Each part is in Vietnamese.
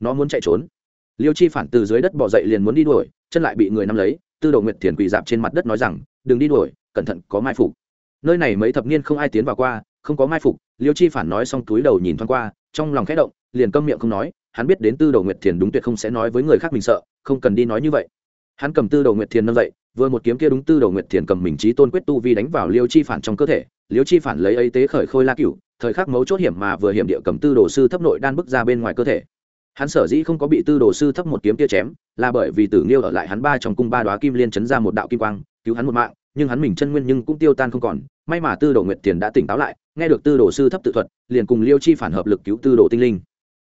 nó muốn chạy trốn. Liêu chi phản từ dưới đất bỏ dậy liền muốn đi đuổi, chân lại bị người nắm lấy, tư đồ nguyệt thiền quỳ dạp trên mặt đất nói rằng, đừng đi đuổi, cẩn thận có mai phục. Nơi này mấy thập niên không ai tiến vào qua, không có mai phục, liêu chi phản nói xong túi đầu nhìn thoáng qua, trong lòng khẽ động, liền câm miệng không nói, hắn biết đến tư đồ nguyệt thiền đúng tuyệt không sẽ nói với người khác mình sợ, không cần đi nói như vậy. Hắn cầm tư đồ nguyệt thiền nâng dậy, vừa một kiếm kia đúng tư đồ nguyệt thiền cầm mình trí tôn quyết tu vi đánh vào liêu chi phản trong cơ thể, liêu chi phản lấy ấy tế khởi khôi la cựu thời khắc mấu chốt hiểm mà vừa hiểm địa cầm tư đồ sư thấp nội đan bước ra bên ngoài cơ thể hắn sở dĩ không có bị tư đồ sư thấp một kiếm kia chém, là bởi vì tử nghiêu ở lại hắn ba trong cung ba đoá kim liên chấn ra một đạo kim quang, cứu hắn một mạng, nhưng hắn mình chân nguyên nhưng cũng tiêu tan không còn. May mà tư đồ nguyệt tiền đã tỉnh táo lại, nghe được tư đồ sư thấp tự thuật, liền cùng liêu chi phản hợp lực cứu tư đồ tinh linh.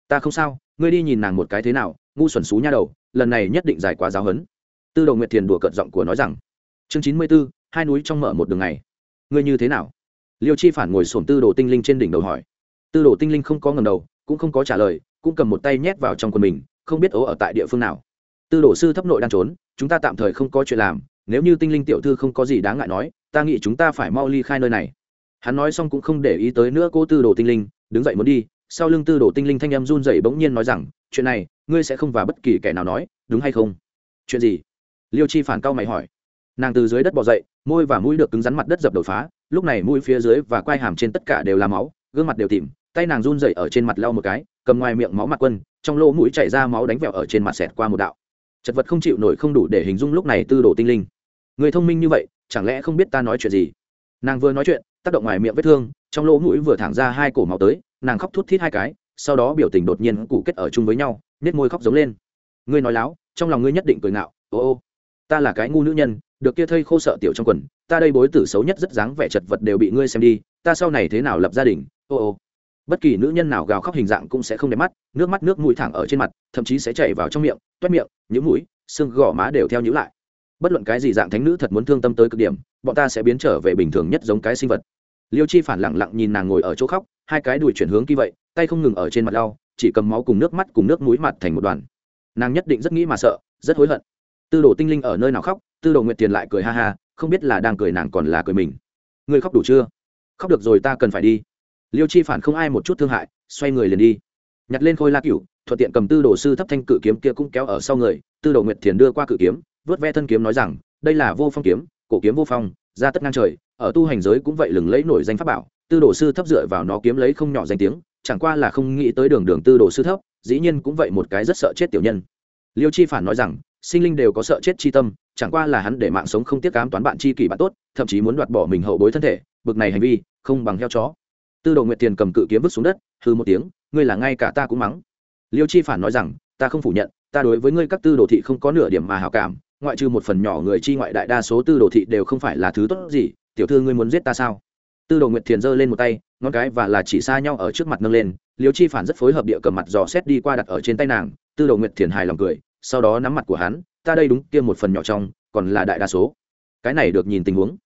Ta không sao, ngươi đi nhìn nàng một cái thế nào, ngu xuẩn xú nha đầu, lần này nhất định dài quá giáo hấn tư đồ nguyệt tiền đùa cợt giọng của nói rằng, chương chín mươi b ố hai núi trong mở một đường này, ngươi như thế nào? Liêu chi phản ngồi sổm tư đồ tinh linh trên đỉnh đầu hỏi. Tư đồ tinh linh không có ngầm đầu, cũng không có trả lời cũng cầm một tay nhét vào trong quần mình, không biết ố ở tại địa phương nào. Tư đồ sư thấp nội đang trốn, chúng ta tạm thời không có chuyện làm, nếu như tinh linh tiểu thư không có gì đáng ngại nói, ta nghĩ chúng ta phải mau ly khai nơi này. Hắn nói xong cũng không để ý tới nữa cô tư đồ tinh linh, đứng dậy muốn đi, sau lưng tư đồ tinh linh thanh em run dậy bỗng nhiên nói rằng, chuyện này, ngươi sẽ không và bất kỳ kẻ nào nói, đúng hay không? Chuyện gì? Liêu chi phản cao mày hỏi. Nàng từ dưới đất bỏ dậy, môi và mũi được cứng rắn mặt đất dập đột phá, lúc này mũi phía dưới và quai hàm trên tất cả đều là máu, gương mặt đều tìm tay nàng run dậy ở trên mặt lau một cái, cầm ngoài miệng máu mặt quân, trong lỗ mũi chảy ra máu đánh vẹo ở trên mặt xẹt qua một đạo. Chật vật không chịu nổi không đủ để hình dung lúc này tư đồ tinh linh. Người thông minh như vậy, chẳng lẽ không biết ta nói chuyện gì? Nàng vừa nói chuyện, tác động ngoài miệng vết thương, trong lỗ mũi vừa thẳng ra hai cổ máu tới, nàng khóc thút thít hai cái, sau đó biểu tình đột nhiên cụ kết ở chung với nhau nết môi khóc giống lên. Ngươi nói láo, trong lòng ngươi nhất định cười ngạo, ô ô. Ta là cái ngu nữ nhân, được kia thây khô sợ tiểu trong quần, ta đây bối tử xấu nhất rất dáng vẻ chật vật đều bị ngươi xem đi, ta sau này thế nào lập gia đình, ô ô bất kỳ nữ nhân nào gào khóc hình dạng cũng sẽ không đẹp mắt, nước mắt nước mũi thẳng ở trên mặt, thậm chí sẽ chảy vào trong miệng, toét miệng nhũ mũi, xương gò má đều theo nhũ lại. Bất luận cái gì dạng thánh nữ thật muốn thương tâm tới cực điểm, bọn ta sẽ biến trở về bình thường nhất giống cái sinh vật. Liêu chi phản lặng lặng nhìn nàng ngồi ở chỗ khóc, hai cái đùi chuyển hướng như vậy, tay không ngừng ở trên mặt lau, chỉ cầm máu cùng nước mắt cùng nước mũi mặt thành một đoàn. Nàng nhất định rất nghĩ mà sợ, rất hối hận. Tư đồ tinh linh ở nơi nào khóc, tư đồ nguyệt tiền lại cười ha ha, không biết là đang cười nàng còn là cười mình. Người khóc đủ chưa? Khóc được rồi ta cần phải đi liêu chi phản không ai một chút thương hại, xoay người liền đi. Nhặt lên khôi la cựu thuận tiện cầm tư đồ sư thấp thanh cự kiếm kia cũng kéo ở sau người, tư đồ nguyệt thiền đưa qua cự kiếm, vớt ve thân kiếm nói rằng, đây là vô phong kiếm, cổ kiếm vô phong, ra tất ngang trời, ở tu hành giới cũng vậy lừng lấy nổi danh pháp bảo, tư đồ sư thấp dựa vào nó kiếm lấy không nhỏ danh tiếng, chẳng qua là không nghĩ tới đường đường tư đồ sư thấp, dĩ nhiên cũng vậy một cái rất sợ chết tiểu nhân. Liêu chi phản nói rằng, sinh linh đều có sợ chết chi tâm, chẳng qua là hắn để mạng sống không tiếc cám toán bạn chi kỷ bạn tốt, thậm chí muốn đoạt bỏ mình hậu bối thân thể, bực này hành vi, không bằng heo chó tư đồ nguyệt tiền cầm cự kiếm vứt xuống đất hư một tiếng, ngươi là ngay cả ta cũng mắng. Liêu chi phản nói rằng, ta không phủ nhận, ta đối với ngươi các tư đồ thị không có nửa điểm mà hảo cảm, ngoại trừ một phần nhỏ người chi ngoại đại đa số tư đồ thị đều không phải là thứ tốt gì, tiểu thư ngươi muốn giết ta sao? Tư đồ nguyệt thiền giơ lên một tay, ngón cái và là chỉ xa nhau ở trước mặt nâng lên, liêu chi phản rất phối hợp địa cầm mặt dò xét đi qua đặt ở trên tay nàng, tư đồ nguyệt thiền hài lòng cười, sau đó nắm mặt của hắn, ta đây đúng kia một phần nhỏ trong, còn là đại đa số. Cái này được nhìn tình huống.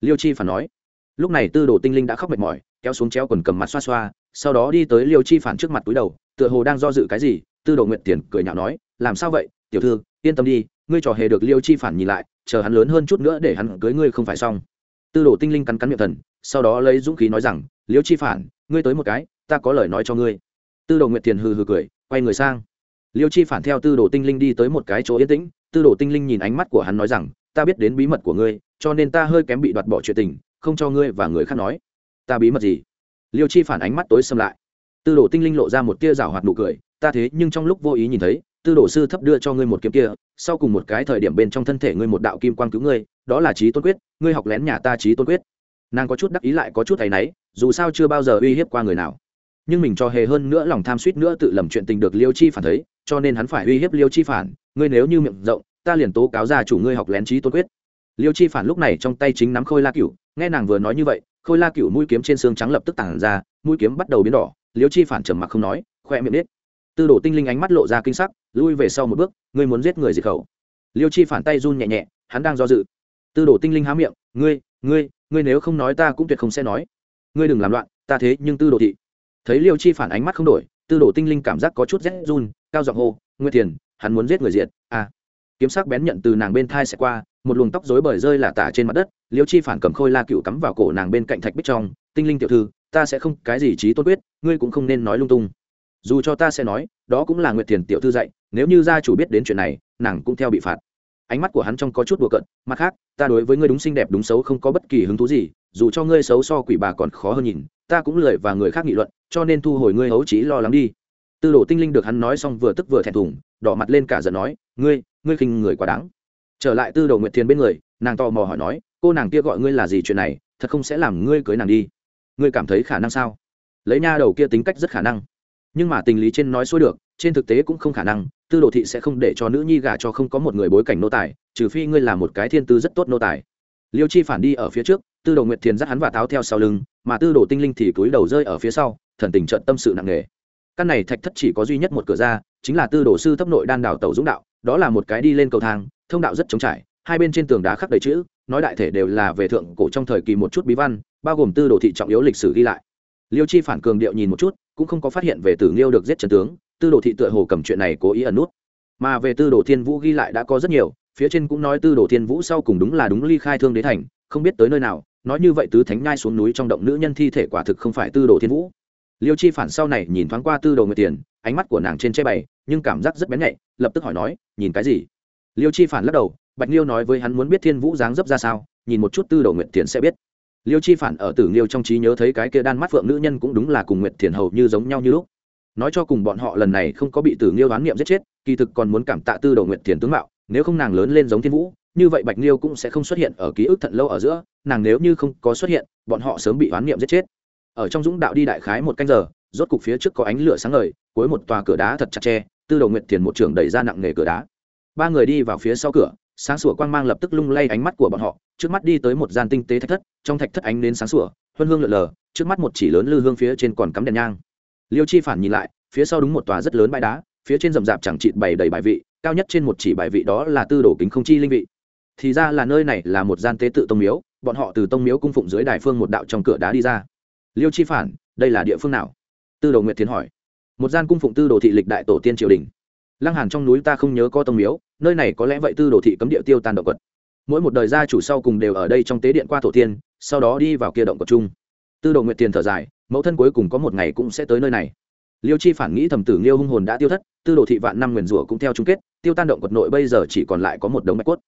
Liêu chi phản nói. Lúc này tư đồ tinh linh đã khóc mệt mỏi kéo xuống treo quần cầm mặt xoa xoa, sau đó đi tới liêu chi phản trước mặt túi đầu, tựa hồ đang do dự cái gì, tư đồ nguyện tiền cười nhạo nói, làm sao vậy, tiểu thư, yên tâm đi, ngươi trò hề được liêu chi phản nhìn lại, chờ hắn lớn hơn chút nữa để hắn cưới ngươi không phải xong. Tư đồ tinh linh cắn cắn miệng thần, sau đó lấy dũng khí nói rằng, liêu chi phản, ngươi tới một cái, ta có lời nói cho ngươi. Tư đồ nguyện tiền hừ hừ cười, quay người sang. Liêu chi phản theo tư đồ tinh linh đi tới một cái chỗ yên tĩnh, tư đồ tinh linh nhìn ánh mắt của hắn nói rằng, ta biết đến bí mật của ngươi, cho nên ta hơi kém bị đoạt bỏ chuyện tình, không cho ngươi và người khác nói ta bí mật gì? Liêu chi phản ánh mắt tối xâm lại. Tư đồ tinh linh lộ ra một tia rào hoạt nụ cười, ta thế nhưng trong lúc vô ý nhìn thấy, tư đồ sư thấp đưa cho ngươi một kiếm kia, sau cùng một cái thời điểm bên trong thân thể ngươi một đạo kim quang cứu ngươi, đó là trí tôn quyết, ngươi học lén nhà ta trí tôn quyết. Nàng có chút đắc ý lại có chút thấy náy, dù sao chưa bao giờ uy hiếp qua người nào. Nhưng mình cho hề hơn nữa lòng tham suýt nữa tự lầm chuyện tình được liêu chi phản thấy, cho nên hắn phải uy hiếp liêu chi phản, ngươi nếu như miệng rộng, ta liền tố cáo ra chủ ngươi học lén trí tôn quyết. Liêu chi phản lúc này trong tay chính nắm khôi la cựu nghe nàng vừa nói như vậy khôi la cựu mũi kiếm trên xương trắng lập tức tản ra mũi kiếm bắt đầu biến đỏ liêu chi phản trầm mặc không nói khoe miệng nết. Tư đồ tinh linh ánh mắt lộ ra kinh sắc lui về sau một bước ngươi muốn giết người diệt khẩu. Liêu chi phản tay run nhẹ nhẹ hắn đang do dự. Tư đồ tinh linh há miệng ngươi ngươi ngươi nếu không nói ta cũng tuyệt không sẽ nói. Ngươi đừng làm loạn ta thế nhưng tư đồ thị. Thấy liêu chi phản ánh mắt không đổi tư đồ tinh linh cảm giác có chút rét run cao giọng hô nguyên Thiền, hắn muốn giết người diệt à. Kiếm sắc bén nhận từ nàng bên thai sẽ qua một luồng tóc rối bời rơi là tả trên mặt đất liêu chi phản cầm khôi la cựu cắm vào cổ nàng bên cạnh thạch bích trong, tinh linh tiểu thư, ta sẽ không cái gì trí tôn quyết, ngươi cũng không nên nói lung tung. Dù cho ta sẽ nói, đó cũng là nguyệt thiền tiểu thư dạy, nếu như gia chủ biết đến chuyện này, nàng cũng theo bị phạt. Ánh mắt của hắn trong có chút đùa cận mặt khác, ta đối với ngươi đúng xinh đẹp đúng xấu không có bất kỳ hứng thú gì, dù cho ngươi xấu so quỷ bà còn khó hơn nhìn, ta cũng lười và người khác nghị luận, cho nên thu hồi ngươi hấu trí lo lắng đi. Tư đồ tinh linh được hắn nói xong vừa tức vừa thẹn thùng, đỏ mặt lên cả giận nói, ngươi ngươi khinh người quá đáng trở lại tư đồ nguyệt thiền bên người, nàng tò mò hỏi nói, cô nàng kia gọi ngươi là gì chuyện này? Thật không sẽ làm ngươi cưới nàng đi. Ngươi cảm thấy khả năng sao? Lấy nha đầu kia tính cách rất khả năng. Nhưng mà tình lý trên nói xuôi được, trên thực tế cũng không khả năng, tư đồ thị sẽ không để cho nữ nhi gả cho không có một người bối cảnh nô tài, trừ phi ngươi là một cái thiên tư rất tốt nô tài. Liêu chi phản đi ở phía trước, tư đồ nguyệt thiền dắt hắn và táo theo sau lưng, mà tư đồ tinh linh thì cúi đầu rơi ở phía sau, thần tình trận tâm sự nặng nề. Căn này thạch thất chỉ có duy nhất một cửa ra, chính là tư đồ sư thấp nội đan đảo tàu dũng đạo đó là một cái đi lên cầu thang, thông đạo rất trống trải, hai bên trên tường đá khắc đầy chữ, nói đại thể đều là về thượng cổ trong thời kỳ một chút bí văn, bao gồm tư đồ thị trọng yếu lịch sử ghi lại. Liêu chi phản cường điệu nhìn một chút, cũng không có phát hiện về tử nghiêu được giết trần tướng, tư đồ thị tựa hồ cầm chuyện này cố ý ẩn nút. Mà về tư đồ thiên vũ ghi lại đã có rất nhiều, phía trên cũng nói tư đồ thiên vũ sau cùng đúng là đúng ly khai thương đế thành, không biết tới nơi nào, nói như vậy tứ thánh nhai xuống núi trong động nữ nhân thi thể quả thực không phải tư đồ thiên vũ. Liêu chi phản sau này nhìn thoáng qua tư đồ người tiền, ánh mắt của nàng trên che bày nhưng cảm giác rất bén nhạy, lập tức hỏi nói, nhìn cái gì? Liêu chi phản lắc đầu, bạch liêu nói với hắn muốn biết thiên vũ dáng dấp ra sao, nhìn một chút tư đồ nguyệt thiền sẽ biết. Liêu chi phản ở tử liêu trong trí nhớ thấy cái kia đan mắt phượng nữ nhân cũng đúng là cùng nguyệt thiền hầu như giống nhau như lúc. Nói cho cùng bọn họ lần này không có bị tử liêu đoán niệm giết chết, kỳ thực còn muốn cảm tạ tư đồ nguyệt thiền tướng mạo, nếu không nàng lớn lên giống thiên vũ, như vậy bạch liêu cũng sẽ không xuất hiện ở ký ức thận lâu ở giữa, nàng nếu như không có xuất hiện, bọn họ sớm bị đoán niệm giết chết. Ở trong dũng đạo đi đại khái một canh giờ, rốt cục phía trước có ánh lửa sáng ngời, cuối một tòa cửa đá thật chặt tre tư Đầu nguyệt thiền một trưởng đẩy ra nặng nghề cửa đá. Ba người đi vào phía sau cửa, sáng sủa quang mang lập tức lung lay ánh mắt của bọn họ, trước mắt đi tới một gian tinh tế thạch thất, trong thạch thất ánh đến sáng sủa, huân hương lượn lờ, trước mắt một chỉ lớn lư hương phía trên còn cắm đèn nhang. Liêu chi phản nhìn lại, phía sau đúng một tòa rất lớn bãi đá, phía trên rậm rạp chẳng chịt bày đầy bài vị, cao nhất trên một chỉ bài vị đó là tư đồ kính không chi linh vị. Thì ra là nơi này là một gian tế tự tông miếu, bọn họ từ tông miếu cung phụng dưới đài phương một đạo trong cửa đá đi ra. Liêu chi phản, đây là địa phương nào? Tư đồ nguyệt tiến hỏi một gian cung phụng tư đồ thị lịch đại tổ tiên triều đình. Lăng hàn trong núi ta không nhớ có tông miếu, nơi này có lẽ vậy tư đồ thị cấm địa tiêu tan động quật. Mỗi một đời gia chủ sau cùng đều ở đây trong tế điện qua tổ tiên, sau đó đi vào kia động quật chung. Tư đồ nguyệt tiền thở dài, mẫu thân cuối cùng có một ngày cũng sẽ tới nơi này. Liêu chi phản nghĩ thầm tử liêu hung hồn đã tiêu thất, tư đồ thị vạn năm nguyền rủa cũng theo chung kết, tiêu tan động quật nội bây giờ chỉ còn lại có một đống bạch cốt.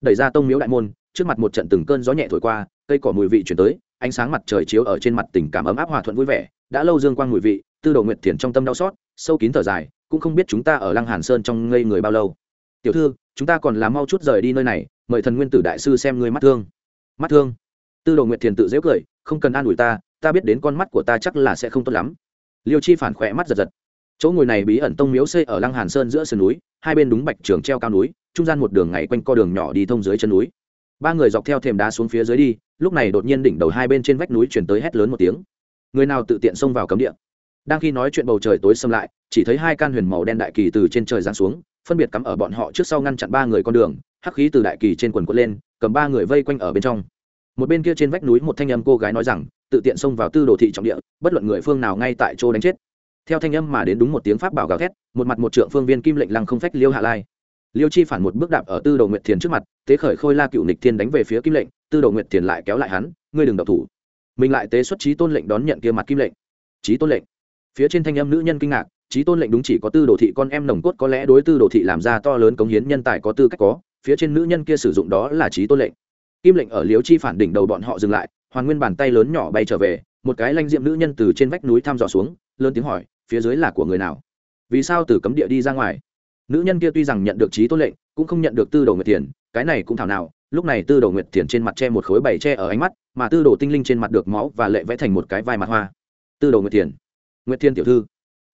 Đẩy ra tông miếu đại môn, trước mặt một trận từng cơn gió nhẹ thổi qua, cây cỏ mùi vị chuyển tới, ánh sáng mặt trời chiếu ở trên mặt tình cảm ấm áp hòa thuận vui vẻ, đã lâu dương quang mùi vị tư đồ nguyệt thiền trong tâm đau xót, sâu kín thở dài, cũng không biết chúng ta ở lăng hàn sơn trong ngây người bao lâu. Tiểu thư, chúng ta còn làm mau chút rời đi nơi này, mời thần nguyên tử đại sư xem ngươi mắt thương. Mắt thương? Tư đồ nguyệt thiền tự dễ cười, không cần an ủi ta ta biết đến con mắt của ta chắc là sẽ không tốt lắm. Liêu chi phản khỏe mắt giật giật. Chỗ ngồi này bí ẩn tông miếu xây ở lăng hàn sơn giữa sườn núi, hai bên đúng bạch trường treo cao núi, trung gian một đường ngày quanh co đường nhỏ đi thông dưới chân núi. Ba người dọc theo thềm đá xuống phía dưới đi, lúc này đột nhiên đỉnh đầu hai bên trên vách núi chuyển tới hét lớn một tiếng. Người nào tự tiện xông vào cấm địa? Đang khi nói chuyện bầu trời tối xâm lại, chỉ thấy hai can huyền màu đen đại kỳ từ trên trời giáng xuống, phân biệt cắm ở bọn họ trước sau ngăn chặn ba người con đường, hắc khí từ đại kỳ trên quần quất lên, cầm ba người vây quanh ở bên trong. Một bên kia trên vách núi một thanh âm cô gái nói rằng, tự tiện xông vào tư đồ thị trọng địa, bất luận người phương nào ngay tại chỗ đánh chết. Theo thanh âm mà đến đúng một tiếng pháp bảo gào thét, một mặt một trượng phương viên kim lệnh lăng không phách liêu hạ lai. Liêu chi phản một bước đạp ở tư đồ nguyệt thiền trước mặt tế khởi khôi la cựu nịch thiên đánh về phía kim lệnh, tư đồ nguyệt thiền lại kéo lại hắn, ngươi đừng độc thủ. Mình lại tế xuất trí tôn lệnh đón nhận kia mặt kim lệnh. Trí tôn lệnh phía trên thanh âm nữ nhân kinh ngạc trí tôn lệnh đúng chỉ có tư đồ thị con em nồng cốt có lẽ đối tư đồ thị làm ra to lớn cống hiến nhân tài có tư cách có, phía trên nữ nhân kia sử dụng đó là trí tôn lệnh. Kim lệnh ở liếu chi phản đỉnh đầu bọn họ dừng lại hoàn nguyên bàn tay lớn nhỏ bay trở về, một cái lanh diệm nữ nhân từ trên vách núi thăm dò xuống, lớn tiếng hỏi, phía dưới là của người nào? Vì sao từ cấm địa đi ra ngoài? Nữ nhân kia tuy rằng nhận được trí tôn lệnh, cũng không nhận được tư đồ nguyệt tiền cái này cũng thảo nào, lúc này tư đồ nguyệt tiền trên mặt che một khối bảy tre ở ánh mắt, mà tư đồ tinh linh trên mặt được máu và lệ vẽ thành một cái vai mặt hoa. Tư đồ nguyệt tiền nguyệt thiên tiểu thư.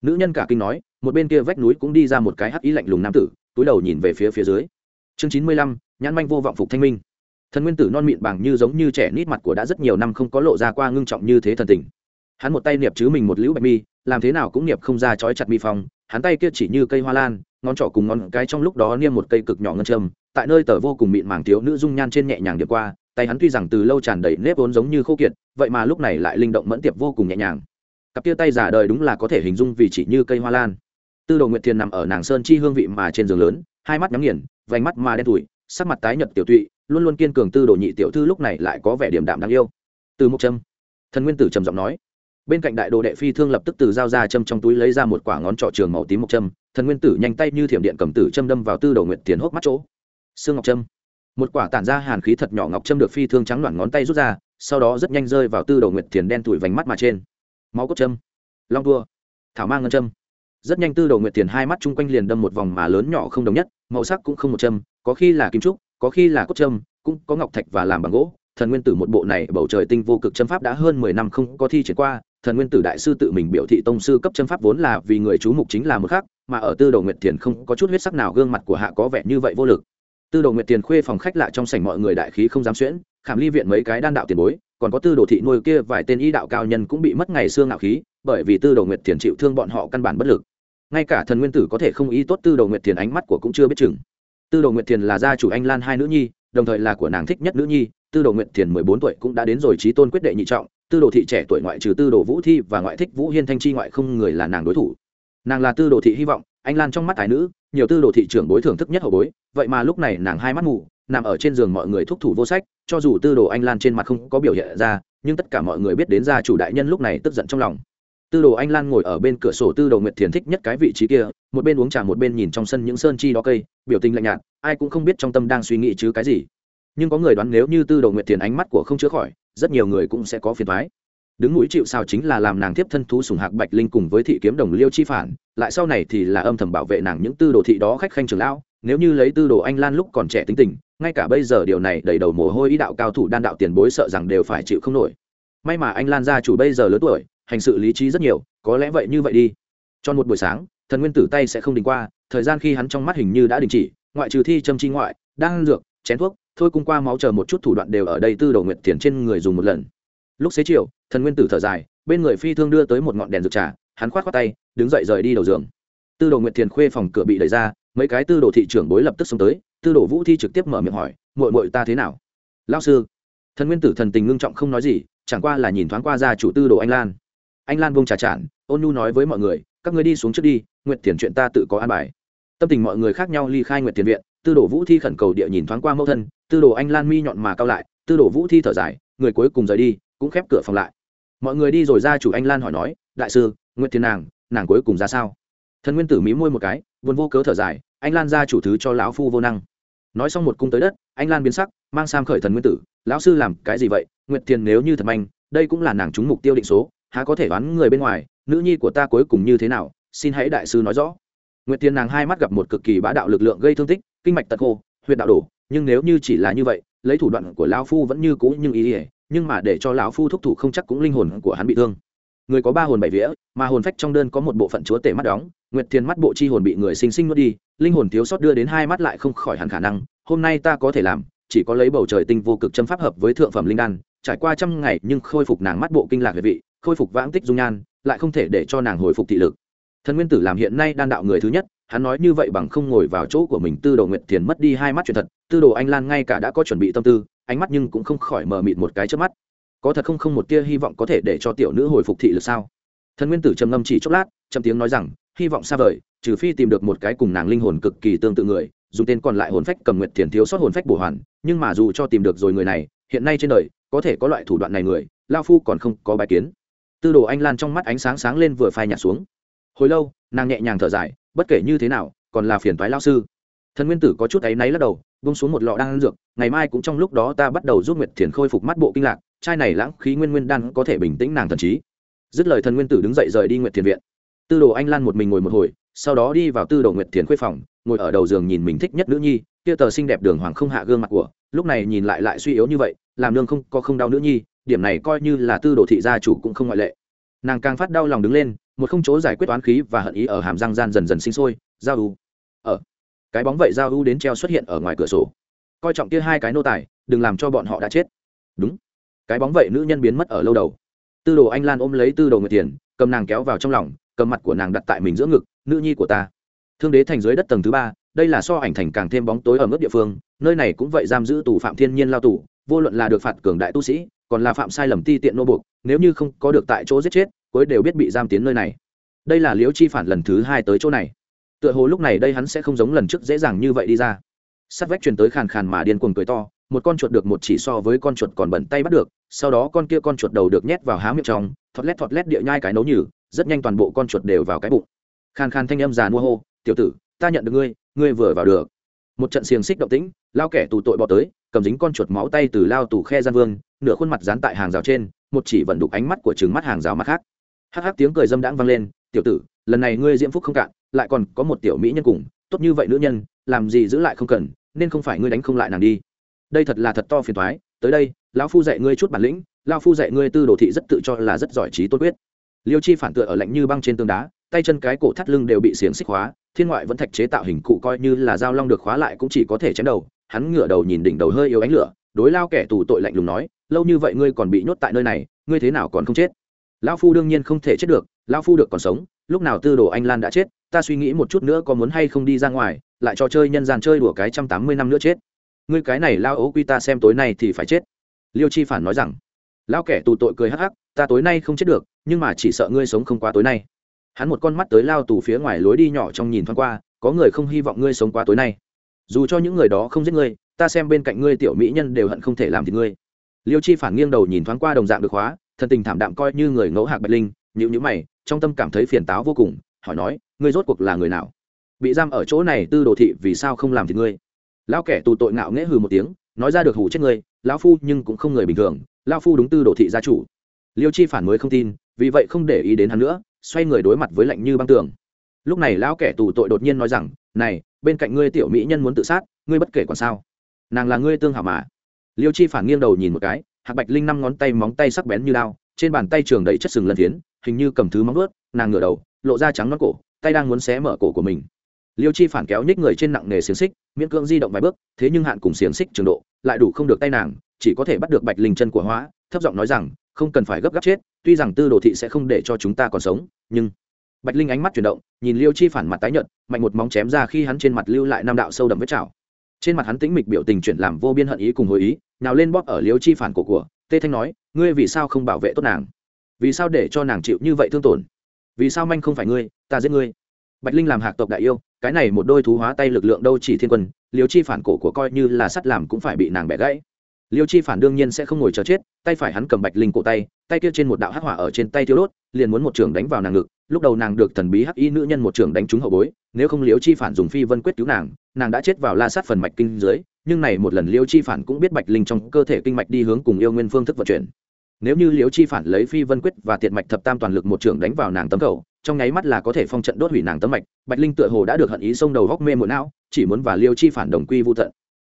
Nữ nhân cả kinh nói, một bên kia vách núi cũng đi ra một cái hắc ý lạnh lùng nam tử, túi đầu nhìn về phía phía dưới. Chương chín mươi lăm, nhãn manh vô vọng phục thanh minh. Thần nguyên tử non mịn bằng như giống như trẻ nít mặt của đã rất nhiều năm không có lộ ra qua ngưng trọng như thế thần tình. Hắn một tay niệp chứ mình một lũ bạch mi, làm thế nào cũng niệp không ra trói chặt mi phong, hắn tay kia chỉ như cây hoa lan, ngón trỏ cùng ngón cái trong lúc đó niêm một cây cực nhỏ ngân châm, tại nơi tờ vô cùng mịn màng thiếu nữ dung nhan trên nhẹ nhàng điệp qua, tay hắn tuy rằng từ lâu tràn đầy nếp vốn giống như khô kiệt, vậy mà lúc này lại linh động mẫn tiệp vô cùng nhẹ nhàng cặp kia tay giả đời đúng là có thể hình dung vì chỉ như cây hoa lan. Tư đồ nguyệt thiền nằm ở nàng sơn chi hương vị mà trên giường lớn hai mắt nhắm nghiền vành mắt mà đen tủi sắc mặt tái nhợt tiểu tụy luôn luôn kiên cường tư đồ nhị tiểu thư lúc này lại có vẻ điểm đạm đáng yêu. Từ mục trâm thần nguyên tử trầm giọng nói. Bên cạnh đại đồ đệ phi thương lập tức từ dao ra châm trong túi lấy ra một quả ngón trỏ trường màu tím mộc trâm, thần nguyên tử nhanh tay như thiểm điện cầm tử châm đâm vào tư đồ nguyệt tiền hốc mắt chỗ. Xương ngọc trâm, một quả tản ra hàn khí thật nhỏ ngọc trâm được phi thương trắng đoạn ngón tay rút ra sau đó rất nhanh rơi vào tư đồ nguyệt tiền đen tủi vành mắt mà trên máu cốt châm, long tua, thảo mang ngân châm. Rất nhanh tư đồ nguyệt tiền hai mắt chung quanh liền đâm một vòng mà lớn nhỏ không đồng nhất, màu sắc cũng không một châm, có khi là kim trúc, có khi là cốt châm, cũng có ngọc thạch và làm bằng gỗ. Thần nguyên tử một bộ này bầu trời tinh vô cực châm pháp đã hơn mười năm không có thi triển qua. Thần nguyên tử đại sư tự mình biểu thị tông sư cấp châm pháp vốn là vì người chú mục chính là một khác mà ở tư đồ nguyệt tiền không có chút huyết sắc nào, gương mặt của hạ có vẻ như vậy vô lực. Tư đồ nguyệt tiền khuê phòng khách lạ trong sảnh mọi người đại khí không dám xuyễn, khảm ly viện mấy cái đan đạo tiền bối còn có tư đồ thị nuôi kia vài tên y đạo cao nhân cũng bị mất ngày xương ngạo khí, bởi vì tư đồ nguyệt thiền chịu thương bọn họ căn bản bất lực. Ngay cả thần nguyên tử có thể không ý tốt tư đồ nguyệt thiền ánh mắt của cũng chưa biết chừng. Tư đồ nguyệt thiền là gia chủ anh lan hai nữ nhi, đồng thời là của nàng thích nhất nữ nhi, tư đồ nguyệt thiền mười bốn tuổi cũng đã đến rồi trí tôn quyết đệ nhị trọng, tư đồ thị trẻ tuổi ngoại trừ tư đồ vũ thi và ngoại thích vũ hiên thanh chi ngoại không người là nàng đối thủ. Nàng là tư đồ thị hy vọng, anh lan trong mắt thái nữ, nhiều tư đồ thị trưởng bối thưởng thức nhất hậu bối, vậy mà lúc này nàng hai mắt mù nằm ở trên giường mọi người thúc thủ vô sách, cho dù tư đồ anh lan trên mặt không có biểu hiện ra, nhưng tất cả mọi người biết đến gia chủ đại nhân lúc này tức giận trong lòng. Tư đồ anh lan ngồi ở bên cửa sổ tư đồ nguyệt thiền thích nhất cái vị trí kia, một bên uống trà một bên nhìn trong sân những sơn chi đó cây, biểu tình lạnh nhạt, ai cũng không biết trong tâm đang suy nghĩ chứ cái gì. Nhưng có người đoán nếu như tư đồ nguyệt thiền ánh mắt của không chữa khỏi, rất nhiều người cũng sẽ có phiền thoái đứng mũi chịu sao chính là làm nàng tiếp thân thú sùng hạc bạch linh cùng với thị kiếm đồng liêu chi phản, lại sau này thì là âm thầm bảo vệ nàng những tư đồ thị đó khách khanh trường lão, nếu như lấy tư đồ anh lan lúc còn trẻ tính tình ngay cả bây giờ điều này đầy đầu mồ hôi ý đạo cao thủ đan đạo tiền bối sợ rằng đều phải chịu không nổi. May mà anh lan gia chủ bây giờ lớn tuổi, hành sự lý trí rất nhiều, có lẽ vậy như vậy đi. Cho một buổi sáng, thần nguyên tử tay sẽ không đình qua, thời gian khi hắn trong mắt hình như đã đình chỉ, ngoại trừ thi châm chi ngoại đang dược, chén thuốc, thôi cung qua máu chờ một chút thủ đoạn đều ở đây tư đầu nguyệt tiền trên người dùng một lần. Lúc xế chiều, thần nguyên tử thở dài, bên người phi thương đưa tới một ngọn đèn rực trà, hắn khoát khoát tay, đứng dậy rời đi đầu giường. Tư đồ nguyệt tiền khuê phòng cửa bị đẩy ra mấy cái tư đồ thị trưởng bối lập tức xông tới, tư đồ vũ thi trực tiếp mở miệng hỏi, muội muội ta thế nào? Lao sư. Thần nguyên tử thần tình ngưng trọng không nói gì, chẳng qua là nhìn thoáng qua ra chủ tư đồ anh lan. Anh lan bông trà trản ôn nhu nói với mọi người, các người đi xuống trước đi nguyện tiền chuyện ta tự có an bài. Tâm tình mọi người khác nhau ly khai nguyện tiền viện, tư đồ vũ thi khẩn cầu địa nhìn thoáng qua mẫu thân, tư đồ anh lan mi nhọn mà cao lại, tư đồ vũ thi thở dài, người cuối cùng rời đi, cũng khép cửa phòng lại. Mọi người đi rồi ra chủ anh lan hỏi nói, đại sư nguyện tiền nàng nàng cuối cùng ra sao? Thần nguyên tử mí môi một cái vốn vô cớ thở dài anh lan ra chủ thứ cho lão phu vô năng. Nói xong một cung tới đất, anh lan biến sắc, mang sam khởi thần nguyên tử, lão sư làm cái gì vậy? Nguyệt thiền nếu như thật manh, đây cũng là nàng trúng mục tiêu định số, há có thể đoán người bên ngoài, nữ nhi của ta cuối cùng như thế nào? Xin hãy đại sư nói rõ. Nguyệt thiền nàng hai mắt gặp một cực kỳ bá đạo lực lượng gây thương tích, kinh mạch tật khô, huyệt đạo đổ, nhưng nếu như chỉ là như vậy, lấy thủ đoạn của lão phu vẫn như cũ nhưng ý ỉa nhưng mà để cho lão phu thúc thủ không chắc cũng linh hồn của hắn bị thương người có ba hồn bảy vía, mà hồn phách trong đơn có một bộ phận chúa tể mắt đóng, nguyệt thiên mắt bộ chi hồn bị người sinh sinh nuốt đi, linh hồn thiếu sót đưa đến hai mắt lại không khỏi hẳn khả năng, hôm nay ta có thể làm, chỉ có lấy bầu trời tinh vô cực châm pháp hợp với thượng phẩm linh đan, trải qua trăm ngày nhưng khôi phục nàng mắt bộ kinh lạc về vị, khôi phục vãng tích dung nhan, lại không thể để cho nàng hồi phục thị lực. Thần nguyên tử làm hiện nay đan đạo người thứ nhất, hắn nói như vậy bằng không ngồi vào chỗ của mình, tư đồ nguyệt thiền mất đi hai mắt chuyện thật, tư đồ anh lan ngay cả đã có chuẩn bị tâm tư, ánh mắt nhưng cũng không khỏi mờ mịt một cái trước mắt có thật không không một tia hy vọng có thể để cho tiểu nữ hồi phục thị lực sao? Thần nguyên tử trầm ngâm chỉ chốc lát trầm tiếng nói rằng, hy vọng xa vời, trừ phi tìm được một cái cùng nàng linh hồn cực kỳ tương tự người, dùng tên còn lại hồn phách cầm nguyệt thiền thiếu sót hồn phách bổ hoàn, nhưng mà dù cho tìm được rồi người này, hiện nay trên đời, có thể có loại thủ đoạn này người, lao phu còn không có bài kiến. Tư đồ anh lan trong mắt ánh sáng sáng lên vừa phai nhạt xuống. Hồi lâu, nàng nhẹ nhàng thở dài, bất kể như thế nào, còn là phiền toái lao sư. Thần nguyên tử có chút áy náy lắc đầu bông xuống một lọ đang ăn dược, ngày mai cũng trong lúc đó ta bắt đầu giúp nguyệt thiền khôi phục mắt bộ kinh lạc chai này lãng khí nguyên nguyên đan có thể bình tĩnh nàng thần trí. Dứt lời thần nguyên tử đứng dậy rời đi nguyệt thiền viện. Tư đồ anh lan một mình ngồi một hồi, sau đó đi vào tư đồ nguyệt thiền khuê phòng, ngồi ở đầu giường nhìn mình thích nhất nữ nhi, kia tờ xinh đẹp đường hoàng không hạ gương mặt của, lúc này nhìn lại lại suy yếu như vậy, làm nương không có không đau nữ nhi, điểm này coi như là tư đồ thị gia chủ cũng không ngoại lệ. Nàng càng phát đau lòng đứng lên, một không chỗ giải quyết oán khí và hận ý ở hàm răng gian dần dần sinh sôi, giao u ở, cái bóng vậy giao u đến treo xuất hiện ở ngoài cửa sổ. Coi trọng kia hai cái nô tài, đừng làm cho bọn họ đã chết. Đúng cái bóng vậy nữ nhân biến mất ở lâu đầu. Tư đồ anh lan ôm lấy tư đồ người tiền cầm nàng kéo vào trong lòng, cầm mặt của nàng đặt tại mình giữa ngực, nữ nhi của ta. Thương đế thành dưới đất tầng thứ ba, đây là so ảnh thành càng thêm bóng tối ở mức địa phương, nơi này cũng vậy giam giữ tù phạm thiên nhiên lao tù, vô luận là được phạt cường đại tu sĩ, còn là phạm sai lầm ti tiện nô buộc, nếu như không có được tại chỗ giết chết, cuối đều biết bị giam tiến nơi này. Đây là liễu chi phản lần thứ hai tới chỗ này. Tựa hồ lúc này đây hắn sẽ không giống lần trước dễ dàng như vậy đi ra. Sắt vách truyền tới khàn khàn mà điên cuồng cười to một con chuột được một chỉ so với con chuột còn bẩn tay bắt được, sau đó con kia con chuột đầu được nhét vào há miệng trong, thọt lét thọt lét địa nhai cái nấu nhử rất nhanh toàn bộ con chuột đều vào cái bụng. Khan khan thanh âm già mua hô, tiểu tử, ta nhận được ngươi ngươi vừa vào được. Một trận xiềng xích động tĩnh, lao kẻ tù tội bỏ tới, cầm dính con chuột máu tay từ lao tù khe gian vương, nửa khuôn mặt dán tại hàng rào trên, một chỉ vận đục ánh mắt của trứng mắt hàng rào mắt khác. Hắc hắc tiếng cười dâm đãng vang lên, tiểu tử, lần này ngươi diễm phúc không cạn, lại còn có một tiểu mỹ nhân cùng, tốt như vậy nữ nhân, làm gì giữ lại không cần, nên không phải ngươi đánh không lại nàng đi đây thật là thật to phiền toái. tới đây, lão phu dạy ngươi chút bản lĩnh, lão phu dạy ngươi tư đồ thị rất tự cho là rất giỏi trí tốt quyết liêu chi phản tựa ở lạnh như băng trên tường đá, tay chân cái cổ thắt lưng đều bị xiềng xích hóa, thiên ngoại vẫn thạch chế tạo hình cụ coi như là dao long được khóa lại cũng chỉ có thể chém đầu, hắn ngửa đầu nhìn đỉnh đầu hơi yếu ánh lửa, đối lao kẻ tù tội lạnh lùng nói, lâu như vậy ngươi còn bị nhốt tại nơi này, ngươi thế nào còn không chết lão phu đương nhiên không thể chết được, lão phu được còn sống, lúc nào tư đồ anh lan đã chết, ta suy nghĩ một chút nữa có muốn hay không đi ra ngoài, lại cho chơi nhân gian chơi đùa cái trăm tám mươi năm nữa chết ngươi cái này lao ấu quy ta xem tối nay thì phải chết. Liêu chi phản nói rằng, lao kẻ tù tội cười hắc hắc, ta tối nay không chết được, nhưng mà chỉ sợ ngươi sống không qua tối nay. Hắn một con mắt tới lao tù phía ngoài lối đi nhỏ trong nhìn thoáng qua, có người không hy vọng ngươi sống qua tối nay. Dù cho những người đó không giết ngươi, ta xem bên cạnh ngươi tiểu mỹ nhân đều hận không thể làm thì ngươi. Liêu chi phản nghiêng đầu nhìn thoáng qua đồng dạng được hóa thân tình thảm đạm coi như người ngẫu hạc bạch linh nhữ nhữ mày, trong tâm cảm thấy phiền táo vô cùng, hỏi nói, ngươi rốt cuộc là người nào? Bị giam ở chỗ này tư đồ thị vì sao không làm thì ngươi? Lão kẻ tù tội ngạo nghễ hừ một tiếng nói ra được hủ chết người, lão phu nhưng cũng không người bình thường lão phu đúng tư đồ thị gia chủ. Liêu chi phản mới không tin vì vậy không để ý đến hắn nữa xoay người đối mặt với lạnh như băng tường. Lúc này lão kẻ tù tội đột nhiên nói rằng này bên cạnh ngươi tiểu mỹ nhân muốn tự sát ngươi bất kể còn sao. Nàng là ngươi tương hảo mà. Liêu chi phản nghiêng đầu nhìn một cái hạc bạch linh năm ngón tay móng tay sắc bén như lao trên bàn tay trường đầy chất sừng lân thiến hình như cầm thứ móng ướt nàng ngửa đầu lộ ra trắng nón cổ tay đang muốn xé mở cổ của mình liêu chi phản kéo nhích người trên nặng nề xiềng xích, miễn cưỡng di động vài bước, thế nhưng hạn cùng xiềng xích trường độ, lại đủ không được tay nàng, chỉ có thể bắt được bạch linh chân của hóa, thấp giọng nói rằng, không cần phải gấp gáp chết, tuy rằng tư đồ thị sẽ không để cho chúng ta còn sống, nhưng bạch linh ánh mắt chuyển động, nhìn liêu chi phản mặt tái nhợt, mạnh một móng chém ra khi hắn trên mặt lưu lại năm đạo sâu đậm vết chảo. Trên mặt hắn tĩnh mịch biểu tình chuyển làm vô biên hận ý cùng hồi ý, nào lên bóp ở liêu chi phản cổ của, tê thanh nói, ngươi vì sao không bảo vệ tốt nàng? Vì sao để cho nàng chịu như vậy thương tổn? Vì sao manh không phải ngươi, ta giết ngươi? Bạch linh làm hạc tộc đại yêu, cái này một đôi thú hóa tay lực lượng đâu chỉ thiên quân, liêu chi phản cổ của coi như là sắt làm cũng phải bị nàng bẻ gãy. Liêu chi phản đương nhiên sẽ không ngồi chờ chết, tay phải hắn cầm bạch linh cổ tay tay kia trên một đạo hắc hỏa ở trên tay thiếu đốt, liền muốn một trường đánh vào nàng ngực, lúc đầu nàng được thần bí hắc y nữ nhân một trường đánh trúng hậu bối, nếu không liêu chi phản dùng phi vân quyết cứu nàng nàng đã chết vào la sát phần mạch kinh dưới, nhưng này một lần liêu chi phản cũng biết bạch linh trong cơ thể kinh mạch đi hướng cùng yêu nguyên phương thức vận chuyển. Nếu như liêu chi phản lấy phi vân quyết và tiệt mạch thập tam toàn lực một trường đánh vào nàng tấm cầu trong nháy mắt là có thể phong trận đốt hủy nàng tấm mạch, bạch linh tựa hồ đã được hận ý xông đầu góc mê muộn não, chỉ muốn và liêu chi phản đồng quy vô tận.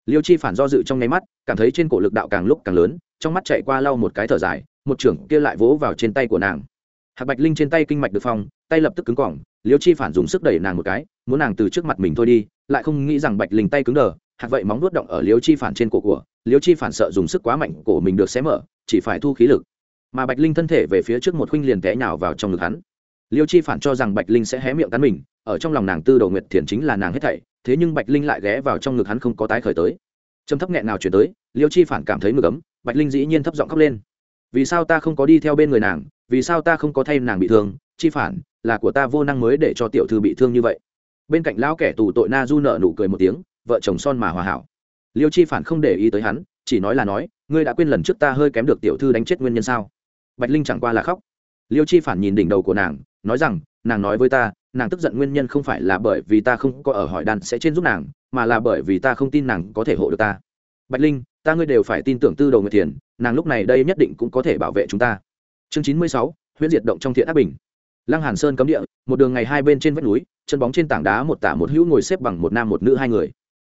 Liêu chi phản do dự trong nháy mắt, cảm thấy trên cổ lực đạo càng lúc càng lớn, trong mắt chạy qua lau một cái thở dài, một trưởng kia lại vỗ vào trên tay của nàng. Hạc bạch linh trên tay kinh mạch được phong, tay lập tức cứng cỏng, liêu chi phản dùng sức đẩy nàng một cái, muốn nàng từ trước mặt mình thôi đi, lại không nghĩ rằng bạch linh tay cứng đờ, hạc vậy móng nuốt động ở liêu chi phản trên cổ của, liêu chi phản sợ dùng sức quá mạnh, cổ mình được xé mở, chỉ phải thu khí lực. Mà bạch linh thân thể về phía trước một khuynh liền té nhào vào trong ngực hắn liêu chi phản cho rằng bạch linh sẽ hé miệng cắn mình, ở trong lòng nàng tư đầu nguyệt thiền chính là nàng hết thảy, thế nhưng bạch linh lại ghé vào trong ngực hắn không có tái khởi tới. Trầm thấp nghẹn nào chuyển tới, liêu chi phản cảm thấy ngực ấm, bạch linh dĩ nhiên thấp giọng khóc lên. Vì sao ta không có đi theo bên người nàng? Vì sao ta không có thay nàng bị thương? Chi phản, là của ta vô năng mới để cho tiểu thư bị thương như vậy. Bên cạnh lão kẻ tù tội na du nợ nụ cười một tiếng, vợ chồng son mà hòa hảo. Liêu chi phản không để ý tới hắn, chỉ nói là nói, ngươi đã quên lần trước ta hơi kém được tiểu thư đánh chết nguyên nhân sao? Bạch linh chẳng qua là khóc. Liêu chi phản nhìn đỉnh đầu của nàng nói rằng, nàng nói với ta, nàng tức giận nguyên nhân không phải là bởi vì ta không có ở hỏi đàn sẽ trên giúp nàng, mà là bởi vì ta không tin nàng có thể hộ được ta. Bạch linh, ta ngươi đều phải tin tưởng tư đầu người tiền nàng lúc này đây nhất định cũng có thể bảo vệ chúng ta. Chương chín mươi sáu, huyễn diệt động trong thiện áp bình. Lăng hàn sơn cấm địa, một đường ngày hai bên trên vách núi, chân bóng trên tảng đá một tả một hữu ngồi xếp bằng một nam một nữ hai người.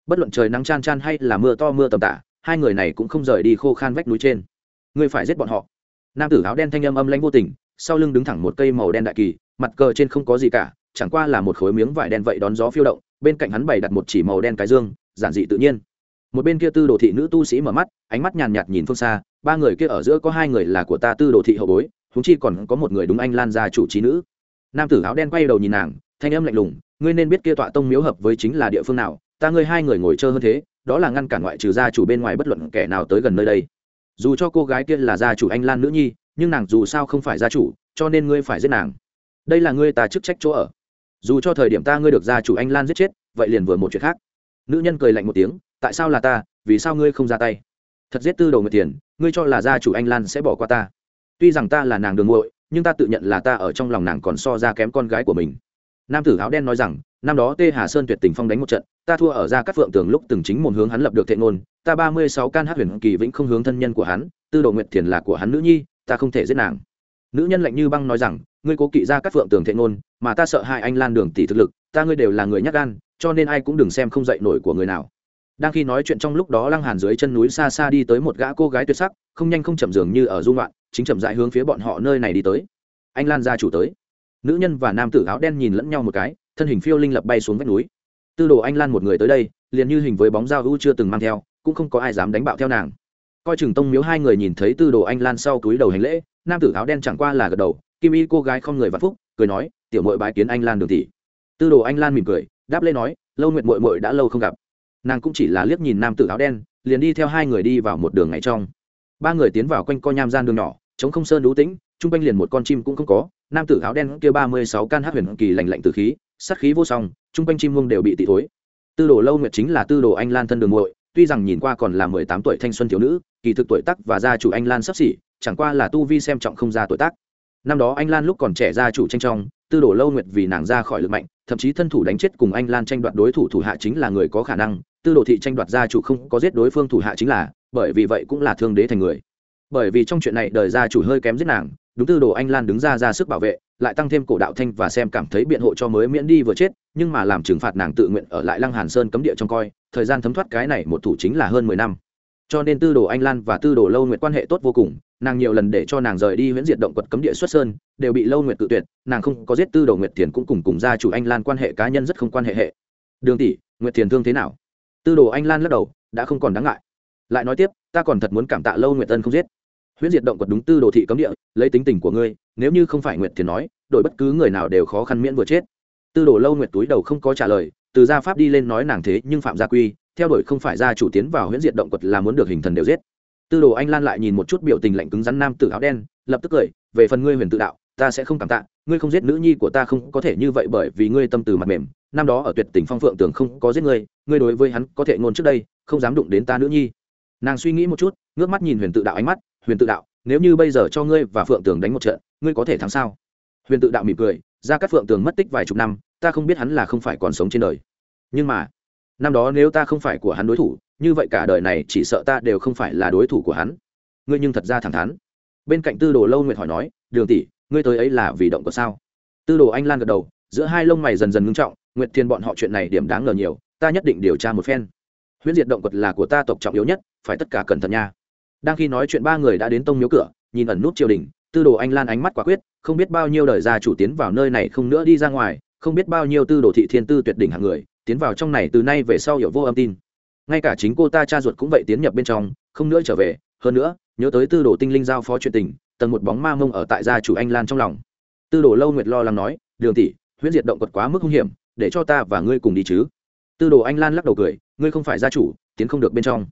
Bất luận trời nắng chan chan hay là mưa to mưa tầm tả, hai người này cũng không rời đi khô khan vách núi trên. Ngươi phải giết bọn họ. Nam tử áo đen thanh âm âm lãnh vô tình sau lưng đứng thẳng một cây màu đen đại kỳ, mặt cờ trên không có gì cả, chẳng qua là một khối miếng vải đen vậy đón gió phiêu động, bên cạnh hắn bày đặt một chỉ màu đen cái dương, giản dị tự nhiên. Một bên kia tư đồ thị nữ tu sĩ mở mắt, ánh mắt nhàn nhạt nhìn phương xa, ba người kia ở giữa có hai người là của ta tư đồ thị hậu bối húng chi còn có một người đúng anh lan gia chủ trí nữ. Nam tử áo đen quay đầu nhìn nàng, thanh âm lạnh lùng, ngươi nên biết kia tọa tông miếu hợp với chính là địa phương nào, ta ngươi hai người ngồi chơi hơn thế, đó là ngăn cản ngoại trừ gia chủ bên ngoài bất luận kẻ nào tới gần nơi đây. Dù cho cô gái kia là gia chủ anh lan nữ nhi nhưng nàng dù sao không phải gia chủ, cho nên ngươi phải giết nàng. Đây là ngươi ta chức trách chỗ ở. Dù cho thời điểm ta ngươi được gia chủ anh lan giết chết, vậy liền vừa một chuyện khác. Nữ nhân cười lạnh một tiếng, tại sao là ta, vì sao ngươi không ra tay? Thật giết tư đầu người tiền ngươi cho là gia chủ anh lan sẽ bỏ qua ta. Tuy rằng ta là nàng đường muội, nhưng ta tự nhận là ta ở trong lòng nàng còn so ra kém con gái của mình. Nam tử áo đen nói rằng, năm đó tê hà sơn tuyệt tình phong đánh một trận, ta thua ở ra các phượng tường lúc từng chính một hướng hắn lập được thệ ngôn, ta ba mươi sáu can hát huyền kỳ vĩnh không hướng thân nhân của hắn, tư đồ nguyệt thiền là của hắn nữ nhi ta không thể giết nàng. Nữ nhân lạnh như băng nói rằng, ngươi cố kỵ ra các phượng tường thệ ngôn, mà ta sợ hai anh lan đường tỷ thực lực, ta ngươi đều là người nhắc gan, cho nên ai cũng đừng xem không dậy nổi của người nào. Đang khi nói chuyện trong lúc đó lăng hàn dưới chân núi xa xa đi tới một gã cô gái tuyệt sắc, không nhanh không chậm dường như ở dung loạn chính chậm rãi hướng phía bọn họ nơi này đi tới. Anh lan gia chủ tới. Nữ nhân và nam tử áo đen nhìn lẫn nhau một cái, thân hình phiêu linh lập bay xuống vách núi. Tư đồ anh lan một người tới đây, liền như hình với bóng dao u chưa từng mang theo, cũng không có ai dám đánh bạo theo nàng coi chừng tông miếu hai người nhìn thấy tư đồ anh lan sau túi đầu hành lễ, nam tử áo đen chẳng qua là gật đầu, kim y cô gái không người vạn phúc, cười nói, tiểu mội bái kiến anh lan đường tỷ. Tư đồ anh lan mỉm cười, đáp lên nói, lâu nguyện mội mội đã lâu không gặp. Nàng cũng chỉ là liếc nhìn nam tử áo đen, liền đi theo hai người đi vào một đường ngay trong. Ba người tiến vào quanh co nham gian đường nhỏ chống không sơn đú tĩnh, chung quanh liền một con chim cũng không có, nam tử áo đen kia ba mươi sáu can hát huyền kỳ lành lạnh từ khí, sát khí vô song, chung quanh chim muông đều bị tị thối. Tư đồ lâu nguyệt chính là tư đồ anh lan thân đường muội, tuy rằng nhìn qua còn là mười tám tuổi thanh xuân thiếu nữ kỳ thực tuổi tác và gia chủ anh lan sắp xỉ, chẳng qua là tu vi xem trọng không ra tuổi tác. Năm đó anh lan lúc còn trẻ gia chủ tranh trong, tư đồ lâu nguyệt vì nàng ra khỏi lực mạnh, thậm chí thân thủ đánh chết cùng anh lan tranh đoạt đối thủ thủ hạ chính là người có khả năng, tư đồ thị tranh đoạt gia chủ không có giết đối phương thủ hạ chính là, bởi vì vậy cũng là thương đế thành người. Bởi vì trong chuyện này đời gia chủ hơi kém giết nàng, đúng tư đồ anh lan đứng ra ra sức bảo vệ, lại tăng thêm cổ đạo thanh và xem cảm thấy biện hộ cho mới miễn đi vừa chết, nhưng mà làm trừng phạt nàng tự nguyện ở lại lăng hàn sơn cấm địa trong coi, thời gian thấm thoát cái này một thủ chính là hơn mười năm cho nên tư đồ anh lan và tư đồ lâu nguyệt quan hệ tốt vô cùng, nàng nhiều lần để cho nàng rời đi huyễn diệt động quật cấm địa xuất sơn, đều bị lâu nguyệt tự tuyệt, nàng không có giết tư đồ nguyệt thiền cũng cùng cùng gia chủ anh lan quan hệ cá nhân rất không quan hệ hệ. Đường tỷ, nguyệt thiền thương thế nào? Tư đồ anh lan lắc đầu, đã không còn đáng ngại. Lại nói tiếp, ta còn thật muốn cảm tạ lâu nguyệt ân không giết. Huyễn diệt động quật đúng tư đồ thị cấm địa, lấy tính tình của ngươi, nếu như không phải nguyệt thiền nói, đội bất cứ người nào đều khó khăn miễn vừa chết. Tư đồ lâu nguyệt túi đầu không có trả lời, từ gia pháp đi lên nói nàng thế nhưng phạm gia quy theo đuổi không phải gia chủ tiến vào huyễn diệt động quật là muốn được hình thần đều giết. Tư đồ anh lan lại nhìn một chút biểu tình lạnh cứng rắn nam tử áo đen, lập tức cười, về phần ngươi huyền tự đạo, ta sẽ không cảm tạ, ngươi không giết nữ nhi của ta không có thể như vậy bởi vì ngươi tâm từ mặt mềm. Năm đó ở tuyệt tình phong phượng tưởng không có giết ngươi ngươi đối với hắn có thể ngôn trước đây, không dám đụng đến ta nữ nhi. Nàng suy nghĩ một chút, ngước mắt nhìn huyền tự đạo ánh mắt, huyền tự đạo, nếu như bây giờ cho ngươi và phượng tường đánh một trận, ngươi có thể thắng sao? Huyền tự đạo mỉm cười, ra các phượng tường mất tích vài chục năm, ta không biết hắn là không phải còn sống trên đời. Nhưng mà năm đó nếu ta không phải của hắn đối thủ, như vậy cả đời này chỉ sợ ta đều không phải là đối thủ của hắn. Ngươi nhưng thật ra thẳng thắn. Bên cạnh tư đồ lâu nguyệt hỏi nói, đường tỷ, ngươi tới ấy là vì động có sao? Tư đồ anh lan gật đầu, giữa hai lông mày dần dần ngưng trọng, nguyệt thiên bọn họ chuyện này điểm đáng ngờ nhiều, ta nhất định điều tra một phen. Huyễn diệt động quật là của ta tộc trọng yếu nhất, phải tất cả cẩn thận nha. Đang khi nói chuyện ba người đã đến tông miếu cửa, nhìn ẩn nút triều đình, tư đồ anh lan ánh mắt quả quyết, không biết bao nhiêu đời gia chủ tiến vào nơi này không nữa đi ra ngoài, không biết bao nhiêu tư đồ thị thiên tư tuyệt đỉnh hạng người tiến vào trong này từ nay về sau hiểu vô âm tin. Ngay cả chính cô ta cha ruột cũng vậy tiến nhập bên trong, không nữa trở về. Hơn nữa, nhớ tới tư đồ tinh linh giao phó chuyện tình, tầng một bóng ma mông ở tại gia chủ anh lan trong lòng. Tư đồ lâu nguyệt lo lắng nói, đường tỷ, huyễn diệt động quật quá mức hung hiểm, để cho ta và ngươi cùng đi chứ. Tư đồ anh lan lắc đầu cười, ngươi không phải gia chủ, tiến không được bên trong.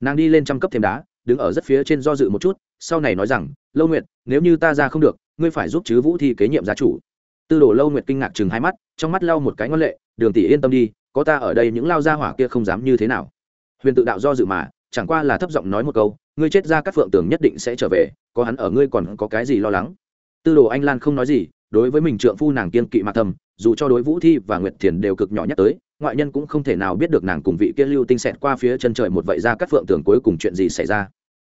Nàng đi lên trăm cấp thêm đá, đứng ở rất phía trên do dự một chút, sau này nói rằng, lâu nguyệt, nếu như ta ra không được, ngươi phải giúp chứ vũ thi kế nhiệm gia chủ. Tư đồ lâu nguyệt kinh ngạc chừng hai mắt, trong mắt lau một cái ngoan lệ, đường tỷ yên tâm đi có ta ở đây những lao gia hỏa kia không dám như thế nào. Huyền tự đạo do dự mà, chẳng qua là thấp giọng nói một câu, ngươi chết ra các phượng tường nhất định sẽ trở về, có hắn ở ngươi còn có cái gì lo lắng? Tư đồ anh lan không nói gì, đối với mình trượng phu nàng kiên kỵ mạc thầm, dù cho đối vũ thi và nguyệt thiền đều cực nhỏ nhắc tới, ngoại nhân cũng không thể nào biết được nàng cùng vị kia lưu tinh xẹt qua phía chân trời một vậy ra các phượng tường cuối cùng chuyện gì xảy ra.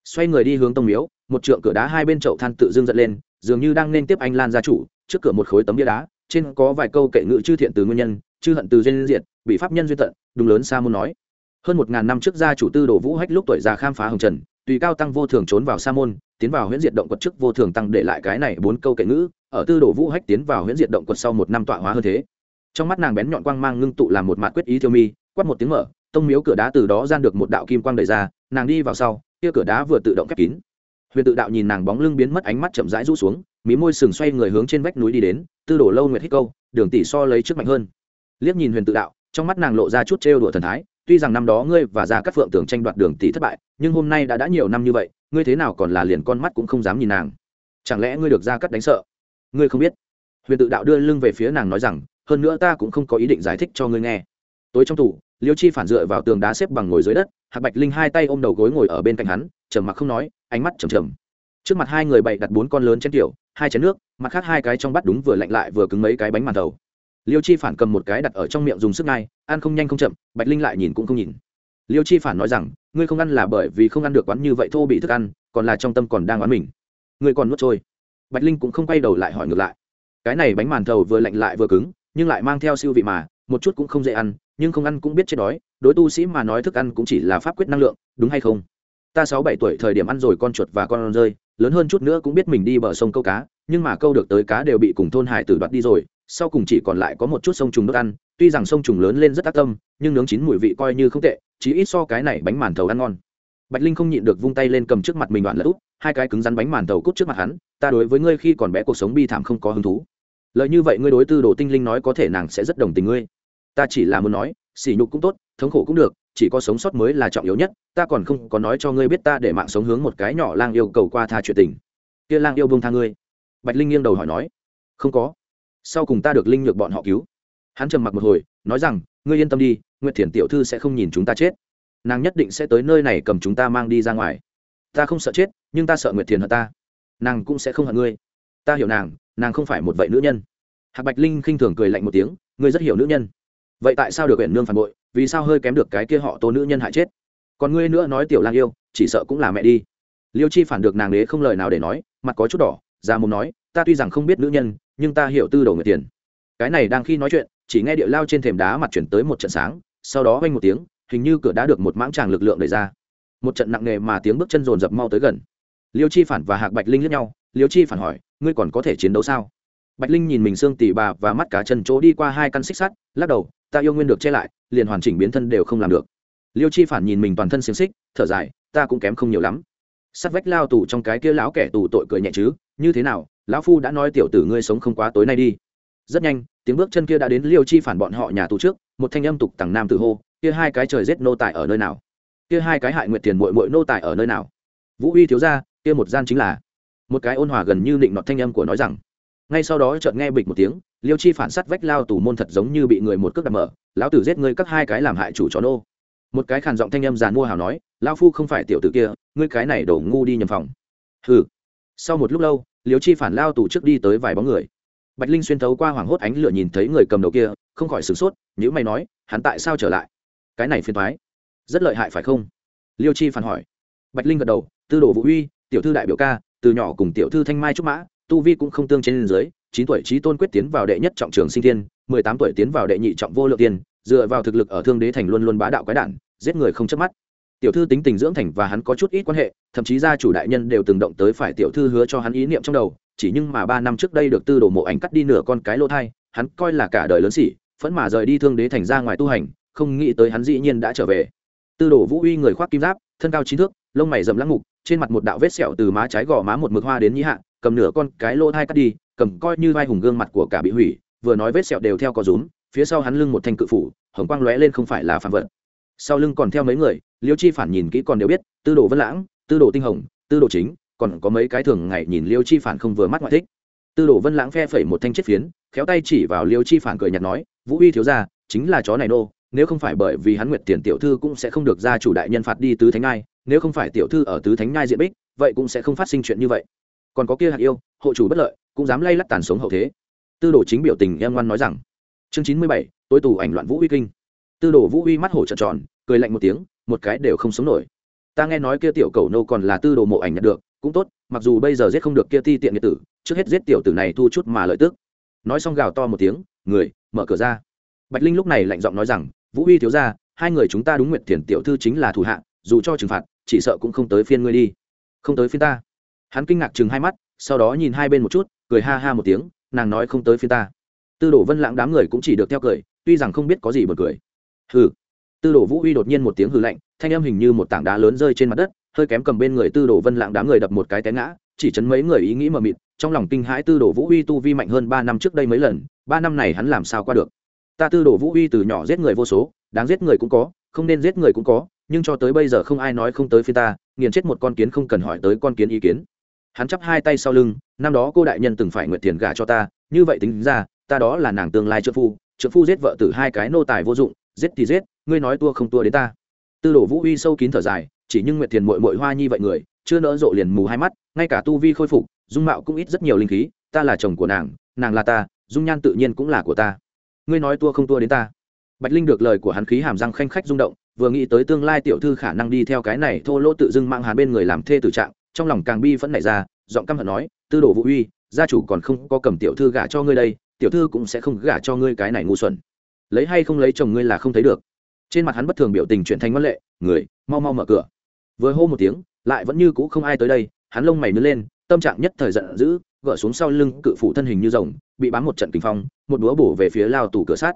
Xoay người đi hướng tông miếu, một trượng cửa đá hai bên chậu than tự dưng giật lên, dường như đang nên tiếp anh lan gia chủ, trước cửa một khối tấm bia đá, trên có vài câu kệ ngữ chư thiện từ nguyên nhân, chư hận từ duyên diệt bị pháp nhân duyên tận, đúng lớn sa môn nói. Hơn một ngàn năm trước gia chủ tư đồ vũ hách lúc tuổi già khám phá hồng trần, tùy cao tăng vô thường trốn vào sa môn, tiến vào huyễn diệt động quật trước vô thường tăng để lại cái này bốn câu kệ ngữ, ở tư đồ vũ hách tiến vào huyễn diệt động quật sau một năm tọa hóa hơn thế. Trong mắt nàng bén nhọn quang mang ngưng tụ làm một mạt quyết ý thiêu mi, quát một tiếng mở, tông miếu cửa đá từ đó gian được một đạo kim quang đẩy ra, nàng đi vào sau, kia cửa đá vừa tự động khép kín. Huyền tự đạo nhìn nàng bóng lưng biến mất ánh mắt chậm rãi rũ xuống, mí môi sừng xoay người hướng trên vách núi đi đến, tư đổ lâu nguyệt hít câu, đường tỷ so lấy trước mạnh hơn. Liếc nhìn huyền tự đạo trong mắt nàng lộ ra chút trêu đùa thần thái, tuy rằng năm đó ngươi và gia cát phượng tưởng tranh đoạt đường tỷ thất bại, nhưng hôm nay đã đã nhiều năm như vậy, ngươi thế nào còn là liền con mắt cũng không dám nhìn nàng. Chẳng lẽ ngươi được gia cát đánh sợ? Ngươi không biết. Huyền tự đạo đưa lưng về phía nàng nói rằng, hơn nữa ta cũng không có ý định giải thích cho ngươi nghe. Tối trong tủ liêu chi phản dựa vào tường đá xếp bằng ngồi dưới đất, hạc bạch linh hai tay ôm đầu gối ngồi ở bên cạnh hắn, trầm mặc không nói, ánh mắt trầm trầm. Trước mặt hai người bày đặt bốn con lớn chén tiểu, hai chén nước, mặt khác hai cái trong bát đúng vừa lạnh lại vừa cứng mấy cái bánh màn thầu liêu chi phản cầm một cái đặt ở trong miệng dùng sức ngay ăn không nhanh không chậm, bạch linh lại nhìn cũng không nhìn. Liêu chi phản nói rằng, ngươi không ăn là bởi vì không ăn được quán như vậy thô bị thức ăn, còn là trong tâm còn đang oán mình. Ngươi còn nuốt trôi. Bạch linh cũng không quay đầu lại hỏi ngược lại. Cái này bánh màn thầu vừa lạnh lại vừa cứng, nhưng lại mang theo siêu vị mà, một chút cũng không dễ ăn, nhưng không ăn cũng biết chết đói, đối tu sĩ mà nói thức ăn cũng chỉ là pháp quyết năng lượng, đúng hay không? Ta sáu bảy tuổi thời điểm ăn rồi con chuột và con rơi, lớn hơn chút nữa cũng biết mình đi bờ sông câu cá, nhưng mà câu được tới cá đều bị cùng thôn hải tử đoạt đi rồi sau cùng chỉ còn lại có một chút sông trùng đốt ăn, tuy rằng sông trùng lớn lên rất tác tâm, nhưng nướng chín mùi vị coi như không tệ chỉ ít so cái này bánh màn thầu ăn ngon. Bạch linh không nhịn được vung tay lên cầm trước mặt mình đoạn lật út hai cái cứng rắn bánh màn thầu cút trước mặt hắn, ta đối với ngươi khi còn bé cuộc sống bi thảm không có hứng thú. Lợi như vậy ngươi đối tư đồ tinh linh nói có thể nàng sẽ rất đồng tình ngươi. Ta chỉ là muốn nói, sỉ nhục cũng tốt, thống khổ cũng được, chỉ có sống sót mới là trọng yếu nhất, ta còn không có nói cho ngươi biết ta để mạng sống hướng một cái nhỏ lang yêu cầu qua tha chuyện tình. Kia lang yêu bông tha ngươi. Bạch linh nghiêng đầu hỏi nói, không có sau cùng ta được linh nhược bọn họ cứu. Hắn trầm mặc một hồi, nói rằng, ngươi yên tâm đi, nguyệt thiền tiểu thư sẽ không nhìn chúng ta chết. Nàng nhất định sẽ tới nơi này cầm chúng ta mang đi ra ngoài. Ta không sợ chết, nhưng ta sợ nguyệt thiền hận ta. Nàng cũng sẽ không hận ngươi. Ta hiểu nàng nàng không phải một vậy nữ nhân. Hạc bạch linh khinh thường cười lạnh một tiếng, ngươi rất hiểu nữ nhân. Vậy tại sao được huyện nương phản bội, vì sao hơi kém được cái kia họ tô nữ nhân hại chết? Còn ngươi nữa nói tiểu lang yêu, chỉ sợ cũng là mẹ đi. Liêu chi phản được nàng đế không lời nào để nói, mặt có chút đỏ, ra mồm nói ta tuy rằng không biết nữ nhân, nhưng ta hiểu tư đầu người tiền. Cái này đang khi nói chuyện, chỉ nghe địa lao trên thềm đá mặt chuyển tới một trận sáng, sau đó vang một tiếng, hình như cửa đá được một mãng tràng lực lượng đẩy ra. Một trận nặng nề mà tiếng bước chân rồn rập mau tới gần. Liêu chi phản và hạc bạch linh lướt nhau, liêu chi phản hỏi, ngươi còn có thể chiến đấu sao? Bạch linh nhìn mình xương tỉ bà và mắt cá chân chỗ đi qua hai căn xích sắt, lắc đầu, ta yêu nguyên được che lại, liền hoàn chỉnh biến thân đều không làm được. Liêu chi phản nhìn mình toàn thân xiềng xích, thở dài, ta cũng kém không nhiều lắm. Sắt vách lao tù trong cái kia lão kẻ tù tội cười nhẹ chứ, như thế nào lão phu đã nói tiểu tử ngươi sống không quá tối nay đi. Rất nhanh, tiếng bước chân kia đã đến liêu chi phản bọn họ nhà tù trước, một thanh âm tục tằng nam tự hô, kia hai cái trời rét nô tài ở nơi nào? Kia hai cái hại nguyệt tiền mội mội nô tài ở nơi nào? Vũ uy thiếu ra kia một gian chính là. Một cái ôn hòa gần như định nọt thanh âm của nói rằng. Ngay sau đó chợt nghe bịch một tiếng, liêu chi phản sát vách lao tù môn thật giống như bị người một cước đập mở, lão tử giết ngươi các hai cái làm hại chủ chó nô. Một cái khàn giọng thanh âm giàn mua hào nói lao phu không phải tiểu tử kia, ngươi cái này đổ ngu đi nhầm phòng. Hừ. Sau một lúc lâu liêu chi phản lao tù trước đi tới vài bóng người. Bạch linh xuyên thấu qua hoảng hốt ánh lửa nhìn thấy người cầm đầu kia, không khỏi sửng sốt nhữ mày nói, hắn tại sao trở lại? Cái này phiền thoái rất lợi hại phải không? Liêu chi phản hỏi. Bạch linh gật đầu, tư đồ vũ uy, tiểu thư đại biểu ca, từ nhỏ cùng tiểu thư thanh mai trúc mã, tu vi cũng không tương trên dưới, chín tuổi trí tôn quyết tiến vào đệ nhất trọng trường sinh thiên, mười tám tuổi tiến vào đệ nhị trọng vô lượng tiên dựa vào thực lực ở thương đế thành luôn luôn bá đạo quái đản, giết người không chớp mắt tiểu thư tính tình dưỡng thành và hắn có chút ít quan hệ, thậm chí gia chủ đại nhân đều từng động tới phải tiểu thư hứa cho hắn ý niệm trong đầu, chỉ nhưng mà ba năm trước đây được tư đồ mộ ảnh cắt đi nửa con cái lô thai, hắn coi là cả đời lớn xỉ, phẫn mà rời đi thương đế thành ra ngoài tu hành, không nghĩ tới hắn dĩ nhiên đã trở về. Tư đồ vũ uy người khoác kim giáp, thân cao chín thước, lông mày rậm lăng mục, trên mặt một đạo vết sẹo từ má trái gò má một mực hoa đến nhĩ hạ, cầm nửa con cái lô thai cắt đi, cầm coi như vai hùng gương mặt của cả bị hủy, vừa nói vết sẹo đều theo có rúm, phía sau hắn lưng một thanh cự phủ, hồng quang lóe lên không phải là phạm vật sau lưng còn theo mấy người, liêu chi phản nhìn kỹ còn đều biết, tư đồ vân lãng, tư đồ tinh hồng, tư đồ chính, còn có mấy cái thường ngày nhìn liêu chi phản không vừa mắt ngoại thích. Tư đồ vân lãng phe phẩy một thanh chiếc phiến, khéo tay chỉ vào liêu chi phản cười nhạt nói, vũ uy thiếu ra chính là chó này nô, nếu không phải bởi vì hắn nguyệt tiền tiểu thư cũng sẽ không được ra chủ đại nhân phạt đi tứ thánh ngai, nếu không phải tiểu thư ở tứ thánh ngai diện bích, vậy cũng sẽ không phát sinh chuyện như vậy. Còn có kia hạt yêu, hộ chủ bất lợi, cũng dám lay lắt tàn sống hậu thế. Tư đồ chính biểu tình em ngoan nói rằng. Chương chín mươi bảy tôi tù ảnh loạn vũ uy kinh tư đồ vũ uy mắt hổ trợn tròn, cười lạnh một tiếng, một cái đều không sống nổi. Ta nghe nói kia tiểu cầu nô còn là tư đồ mộ ảnh nhận được, cũng tốt, mặc dù bây giờ giết không được kia ti tiện nghiệt tử, trước hết giết tiểu tử này thu chút mà lợi tức. Nói xong gào to một tiếng, người, mở cửa ra. Bạch linh lúc này lạnh giọng nói rằng, vũ uy thiếu ra hai người chúng ta đúng nguyện thiền tiểu thư chính là thủ hạ, dù cho trừng phạt, chỉ sợ cũng không tới phiên ngươi đi. Không tới phiên ta. Hắn kinh ngạc chừng hai mắt, sau đó nhìn hai bên một chút, cười ha ha một tiếng, nàng nói không tới phiên ta. Tư đồ vân lãng đám người cũng chỉ được theo cười, tuy rằng không biết có gì bật cười hừ. Tư đồ vũ uy đột nhiên một tiếng hừ lạnh, thanh âm hình như một tảng đá lớn rơi trên mặt đất, hơi kém cầm bên người tư đồ vân lãng đám người đập một cái té ngã, chỉ chấn mấy người ý nghĩ mờ mịt, trong lòng kinh hãi tư đồ vũ uy tu vi mạnh hơn ba năm trước đây mấy lần, ba năm này hắn làm sao qua được? Ta tư đồ vũ uy từ nhỏ giết người vô số, đáng giết người cũng có, không nên giết người cũng có, nhưng cho tới bây giờ không ai nói không tới phía ta, nghiền chết một con kiến không cần hỏi tới con kiến ý kiến. Hắn chắp hai tay sau lưng, năm đó cô đại nhân từng phải nguyện tiền gả cho ta, như vậy tính ra, ta đó là nàng tương lai trợ phu trợ phu giết vợ tử hai cái nô tài vô dụng giết thì giết, ngươi nói tua không tua đến ta. Tư đồ vũ uy sâu kín thở dài, chỉ nhưng nguyệt thiền mội mội hoa nhi vậy người, chưa nỡ rộ liền mù hai mắt, ngay cả tu vi khôi phục, dung mạo cũng ít rất nhiều linh khí, ta là chồng của nàng nàng là ta, dung nhan tự nhiên cũng là của ta. Ngươi nói tua không tua đến ta. Bạch linh được lời của hắn khí hàm răng khanh khách rung động, vừa nghĩ tới tương lai tiểu thư khả năng đi theo cái này thô lỗ tự dưng mang hắn bên người làm thê tử trạng, trong lòng càng bi vẫn nảy ra, giọng căm hận nói, tư đồ vũ uy, gia chủ còn không có cầm tiểu thư gả cho ngươi đây, tiểu thư cũng sẽ không gả cho ngươi cái này ngu xuẩn lấy hay không lấy chồng ngươi là không thấy được. Trên mặt hắn bất thường biểu tình chuyển thành ngoan lệ, người, mau mau mở cửa. Vừa hô một tiếng, lại vẫn như cũ không ai tới đây, hắn lông mày nứt lên, tâm trạng nhất thời giận dữ, gỡ xuống sau lưng cự phủ thân hình như rồng, bị bám một trận kinh phong, một búa bổ về phía lao tủ cửa sắt.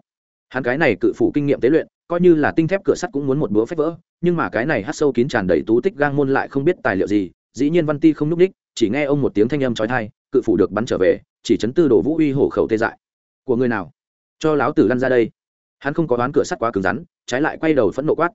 Hắn cái này cự phủ kinh nghiệm tế luyện, coi như là tinh thép cửa sắt cũng muốn một búa phép vỡ, nhưng mà cái này hắt sâu kín tràn đầy tú tích gang môn lại không biết tài liệu gì, dĩ nhiên văn ti không núp đích chỉ nghe ông một tiếng thanh âm trói thai cự phủ được bắn trở về, chỉ chấn tư đồ vũ uy hổ khẩu tê dại. Của người nào? Cho láo tử lăn ra đây hắn không có đoán cửa sắt quá cứng rắn, trái lại quay đầu phẫn nộ quát.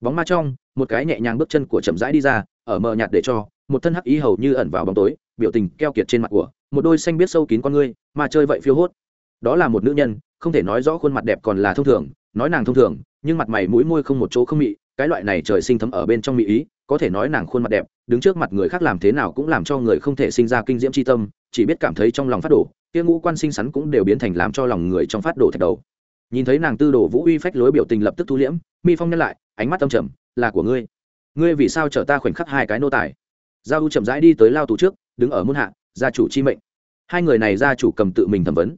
Bóng ma trong, một cái nhẹ nhàng bước chân của chậm rãi đi ra, ở mờ nhạt để cho, một thân hắc ý hầu như ẩn vào bóng tối, biểu tình keo kiệt trên mặt của, một đôi xanh biết sâu kín con ngươi, mà chơi vậy phiêu hốt. Đó là một nữ nhân, không thể nói rõ khuôn mặt đẹp còn là thông thường, nói nàng thông thường, nhưng mặt mày mũi môi không một chỗ không mị, cái loại này trời sinh thấm ở bên trong mỹ ý, có thể nói nàng khuôn mặt đẹp, đứng trước mặt người khác làm thế nào cũng làm cho người không thể sinh ra kinh diễm c h i tâm, chỉ biết cảm thấy trong lòng phát đổ, kia ngũ quan sinh sắn cũng đều biến thành làm cho lòng người trong phát đổ thạch đầu nhìn thấy nàng tư đồ vũ uy phách lối biểu tình lập tức thu liễm, mi phong nhân lại, ánh mắt âm trầm, là của ngươi. Ngươi vì sao chở ta khoảnh khắc hai cái nô tài? Giao u chậm rãi đi tới lao tù trước, đứng ở muôn hạ, gia chủ chi mệnh. Hai người này gia chủ cầm tự mình thẩm vấn.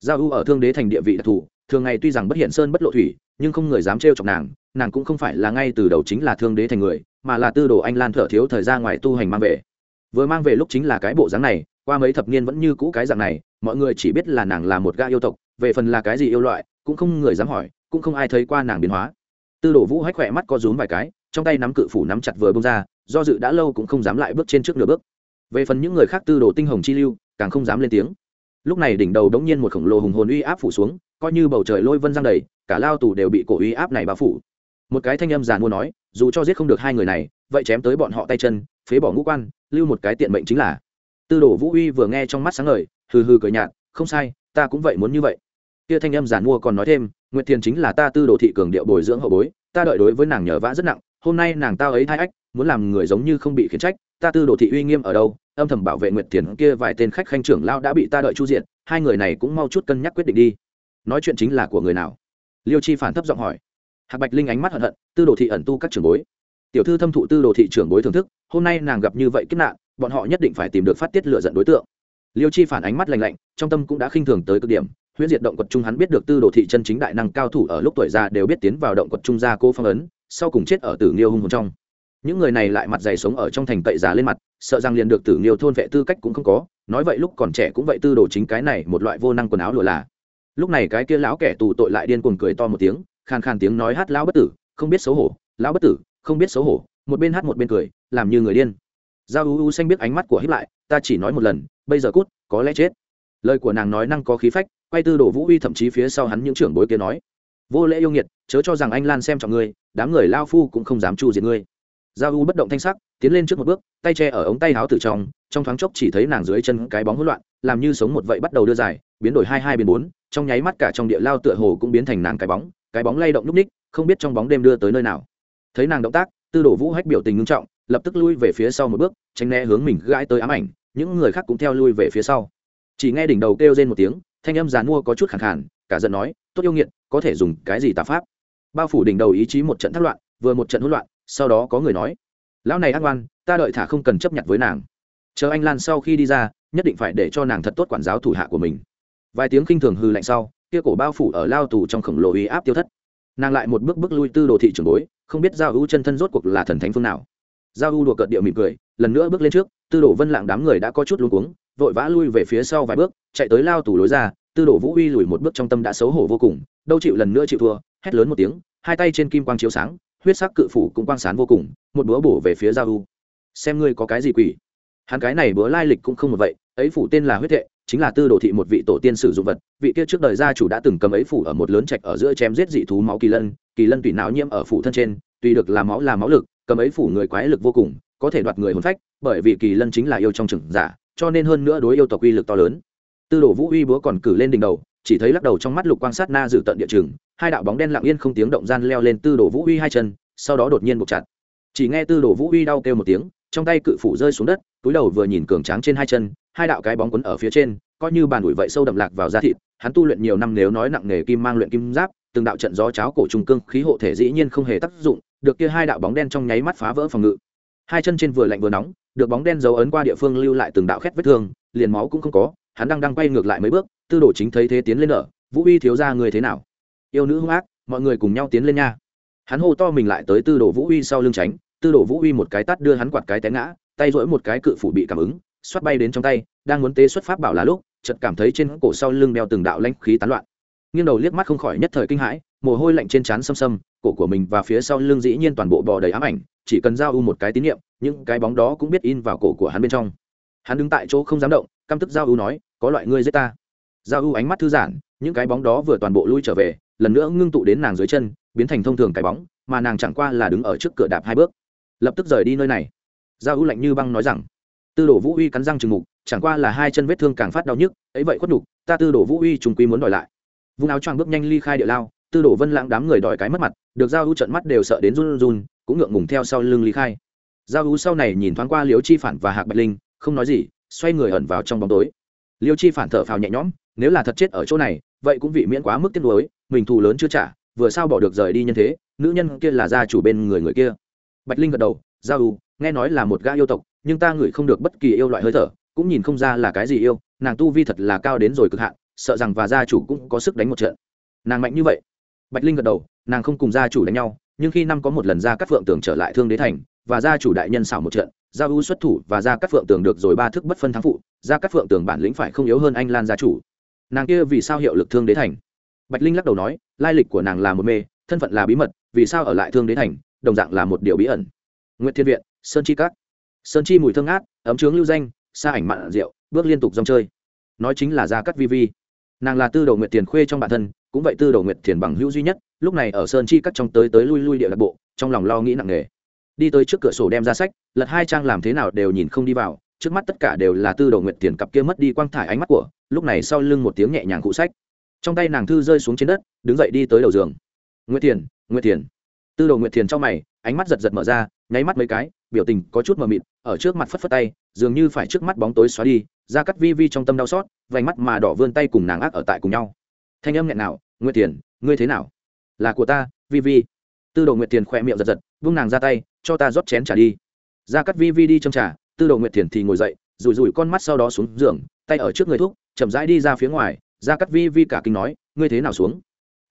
Giao u ở thương đế thành địa vị đặc thù, thường ngày tuy rằng bất hiện sơn bất lộ thủy, nhưng không người dám trêu chọc nàng nàng cũng không phải là ngay từ đầu chính là thương đế thành người, mà là tư đồ anh lan thở thiếu thời gian ngoài tu hành mang về. Vừa mang về lúc chính là cái bộ dáng này, qua mấy thập niên vẫn như cũ cái dạng này, mọi người chỉ biết là nàng là một gã yêu tộc, về phần là cái gì yêu loại cũng không người dám hỏi, cũng không ai thấy qua nàng biến hóa. Tư đồ vũ hách khỏe mắt co rúm vài cái, trong tay nắm cự phủ nắm chặt vừa bông ra, do dự đã lâu cũng không dám lại bước trên trước nửa bước. Về phần những người khác tư đồ tinh hồng chi lưu, càng không dám lên tiếng. Lúc này đỉnh đầu đống nhiên một khổng lồ hùng hồn uy áp phủ xuống, coi như bầu trời lôi vân giang đầy, cả lao tù đều bị cổ uy áp này bao phủ. Một cái thanh âm giàn mua nói, dù cho giết không được hai người này, vậy chém tới bọn họ tay chân, phế bỏ ngũ quan, lưu một cái tiện mệnh chính là. Tư đồ vũ uy vừa nghe trong mắt sáng ngời, hừ hừ cười nhạt, không sai, ta cũng vậy muốn như vậy kia thanh âm giản mua còn nói thêm, nguyệt thiền chính là ta tư đồ thị cường điệu bồi dưỡng hậu bối, ta đợi đối với nàng nhờ vã rất nặng, hôm nay nàng tao ấy thai ách, muốn làm người giống như không bị khiển trách, ta tư đồ thị uy nghiêm ở đâu, âm thầm bảo vệ nguyệt thiền kia vài tên khách khanh trưởng lao đã bị ta đợi chu diện hai người này cũng mau chút cân nhắc quyết định đi. Nói chuyện chính là của người nào? Liêu chi phản thấp giọng hỏi. Hạc bạch linh ánh mắt hận hận, tư đồ thị ẩn tu các trưởng bối. Tiểu thư thâm thụ tư đồ thị trưởng bối thưởng thức, hôm nay nàng gặp như vậy kiếp nạn, bọn họ nhất định phải tìm được phát tiết lựa giận đối tượng. Liêu chi phản ánh mắt lành lạnh, trong tâm cũng đã khinh thường tới cực điểm huyễn diệt động quật trung hắn biết được tư đồ thị chân chính đại năng cao thủ ở lúc tuổi già đều biết tiến vào động quật trung gia cô phong ấn, sau cùng chết ở tử nghiêu hung hồn trong. Những người này lại mặt dày sống ở trong thành tậy già lên mặt, sợ rằng liền được tử nghiêu thôn vệ tư cách cũng không có, nói vậy lúc còn trẻ cũng vậy tư đồ chính cái này một loại vô năng quần áo lụa là. Lúc này cái kia lão kẻ tù tội lại điên cuồng cười to một tiếng, khàn khàn tiếng nói hát lão bất tử, không biết xấu hổ, lão bất tử, không biết xấu hổ, một bên hát một bên cười, làm như người điên. Giao u u xanh biết ánh mắt của hít lại, ta chỉ nói một lần, bây giờ cút, có lẽ chết lời của nàng nói năng có khí phách, quay tư đồ vũ uy thậm chí phía sau hắn những trưởng bối kia nói, vô lễ yêu nghiệt, chớ cho rằng anh lan xem trọng ngươi, đám người lao phu cũng không dám chu diệt ngươi. Giao u bất động thanh sắc, tiến lên trước một bước, tay che ở ống tay áo từ trong trong thoáng chốc chỉ thấy nàng dưới chân cái bóng hỗn loạn, làm như sống một vậy bắt đầu đưa dài, biến đổi hai hai biến bốn, trong nháy mắt cả trong địa lao tựa hồ cũng biến thành nàng cái bóng cái bóng lay động núp ních, không biết trong bóng đêm đưa tới nơi nào. Thấy nàng động tác, tư đồ vũ hách biểu tình ngưng trọng, lập tức lui về phía sau một bước, tránh né hướng mình gãi tới ám ảnh, những người khác cũng theo lui về phía sau chỉ nghe đỉnh đầu kêu rên một tiếng, thanh âm dàn mua có chút khẳng khàn, cả giận nói, tốt yêu nghiệt, có thể dùng cái gì tà pháp? Bao phủ đỉnh đầu ý chí một trận thất loạn, vừa một trận hỗn loạn, sau đó có người nói, lão này ác oan, ta đợi thả không cần chấp nhận với nàng. Chờ anh lan sau khi đi ra, nhất định phải để cho nàng thật tốt quản giáo thủ hạ của mình. Vài tiếng khinh thường hư lạnh sau, kia cổ bao phủ ở lao tù trong khổng lồ uy áp tiêu thất. Nàng lại một bước bước lui tư đồ thị trường bối, không biết giao ưu chân thân rốt cuộc là thần thánh phương nào. Giao ưu đùa cợt địa mỉm cười, lần nữa bước lên trước, tư đồ vân lạng đám người đã có chút luống cuống vội vã lui về phía sau vài bước, chạy tới lao tủ lối ra, tư đồ vũ uy lùi một bước trong tâm đã xấu hổ vô cùng, đâu chịu lần nữa chịu thua, hét lớn một tiếng, hai tay trên kim quang chiếu sáng, huyết sắc cự phủ cũng quang sán vô cùng, một búa bổ về phía giao u. Xem ngươi có cái gì quỷ. Hắn cái này búa lai lịch cũng không một vậy, ấy phủ tên là huyết thệ, chính là tư đồ thị một vị tổ tiên sử dụng vật, vị kia trước đời gia chủ đã từng cầm ấy phủ ở một lớn trạch ở giữa chém giết dị thú máu kỳ lân kỳ lân tùy não nhiễm ở phủ thân trên tùy được làm máu là máu lực, cầm ấy phủ người quái lực vô cùng, có thể đoạt người hồn phách, bởi vì kỳ lân chính là yêu trong trưởng giả cho nên hơn nữa đối yêu tộc uy lực to lớn. Tư đồ vũ uy búa còn cử lên đỉnh đầu, chỉ thấy lắc đầu trong mắt lục quang sát na dự tận địa chừng hai đạo bóng đen lặng yên không tiếng động gian leo lên tư đồ vũ uy hai chân, sau đó đột nhiên buộc chặt. Chỉ nghe tư đồ vũ uy đau kêu một tiếng, trong tay cự phủ rơi xuống đất, túi đầu vừa nhìn cường tráng trên hai chân, hai đạo cái bóng quấn ở phía trên, coi như bàn ủi vậy sâu đậm lạc vào da thịt, hắn tu luyện nhiều năm nếu nói nặng nghề kim mang luyện kim giáp, từng đạo trận gió cháo cổ trùng cương, khí hộ thể dĩ nhiên không hề tác dụng, được kia hai đạo bóng đen trong nháy mắt phá vỡ phòng ngự hai chân trên vừa lạnh vừa nóng, được bóng đen dấu ấn qua địa phương lưu lại từng đạo khét vết thương, liền máu cũng không có, hắn đang đang quay ngược lại mấy bước, tư đồ chính thấy thế tiến lên nở, vũ uy thiếu ra người thế nào? Yêu nữ hung ác, mọi người cùng nhau tiến lên nha. Hắn hô to mình lại tới tư đồ vũ uy sau lưng tránh, tư đồ vũ uy một cái tắt đưa hắn quạt cái té ngã, tay rỗi một cái cự phủ bị cảm ứng, xoát bay đến trong tay, đang muốn tế xuất pháp bảo là lúc, chợt cảm thấy trên cổ sau lưng đeo từng đạo lanh khí tán loạn. Nghiêng đầu liếc mắt không khỏi nhất thời kinh hãi, mồ hôi lạnh trên trán xâm xâm, cổ của mình và phía sau lưng dĩ nhiên toàn bộ bò đầy ám ảnh chỉ cần giao u một cái tín nhiệm, những cái bóng đó cũng biết in vào cổ của hắn bên trong. Hắn đứng tại chỗ không dám động, căm tức giao u nói, có loại ngươi giết ta. Giao u ánh mắt thư giãn, những cái bóng đó vừa toàn bộ lui trở về, lần nữa ngưng tụ đến nàng dưới chân, biến thành thông thường cái bóng, mà nàng chẳng qua là đứng ở trước cửa đạp hai bước. Lập tức rời đi nơi này. Giao u lạnh như băng nói rằng, tư đồ vũ uy cắn răng trừng mục, chẳng qua là hai chân vết thương càng phát đau nhức, ấy vậy khuất nhục, ta tư đồ vũ uy trùng quy muốn đòi lại. Vung áo choàng bước nhanh ly khai địa lao, tư đồ vân lãng đám người đòi cái mất mặt, được giao u trận mắt đều sợ đến run run cũng ngượng ngùng theo sau lưng ly khai. Giao u sau này nhìn thoáng qua liễu chi phản và hạc bạch linh, không nói gì, xoay người ẩn vào trong bóng tối. Liêu chi phản thở phào nhẹ nhõm, nếu là thật chết ở chỗ này, vậy cũng vị miễn quá mức tiếc nuối, mình thù lớn chưa trả, vừa sao bỏ được rời đi nhân thế, nữ nhân kia là gia chủ bên người người kia. Bạch linh gật đầu, giao u nghe nói là một gã yêu tộc, nhưng ta ngửi không được bất kỳ yêu loại hơi thở, cũng nhìn không ra là cái gì yêu, nàng tu vi thật là cao đến rồi cực hạn, sợ rằng và gia chủ cũng có sức đánh một trận. Nàng mạnh như vậy? Bạch linh gật đầu, nàng không cùng gia chủ đánh nhau nhưng khi năm có một lần ra các phượng tường trở lại thương đế thành, và gia chủ đại nhân xảo một trận gia u xuất thủ và ra các phượng tường được rồi ba thức bất phân thắng phụ, ra các phượng tường bản lĩnh phải không yếu hơn anh lan gia chủ. Nàng kia vì sao hiệu lực thương đế thành? Bạch linh lắc đầu nói, lai lịch của nàng là một mê, thân phận là bí mật, vì sao ở lại thương đế thành, đồng dạng là một điều bí ẩn. Nguyễn thiên viện, sơn chi cát sơn chi mùi thơm ngát, ấm trướng lưu danh, xa ảnh mặn rượu, bước liên tục dòng chơi. Nói chính là gia cắt vi vi nàng là tư đầu nguyệt tiền khuê trong bản thân, cũng vậy tư đầu nguyệt tiền bằng hữu duy nhất, lúc này ở sơn chi cắt trong tới tới lui lui địa lạc bộ, trong lòng lo nghĩ nặng nề. Đi tới trước cửa sổ đem ra sách, lật hai trang làm thế nào đều nhìn không đi vào, trước mắt tất cả đều là tư đầu nguyệt tiền cặp kia mất đi quang thải ánh mắt của, lúc này sau lưng một tiếng nhẹ nhàng cụ sách. Trong tay nàng thư rơi xuống trên đất, đứng dậy đi tới đầu giường. Nguyệt tiền nguyệt tiền tư đầu nguyệt tiền trong mày, ánh mắt giật giật mở ra, nháy mắt mấy cái biểu tình có chút mờ mịt, ở trước mặt phất phất tay, dường như phải trước mắt bóng tối xóa đi ra cắt vi vi trong tâm đau xót, vành mắt mà đỏ vươn tay cùng nàng ác ở tại cùng nhau. Thanh âm nghẹn nào, nguyệt tiền ngươi thế nào? Là của ta, vi vi. Tư đồ nguyệt tiền khỏe miệng giật giật vung nàng ra tay, cho ta rót chén trà đi. Ra cắt vi vi đi trong trà, tư đồ nguyệt tiền thì ngồi dậy, rủi rủi con mắt sau đó xuống giường, tay ở trước người thuốc chậm rãi đi ra phía ngoài. Ra cắt vi vi cả kinh nói, ngươi thế nào xuống?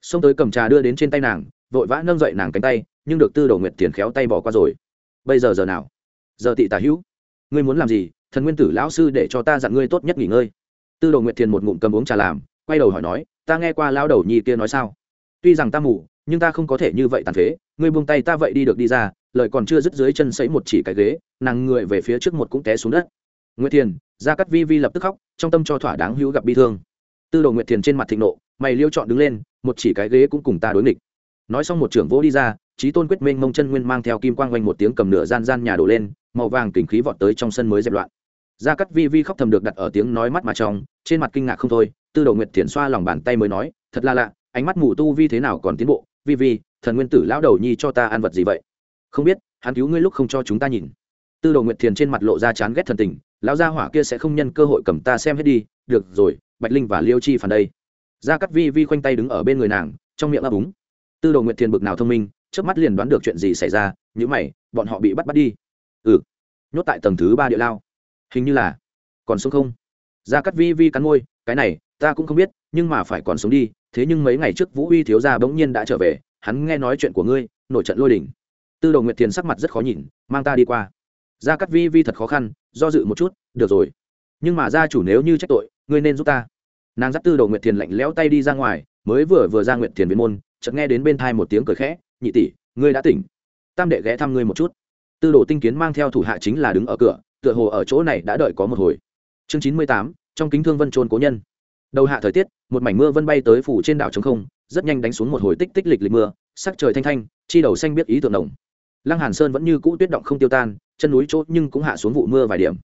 Xông tới cầm trà đưa đến trên tay nàng, vội vã nâng dậy nàng cánh tay, nhưng được tư đồ nguyệt tiền khéo tay bỏ qua rồi bây giờ giờ nào? Giờ tị tả hữu. Ngươi muốn làm gì? Thần nguyên tử lão sư để cho ta dặn ngươi tốt nhất nghỉ ngơi. Tư đồ nguyệt thiền một ngụm cầm uống trà làm, quay đầu hỏi nói, ta nghe qua lao đầu nhi kia nói sao? Tuy rằng ta mù, nhưng ta không có thể như vậy tàn phế. Ngươi buông tay ta vậy đi được đi ra, lời còn chưa dứt dưới chân sấy một chỉ cái ghế, nàng người về phía trước một cũng té xuống đất. Nguyệt thiền ra cắt vi vi lập tức khóc, trong tâm cho thỏa đáng hữu gặp bi thương. Tư đồ nguyệt thiền trên mặt thịnh nộ, mày liêu chọn đứng lên, một chỉ cái ghế cũng cùng ta đối nghịch. Nói xong một trưởng vỗ đi ra trí tôn quyết minh mông chân nguyên mang theo kim quang quanh một tiếng cầm nửa gian gian nhà đổ lên, màu vàng kình khí vọt tới trong sân mới dẹp loạn. Gia cắt vi vi khóc thầm được đặt ở tiếng nói mắt mà trong, trên mặt kinh ngạc không thôi, tư đồ nguyệt thiền xoa lòng bàn tay mới nói, thật là lạ, ánh mắt mù tu vi thế nào còn tiến bộ? Vi vi, thần nguyên tử lão đầu nhi cho ta ăn vật gì vậy? Không biết, hắn cứu ngươi lúc không cho chúng ta nhìn. Tư đồ nguyệt thiền trên mặt lộ ra chán ghét thần tình, lão gia hỏa kia sẽ không nhân cơ hội cầm ta xem hết đi, được rồi, bạch linh và liêu chi phản đây. Gia cắt vi vi khoanh tay đứng ở bên người nàng, trong miệng ấp úng. Tư đồ nguyệt thiền bực nào thông minh trước mắt liền đoán được chuyện gì xảy ra nhữ mày, bọn họ bị bắt bắt đi. Ừ nhốt tại tầng thứ ba địa lao. Hình như là, còn sống không? Ra cắt vi vi cắn môi, cái này, ta cũng không biết, nhưng mà phải còn sống đi, thế nhưng mấy ngày trước vũ uy thiếu gia bỗng nhiên đã trở về, hắn nghe nói chuyện của ngươi, nổi trận lôi đỉnh tư đồ nguyệt thiền sắc mặt rất khó nhìn, mang ta đi qua. Gia cắt vi vi thật khó khăn, do dự một chút, được rồi. Nhưng mà gia chủ nếu như trách tội, ngươi nên giúp ta. Nàng dắt tư đồ nguyệt thiền lạnh lẽo tay đi ra ngoài, mới vừa vừa ra nguyệt thiền viên môn, chợt nghe đến bên thai một tiếng cười khẽ nhị tỷ, ngươi đã tỉnh. Tam đệ ghé thăm ngươi một chút. Tư đồ tinh kiến mang theo thủ hạ chính là đứng ở cửa, tựa hồ ở chỗ này đã đợi có một hồi. Chương chín mươi tám, trong kính thương vân trôn cố nhân. Đầu hạ thời tiết, một mảnh mưa vân bay tới phủ trên đảo trống không, rất nhanh đánh xuống một hồi tích tích lịch lịch mưa, sắc trời thanh thanh, chi đầu xanh biết ý tưởng đồng. Lăng hàn sơn vẫn như cũ tuyết động không tiêu tan, chân núi chốt nhưng cũng hạ xuống vụ mưa vài điểm.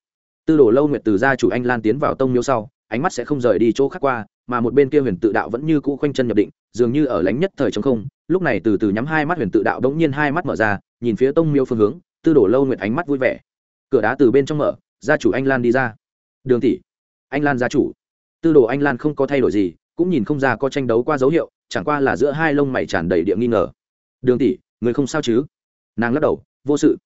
Tư đồ lâu nguyệt từ gia chủ anh lan tiến vào tông miếu sau, ánh mắt sẽ không rời đi chỗ khác qua, mà một bên kia huyền tự đạo vẫn như cũ khoanh chân nhập định, dường như ở lánh nhất thời trống không lúc này từ từ nhắm hai mắt huyền tự đạo đống nhiên hai mắt mở ra, nhìn phía tông miêu phương hướng, tư đồ lâu nguyệt ánh mắt vui vẻ. Cửa đá từ bên trong mở, gia chủ anh lan đi ra. Đường tỷ, anh lan gia chủ. Tư đồ anh lan không có thay đổi gì, cũng nhìn không ra có tranh đấu qua dấu hiệu, chẳng qua là giữa hai lông mày tràn đầy địa nghi ngờ. Đường tỷ, người không sao chứ? Nàng lắc đầu, vô sự.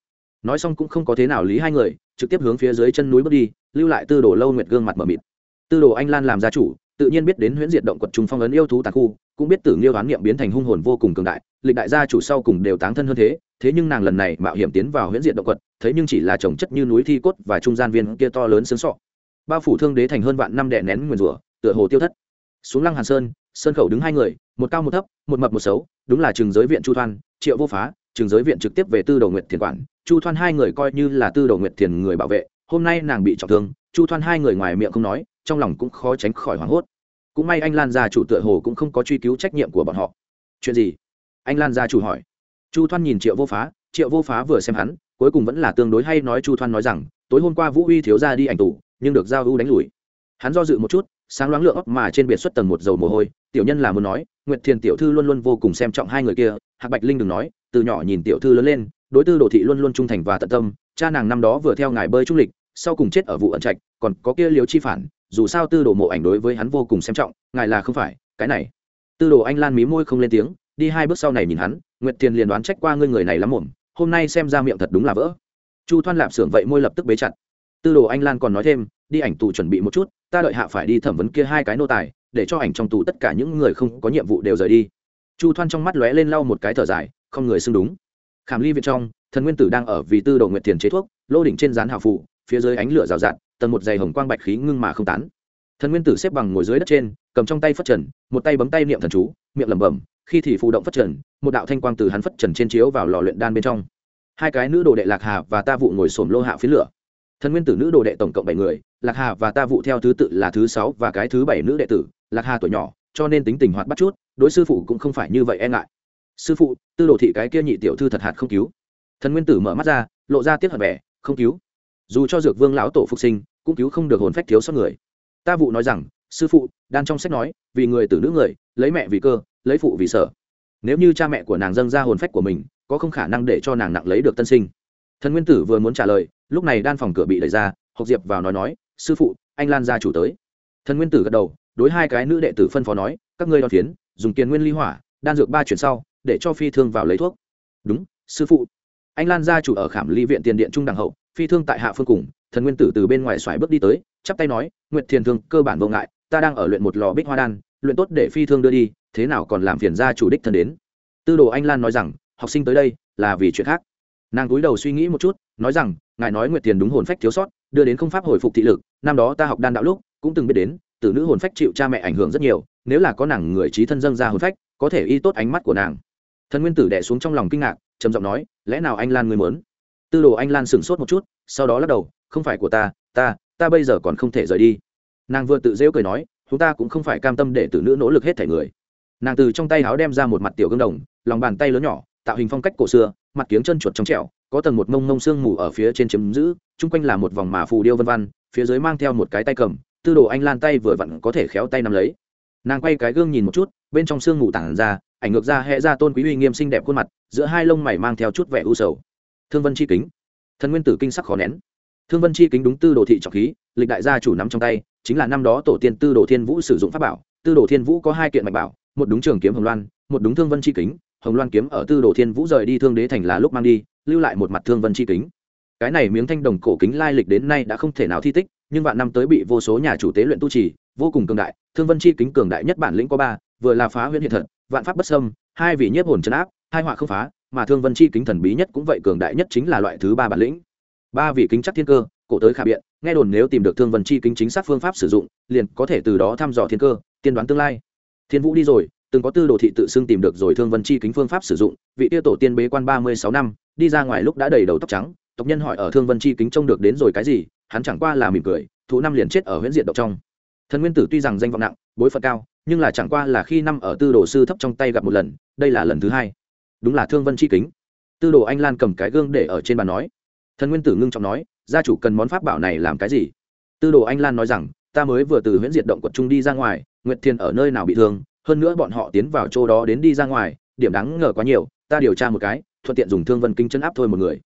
Nói xong cũng không có thế nào lý hai người, trực tiếp hướng phía dưới chân núi bước đi, lưu lại tư đồ lâu nguyệt gương mặt m ở mịt. Tư đồ anh lan làm gia chủ tự nhiên biết đến huyễn diệt động quật trùng phong ấn yêu thú tàn khu, cũng biết tử nghiêu đoán niệm biến thành hung hồn vô cùng cường đại, lịch đại gia chủ sau cùng đều táng thân hơn thế thế nhưng nàng lần này mạo hiểm tiến vào huyễn diệt động quật thấy nhưng chỉ là trồng chất như núi thi cốt và trung gian viên kia to lớn sướng sọ. Bao phủ thương đế thành hơn vạn năm đè nén nguyền rủa, tựa hồ tiêu thất. Xuống lăng hàn sơn sơn khẩu đứng hai người, một cao một thấp, một mập một xấu, đúng là trường giới viện chu thoan, triệu vô phá, trường giới viện trực tiếp về tư đầu nguyệt thiền quản. Chu thoan hai người coi như là tư đầu nguyệt thiền người bảo vệ, hôm nay nàng bị trọng thương, chu thoan hai người ngoài miệng không nói, trong lòng cũng khó tránh khỏi hoảng hốt cũng may anh lan gia chủ tựa hồ cũng không có truy cứu trách nhiệm của bọn họ. Chuyện gì? Anh lan gia chủ hỏi. Chu thoan nhìn triệu vô phá, triệu vô phá vừa xem hắn, cuối cùng vẫn là tương đối hay nói chu thoan nói rằng, tối hôm qua vũ uy thiếu ra đi ảnh tù, nhưng được giao ưu đánh lùi. Hắn do dự một chút, sáng loáng lượng ấp mà trên biệt xuất tầng một dầu mồ hôi, tiểu nhân là muốn nói, nguyệt thiền tiểu thư luôn luôn vô cùng xem trọng hai người kia, hạc bạch linh đừng nói, từ nhỏ nhìn tiểu thư lớn lên, đối tư đồ thị luôn luôn trung thành và tận tâm, cha nàng năm đó vừa theo ngài bơi trung lịch, sau cùng chết ở vụ ẩn trạch, còn có kia liều chi phản dù sao tư đồ mộ ảnh đối với hắn vô cùng xem trọng, ngài là không phải, cái này. Tư đồ anh lan mí môi không lên tiếng, đi hai bước sau này nhìn hắn, nguyệt thiền liền đoán trách qua ngươi người này lắm mồm hôm nay xem ra miệng thật đúng là vỡ. Chu thoan lạp xưởng vậy môi lập tức bế chặt. Tư đồ anh lan còn nói thêm, đi ảnh tù chuẩn bị một chút, ta đợi hạ phải đi thẩm vấn kia hai cái nô tài, để cho ảnh trong tù tất cả những người không có nhiệm vụ đều rời đi. Chu thoan trong mắt lóe lên lau một cái thở dài, không người xưng đúng. Khảm ly viện trong, thần nguyên tử đang ở vì tư đồ nguyệt thiền chế thuốc, lô đỉnh trên rán hào phủ phía dưới ánh lửa rào rạt tầng một dày hồng quang bạch khí ngưng mà không tán. Thần nguyên tử xếp bằng ngồi dưới đất trên, cầm trong tay phất trần, một tay bấm tay niệm thần chú, miệng lẩm bẩm, khi thì phụ động phất trần, một đạo thanh quang từ hắn phất trần trên chiếu vào lò luyện đan bên trong. Hai cái nữ đồ đệ lạc hà và ta vụ ngồi xổm lô hạ phía lửa. Thần nguyên tử nữ đồ đệ tổng cộng bảy người, lạc hà và ta vụ theo thứ tự là thứ sáu và cái thứ bảy nữ đệ tử, lạc hà tuổi nhỏ, cho nên tính tình hoạt bắt chút, đối sư phụ cũng không phải như vậy e ngại. Sư phụ, tư đồ thị cái kia nhị tiểu thư thật hạt không cứu. Thần nguyên tử mở mắt ra, lộ ra tiết hận vẻ, không cứu. Dù cho dược vương lão tổ phục sinh cũng cứu không được hồn phách thiếu sót người. Ta vụ nói rằng, sư phụ, đan trong sách nói, vì người tử nữ người, lấy mẹ vì cơ, lấy phụ vì sở. Nếu như cha mẹ của nàng dâng ra hồn phách của mình, có không khả năng để cho nàng nặng lấy được tân sinh. Thần nguyên tử vừa muốn trả lời, lúc này đan phòng cửa bị đẩy ra học diệp vào nói nói, sư phụ, anh lan gia chủ tới. Thần nguyên tử gật đầu, đối hai cái nữ đệ tử phân phó nói, các ngươi đo phiến, dùng tiền nguyên ly hỏa, đan dược ba chuyển sau, để cho phi thương vào lấy thuốc. Đúng, sư phụ. Anh lan gia chủ ở khảm ly viện tiền điện trung đẳng hậu, phi thương tại hạ phương cùng thần nguyên tử từ bên ngoài xoài bước đi tới, chắp tay nói, nguyệt thiền thương, cơ bản vô ngại, ta đang ở luyện một lò bích hoa đan, luyện tốt để phi thương đưa đi, thế nào còn làm phiền gia chủ đích thân đến? Tư đồ anh lan nói rằng, học sinh tới đây là vì chuyện khác. Nàng cúi đầu suy nghĩ một chút, nói rằng, ngài nói nguyệt thiền đúng hồn phách thiếu sót, đưa đến không pháp hồi phục thị lực, năm đó ta học đan đạo lúc, cũng từng biết đến từ nữ hồn phách chịu cha mẹ ảnh hưởng rất nhiều, nếu là có nàng người trí thân dâng ra hồn phách, có thể y tốt ánh mắt của nàng. Thần nguyên tử đẻ xuống trong lòng kinh ngạc, trầm giọng nói, lẽ nào anh lan người muốn? Tư đồ anh lan sửng sốt một chút, sau đó lắc đầu không phải của ta ta ta bây giờ còn không thể rời đi. Nàng vừa tự dễu cười nói, chúng ta cũng không phải cam tâm để tử nữ nỗ lực hết thể người. Nàng từ trong tay áo đem ra một mặt tiểu gương đồng, lòng bàn tay lớn nhỏ, tạo hình phong cách cổ xưa, mặt kiếng chân chuột trong trẹo có tầng một mông mông sương mù ở phía trên chiếm giữ, chung quanh là một vòng mà phù điêu vân văn phía dưới mang theo một cái tay cầm, tư đồ anh lan tay vừa vặn có thể khéo tay nắm lấy. Nàng quay cái gương nhìn một chút, bên trong sương mù tản ra, ảnh ngược ra hẹ ra tôn quý uy nghiêm xinh đẹp khuôn mặt, giữa hai lông mày mang theo chút vẻ u sầu. Thương vân chi kính. Thần nguyên tử kinh sắc khó nén thương vân chi kính đúng tư đồ thị trọng khí, lịch đại gia chủ nắm trong tay, chính là năm đó tổ tiên tư đồ thiên vũ sử dụng pháp bảo. Tư đồ thiên vũ có hai kiện mạch bảo, một đúng trường kiếm hồng loan, một đúng thương vân chi kính. Hồng loan kiếm ở tư đồ thiên vũ rời đi thương đế thành là lúc mang đi, lưu lại một mặt thương vân chi kính. Cái này miếng thanh đồng cổ kính lai lịch đến nay đã không thể nào thi tích, nhưng vạn năm tới bị vô số nhà chủ tế luyện tu trì, vô cùng cường đại. Thương vân chi kính cường đại nhất bản lĩnh có ba, vừa là phá huyễn hiện thật, vạn pháp bất sâm hai vị nhiếp hồn chấn áp, hai họa không phá, mà thương vân chi kính thần bí nhất cũng vậy cường đại nhất chính là loại thứ ba bản lĩnh ba vị kính chắc thiên cơ, cổ tới khả biện, nghe đồn nếu tìm được thương vân chi kính chính xác phương pháp sử dụng, liền có thể từ đó thăm dò thiên cơ, tiên đoán tương lai. Thiên vũ đi rồi, từng có tư đồ thị tự xưng tìm được rồi thương vân chi kính phương pháp sử dụng, vị tiêu tổ tiên bế quan ba mươi sáu năm, đi ra ngoài lúc đã đầy đầu tóc trắng, tộc nhân hỏi ở thương vân chi kính trông được đến rồi cái gì, hắn chẳng qua là mỉm cười, thú năm liền chết ở huyện diện độc trong. Thần nguyên tử tuy rằng danh vọng nặng, bối phận cao, nhưng là chẳng qua là khi năm ở tư đồ sư thấp trong tay gặp một lần, đây là lần thứ hai. Đúng là thương vân chi kính. Tư đồ anh lan cầm cái gương để ở trên bàn nói thần nguyên tử ngưng trọng nói, gia chủ cần món pháp bảo này làm cái gì? Tư đồ anh lan nói rằng, ta mới vừa từ huyện diệt động quật trung đi ra ngoài, nguyệt thiên ở nơi nào bị thương, hơn nữa bọn họ tiến vào chỗ đó đến đi ra ngoài, điểm đáng ngờ quá nhiều, ta điều tra một cái, thuận tiện dùng thương vân Kính chấn áp thôi một người.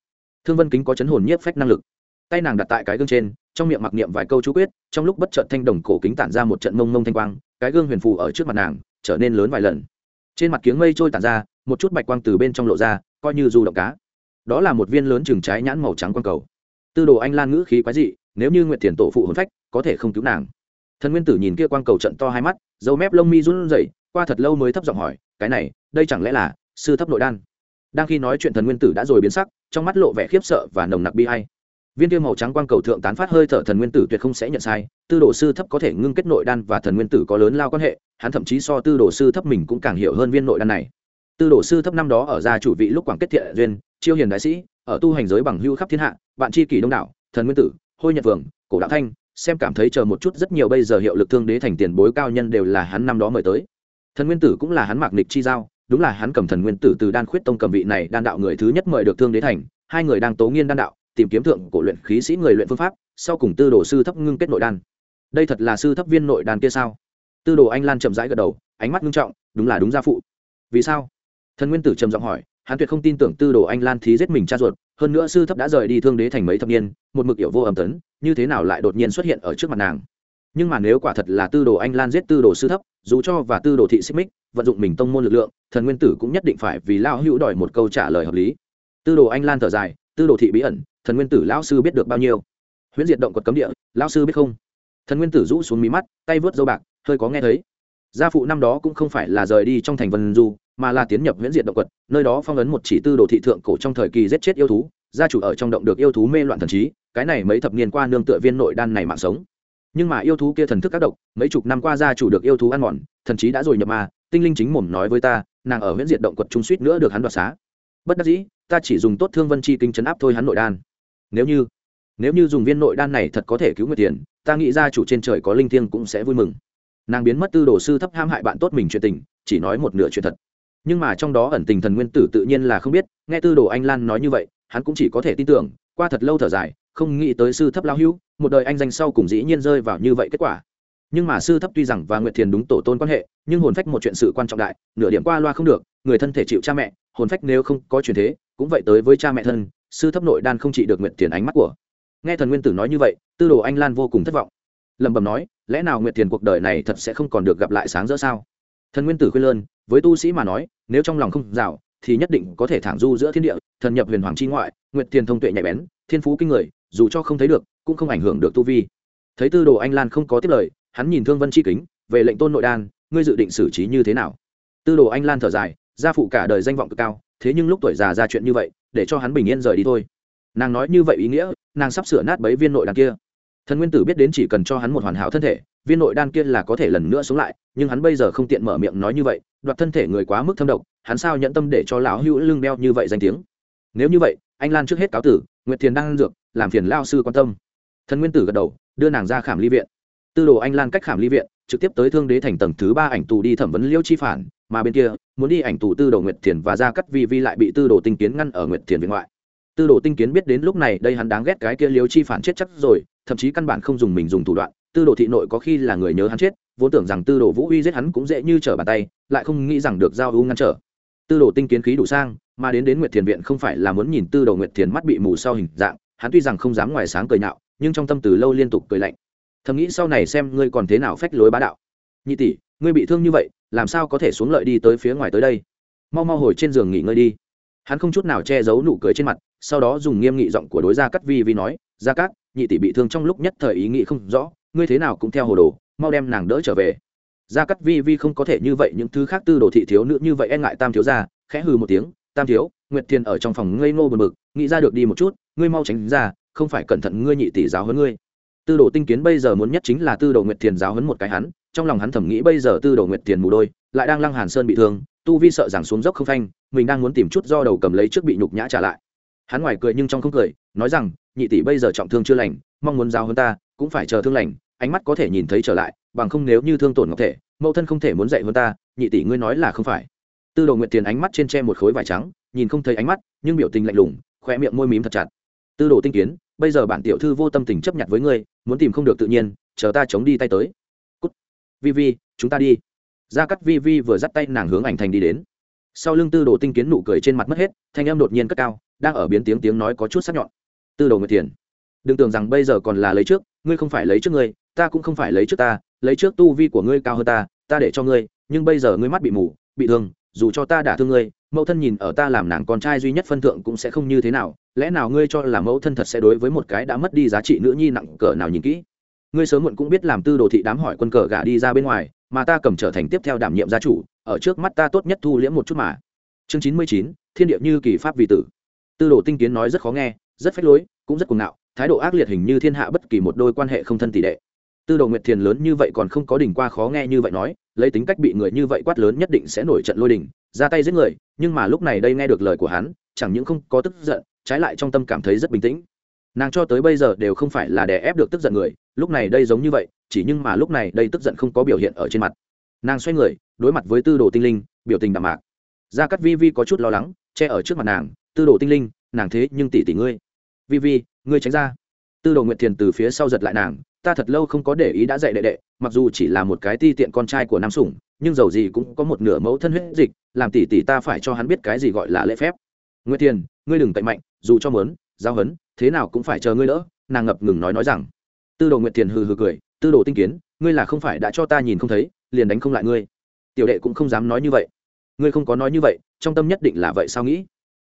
Thương vân kính có chấn hồn nhiếp phách năng lực. Tay nàng đặt tại cái gương trên, trong miệng mặc niệm vài câu chú quyết, trong lúc bất chợt thanh đồng cổ kính tản ra một trận mông mông thanh quang, cái gương huyền phù ở trước mặt nàng, trở nên lớn vài lần. Trên mặt kiếng mây trôi tản ra, một chút bạch quang từ bên trong lộ ra, coi như du động cá đó là một viên lớn chừng trái nhãn màu trắng quang cầu. Tư đồ anh lan ngữ khí quái dị, nếu như nguyện tiền tổ phụ hồn phách, có thể không cứu nàng. Thần nguyên tử nhìn kia quang cầu trận to hai mắt, dâu mép lông mi run rẩy, qua thật lâu mới thấp giọng hỏi, cái này, đây chẳng lẽ là sư thấp nội đan? Đang khi nói chuyện, thần nguyên tử đã rồi biến sắc, trong mắt lộ vẻ khiếp sợ và nồng nặc bi hay viên tiêu màu trắng quang cầu thượng tán phát hơi thở, thần nguyên tử tuyệt không sẽ nhận sai, tư đồ sư thấp có thể ngưng kết nội đan và thần nguyên tử có lớn lao quan hệ, hắn thậm chí so tư đồ sư thấp mình cũng càng hiểu hơn viên nội đan này tư đồ sư thấp năm đó ở gia chủ vị lúc quảng kết thiện duyên, chiêu hiền đại sĩ, ở tu hành giới bằng hưu khắp thiên hạ bạn chi kỷ đông đảo, thần nguyên tử, hôi nhật vượng, cổ đạo thanh, xem cảm thấy chờ một chút rất nhiều bây giờ hiệu lực thương đế thành tiền bối cao nhân đều là hắn năm đó mời tới. Thần nguyên tử cũng là hắn mạc nịch chi giao, đúng là hắn cầm thần nguyên tử từ đan khuyết tông cầm vị này đan đạo người thứ nhất mời được thương đế thành, hai người đang tố nghiên đan đạo, tìm kiếm thượng cổ luyện khí sĩ người luyện phương pháp, sau cùng tư đồ sư thấp ngưng kết nội đan. Đây thật là sư thấp viên nội đan kia sao? Tư đồ anh lan chậm rãi gật đầu, ánh mắt ngưng trọng, đúng là đúng gia phụ. Vì sao? Thần nguyên tử trầm giọng hỏi, hắn tuyệt không tin tưởng tư đồ anh lan thí giết mình cha ruột, hơn nữa sư thấp đã rời đi thương đế thành mấy thập niên, một mực hiệu vô âm tấn, như thế nào lại đột nhiên xuất hiện ở trước mặt nàng. Nhưng mà nếu quả thật là tư đồ anh lan giết tư đồ sư thấp, dù cho và tư đồ thị xích mích, vận dụng mình tông môn lực lượng, thần nguyên tử cũng nhất định phải vì lao hữu đòi một câu trả lời hợp lý. Tư đồ anh lan thở dài, tư đồ thị bí ẩn, thần nguyên tử lão sư biết được bao nhiêu? Huyễn diệt động quật cấm địa, lão sư biết không? Thần nguyên tử rũ xuống mí mắt, tay vớt dâu bạc, hơi có nghe thấy. Gia phụ năm đó cũng không phải là rời đi trong thành vân du mà là tiến nhập viễn diệt động quật, nơi đó phong ấn một chỉ tư đồ thị thượng cổ trong thời kỳ giết chết yêu thú, gia chủ ở trong động được yêu thú mê loạn thần trí, cái này mấy thập niên qua nương tựa viên nội đan này mạng sống. Nhưng mà yêu thú kia thần thức các độc, mấy chục năm qua gia chủ được yêu thú ăn mòn, thần trí đã rồi nhập ma, tinh linh chính mồm nói với ta, nàng ở viễn diệt động quật trung suýt nữa được hắn đoạt xá. Bất đắc dĩ, ta chỉ dùng tốt thương vân chi kinh chấn áp thôi hắn nội đan. Nếu như nếu như dùng viên nội đan này thật có thể cứu người tiền, ta nghĩ ra chủ trên trời có linh thiêng cũng sẽ vui mừng. Nàng biến mất tư đồ sư thấp ham hại bạn tốt mình chuyện tình, chỉ nói một nửa chuyện thật nhưng mà trong đó ẩn tình thần nguyên tử tự nhiên là không biết, nghe tư đồ anh lan nói như vậy, hắn cũng chỉ có thể tin tưởng, qua thật lâu thở dài, không nghĩ tới sư thấp lao hữu, một đời anh danh sau cùng dĩ nhiên rơi vào như vậy kết quả. Nhưng mà sư thấp tuy rằng và nguyệt thiền đúng tổ tôn quan hệ, nhưng hồn phách một chuyện sự quan trọng đại, nửa điểm qua loa không được, người thân thể chịu cha mẹ, hồn phách nếu không có truyền thế, cũng vậy tới với cha mẹ thân, sư thấp nội đan không chỉ được nguyệt thiền ánh mắt của. Nghe thần nguyên tử nói như vậy, tư đồ anh lan vô cùng thất vọng. Lẩm bẩm nói, lẽ nào nguyệt thiền cuộc đời này thật sẽ không còn được gặp lại sáng rỡ sao? Thần nguyên tử khuyên lơn với tu sĩ mà nói, nếu trong lòng không rào, thì nhất định có thể thẳng du giữa thiên địa, thần nhập huyền hoàng chi ngoại, nguyệt tiền thông tuệ nhạy bén, thiên phú kinh người, dù cho không thấy được, cũng không ảnh hưởng được tu vi. Thấy tư đồ anh lan không có tiếp lời, hắn nhìn thương vân chi kính, về lệnh tôn nội đan, ngươi dự định xử trí như thế nào? Tư đồ anh lan thở dài, gia phụ cả đời danh vọng cực cao, thế nhưng lúc tuổi già ra chuyện như vậy, để cho hắn bình yên rời đi thôi. Nàng nói như vậy ý nghĩa, nàng sắp sửa nát bấy viên nội đan kia thần nguyên tử biết đến chỉ cần cho hắn một hoàn hảo thân thể, viên nội đan kia là có thể lần nữa sống lại, nhưng hắn bây giờ không tiện mở miệng nói như vậy, đoạt thân thể người quá mức thâm độc, hắn sao nhẫn tâm để cho lão hữu lưng đeo như vậy danh tiếng? Nếu như vậy, anh lan trước hết cáo tử, nguyệt thiền đang dược, làm phiền lao sư quan tâm. Thần nguyên tử gật đầu, đưa nàng ra khảm ly viện. Tư đồ anh lan cách khảm ly viện, trực tiếp tới thương đế thành tầng thứ ba ảnh tù đi thẩm vấn liêu chi phản, mà bên kia, muốn đi ảnh tù tư đồ nguyệt thiền và ra cắt vi vi lại bị tư đồ tinh kiến ngăn ở nguyệt thiền viện ngoại. Tư đồ tinh kiến biết đến lúc này đây hắn đáng ghét cái kia liêu chi phản chết chắc rồi thậm chí căn bản không dùng mình dùng thủ đoạn, tư đồ thị nội có khi là người nhớ hắn chết, vốn tưởng rằng tư đồ vũ uy giết hắn cũng dễ như trở bàn tay, lại không nghĩ rằng được giao u ngăn trở. Tư đồ tinh kiến khí đủ sang, mà đến đến nguyệt thiền viện không phải là muốn nhìn tư đồ nguyệt thiền mắt bị mù sau hình dạng, hắn tuy rằng không dám ngoài sáng cười nhạo, nhưng trong tâm từ lâu liên tục cười lạnh. Thầm nghĩ sau này xem ngươi còn thế nào phách lối bá đạo. Nhị tỷ, ngươi bị thương như vậy, làm sao có thể xuống lợi đi tới phía ngoài tới đây? Mau mau hồi trên giường nghỉ ngơi đi. Hắn không chút nào che giấu nụ cười trên mặt, sau đó dùng nghiêm nghị giọng của đối gia cắt vi vi nói, gia cắt nhị tỷ bị thương trong lúc nhất thời ý nghĩ không rõ, ngươi thế nào cũng theo hồ đồ, mau đem nàng đỡ trở về. Gia cắt vi vi không có thể như vậy, những thứ khác tư đồ thị thiếu nữ như vậy e ngại tam thiếu gia, khẽ hừ một tiếng, tam thiếu, nguyệt thiên ở trong phòng ngây ngô bờ mực nghĩ ra được đi một chút, ngươi mau tránh ra, không phải cẩn thận ngươi nhị tỷ giáo hơn ngươi. Tư đồ tinh kiến bây giờ muốn nhất chính là tư đồ nguyệt thiền giáo hấn một cái hắn, trong lòng hắn thẩm nghĩ bây giờ tư đồ nguyệt thiền mù đôi, lại đang lăng hàn sơn bị thương, tu vi sợ rằng xuống dốc không phanh, mình đang muốn tìm chút do đầu cầm lấy trước bị nhục nhã trả lại. Hắn ngoài cười nhưng trong không cười, nói rằng nhị tỷ bây giờ trọng thương chưa lành, mong muốn giao hơn ta, cũng phải chờ thương lành, ánh mắt có thể nhìn thấy trở lại, bằng không nếu như thương tổn ngọc thể, mẫu thân không thể muốn dạy hơn ta, nhị tỷ ngươi nói là không phải. Tư đồ nguyệt tiền ánh mắt trên tre một khối vải trắng, nhìn không thấy ánh mắt, nhưng biểu tình lạnh lùng khoe miệng môi mím thật chặt. Tư đồ tinh kiến, bây giờ bản tiểu thư vô tâm tình chấp nhận với ngươi, muốn tìm không được tự nhiên, chờ ta chống đi tay tới. Cút. Vi vi, chúng ta đi. Ra cắt vi vi vừa dắt tay nàng hướng ảnh thành đi đến. Sau lưng tư đồ tinh kiến nụ cười trên mặt mất hết, thanh em đột nhiên cất cao, đang ở biến tiếng tiếng nói có chút sắc nhọn tư đồ nguyệt thiền, đừng tưởng rằng bây giờ còn là lấy trước, ngươi không phải lấy trước ngươi, ta cũng không phải lấy trước ta, lấy trước tu vi của ngươi cao hơn ta ta để cho ngươi, nhưng bây giờ ngươi mắt bị mù, bị thương, dù cho ta đả thương ngươi, mẫu thân nhìn ở ta làm nàng con trai duy nhất phân thượng cũng sẽ không như thế nào, lẽ nào ngươi cho là mẫu thân thật sẽ đối với một cái đã mất đi giá trị nữ nhi nặng cỡ nào nhìn kỹ? Ngươi sớm muộn cũng biết làm tư đồ thị đám hỏi quân cờ gả đi ra bên ngoài, mà ta cầm trở thành tiếp theo đảm nhiệm gia chủ, ở trước mắt ta tốt nhất thu liễm một chút mà. Chương chín mươi chín, thiên địa như kỳ pháp vì tử. Tư đồ tinh kiến nói rất khó nghe rất phách lối, cũng rất cuồng ngạo, thái độ ác liệt hình như thiên hạ bất kỳ một đôi quan hệ không thân tỷ đệ. Tư đồ nguyệt thiền lớn như vậy còn không có đỉnh qua khó nghe như vậy nói, lấy tính cách bị người như vậy quát lớn nhất định sẽ nổi trận lôi đình, ra tay giết người, nhưng mà lúc này đây nghe được lời của hắn, chẳng những không có tức giận, trái lại trong tâm cảm thấy rất bình tĩnh. Nàng cho tới bây giờ đều không phải là đè ép được tức giận người, lúc này đây giống như vậy, chỉ nhưng mà lúc này đây tức giận không có biểu hiện ở trên mặt. Nàng xoay người, đối mặt với tư đồ tinh linh, biểu tình đạm mạc. Gia cắt vi vi có chút lo lắng, che ở trước mặt nàng, tư đồ tinh linh, nàng thế nhưng tỷ tỷ ngươi vi vi, ngươi tránh ra. Tư đồ nguyệt thiền từ phía sau giật lại nàng, ta thật lâu không có để ý đã dạy đệ đệ, mặc dù chỉ là một cái ti tiện con trai của nam sủng, nhưng dầu gì cũng có một nửa mẫu thân huyết dịch, làm tỷ tỷ ta phải cho hắn biết cái gì gọi là lễ phép. Nguyệt thiền, ngươi đừng tệ mạnh, dù cho mớn giao hấn, thế nào cũng phải chờ ngươi đỡ, nàng ngập ngừng nói nói rằng. Tư đồ nguyệt thiền hừ hừ cười, tư đồ tinh kiến, ngươi là không phải đã cho ta nhìn không thấy, liền đánh không lại ngươi. Tiểu đệ cũng không dám nói như vậy. Ngươi không có nói như vậy, trong tâm nhất định là vậy sao nghĩ?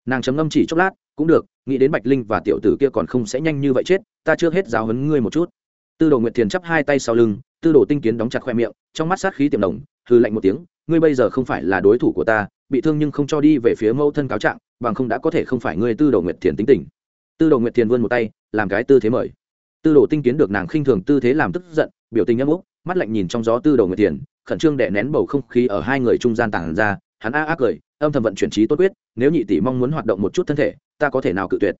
Nàng chấm ngâm chỉ chốc lát, cũng được, nghĩ đến bạch linh và tiểu tử kia còn không sẽ nhanh như vậy chết, ta chưa hết giáo hấn ngươi một chút. Tư đồ nguyệt thiền chắp hai tay sau lưng, tư đồ tinh kiến đóng chặt khoe miệng, trong mắt sát khí tiềm đồng hư lạnh một tiếng, ngươi bây giờ không phải là đối thủ của ta, bị thương nhưng không cho đi về phía mẫu thân cáo trạng, bằng không đã có thể không phải ngươi tư đồ nguyệt thiền tính tình. Tư đồ nguyệt thiền vươn một tay, làm cái tư thế mời. Tư đồ tinh kiến được nàng khinh thường tư thế làm tức giận, biểu tình nhâm úc mắt lạnh nhìn trong gió tư đồ nguyệt thiền, khẩn trương đè nén bầu không khí ở hai người trung gian tản ra, hắn a ác cười âm thầm vận chuyển trí tốt quyết, nếu nhị tỷ mong muốn hoạt động một chút thân thể, ta có thể nào cự tuyệt?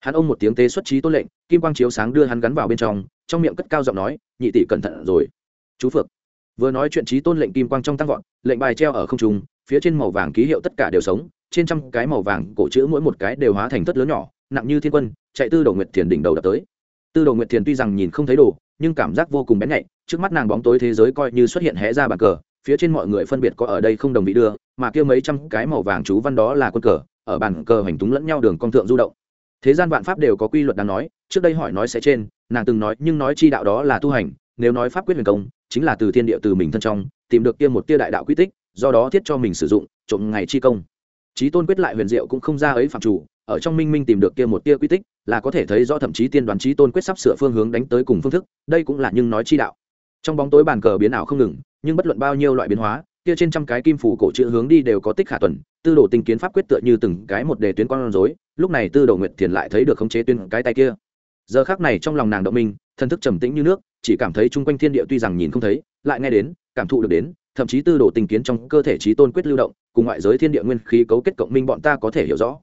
Hắn ông một tiếng tế xuất trí tốt lệnh, kim quang chiếu sáng đưa hắn gắn vào bên trong trong miệng cất cao giọng nói, nhị tỷ cẩn thận rồi. Chú phượng. Vừa nói chuyện trí tôn lệnh kim quang trong tăng vọt, lệnh bài treo ở không trung, phía trên màu vàng ký hiệu tất cả đều sống, trên trăm cái màu vàng cổ chữ mỗi một cái đều hóa thành tất lớn nhỏ, nặng như thiên quân, chạy tư đồ nguyệt thiền đỉnh đầu đập tới. Tư đồ nguyệt thiền tuy rằng nhìn không thấy đồ, nhưng cảm giác vô cùng bén nhạy, trước mắt nàng bóng tối thế giới coi như xuất hiện hé ra bàn cờ phía trên mọi người phân biệt có ở đây không đồng vị đưa, mà kia mấy trăm cái màu vàng chú văn đó là quân cờ, ở bàn cờ hành túng lẫn nhau đường con thượng du động. Thế gian vạn pháp đều có quy luật đáng nói, trước đây hỏi nói sẽ trên, nàng từng nói, nhưng nói chi đạo đó là tu hành, nếu nói pháp quyết huyền công, chính là từ thiên địa từ mình thân trong, tìm được kia một tia đại đạo quy tích, do đó thiết cho mình sử dụng, trộm ngày chi công. Trí tôn quyết lại huyền diệu cũng không ra ấy phạm chủ, ở trong minh minh tìm được kia một tia quy tích, là có thể thấy do thậm chí tiên đoán trí tôn quyết sắp sửa phương hướng đánh tới cùng phương thức, đây cũng là nhưng nói chi đạo. Trong bóng tối bàn cờ biến ảo không ngừng nhưng bất luận bao nhiêu loại biến hóa, kia trên trăm cái kim phủ cổ chữ hướng đi đều có tích khả tuần, tư đồ tinh kiến pháp quyết tựa như từng cái một đề tuyến con rối, lúc này tư đồ nguyệt thiền lại thấy được khống chế tuyên cái tay kia. Giờ khác này trong lòng nàng động minh thân thức trầm tĩnh như nước, chỉ cảm thấy chung quanh thiên địa tuy rằng nhìn không thấy, lại nghe đến, cảm thụ được đến, thậm chí tư đồ tinh kiến trong cơ thể trí tôn quyết lưu động, cùng ngoại giới thiên địa nguyên khí cấu kết cộng minh bọn ta có thể hiểu rõ.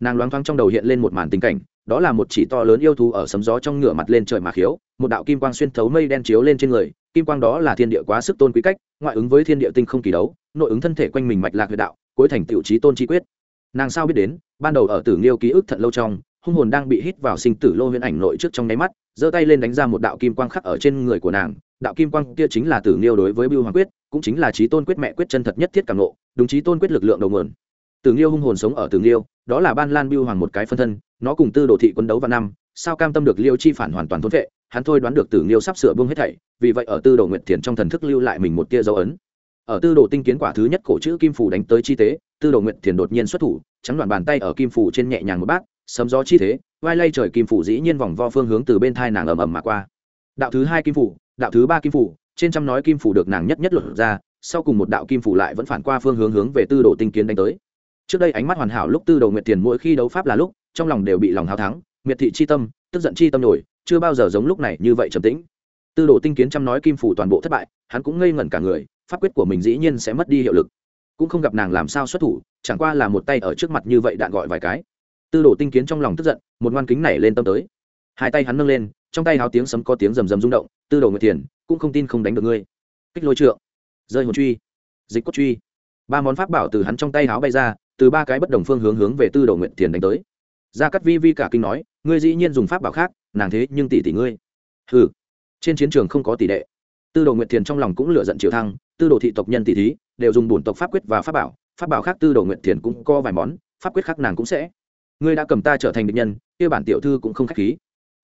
Nàng loáng thoáng trong đầu hiện lên một màn tình cảnh, đó là một chỉ to lớn yêu thú ở sấm gió trong ngửa mặt lên trời mà khiếu, một đạo kim quang xuyên thấu mây đen chiếu lên trên người kim quang đó là thiên địa quá sức tôn quý cách, ngoại ứng với thiên địa tinh không kỳ đấu, nội ứng thân thể quanh mình mạch lạc huyệt đạo, cuối thành tiểu trí tôn chi quyết. Nàng sao biết đến, ban đầu ở tử nghiêu ký ức thận lâu trong, hung hồn đang bị hít vào sinh tử lô huyễn ảnh nội trước trong nháy mắt, giơ tay lên đánh ra một đạo kim quang khắc ở trên người của nàng. Đạo kim quang kia chính là tử nghiêu đối với bưu hoàng quyết, cũng chính là trí tôn quyết mẹ quyết chân thật nhất thiết cảm nộ đúng trí tôn quyết lực lượng đầu nguồn. Tử nghiêu hung hồn sống ở tử nghiêu, đó là ban lan bưu hoàng một cái phân thân nó cùng tư đồ thị quân đấu vào năm, sao cam tâm được liêu chi phản hoàn toàn thốn vệ hắn thôi đoán được tử nghiêu sắp sửa buông hết thảy, vì vậy ở tư đồ nguyệt thiền trong thần thức lưu lại mình một tia dấu ấn. Ở tư đồ tinh kiến quả thứ nhất cổ chữ kim phủ đánh tới chi tế, tư đồ nguyệt thiền đột nhiên xuất thủ, trắng đoạn bàn tay ở kim phủ trên nhẹ nhàng một bát, sấm gió chi thế, vai lay trời kim phủ dĩ nhiên vòng vo phương hướng từ bên thai nàng ầm ầm mà qua. Đạo thứ hai kim phủ đạo thứ ba kim phủ trên trăm nói kim phủ được nàng nhất nhất luận ra, sau cùng một đạo kim phủ lại vẫn phản qua phương hướng hướng về tư đồ tinh kiến đánh tới. Trước đây ánh mắt hoàn hảo lúc tư đồ nguyệt thiền mỗi khi đấu pháp là lúc trong lòng đều bị lòng hào thắng, miệt thị chi tâm, tức giận chi tâm nổi, chưa bao giờ giống lúc này như vậy trầm tĩnh. Tư đồ tinh kiến chăm nói kim phủ toàn bộ thất bại, hắn cũng ngây ngẩn cả người, pháp quyết của mình dĩ nhiên sẽ mất đi hiệu lực. Cũng không gặp nàng làm sao xuất thủ, chẳng qua là một tay ở trước mặt như vậy đạn gọi vài cái. Tư đồ tinh kiến trong lòng tức giận, một ngoan kính nảy lên tâm tới. Hai tay hắn nâng lên, trong tay háo tiếng sấm có tiếng rầm rầm rung động, tư đồ nguyệt thiền, cũng không tin không đánh được ngươi. Kích lôi trượng, rơi hồn truy, dịch cốt truy. Ba món pháp bảo từ hắn trong tay háo bay ra, từ ba cái bất đồng phương hướng hướng về tư đồ nguyệt thiền đánh tới gia cắt vi vi cả kinh nói, ngươi dĩ nhiên dùng pháp bảo khác, nàng thế nhưng tỷ tỷ ngươi. Ừ trên chiến trường không có tỷ đệ. Tư đồ nguyệt thiền trong lòng cũng lựa giận triều thăng, tư đồ thị tộc nhân tỷ thí, đều dùng bổn tộc pháp quyết và pháp bảo pháp bảo khác tư đồ nguyệt thiền cũng có vài món, pháp quyết khác nàng cũng sẽ. Ngươi đã cầm ta trở thành địch nhân, kia bản tiểu thư cũng không khách khí.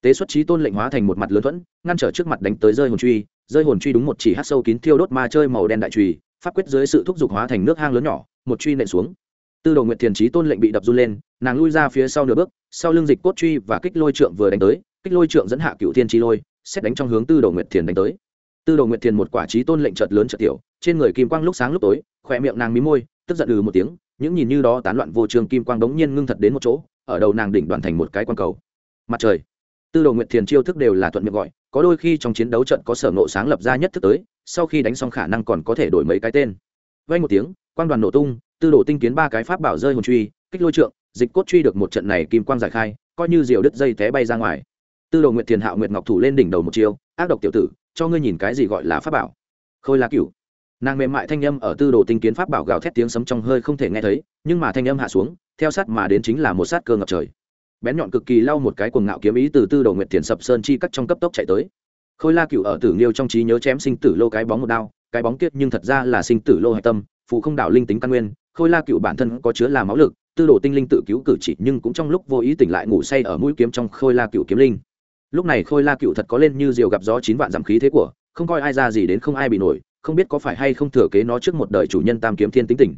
Tế xuất trí tôn lệnh hóa thành một mặt lớn thuẫn, ngăn trở trước mặt đánh tới rơi hồn truy. Rơi hồn truy đúng một chỉ hát sâu kín thiêu đốt ma chơi màu đen đại trùy, pháp quyết dưới sự thúc giục hóa thành nước hang lớn nhỏ, một truy nện xuống tư đồ nguyện thiền trí tôn lệnh bị đập run lên, nàng lui ra phía sau nửa bước, sau lưng dịch cốt truy và kích lôi trượng vừa đánh tới, kích lôi trượng dẫn hạ cựu thiên trí lôi, xét đánh trong hướng tư đồ nguyện thiền đánh tới. Tư đồ nguyện thiền một quả trí tôn lệnh chợt lớn chợt tiểu, trên người kim quang lúc sáng lúc tối khỏe miệng nàng mí môi, tức giận ừ một tiếng, những nhìn như đó tán loạn vô trường kim quang đống nhiên ngưng thật đến một chỗ, ở đầu nàng đỉnh đoàn thành một cái quan cầu. Mặt trời. Tư đồ nguyện thiền chiêu thức đều là thuận miệng gọi, có đôi khi trong chiến đấu trận có sở nộ sáng lập ra nhất thức tới, sau khi đánh xong khả năng còn có thể đổi mấy cái tên vay một tiếng quan đoàn nổ tung, tư đồ tinh kiến ba cái pháp bảo rơi hồn truy, kích lôi trượng, dịch cốt truy được một trận này kim quang giải khai, coi như diều đứt dây té bay ra ngoài. Tư đồ nguyệt thiền hạo nguyệt ngọc thủ lên đỉnh đầu một chiêu, ác độc tiểu tử, cho ngươi nhìn cái gì gọi là pháp bảo. Khôi la cửu. Nàng mềm mại thanh âm ở tư đồ tinh kiến pháp bảo gào thét tiếng sấm trong hơi không thể nghe thấy, nhưng mà thanh âm hạ xuống, theo sát mà đến chính là một sát cơ ngập trời. Bén nhọn cực kỳ lau một cái cuồng ngạo kiếm ý từ tư đồ nguyệt thiền sập sơn chi cắt trong cấp tốc chạy tới. Khôi la cửu ở tử nghiêu trong trí nhớ chém sinh tử lô cái bóng một đao cái bóng kiết nhưng thật ra là sinh tử lô hạch tâm phụ không đảo linh tính căn nguyên, khôi la cựu bản thân có chứa là máu lực, tư đồ tinh linh tự cứu cử chỉ nhưng cũng trong lúc vô ý tỉnh lại ngủ say ở mũi kiếm trong khôi la cựu kiếm linh. Lúc này khôi la cựu thật có lên như diều gặp gió chín vạn giảm khí thế của, không coi ai ra gì đến không ai bị nổi, không biết có phải hay không thừa kế nó trước một đời chủ nhân tam kiếm thiên tính tình.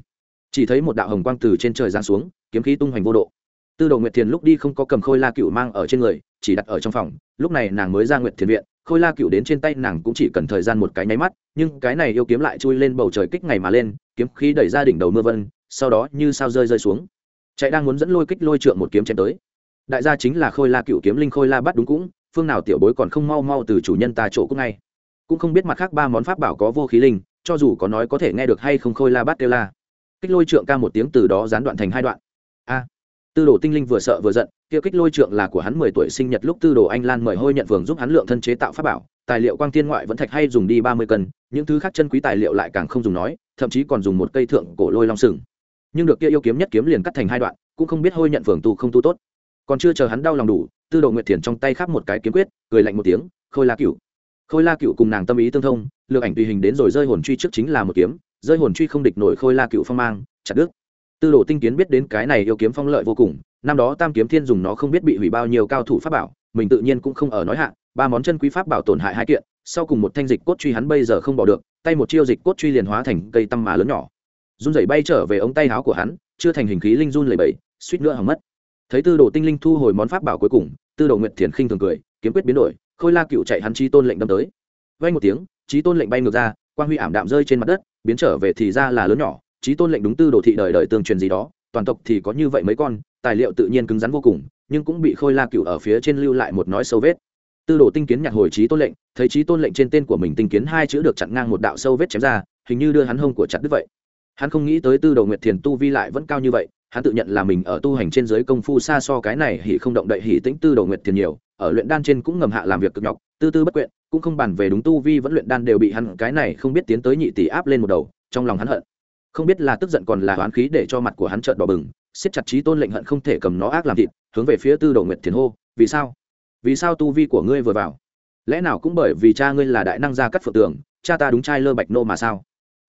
Chỉ thấy một đạo hồng quang từ trên trời giáng xuống, kiếm khí tung hoành vô độ. Tư đồ nguyệt thiền lúc đi không có cầm khôi la cựu mang ở trên người, chỉ đặt ở trong phòng, lúc này nàng mới ra nguyệt thiền viện khôi la cựu đến trên tay nàng cũng chỉ cần thời gian một cái nháy mắt, nhưng cái này yêu kiếm lại chui lên bầu trời kích ngày mà lên, kiếm khí đẩy ra đỉnh đầu mưa vân, sau đó như sao rơi rơi xuống. Chạy đang muốn dẫn lôi kích lôi trượng một kiếm chém tới. Đại gia chính là khôi la cựu kiếm linh khôi la bắt đúng cũng, phương nào tiểu bối còn không mau mau từ chủ nhân ta chỗ cũng ngay. Cũng không biết mặt khác ba món pháp bảo có vô khí linh, cho dù có nói có thể nghe được hay không khôi la bắt kêu la. Kích lôi trượng ca một tiếng từ đó gián đoạn thành hai đoạn. A tư đồ tinh linh vừa sợ vừa giận, kia kích lôi trượng là của hắn mười tuổi sinh nhật lúc tư đồ anh lan mời hôi nhận phường giúp hắn lượng thân chế tạo pháp bảo, tài liệu quang tiên ngoại vẫn thạch hay dùng đi ba mươi cân, những thứ khác chân quý tài liệu lại càng không dùng nói, thậm chí còn dùng một cây thượng cổ lôi long sừng. Nhưng được kia yêu kiếm nhất kiếm liền cắt thành hai đoạn, cũng không biết hôi nhận phường tu không tu tốt. Còn chưa chờ hắn đau lòng đủ, tư đồ nguyệt thiền trong tay khắp một cái kiếm quyết, cười lạnh một tiếng, khôi la cựu khôi la cựu cùng nàng tâm ý tương thông lược ảnh tùy hình đến rồi rơi hồn truy trước chính là một kiếm, rơi hồn truy không địch nổi khôi la cựu phong mang, chặt đứt tư đồ tinh kiến biết đến cái này yêu kiếm phong lợi vô cùng, năm đó tam kiếm thiên dùng nó không biết bị hủy bao nhiêu cao thủ pháp bảo, mình tự nhiên cũng không ở nói hạ, ba món chân quý pháp bảo tổn hại hai kiện, sau cùng một thanh dịch cốt truy hắn bây giờ không bỏ được, tay một chiêu dịch cốt truy liền hóa thành cây tăm mà lớn nhỏ. Run rẩy bay trở về ống tay áo của hắn, chưa thành hình khí linh run lẩy bẩy, suýt nữa hỏng mất. Thấy tư đồ tinh linh thu hồi món pháp bảo cuối cùng, tư đồ nguyệt thiền khinh thường cười, kiếm quyết biến đổi, khôi la cựu chạy hắn chi tôn lệnh đâm tới. Vay một tiếng trí tôn lệnh bay ngược ra, quang huy ảm đạm rơi trên mặt đất, biến trở về thì ra là lớn nhỏ trí tôn lệnh đúng tư đồ thị đời đời tương truyền gì đó, toàn tộc thì có như vậy mấy con, tài liệu tự nhiên cứng rắn vô cùng, nhưng cũng bị khôi la cựu ở phía trên lưu lại một nói sâu vết. Tư đồ tinh kiến nhạc hồi trí tôn lệnh, thấy trí tôn lệnh trên tên của mình tinh kiến hai chữ được chặn ngang một đạo sâu vết chém ra, hình như đưa hắn hông của chặt đứt vậy. Hắn không nghĩ tới tư đồ nguyệt thiền tu vi lại vẫn cao như vậy, hắn tự nhận là mình ở tu hành trên giới công phu xa so cái này hỉ không động đậy hỉ tĩnh tư đồ nguyệt thiền nhiều, ở luyện đan trên cũng ngầm hạ làm việc cực nhọc, tư tư bất quyện, cũng không bàn về đúng tu vi vẫn luyện đan đều bị hắn, cái này không biết tiến tới nhị tỷ áp lên một đầu, trong lòng hắn hận không biết là tức giận còn là hoán khí để cho mặt của hắn trợn đỏ bừng siết chặt trí tôn lệnh hận không thể cầm nó ác làm thịt hướng về phía tư đồ nguyệt thiền hô vì sao? Vì sao tu vi của ngươi vừa vào? Lẽ nào cũng bởi vì cha ngươi là đại năng gia cắt phượng tường cha ta đúng trai lơ bạch nô mà sao?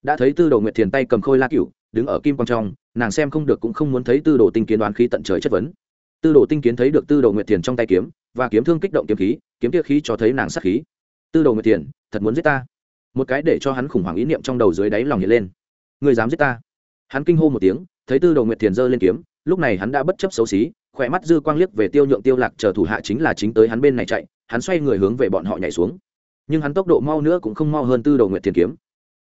Đã thấy tư đồ nguyệt thiền tay cầm khôi la cựu, đứng ở kim quang trong nàng xem không được cũng không muốn thấy tư đồ tinh kiến đoán khí tận trời chất vấn. Tư đồ tinh kiến thấy được tư đồ nguyệt thiền trong tay kiếm và kiếm thương kích động kiếm khí kiếm kia khí cho thấy nàng sắc khí. Tư đồ nguyệt thiền thật muốn giết ta? Một cái để cho hắn khủng hoảng ý niệm trong đầu dưới đáy lòng hiện lên người dám giết ta. Hắn kinh hô một tiếng, thấy tư đồ nguyệt thiền giơ lên kiếm, lúc này hắn đã bất chấp xấu xí, khỏe mắt dư quang liếc về tiêu nhượng tiêu lạc, chờ thủ hạ chính là chính tới hắn bên này chạy, hắn xoay người hướng về bọn họ nhảy xuống. Nhưng hắn tốc độ mau nữa cũng không mau hơn tư đồ nguyệt thiền kiếm.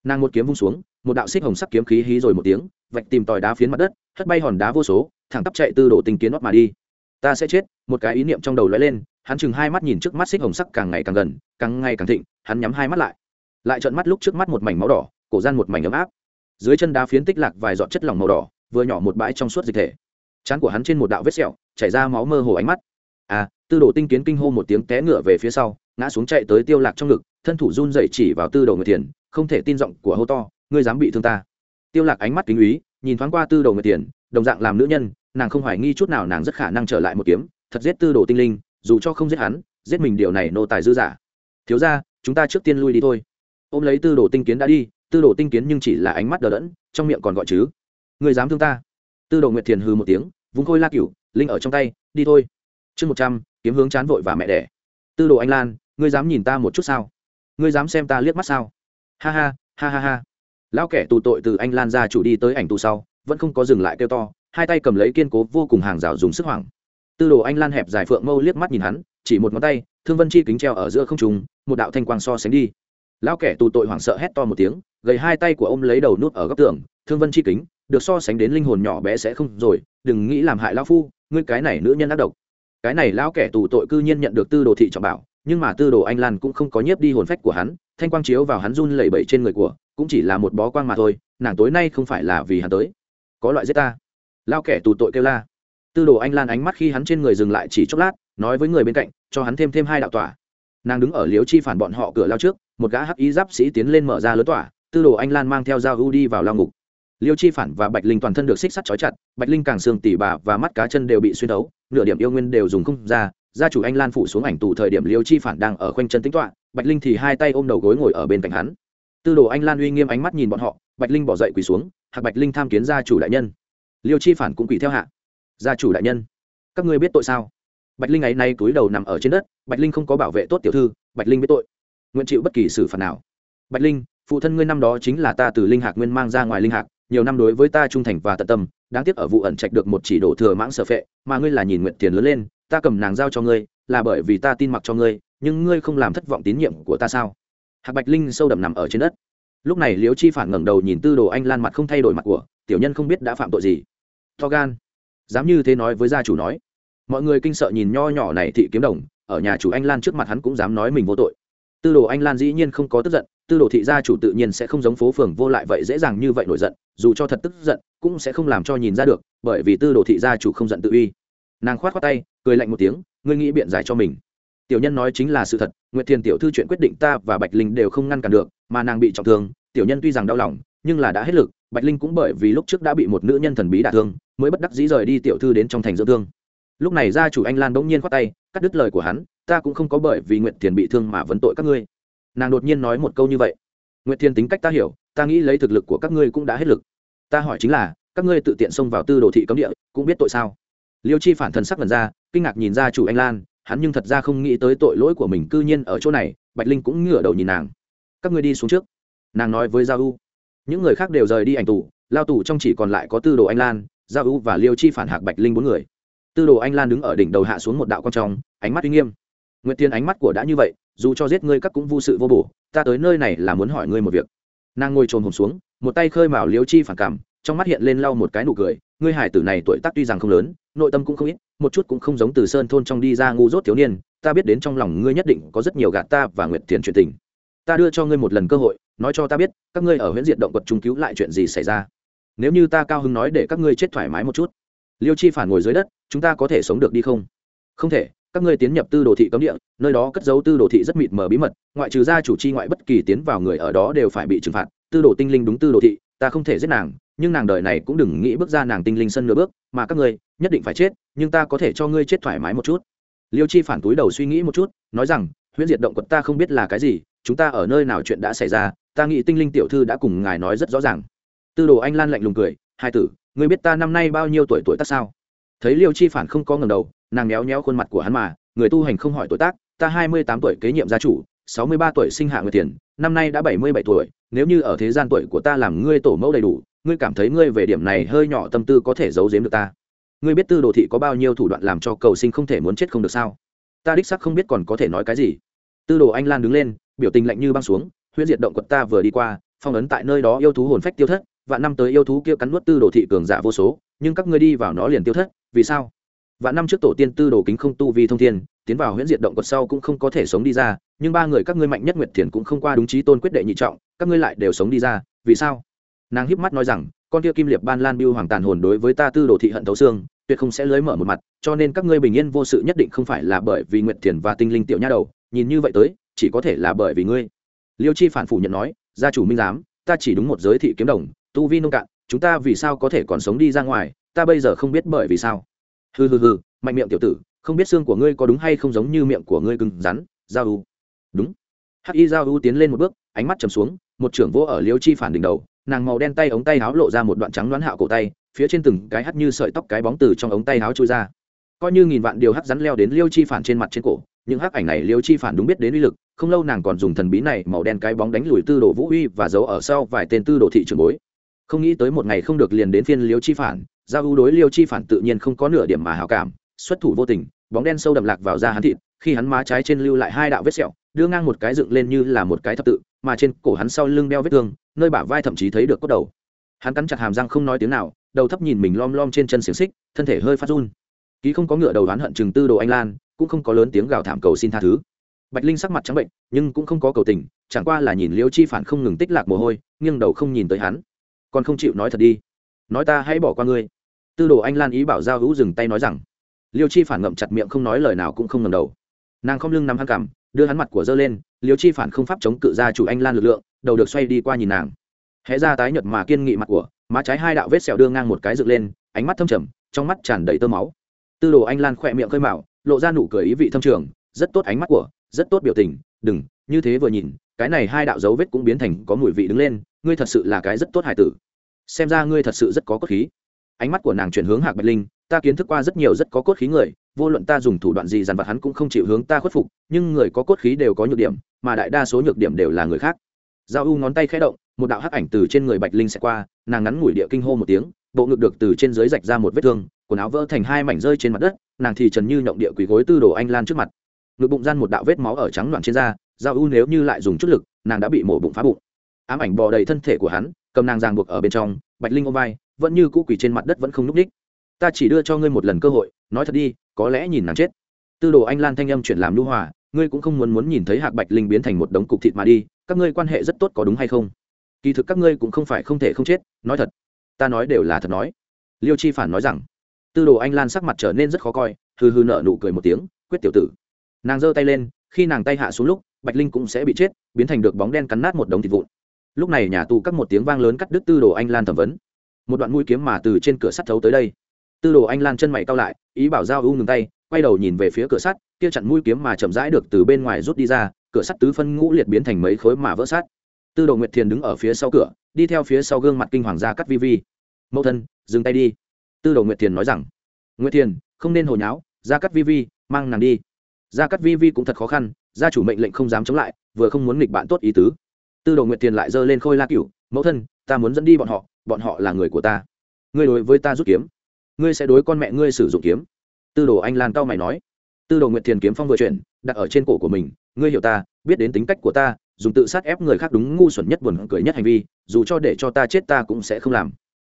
Nàng một kiếm vung xuống, một đạo xích hồng sắc kiếm khí hí rồi một tiếng, vạch tìm tòi đá phiến mặt đất, hất bay hòn đá vô số, thẳng tắp chạy tư đồ tình kiến nót mà đi. Ta sẽ chết, một cái ý niệm trong đầu lóe lên, hắn chừng hai mắt nhìn trước mắt xích hồng sắc càng ngày càng gần, càng ngày càng thịnh, hắn nhắm hai mắt lại. Lại trợn mắt lúc trước mắt một mảnh máu đỏ, cổ gian một mảnh ấm áp dưới chân đá phiến tích lạc vài giọt chất lỏng màu đỏ, vừa nhỏ một bãi trong suốt dịch thể. Chán của hắn trên một đạo vết sẹo, chảy ra máu mơ hồ ánh mắt. À tư đồ tinh kiến kinh hô một tiếng té ngựa về phía sau, ngã xuống chạy tới tiêu lạc trong ngực, thân thủ run dậy chỉ vào tư đồ người tiền, không thể tin giọng của hô to, ngươi dám bị thương ta. Tiêu lạc ánh mắt kính úy nhìn thoáng qua tư đồ người tiền, đồng dạng làm nữ nhân, nàng không hoài nghi chút nào nàng rất khả năng trở lại một kiếm, thật giết tư đồ tinh linh, dù cho không giết hắn, giết mình điều này nô tài dư giả thiếu gia, chúng ta trước tiên lui đi thôi. Ôm lấy tư đồ tinh kiến đã đi tư đồ tinh kiến nhưng chỉ là ánh mắt đờ đẫn, trong miệng còn gọi chứ. Người dám thương ta? Tư đồ nguyệt thiền hư một tiếng, vung khôi la cửu, linh ở trong tay, đi thôi. Chương một trăm, kiếm hướng chán vội và mẹ đẻ. Tư đồ anh lan, ngươi dám nhìn ta một chút sao? Ngươi dám xem ta liếc mắt sao? Ha ha ha ha ha. Lão kẻ tù tội từ anh lan ra chủ đi tới ảnh tù sau, vẫn không có dừng lại kêu to, hai tay cầm lấy kiên cố vô cùng hàng rào dùng sức hoảng. Tư đồ anh lan hẹp dài phượng mâu liếc mắt nhìn hắn, chỉ một ngón tay, thương vân chi kính treo ở giữa không trùng một đạo thanh quang so sánh đi. Lão kẻ tù tội hoảng sợ hét to một tiếng gầy hai tay của ông lấy đầu nút ở góc tường, thương vân chi kính, được so sánh đến linh hồn nhỏ bé sẽ không rồi, đừng nghĩ làm hại lao phu, ngươi cái này nữ nhân ác độc. Cái này lão kẻ tù tội cư nhiên nhận được tư đồ thị trọng bảo, nhưng mà tư đồ anh lan cũng không có nhiếp đi hồn phách của hắn, thanh quang chiếu vào hắn run lẩy bẩy trên người của, cũng chỉ là một bó quang mà thôi, nàng tối nay không phải là vì hắn tới. Có loại giết ta. Lao kẻ tù tội kêu la. Tư đồ anh lan ánh mắt khi hắn trên người dừng lại chỉ chốc lát, nói với người bên cạnh, cho hắn thêm thêm hai đạo tỏa. Nàng đứng ở liếu chi phản bọn họ cửa lao trước, một gã hắc y giáp sĩ tiến lên mở ra lớn tỏa tư đồ anh lan mang theo dao u đi vào lao ngục. Liêu chi phản và bạch linh toàn thân được xích sắt trói chặt, bạch linh càng xương tỉ bà và mắt cá chân đều bị xuyên đấu nửa điểm yêu nguyên đều dùng không ra. Gia chủ anh lan phủ xuống ảnh tù thời điểm liêu chi phản đang ở khoanh chân tính toạ bạch linh thì hai tay ôm đầu gối ngồi ở bên cạnh hắn. Tư đồ anh lan uy nghiêm ánh mắt nhìn bọn họ, bạch linh bỏ dậy quỳ xuống, hạc bạch linh tham kiến gia chủ đại nhân. Liêu chi phản cũng quỳ theo hạ. Gia chủ đại nhân, các ngươi biết tội sao? Bạch linh ấy nay túi đầu nằm ở trên đất, bạch linh không có bảo vệ tốt tiểu thư, bạch linh biết tội. Nguyện chịu bất kỳ xử phạt nào. Bạch linh phụ thân ngươi năm đó chính là ta từ linh hạc nguyên mang ra ngoài linh hạc, nhiều năm đối với ta trung thành và tận tâm, đáng tiếc ở vụ ẩn trạch được một chỉ đổ thừa mãng sở phệ, mà ngươi là nhìn nguyện tiền lớn lên, ta cầm nàng giao cho ngươi, là bởi vì ta tin mặc cho ngươi, nhưng ngươi không làm thất vọng tín nhiệm của ta sao? Hạc bạch linh sâu đậm nằm ở trên đất. Lúc này liễu chi phản ngẩng đầu nhìn tư đồ anh lan mặt không thay đổi mặt của, tiểu nhân không biết đã phạm tội gì. To gan dám như thế nói với gia chủ nói. Mọi người kinh sợ nhìn nho nhỏ này thị kiếm đồng, ở nhà chủ anh lan trước mặt hắn cũng dám nói mình vô tội. Tư đồ anh lan dĩ nhiên không có tức giận tư đồ thị gia chủ tự nhiên sẽ không giống phố phường vô lại vậy dễ dàng như vậy nổi giận, dù cho thật tức giận, cũng sẽ không làm cho nhìn ra được, bởi vì tư đồ thị gia chủ không giận tự uy. Nàng khoát khoát tay, cười lạnh một tiếng, ngươi nghĩ biện giải cho mình. Tiểu nhân nói chính là sự thật, nguyệt thiền tiểu thư chuyện quyết định ta và bạch linh đều không ngăn cản được, mà nàng bị trọng thương, tiểu nhân tuy rằng đau lòng, nhưng là đã hết lực, bạch linh cũng bởi vì lúc trước đã bị một nữ nhân thần bí đả thương, mới bất đắc dĩ rời đi tiểu thư đến trong thành dưỡng thương. Lúc này gia chủ anh lan bỗng nhiên khoát tay, cắt đứt lời của hắn, ta cũng không có bởi vì nguyệt thiền bị thương mà vấn tội các ngươi nàng đột nhiên nói một câu như vậy. Nguyệt Thiên tính cách ta hiểu, ta nghĩ lấy thực lực của các ngươi cũng đã hết lực. Ta hỏi chính là, các ngươi tự tiện xông vào tư đồ thị cấm địa, cũng biết tội sao? Liêu chi phản thần sắc lần ra, kinh ngạc nhìn ra chủ anh lan, hắn nhưng thật ra không nghĩ tới tội lỗi của mình cư nhiên ở chỗ này, bạch linh cũng ngửa đầu nhìn nàng. Các ngươi đi xuống trước. Nàng nói với gia u. Những người khác đều rời đi ảnh tù, lao tù trong chỉ còn lại có tư đồ anh lan gia u và liêu chi phản hạc bạch linh bốn người. Tư đồ anh lan đứng ở đỉnh đầu hạ xuống một đạo con trong, ánh mắt uy nghiêm. Nguyện tiên ánh mắt của đã như vậy dù cho giết ngươi các cũng vô sự vô bổ, ta tới nơi này là muốn hỏi ngươi một việc. Nàng ngồi trồm hồn xuống, một tay khơi mào liêu chi phản cảm, trong mắt hiện lên lau một cái nụ cười, ngươi hải tử này tuổi tác tuy rằng không lớn, nội tâm cũng không ít, một chút cũng không giống từ sơn thôn trong đi ra ngu dốt thiếu niên, ta biết đến trong lòng ngươi nhất định có rất nhiều gạt ta và nguyệt thiền chuyện tình. Ta đưa cho ngươi một lần cơ hội, nói cho ta biết, các ngươi ở huyện diện động vật trung cứu lại chuyện gì xảy ra. Nếu như ta cao hứng nói để các ngươi chết thoải mái một chút. Liêu chi phản ngồi dưới đất, chúng ta có thể sống được đi không? Không thể các ngươi tiến nhập tư đồ thị cấm địa, nơi đó cất giấu tư đồ thị rất mịt mờ bí mật, ngoại trừ gia chủ chi ngoại bất kỳ tiến vào người ở đó đều phải bị trừng phạt. Tư đồ tinh linh đúng tư đồ thị, ta không thể giết nàng, nhưng nàng đời này cũng đừng nghĩ bước ra nàng tinh linh sân nửa bước, mà các ngươi nhất định phải chết, nhưng ta có thể cho ngươi chết thoải mái một chút. Liêu chi phản túi đầu suy nghĩ một chút, nói rằng, huyễn diệt động quật ta không biết là cái gì, chúng ta ở nơi nào chuyện đã xảy ra, ta nghĩ tinh linh tiểu thư đã cùng ngài nói rất rõ ràng. Tư đồ anh lan lạnh lùng cười, hai tử, ngươi biết ta năm nay bao nhiêu tuổi tuổi tác sao? Thấy liêu chi phản không có ngầm đầu nàng méo méo khuôn mặt của hắn mà, người tu hành không hỏi tuổi tác, ta hai mươi tám tuổi kế nhiệm gia chủ, sáu mươi ba tuổi sinh hạ người tiền, năm nay đã bảy mươi bảy tuổi, nếu như ở thế gian tuổi của ta làm ngươi tổ mẫu đầy đủ, ngươi cảm thấy ngươi về điểm này hơi nhỏ tâm tư có thể giấu giếm được ta. Ngươi biết tư đồ thị có bao nhiêu thủ đoạn làm cho cầu sinh không thể muốn chết không được sao? Ta đích sắc không biết còn có thể nói cái gì. Tư đồ anh lan đứng lên, biểu tình lạnh như băng xuống, huyễn diệt động quật ta vừa đi qua, phong ấn tại nơi đó yêu thú hồn phách tiêu thất và năm tới yêu thú kia cắn nuốt tư đồ thị cường giả vô số, nhưng các ngươi đi vào nó liền tiêu thất, vì sao? Và năm trước tổ tiên tư đồ kính không tu vi thông thiên, tiến vào huyễn diệt động quật sau cũng không có thể sống đi ra, nhưng ba người các ngươi mạnh nhất nguyệt thiền cũng không qua đúng trí tôn quyết đệ nhị trọng, các ngươi lại đều sống đi ra, vì sao? Nàng híp mắt nói rằng, con kia kim liệp ban lan biêu hoàng tàn hồn đối với ta tư đồ thị hận thấu xương, tuyệt không sẽ lưới mở một mặt, cho nên các ngươi bình yên vô sự nhất định không phải là bởi vì nguyệt thiền và tinh linh tiểu nha đầu, nhìn như vậy tới, chỉ có thể là bởi vì ngươi. Liêu chi phản phủ nhận nói, gia chủ minh giám, ta chỉ đúng một giới thị kiếm đồng, tu vi nông cạn, chúng ta vì sao có thể còn sống đi ra ngoài, ta bây giờ không biết bởi vì sao hừ hừ hừ, mạnh miệng tiểu tử, không biết xương của ngươi có đúng hay không giống như miệng của ngươi cứng rắn, giao u. Đúng. Hắc y giao u tiến lên một bước, ánh mắt trầm xuống, một trưởng vô ở liêu chi phản đỉnh đầu, nàng màu đen tay ống tay áo lộ ra một đoạn trắng đoán hạo cổ tay, phía trên từng cái hắt như sợi tóc cái bóng từ trong ống tay áo trôi ra. Coi như nghìn vạn điều hắc rắn leo đến liêu chi phản trên mặt trên cổ, những hắc ảnh này liêu chi phản đúng biết đến uy lực, không lâu nàng còn dùng thần bí này màu đen cái bóng đánh lùi tư đồ vũ uy và giấu ở sau vài tên tư đồ thị trường bối. Không nghĩ tới một ngày không được liền đến phiên liêu chi phản giao ưu đối liêu chi phản tự nhiên không có nửa điểm mà hảo cảm, xuất thủ vô tình, bóng đen sâu đậm lạc vào da hắn thịt, khi hắn má trái trên lưu lại hai đạo vết sẹo, đưa ngang một cái dựng lên như là một cái thập tự, mà trên cổ hắn sau lưng đeo vết thương, nơi bả vai thậm chí thấy được cốt đầu. Hắn cắn chặt hàm răng không nói tiếng nào, đầu thấp nhìn mình lom lom trên chân xiềng xích, thân thể hơi phát run. Ký không có ngựa đầu đoán hận chừng tư đồ anh lan, cũng không có lớn tiếng gào thảm cầu xin tha thứ. Bạch linh sắc mặt trắng bệnh, nhưng cũng không có cầu tình, chẳng qua là nhìn liêu chi phản không ngừng tích lạc mồ hôi, nghiêng đầu không nhìn tới hắn. Còn không chịu nói thật đi. Nói ta hãy bỏ qua ngươi tư đồ anh lan ý bảo giao hữu dừng tay nói rằng, liêu chi phản ngậm chặt miệng không nói lời nào cũng không ngầm đầu. Nàng không lưng nắm hắn cằm, đưa hắn mặt của dơ lên, liêu chi phản không pháp chống cự ra chủ anh lan lực lượng, đầu được xoay đi qua nhìn nàng. Hé ra tái nhợt mà kiên nghị mặt của, má trái hai đạo vết sẹo đưa ngang một cái dựng lên, ánh mắt thâm trầm, trong mắt tràn đầy tơ máu. Tư đồ anh lan khỏe miệng khơi mạo, lộ ra nụ cười ý vị thâm trường, rất tốt ánh mắt của, rất tốt biểu tình, đừng, như thế vừa nhìn, cái này hai đạo dấu vết cũng biến thành có mùi vị đứng lên, ngươi thật sự là cái rất tốt hải tử. Xem ra ngươi thật sự rất có cốt khí ánh mắt của nàng chuyển hướng hạc bạch linh, ta kiến thức qua rất nhiều rất có cốt khí người, vô luận ta dùng thủ đoạn gì dằn vặt hắn cũng không chịu hướng ta khuất phục, nhưng người có cốt khí đều có nhược điểm, mà đại đa số nhược điểm đều là người khác. Giao u ngón tay khẽ động, một đạo hắc ảnh từ trên người bạch linh sẽ qua, nàng ngắn ngủi địa kinh hô một tiếng, bộ ngực được từ trên dưới rạch ra một vết thương, quần áo vỡ thành hai mảnh rơi trên mặt đất, nàng thì trần như nhộng địa quỳ gối tư đồ anh lan trước mặt. Ngực bụng gian một đạo vết máu ở trắng loạn trên da, giao u nếu như lại dùng chút lực, nàng đã bị mổ bụng phá bụng. Ám ảnh bò đầy thân thể của hắn, cầm nàng ràng buộc ở bên trong, bạch linh ôm vai vẫn như cũ quỳ trên mặt đất vẫn không n ú c đích. Ta chỉ đưa cho ngươi một lần cơ hội, nói thật đi, có lẽ nhìn nàng chết. Tư đồ anh lan thanh âm chuyển làm lưu hòa, ngươi cũng không muốn muốn nhìn thấy hạc bạch linh biến thành một đống cục thịt mà đi, các ngươi quan hệ rất tốt có đúng hay không? Kỳ thực các ngươi cũng không phải không thể không chết, nói thật. Ta nói đều là thật nói. Liêu chi phản nói rằng, tư đồ anh lan sắc mặt trở nên rất khó coi, hừ hừ nợ nụ cười một tiếng, quyết tiểu tử. Nàng giơ tay lên, khi nàng tay hạ xuống lúc, bạch linh cũng sẽ bị chết, biến thành được bóng đen cắn nát một đống thịt vụn. Lúc này nhà tù cắt một tiếng vang lớn cắt đứt tư đồ anh lan thẩm vấn một đoạn mũi kiếm mà từ trên cửa sắt thấu tới đây. Tư đồ anh lan chân mày cao lại, ý bảo giao u ngừng tay, quay đầu nhìn về phía cửa sắt, kia chặn mũi kiếm mà chậm rãi được từ bên ngoài rút đi ra, cửa sắt tứ phân ngũ liệt biến thành mấy khối mà vỡ sắt tư đồ nguyệt thiền đứng ở phía sau cửa, đi theo phía sau gương mặt kinh hoàng gia cắt vi vi. Mẫu thân, dừng tay đi. Tư đồ nguyệt thiền nói rằng. Nguyệt thiền, không nên hồi nháo gia cắt vi vi, mang nàng đi. Gia cắt vi vi cũng thật khó khăn, gia chủ mệnh lệnh không dám chống lại, vừa không muốn nghịch bạn tốt ý tứ. Tư đồ nguyệt thiền lại giơ lên khôi la cửu, mẫu thân, ta muốn dẫn đi bọn họ bọn họ là người của ta. Ngươi đối với ta rút kiếm. Ngươi sẽ đối con mẹ ngươi sử dụng kiếm. Tư đồ anh lan cao mày nói. Tư đồ nguyệt thiền kiếm phong vừa chuyển, đặt ở trên cổ của mình. Ngươi hiểu ta, biết đến tính cách của ta, dùng tự sát ép người khác đúng ngu xuẩn nhất buồn cười nhất hành vi, dù cho để cho ta chết ta cũng sẽ không làm.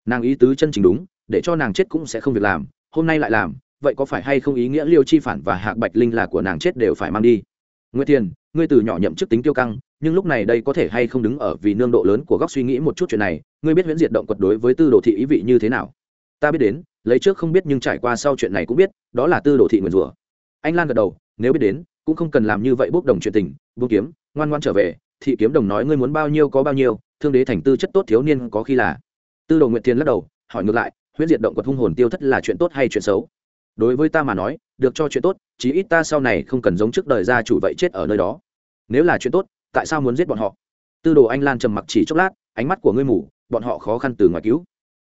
Nàng ý tứ chân chính đúng, để cho nàng chết cũng sẽ không việc làm, hôm nay lại làm, vậy có phải hay không ý nghĩa liêu chi phản và hạc bạch linh là của nàng chết đều phải mang đi? Nguyệt thiền, ngươi từ nhỏ nhậm chức tính tiêu căng nhưng lúc này đây có thể hay không đứng ở vì nương độ lớn của góc suy nghĩ một chút chuyện này, ngươi biết huyễn diệt động quật đối với tư đồ thị ý vị như thế nào? Ta biết đến, lấy trước không biết nhưng trải qua sau chuyện này cũng biết, đó là tư đồ thị nguyền rủa. Anh lan gật đầu, nếu biết đến, cũng không cần làm như vậy bốc đồng chuyện tình buông kiếm, ngoan ngoan trở về, thị kiếm đồng nói ngươi muốn bao nhiêu có bao nhiêu, thương đế thành tư chất tốt thiếu niên có khi là. Tư đồ nguyện thiên lắc đầu, hỏi ngược lại, huyễn diệt động quật hung hồn tiêu thất là chuyện tốt hay chuyện xấu? Đối với ta mà nói, được cho chuyện tốt, chí ít ta sau này không cần giống trước đời gia chủ vậy chết ở nơi đó. Nếu là chuyện tốt tại sao muốn giết bọn họ? Tư đồ anh lan trầm mặc chỉ chốc lát, ánh mắt của ngươi mù, bọn họ khó khăn từ ngoài cứu.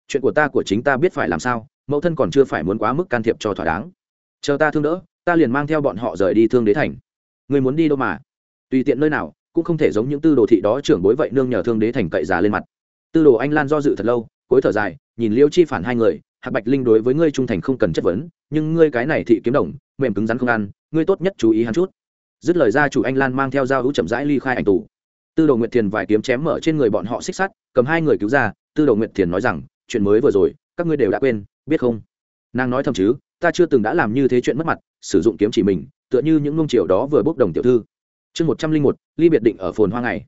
Chuyện của ta của chính ta biết phải làm sao, mẫu thân còn chưa phải muốn quá mức can thiệp cho thỏa đáng. Chờ ta thương đỡ, ta liền mang theo bọn họ rời đi thương đế thành. Ngươi muốn đi đâu mà? Tùy tiện nơi nào, cũng không thể giống những tư đồ thị đó trưởng bối vậy nương nhờ thương đế thành cậy già lên mặt. Tư đồ anh lan do dự thật lâu, cuối thở dài, nhìn liêu chi phản hai người, hạc bạch linh đối với ngươi trung thành không cần chất vấn, nhưng ngươi cái này thị kiếm đồng, mềm cứng rắn không ăn, ngươi tốt nhất chú ý hắn chút dứt lời ra chủ anh lan mang theo dao hữu chậm rãi ly khai ảnh tù. Tư đồ nguyệt thiền vài kiếm chém mở trên người bọn họ xích sắt, cầm hai người cứu ra, tư đồ nguyệt thiền nói rằng, chuyện mới vừa rồi, các ngươi đều đã quên, biết không? Nàng nói thầm chứ, ta chưa từng đã làm như thế chuyện mất mặt, sử dụng kiếm chỉ mình, tựa như những nông triều đó vừa bốc đồng tiểu thư. Chương một trăm linh một, ly biệt định ở phồn hoa ngày.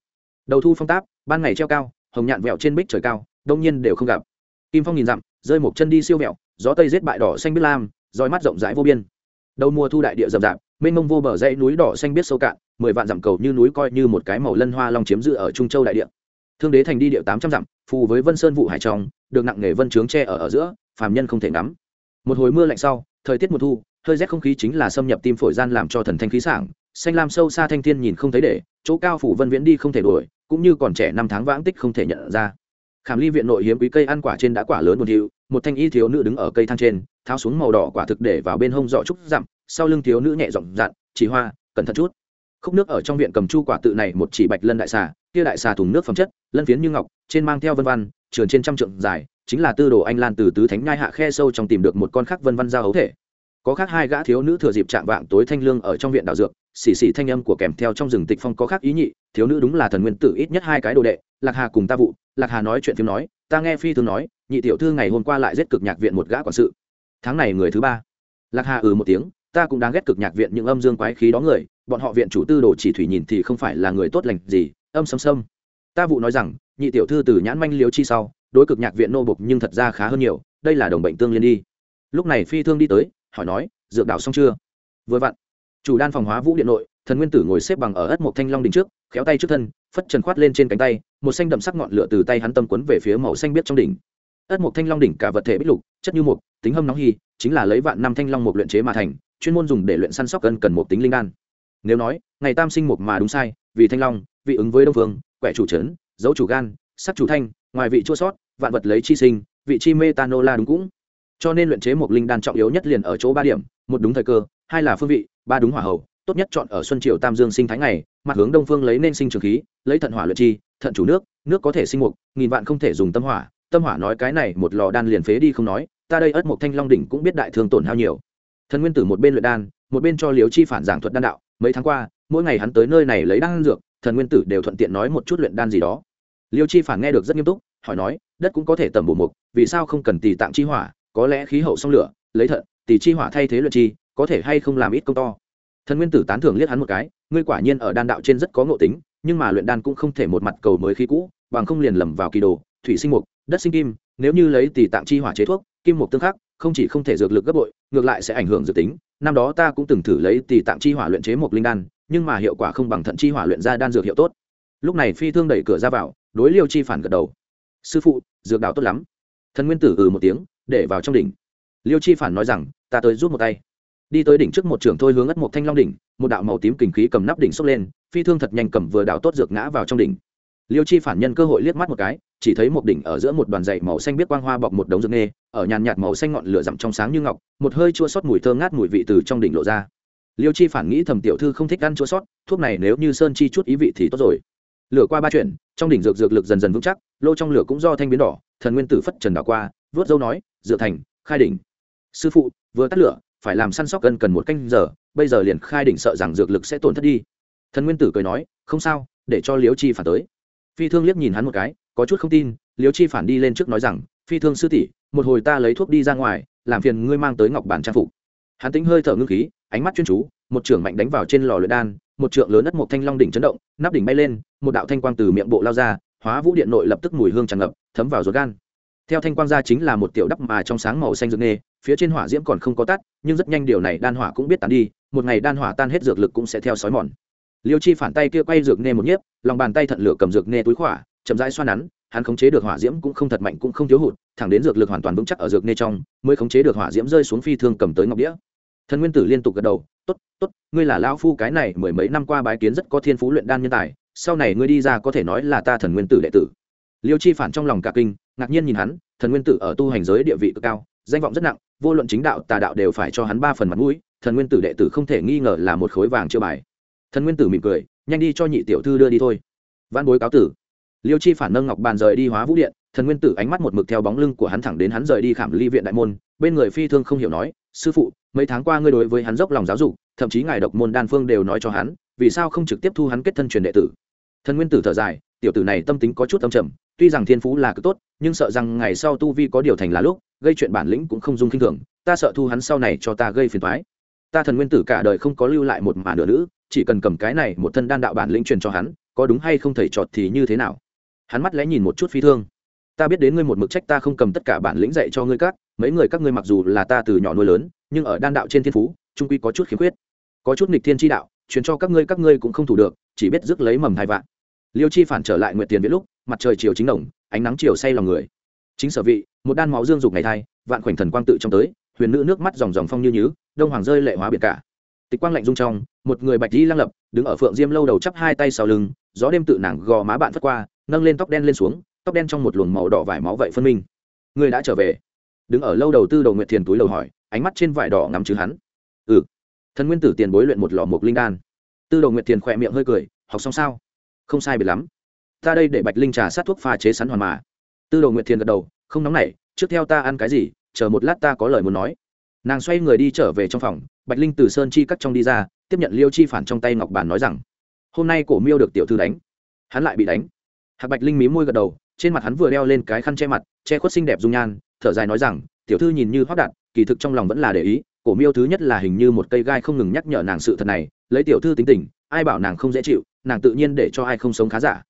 Đầu thu phong táp, ban ngày treo cao, hồng nhạn vẹo trên bích trời cao, đông nhiên đều không gặp. Kim phong nhìn dặm, rơi một chân đi siêu vẹo, gió tây rết bại đỏ xanh biết lam, roi mắt rộng rãi vô biên. Đầu mùa thu đại địa rậm rạp mênh mông vô bờ dãy núi đỏ xanh biết sâu cạn, mười vạn dặm cầu như núi coi như một cái màu lân hoa long chiếm giữ ở trung châu đại địa. Thương đế thành đi điệu tám trăm dặm, phù với vân sơn vụ hải trong, được nặng nghề vân trướng tre ở ở giữa, phàm nhân không thể ngắm. Một hồi mưa lạnh sau, thời tiết mùa thu, hơi rét không khí chính là xâm nhập tim phổi gian làm cho thần thanh khí sảng, xanh lam sâu xa thanh thiên nhìn không thấy để, chỗ cao phủ vân viễn đi không thể đuổi, cũng như còn trẻ năm tháng vãng tích không thể nhận ra. Khảm ly viện nội hiếm quý cây ăn quả trên đã quả lớn một hiệu một thanh y thiếu nữ đứng ở cây thang trên, tháo xuống màu đỏ quả thực để vào bên hông dọ trúc dặm sau lưng thiếu nữ nhẹ giọng dặn, chỉ hoa, cẩn thận chút. Khúc nước ở trong viện cầm chu quả tự này một chỉ bạch lân đại xà, kia đại xà thùng nước phẩm chất, lân phiến như ngọc, trên mang theo vân văn, trường trên trăm trượng dài, chính là tư đồ anh lan từ tứ thánh nhai hạ khe sâu trong tìm được một con khác vân văn giao hấu thể. Có khác hai gã thiếu nữ thừa dịp chạm vạng tối thanh lương ở trong viện đảo dược, xì xì thanh âm của kèm theo trong rừng tịch phong có khác ý nhị, thiếu nữ đúng là thần nguyên tử ít nhất hai cái đồ đệ, lạc hà cùng ta vụ, lạc hà nói chuyện phim nói, ta nghe phi thường nói, nhị tiểu thư ngày hôm qua lại giết cực nhạc viện một gã quản sự. Tháng này người thứ ba. Lạc hà ừ một tiếng ta cũng đang ghét cực nhạc viện những âm dương quái khí đó người, bọn họ viện chủ tư đồ chỉ thủy nhìn thì không phải là người tốt lành gì, âm xâm xâm ta vụ nói rằng, nhị tiểu thư từ nhãn manh liếu chi sau, đối cực nhạc viện nô bục nhưng thật ra khá hơn nhiều, đây là đồng bệnh tương liên đi. Lúc này phi thương đi tới, hỏi nói, dược đạo xong chưa? Vừa vặn. Chủ đan phòng hóa vũ điện nội, thần nguyên tử ngồi xếp bằng ở ất một thanh long đỉnh trước, khéo tay trước thân, phất trần khoát lên trên cánh tay, một xanh đậm sắc ngọn lửa từ tay hắn tâm quấn về phía màu xanh biết trong đỉnh. Ất một thanh long đỉnh cả vật thể bích lục, chất như mục tính hâm nóng hy chính là lấy vạn năm thanh long một luyện chế mà thành chuyên môn dùng để luyện săn sóc cân cần một tính linh đan. Nếu nói, ngày tam sinh một mà đúng sai, vì thanh long, vị ứng với đông phương, quẻ chủ trấn, dấu chủ gan, sắc chủ thanh, ngoài vị chua sót, vạn vật lấy chi sinh, vị chi metanola đúng cũng. Cho nên luyện chế một linh đan trọng yếu nhất liền ở chỗ ba điểm, một đúng thời cơ, hai là phương vị, ba đúng hỏa hậu tốt nhất chọn ở xuân triều tam dương sinh thái ngày, mặt hướng đông phương lấy nên sinh trường khí, lấy thận hỏa luyện chi, thận chủ nước nước có thể sinh mục, nghìn vạn không thể dùng tâm hỏa tâm hỏa nói cái này một lò đan liền phế đi không nói, ta đây ất một thanh long đỉnh cũng biết đại thương tổn hao nhiều thần nguyên tử một bên luyện đan, một bên cho liếu chi phản giảng thuật đan đạo. Mấy tháng qua, mỗi ngày hắn tới nơi này lấy đan dược, thần nguyên tử đều thuận tiện nói một chút luyện đan gì đó. Liêu chi phản nghe được rất nghiêm túc, hỏi nói, đất cũng có thể tầm bổ mục, vì sao không cần tì tạng chi hỏa? Có lẽ khí hậu song lửa, lấy thận tì chi hỏa thay thế luyện chi, có thể hay không làm ít công to? Thần nguyên tử tán thưởng liếc hắn một cái, ngươi quả nhiên ở đan đạo trên rất có ngộ tính, nhưng mà luyện đan cũng không thể một mặt cầu mới khí cũ, bằng không liền lầm vào kỳ đồ, thủy sinh mục, đất sinh kim, nếu như lấy tì tạng chi hỏa chế thuốc, kim mục tương khắc, không chỉ không thể dược lực gấp bội ngược lại sẽ ảnh hưởng dự tính. Năm đó ta cũng từng thử lấy tỷ tạng chi hỏa luyện chế một linh đan, nhưng mà hiệu quả không bằng thận chi hỏa luyện ra đan dược hiệu tốt. Lúc này phi thương đẩy cửa ra vào, đối liêu chi phản gật đầu. Sư phụ, dược đạo tốt lắm. Thần nguyên tử ừ một tiếng, để vào trong đỉnh. Liêu chi phản nói rằng, ta tới rút một tay. Đi tới đỉnh trước một trường thôi hướng ất một thanh long đỉnh, một đạo màu tím kình khí cầm nắp đỉnh xốc lên, phi thương thật nhanh cầm vừa đạo tốt dược ngã vào trong đỉnh. Liêu chi phản nhân cơ hội liếc mắt một cái, chỉ thấy một đỉnh ở giữa một đoàn dày màu xanh biết quang hoa bọc một đống dược nê ở nhàn nhạt màu xanh ngọn lửa rậm trong sáng như ngọc, một hơi chua sót mùi thơm ngát mùi vị từ trong đỉnh lộ ra. Liêu chi phản nghĩ thầm tiểu thư không thích ăn chua sót, thuốc này nếu như sơn chi chút ý vị thì tốt rồi. Lửa qua ba chuyện, trong đỉnh dược dược lực dần dần vững chắc, lô trong lửa cũng do thanh biến đỏ, thần nguyên tử phất trần đảo qua vớt dâu nói dựa thành, khai đỉnh. Sư phụ, vừa tắt lửa, phải làm săn sóc gần cần một canh giờ, bây giờ liền khai đỉnh sợ rằng dược lực sẽ tổn thất đi. Thần nguyên tử cười nói, không sao, để cho liêu chi phản tới. Phi thương liếc nhìn hắn một cái, có chút không tin, liêu chi phản đi lên trước nói rằng phi thương sư tỷ, một hồi ta lấy thuốc đi ra ngoài, làm phiền ngươi mang tới ngọc bản trang phục. Hắn tính hơi thở ngưng khí, ánh mắt chuyên chú, một trưởng mạnh đánh vào trên lò luyện đan, một trượng lớn đất một thanh long đỉnh chấn động, nắp đỉnh bay lên, một đạo thanh quang từ miệng bộ lao ra, hóa vũ điện nội lập tức mùi hương tràn ngập, thấm vào ruột gan. Theo thanh quang ra chính là một tiểu đắp mà trong sáng màu xanh dược nghề phía trên hỏa diễm còn không có tắt, nhưng rất nhanh điều này đan hỏa cũng biết tàn đi, một ngày đan hỏa tan hết dược lực cũng sẽ theo sói mòn. Liêu chi phản tay kia quay dược nghe một nhiếp, lòng bàn tay thận lửa cầm dược nghe túi khỏa, chậm rãi xoa nắn hắn khống chế được hỏa diễm cũng không thật mạnh cũng không thiếu hụt, thẳng đến dược lực hoàn toàn vững chắc ở dược nê trong, mới khống chế được hỏa diễm rơi xuống phi thương cầm tới ngọc đĩa. Thần nguyên tử liên tục gật đầu, tốt tốt, ngươi là lão phu, cái này mười mấy năm qua bái kiến rất có thiên phú luyện đan nhân tài, sau này ngươi đi ra có thể nói là ta thần nguyên tử đệ tử. Liêu chi phản trong lòng cả kinh, ngạc nhiên nhìn hắn, thần nguyên tử ở tu hành giới địa vị cực cao, danh vọng rất nặng, vô luận chính đạo, tà đạo đều phải cho hắn ba phần mặt mũi, thần nguyên tử đệ tử không thể nghi ngờ là một khối vàng chưa bài. Thần nguyên tử mỉm cười, nhanh đi cho nhị tiểu thư đưa đi thôi. Văn bối cáo tử liêu chi phản nâng ngọc bàn rời đi hóa vũ điện, thần nguyên tử ánh mắt một mực theo bóng lưng của hắn thẳng đến hắn rời đi khảm ly viện đại môn, bên người phi thương không hiểu nói, sư phụ, mấy tháng qua ngươi đối với hắn dốc lòng giáo dục, thậm chí ngài độc môn đan phương đều nói cho hắn, vì sao không trực tiếp thu hắn kết thân truyền đệ tử? Thần nguyên tử thở dài, tiểu tử này tâm tính có chút âm trầm, tuy rằng thiên phú là cực tốt, nhưng sợ rằng ngày sau tu vi có điều thành là lúc, gây chuyện bản lĩnh cũng không dung kinh thường, ta sợ thu hắn sau này cho ta gây phiền thoái ta thần nguyên tử cả đời không có lưu lại một mà nửa nữ, chỉ cần cầm cái này một thân đan đạo bản lĩnh truyền cho hắn, có đúng hay không thầy trọt thì như thế nào? Hắn mắt lẽ nhìn một chút phi thương. Ta biết đến ngươi một mực trách ta không cầm tất cả bản lĩnh dạy cho ngươi các, mấy người các ngươi mặc dù là ta từ nhỏ nuôi lớn, nhưng ở đan đạo trên thiên phú, trung quy có chút khiếm khuyết. Có chút nghịch thiên tri đạo, truyền cho các ngươi các ngươi cũng không thủ được, chỉ biết rước lấy mầm hai vạn. Liêu chi phản trở lại nguyện tiền viết lúc, mặt trời chiều chính đồng, ánh nắng chiều say lòng người. Chính sở vị, một đan máu dương dục ngày thai, vạn khoảnh thần quang tự trong tới, huyền nữ nước mắt dòng dòng phong như nhứ, đông hoàng rơi lệ hóa biệt cả. Tịch quang lạnh dung trong, một người bạch di lăng lập, đứng ở phượng diêm lâu đầu chắp hai tay sau lưng, gió đêm tự nàng gò má bạn phất qua nâng lên tóc đen lên xuống, tóc đen trong một luồng màu đỏ vải máu vậy phân minh. Người đã trở về. Đứng ở lâu đầu tư đầu nguyệt thiền túi đầu hỏi, ánh mắt trên vải đỏ ngắm chứ hắn. Ừ. Thần nguyên tử tiền bối luyện một lò mục linh đan. Tư đầu nguyệt thiền khỏe miệng hơi cười, học xong sao? Không sai biệt lắm. Ta đây để bạch linh trà sát thuốc pha chế sắn hoàn mà. Tư đầu nguyệt thiền gật đầu, không nóng nảy, trước theo ta ăn cái gì, chờ một lát ta có lời muốn nói. Nàng xoay người đi trở về trong phòng, bạch linh từ sơn chi cắt trong đi ra, tiếp nhận liêu chi phản trong tay ngọc bản nói rằng, hôm nay cổ miêu được tiểu thư đánh. Hắn lại bị đánh hạc bạch linh mí môi gật đầu, trên mặt hắn vừa đeo lên cái khăn che mặt, che khuất xinh đẹp dung nhan, thở dài nói rằng, tiểu thư nhìn như hoác đạt, kỳ thực trong lòng vẫn là để ý, cổ miêu thứ nhất là hình như một cây gai không ngừng nhắc nhở nàng sự thật này, lấy tiểu thư tính tình, ai bảo nàng không dễ chịu, nàng tự nhiên để cho ai không sống khá giả.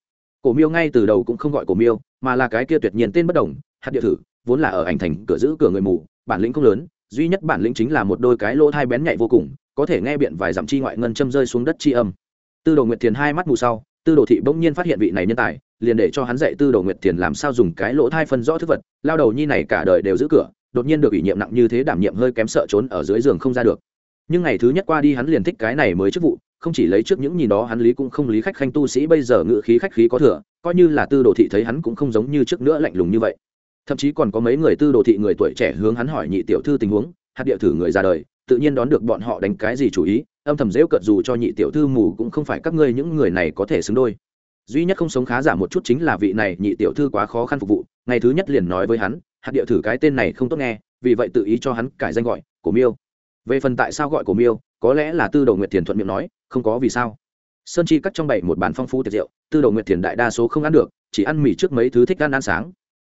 Cổ miêu ngay từ đầu cũng không gọi cổ miêu, mà là cái kia tuyệt nhiên tên bất đồng hạt địa thử, vốn là ở ảnh thành cửa giữ cửa người mù, bản lĩnh không lớn, duy nhất bản lĩnh chính là một đôi cái lỗ thai bén nhạy vô cùng, có thể nghe biện vài dặm chi ngoại ngân châm rơi xuống đất chi âm. Tư đồ nguyệt thiền hai mắt mù sau tư đồ thị bỗng nhiên phát hiện vị này nhân tài, liền để cho hắn dạy tư đồ nguyệt thiền làm sao dùng cái lỗ thai phân rõ thức vật, lao đầu nhi này cả đời đều giữ cửa, đột nhiên được ủy nhiệm nặng như thế đảm nhiệm hơi kém sợ trốn ở dưới giường không ra được. Nhưng ngày thứ nhất qua đi hắn liền thích cái này mới chức vụ, không chỉ lấy trước những nhìn đó hắn lý cũng không lý khách khanh tu sĩ bây giờ ngự khí khách khí có thừa, coi như là tư đồ thị thấy hắn cũng không giống như trước nữa lạnh lùng như vậy. Thậm chí còn có mấy người tư đồ thị người tuổi trẻ hướng hắn hỏi nhị tiểu thư tình huống, hạt địa thử người ra đời, tự nhiên đón được bọn họ đánh cái gì chủ ý âm thầm dễu cợt dù cho nhị tiểu thư mù cũng không phải các ngươi những người này có thể xứng đôi. Duy nhất không sống khá giả một chút chính là vị này nhị tiểu thư quá khó khăn phục vụ, ngày thứ nhất liền nói với hắn, hạt địa thử cái tên này không tốt nghe, vì vậy tự ý cho hắn cải danh gọi, cổ miêu. Về phần tại sao gọi cổ miêu, có lẽ là tư đầu nguyệt thiền thuận miệng nói, không có vì sao. Sơn chi cắt trong bảy một bàn phong phú tiệc rượu tư đầu nguyệt thiền đại đa số không ăn được, chỉ ăn mì trước mấy thứ thích ăn ăn sáng.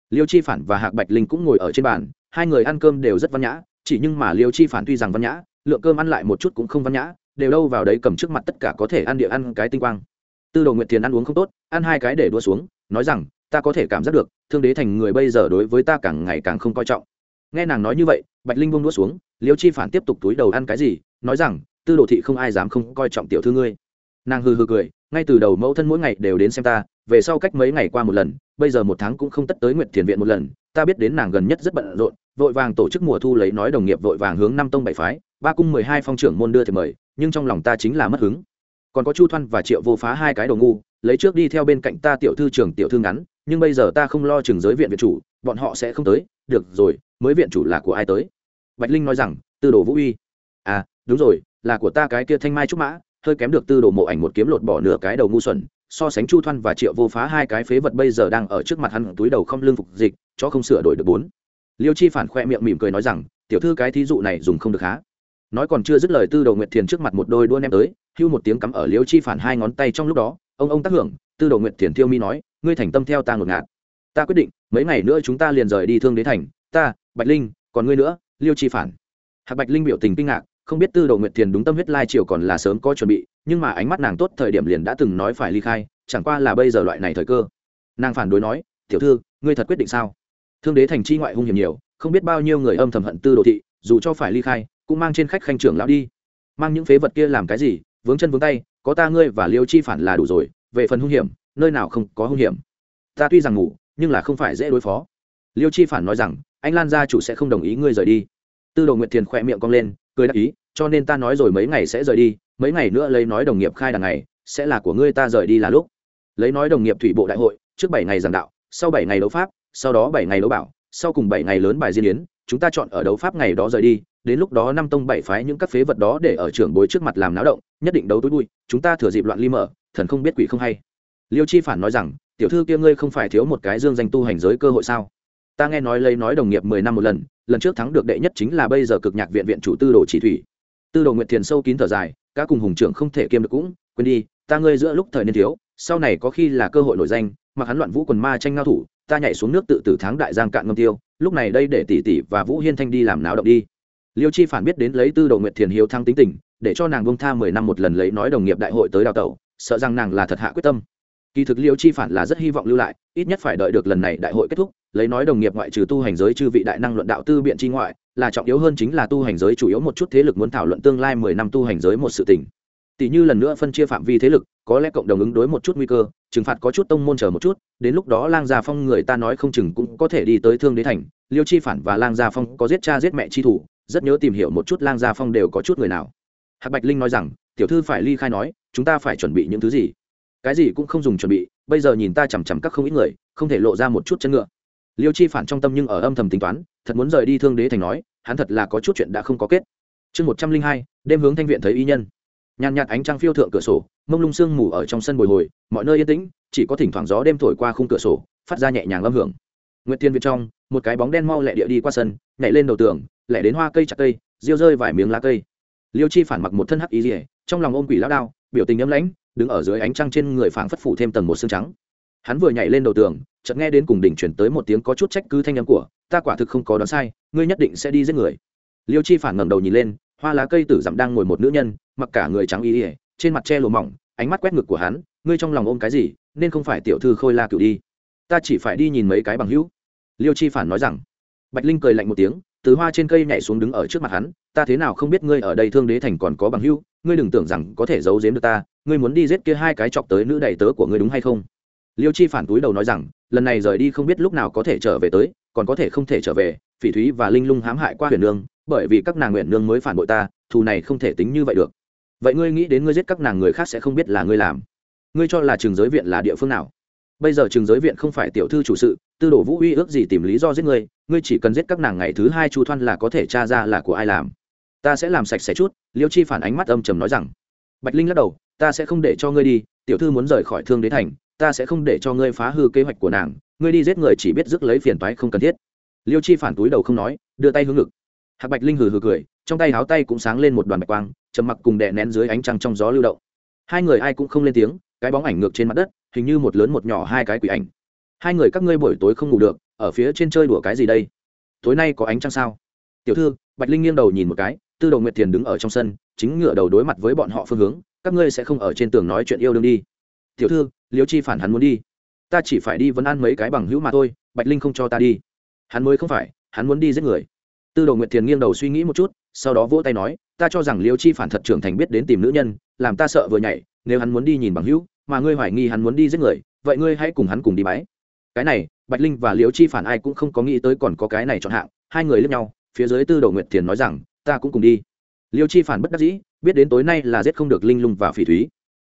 Liêu chi phản và hạc bạch linh cũng ngồi ở trên bàn, hai người ăn cơm đều rất văn nhã, chỉ nhưng mà liêu chi phản tuy rằng văn nhã, lượng cơm ăn lại một chút cũng không văn nhã đều đâu vào đấy cầm trước mặt tất cả có thể ăn địa ăn cái tinh quang. Tư đồ nguyệt thiền ăn uống không tốt, ăn hai cái để đua xuống, nói rằng, ta có thể cảm giác được, thương đế thành người bây giờ đối với ta càng ngày càng không coi trọng. Nghe nàng nói như vậy, bạch linh bông đua xuống, liêu chi phản tiếp tục túi đầu ăn cái gì, nói rằng, tư đồ thị không ai dám không coi trọng tiểu thư ngươi. Nàng hừ hừ cười, ngay từ đầu mẫu thân mỗi ngày đều đến xem ta, về sau cách mấy ngày qua một lần, bây giờ một tháng cũng không tất tới nguyện thiền viện một lần, ta biết đến nàng gần nhất rất bận rộn, vội vàng tổ chức mùa thu lấy nói đồng nghiệp vội vàng hướng năm tông bảy phái, ba cung mười hai phong trưởng môn đưa thì mời nhưng trong lòng ta chính là mất hứng. Còn có chu thoan và triệu vô phá hai cái đồ ngu, lấy trước đi theo bên cạnh ta tiểu thư trưởng tiểu thư ngắn, nhưng bây giờ ta không lo trường giới viện viện chủ, bọn họ sẽ không tới. Được rồi, mới viện chủ là của ai tới? Bạch linh nói rằng, tư đồ vũ uy. À đúng rồi, là của ta cái kia thanh mai trúc mã, hơi kém được tư đồ mộ ảnh một kiếm lột bỏ nửa cái đầu ngu xuẩn. So sánh chu thoan và triệu vô phá hai cái phế vật bây giờ đang ở trước mặt hắn, túi đầu không lương phục dịch cho không sửa đổi được bốn. Liêu chi phản khoe miệng mỉm cười nói rằng, tiểu thư cái thí dụ này dùng không được há nói còn chưa dứt lời tư đầu nguyệt thiền trước mặt một đôi đua nem tới, hưu một tiếng cắm ở liêu chi phản hai ngón tay trong lúc đó, ông ông tác hưởng, tư đầu nguyệt thiền thiêu mi nói, ngươi thành tâm theo ta ngột ngạt. Ta quyết định, mấy ngày nữa chúng ta liền rời đi thương đế thành, ta, bạch linh, còn ngươi nữa, liêu chi phản. Hạc bạch linh biểu tình kinh ngạc, không biết tư đầu nguyệt thiền đúng tâm huyết lai triều còn là sớm có chuẩn bị, nhưng mà ánh mắt nàng tốt thời điểm liền đã từng nói phải ly khai, chẳng qua là bây giờ loại này thời cơ. Nàng phản đối nói, tiểu thư, ngươi thật quyết định sao? Thương đế thành chi ngoại hung hiểm nhiều, không biết bao nhiêu người âm thầm hận tư đồ thị, dù cho phải ly khai cũng mang trên khách khanh trưởng lão đi. Mang những phế vật kia làm cái gì? Vướng chân vướng tay, có ta ngươi và liêu chi phản là đủ rồi, về phần hung hiểm, nơi nào không có hung hiểm? Ta tuy rằng ngủ, nhưng là không phải dễ đối phó. Liêu chi phản nói rằng, anh lan gia chủ sẽ không đồng ý ngươi rời đi. Tư đồ nguyệt thiền khỏe miệng cong lên, cười đáp ý, cho nên ta nói rồi mấy ngày sẽ rời đi, mấy ngày nữa lấy nói đồng nghiệp khai đằng ngày, sẽ là của ngươi ta rời đi là lúc. Lấy nói đồng nghiệp thủy bộ đại hội, trước bảy ngày giảng đạo, sau bảy ngày đấu pháp, sau đó bảy ngày đấu bảo, sau cùng bảy ngày lớn bài diễn yến, chúng ta chọn ở đấu pháp ngày đó rời đi đến lúc đó năm tông bảy phái những các phế vật đó để ở trưởng bối trước mặt làm náo động, nhất định đấu tối bụi, chúng ta thừa dịp loạn ly mở, thần không biết quỷ không hay. Liêu chi phản nói rằng, tiểu thư kia ngươi không phải thiếu một cái dương danh tu hành giới cơ hội sao? Ta nghe nói lấy nói đồng nghiệp mười năm một lần lần trước thắng được đệ nhất chính là bây giờ cực nhạc viện viện chủ tư đồ chỉ thủy. Tư đồ nguyệt thiền sâu kín thở dài các cùng hùng trưởng không thể kiêm được cũng, quên đi, ta ngươi giữa lúc thời niên thiếu, sau này có khi là cơ hội nổi danh, mặc hắn loạn vũ quần ma tranh ngao thủ, ta nhảy xuống nước tự tử tháng đại giang cạn ngâm tiêu, lúc này đây để tỷ tỷ và vũ hiên thanh đi làm náo động đi liêu chi phản biết đến lấy tư đồ nguyệt thiền hiếu thăng tính tình, để cho nàng bông tha mười năm một lần lấy nói đồng nghiệp đại hội tới đào tẩu, sợ rằng nàng là thật hạ quyết tâm. Kỳ thực liêu chi phản là rất hy vọng lưu lại, ít nhất phải đợi được lần này đại hội kết thúc, lấy nói đồng nghiệp ngoại trừ tu hành giới chư vị đại năng luận đạo tư biện chi ngoại, là trọng yếu hơn chính là tu hành giới chủ yếu một chút thế lực muốn thảo luận tương lai mười năm tu hành giới một sự tình. Tỷ như lần nữa phân chia phạm vi thế lực, có lẽ cộng đồng ứng đối một chút nguy cơ, trừng phạt có chút tông môn chờ một chút, đến lúc đó lang gia phong người ta nói không chừng cũng có thể đi tới thương đế thành. Liêu chi phản và lang gia phong có giết cha giết mẹ chi thủ rất nhớ tìm hiểu một chút lang gia phong đều có chút người nào. Hạc bạch linh nói rằng, tiểu thư phải ly khai nói, chúng ta phải chuẩn bị những thứ gì? Cái gì cũng không dùng chuẩn bị, bây giờ nhìn ta chằm chằm các không ít người, không thể lộ ra một chút chân ngựa. Liêu chi phản trong tâm nhưng ở âm thầm tính toán, thật muốn rời đi thương đế thành nói, hắn thật là có chút chuyện đã không có kết. Chương một trăm linh hai, đêm hướng thanh viện thấy y nhân. Nhàn nhạt ánh trăng phiêu thượng cửa sổ, mông lung sương mù ở trong sân bồi hồi, mọi nơi yên tĩnh, chỉ có thỉnh thoảng gió đêm thổi qua khung cửa sổ, phát ra nhẹ nhàng âm hưởng. Nguyệt tiên việt trong, một cái bóng đen mau lẹ địa đi qua sân, nhảy lên đầu tường lẻ đến hoa cây chặt cây, riêu rơi vài miếng lá cây. Liêu chi phản mặc một thân hắc ý rỉa trong lòng ôm quỷ lao đao, biểu tình ấm lãnh, đứng ở dưới ánh trăng trên người phảng phất phủ thêm tầng một xương trắng. Hắn vừa nhảy lên đầu tường, chợt nghe đến cùng đỉnh chuyển tới một tiếng có chút trách cứ thanh âm của, ta quả thực không có đoán sai, ngươi nhất định sẽ đi giết người. Liêu chi phản ngẩng đầu nhìn lên, hoa lá cây tử dặm đang ngồi một nữ nhân, mặc cả người trắng y ỉa trên mặt che lùa mỏng, ánh mắt quét ngực của hắn, ngươi trong lòng ôm cái gì, nên không phải tiểu thư khôi la cựu đi. Ta chỉ phải đi nhìn mấy cái bằng hữu. Liêu chi phản nói rằng. Bạch linh cười lạnh một tiếng từ hoa trên cây nhảy xuống đứng ở trước mặt hắn, ta thế nào không biết ngươi ở đây thương đế thành còn có bằng hữu ngươi đừng tưởng rằng có thể giấu giếm được ta, ngươi muốn đi giết kia hai cái chọc tới nữ đầy tớ của ngươi đúng hay không? Liêu chi phản túi đầu nói rằng, lần này rời đi không biết lúc nào có thể trở về tới, còn có thể không thể trở về, phỉ thúy và linh lung hãm hại qua huyền nương, bởi vì các nàng nguyện nương mới phản bội ta, thù này không thể tính như vậy được. Vậy ngươi nghĩ đến ngươi giết các nàng người khác sẽ không biết là ngươi làm. Ngươi cho là trường giới viện là địa phương nào? Bây giờ trường giới viện không phải tiểu thư chủ sự, tư đồ vũ uy ước gì tìm lý do giết ngươi ngươi chỉ cần giết các nàng ngày thứ hai chu thoan là có thể tra ra là của ai làm. Ta sẽ làm sạch sẽ chút, liêu chi phản ánh mắt âm trầm nói rằng. Bạch linh lắc đầu, ta sẽ không để cho ngươi đi, tiểu thư muốn rời khỏi thương đế thành, ta sẽ không để cho ngươi phá hư kế hoạch của nàng, ngươi đi giết người chỉ biết rước lấy phiền toái không cần thiết. Liêu chi phản túi đầu không nói, đưa tay hướng ngực. Hạc bạch linh hừ hừ cười, trong tay háo tay cũng sáng lên một đoàn bạch quang, trầm mặc cùng đè nén dưới ánh trăng trong gió lưu động. Hai người ai cũng không lên tiếng cái bóng ảnh ngược trên mặt đất, hình như một lớn một nhỏ hai cái quỷ ảnh. Hai người các ngươi buổi tối không ngủ được, ở phía trên chơi đùa cái gì đây? Tối nay có ánh trăng sao? Tiểu thư, bạch linh nghiêng đầu nhìn một cái, tư đầu nguyệt thiền đứng ở trong sân, chính ngựa đầu đối mặt với bọn họ phương hướng, các ngươi sẽ không ở trên tường nói chuyện yêu đương đi. Tiểu thư, liêu chi phản hắn muốn đi. Ta chỉ phải đi vấn ăn mấy cái bằng hữu mà thôi, bạch linh không cho ta đi. Hắn mới không phải, hắn muốn đi giết người. Tư đồ nguyệt thiền nghiêng đầu suy nghĩ một chút, sau đó vỗ tay nói, ta cho rằng liêu chi phản thật trưởng thành biết đến tìm nữ nhân, làm ta sợ vừa nhảy, nếu hắn muốn đi nhìn bằng hữu mà ngươi hoài nghi hắn muốn đi giết người, vậy ngươi hãy cùng hắn cùng đi bái. Cái này, bạch linh và Liễu chi phản ai cũng không có nghĩ tới còn có cái này chọn hạng, hai người lướt nhau, phía dưới tư đồ nguyệt thiền nói rằng, ta cũng cùng đi. Liêu chi phản bất đắc dĩ, biết đến tối nay là giết không được linh lung và phỉ thúy.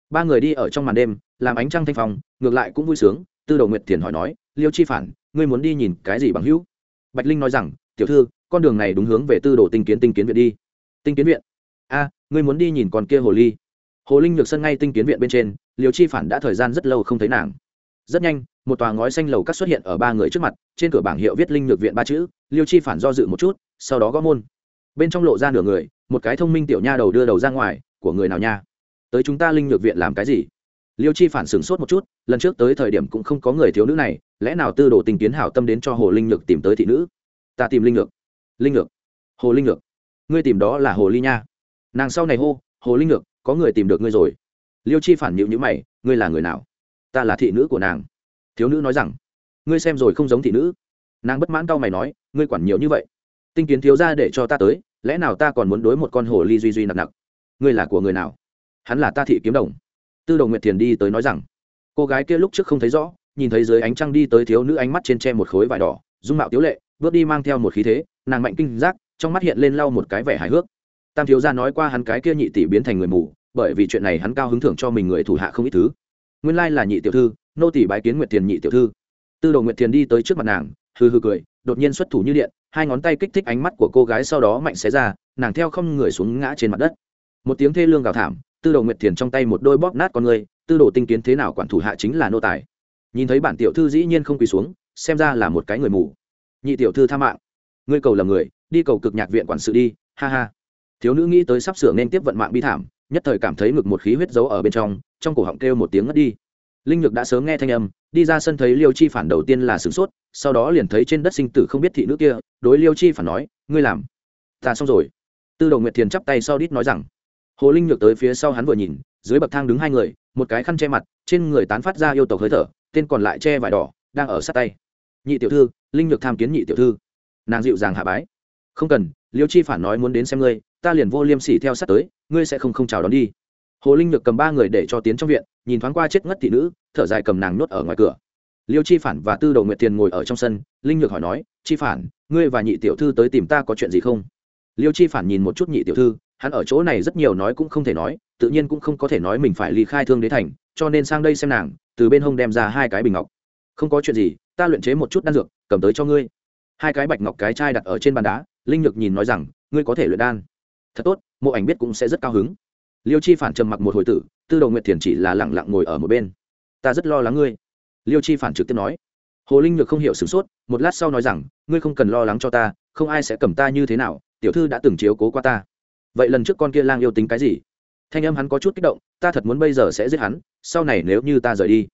Ba người đi ở trong màn đêm, làm ánh trăng thanh phong, ngược lại cũng vui sướng, tư đồ nguyệt thiền hỏi nói liêu chi phản, ngươi muốn đi nhìn cái gì bằng hữu? Bạch linh nói rằng, tiểu thư, con đường này đúng hướng về tư đồ tinh kiến tinh kiến viện đi. Tinh kiến viện? A, ngươi muốn đi nhìn con kia hồ ly. Hồ linh nhược sân ngay tinh kiến viện bên trên liều chi phản đã thời gian rất lâu không thấy nàng. Rất nhanh, một tòa ngói xanh lầu cắt xuất hiện ở ba người trước mặt, trên cửa bảng hiệu viết linh nhược viện ba chữ, liêu chi phản do dự một chút, sau đó gõ môn. Bên trong lộ ra nửa người, một cái thông minh tiểu nha đầu đưa đầu ra ngoài, của người nào nha? Tới chúng ta linh nhược viện làm cái gì? Liêu chi phản sửng sốt một chút, lần trước tới thời điểm cũng không có người thiếu nữ này, lẽ nào tư đồ tình kiến hảo tâm đến cho hồ linh nhược tìm tới thị nữ? Ta tìm linh nhược. Linh nhược? Hồ linh nhược? Ngươi tìm đó là hồ ly nha. Nàng sau này hô, hồ linh nhược, có người tìm được ngươi rồi liêu chi phản nhịu nhữ mày, ngươi là người nào? Ta là thị nữ của nàng. Thiếu nữ nói rằng, ngươi xem rồi không giống thị nữ. Nàng bất mãn cau mày nói, ngươi quản nhiều như vậy. Tinh kiến thiếu ra để cho ta tới, lẽ nào ta còn muốn đối một con hồ ly duy duy nặng nặng? Ngươi là của người nào? Hắn là ta thị kiếm đồng. Tư đồng nguyệt thiền đi tới nói rằng, cô gái kia lúc trước không thấy rõ, nhìn thấy dưới ánh trăng đi tới thiếu nữ ánh mắt trên tre một khối vải đỏ, dung mạo tiếu lệ, bước đi mang theo một khí thế, nàng mạnh kinh giác, trong mắt hiện lên lau một cái vẻ hài hước. Tam thiếu gia nói qua hắn cái kia nhị tỷ biến thành người mù bởi vì chuyện này hắn cao hứng thưởng cho mình người thủ hạ không ít thứ. Nguyên lai là nhị tiểu thư, nô tỷ bái kiến nguyệt thiền nhị tiểu thư. Tư đồ nguyệt thiền đi tới trước mặt nàng, hừ hừ cười, đột nhiên xuất thủ như điện, hai ngón tay kích thích ánh mắt của cô gái sau đó mạnh xé ra, nàng theo không người xuống ngã trên mặt đất. Một tiếng thê lương gào thảm, tư đồ nguyệt thiền trong tay một đôi bóp nát con người, tư đồ tinh kiến thế nào quản thủ hạ chính là nô tài. Nhìn thấy bản tiểu thư dĩ nhiên không quỳ xuống, xem ra là một cái người mù. Nhị tiểu thư tha mạng. Ngươi cầu là người, đi cầu cực nhạc viện quản sự đi, ha ha. Thiếu nữ nghĩ tới sắp sửa nên tiếp vận mạng bi thảm nhất thời cảm thấy ngực một khí huyết dấu ở bên trong trong cổ họng kêu một tiếng ngất đi. Linh nhược đã sớm nghe thanh âm, đi ra sân thấy liêu chi phản đầu tiên là sửng sốt, sau đó liền thấy trên đất sinh tử không biết thị nữ kia, đối liêu chi phản nói, ngươi làm, ta xong rồi. Tư đồ nguyệt thiền chắp tay sau đít nói rằng, hồ linh nhược tới phía sau hắn vừa nhìn, dưới bậc thang đứng hai người, một cái khăn che mặt, trên người tán phát ra yêu tộc hơi thở, tên còn lại che vải đỏ, đang ở sát tay. Nhị tiểu thư, linh nhược tham kiến nhị tiểu thư. Nàng dịu dàng hạ bái, không cần, liêu chi phản nói muốn đến xem ngươi ta liền vô liêm sỉ theo sát tới, ngươi sẽ không không chào đón đi. Hồ linh nhược cầm ba người để cho tiến trong viện, nhìn thoáng qua chết ngất thị nữ, thở dài cầm nàng nhốt ở ngoài cửa. Liêu chi phản và tư đầu nguyệt tiền ngồi ở trong sân, linh nhược hỏi nói, chi phản, ngươi và nhị tiểu thư tới tìm ta có chuyện gì không? Liêu chi phản nhìn một chút nhị tiểu thư, hắn ở chỗ này rất nhiều nói cũng không thể nói, tự nhiên cũng không có thể nói mình phải ly khai thương đế thành, cho nên sang đây xem nàng, từ bên hông đem ra hai cái bình ngọc. Không có chuyện gì, ta luyện chế một chút đan dược, cầm tới cho ngươi. Hai cái bạch ngọc cái chai đặt ở trên bàn đá, linh nhược nhìn nói rằng, ngươi có thể luyện đan thật tốt, mộ ảnh biết cũng sẽ rất cao hứng. Liêu chi phản trầm mặc một hồi tử, tư đồ nguyệt thiền chỉ là lẳng lặng ngồi ở một bên. Ta rất lo lắng ngươi. Liêu chi phản trực tiếp nói. Hồ linh nhược không hiểu sửng sốt, một lát sau nói rằng, ngươi không cần lo lắng cho ta, không ai sẽ cầm ta như thế nào, tiểu thư đã từng chiếu cố qua ta. Vậy lần trước con kia lang yêu tính cái gì? Thanh âm hắn có chút kích động, ta thật muốn bây giờ sẽ giết hắn, sau này nếu như ta rời đi.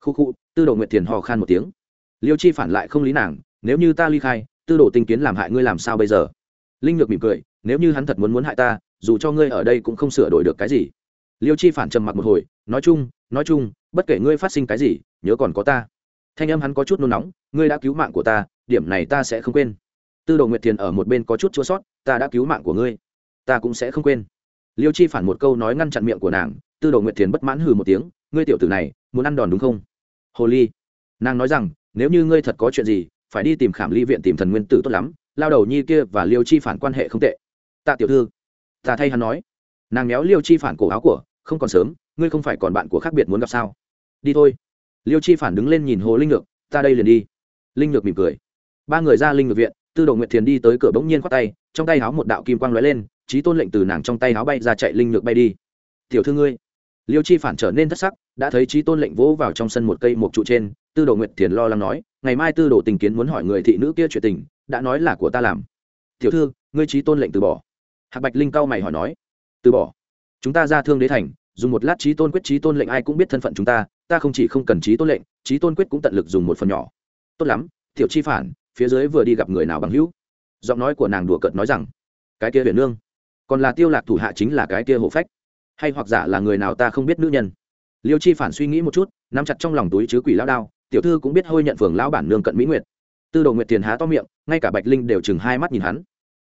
Khu khu, tư đồ nguyệt thiền hò khan một tiếng. Liêu chi phản lại không lý nàng, nếu như ta ly khai, tư đồ tinh kiến làm hại ngươi làm sao bây giờ? Linh nhược mỉm cười nếu như hắn thật muốn muốn hại ta, dù cho ngươi ở đây cũng không sửa đổi được cái gì. Liêu chi phản trầm mặc một hồi, nói chung nói chung, bất kể ngươi phát sinh cái gì, nhớ còn có ta. Thanh âm hắn có chút nôn nóng, ngươi đã cứu mạng của ta, điểm này ta sẽ không quên. Tư đồ nguyệt thiền ở một bên có chút chua sót, ta đã cứu mạng của ngươi. Ta cũng sẽ không quên. Liêu chi phản một câu nói ngăn chặn miệng của nàng, tư đồ nguyệt thiền bất mãn hừ một tiếng, ngươi tiểu tử này, muốn ăn đòn đúng không? Hồ ly. Nàng nói rằng, nếu như ngươi thật có chuyện gì, phải đi tìm khảm ly viện tìm thần nguyên tử tốt lắm, lao đầu nhi kia và liêu chi phản quan hệ không tệ tạ tiểu thư. Ta thay hắn nói. Nàng méo liêu chi phản cổ áo của, không còn sớm, ngươi không phải còn bạn của khác biệt muốn gặp sao? Đi thôi. Liêu chi phản đứng lên nhìn hồ linh ngược, ta đây liền đi. Linh ngược mỉm cười. Ba người ra linh ngược viện, tư đồ nguyệt thiền đi tới cửa bỗng nhiên khoác tay, trong tay háo một đạo kim quang lóe lên trí tôn lệnh từ nàng trong tay háo bay ra chạy linh ngược bay đi. Tiểu thư ngươi. Liêu chi phản trở nên thất sắc, đã thấy trí tôn lệnh vỗ vào trong sân một cây một trụ trên, tư đồ nguyệt thiền lo lắng nói, ngày mai tư đồ tình kiến muốn hỏi người thị nữ kia chuyện tình, đã nói là của ta làm. Tiểu thư, ngươi trí tôn lệnh từ bỏ hạc bạch linh cao mày hỏi nói, từ bỏ. Chúng ta ra thương đế thành, dùng một lát trí tôn quyết trí tôn lệnh ai cũng biết thân phận chúng ta ta không chỉ không cần trí tôn lệnh, trí tôn quyết cũng tận lực dùng một phần nhỏ. Tốt lắm, tiểu chi phản, phía dưới vừa đi gặp người nào bằng hữu. Giọng nói của nàng đùa cợt nói rằng, cái kia huyền nương, còn là tiêu lạc thủ hạ chính là cái kia hộ phách. Hay hoặc giả là người nào ta không biết nữ nhân. Liêu chi phản suy nghĩ một chút, nắm chặt trong lòng túi chứ quỷ lão đao, tiểu thư cũng biết hôi nhận phường lão bản nương cận mỹ nguyệt. Tư đồ nguyệt tiền há to miệng, ngay cả bạch linh đều chừng hai mắt nhìn hắn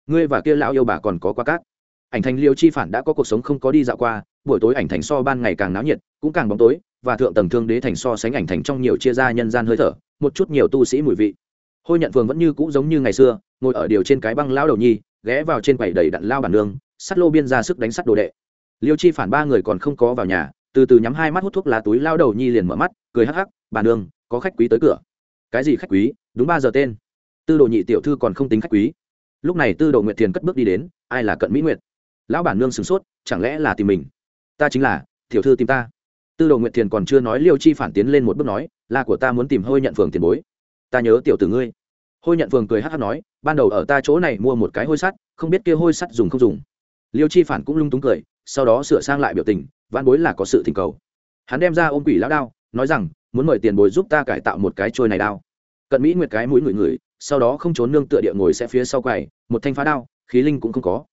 ngươi và kia lão yêu bà còn có qua cát ảnh thành liêu chi phản đã có cuộc sống không có đi dạo qua, buổi tối ảnh thành so ban ngày càng náo nhiệt, cũng càng bóng tối, và thượng tầng thương đế thành so sánh ảnh thành trong nhiều chia ra nhân gian hơi thở, một chút nhiều tu sĩ mùi vị. Hôi nhận phường vẫn như cũ giống như ngày xưa, ngồi ở điều trên cái băng lao đầu nhi, ghé vào trên quầy đầy đặn lao bản nương, sắt lô biên ra sức đánh sắt đồ đệ. Liêu chi phản ba người còn không có vào nhà, từ từ nhắm hai mắt hút thuốc lá túi lao đầu nhi liền mở mắt, cười hắc hắc, bà nương, có khách quý tới cửa. Cái gì khách quý? Đúng ba giờ tên. Tư đồ nhị tiểu thư còn không tính khách quý lúc này tư đồ nguyệt thiền cất bước đi đến, ai là cận mỹ nguyệt? Lão bản nương sửng sốt, chẳng lẽ là tìm mình? Ta chính là, tiểu thư tìm ta. Tư đồ nguyệt thiền còn chưa nói liêu chi phản tiến lên một bước nói là của ta muốn tìm hôi nhận phường tiền bối. Ta nhớ tiểu tử ngươi. Hôi nhận phường cười hát hát nói, ban đầu ở ta chỗ này mua một cái hôi sắt, không biết kia hôi sắt dùng không dùng. Liêu chi phản cũng lung túng cười, sau đó sửa sang lại biểu tình văn bối là có sự thỉnh cầu. Hắn đem ra ôm quỷ lão đao, nói rằng, muốn mời tiền bối giúp ta cải tạo một cái trôi này đao. Cận mỹ nguyệt cái mũi ngửi ngửi sau đó không trốn nương tựa địa ngồi sẽ phía sau quầy, một thanh phá đao, khí linh cũng không có.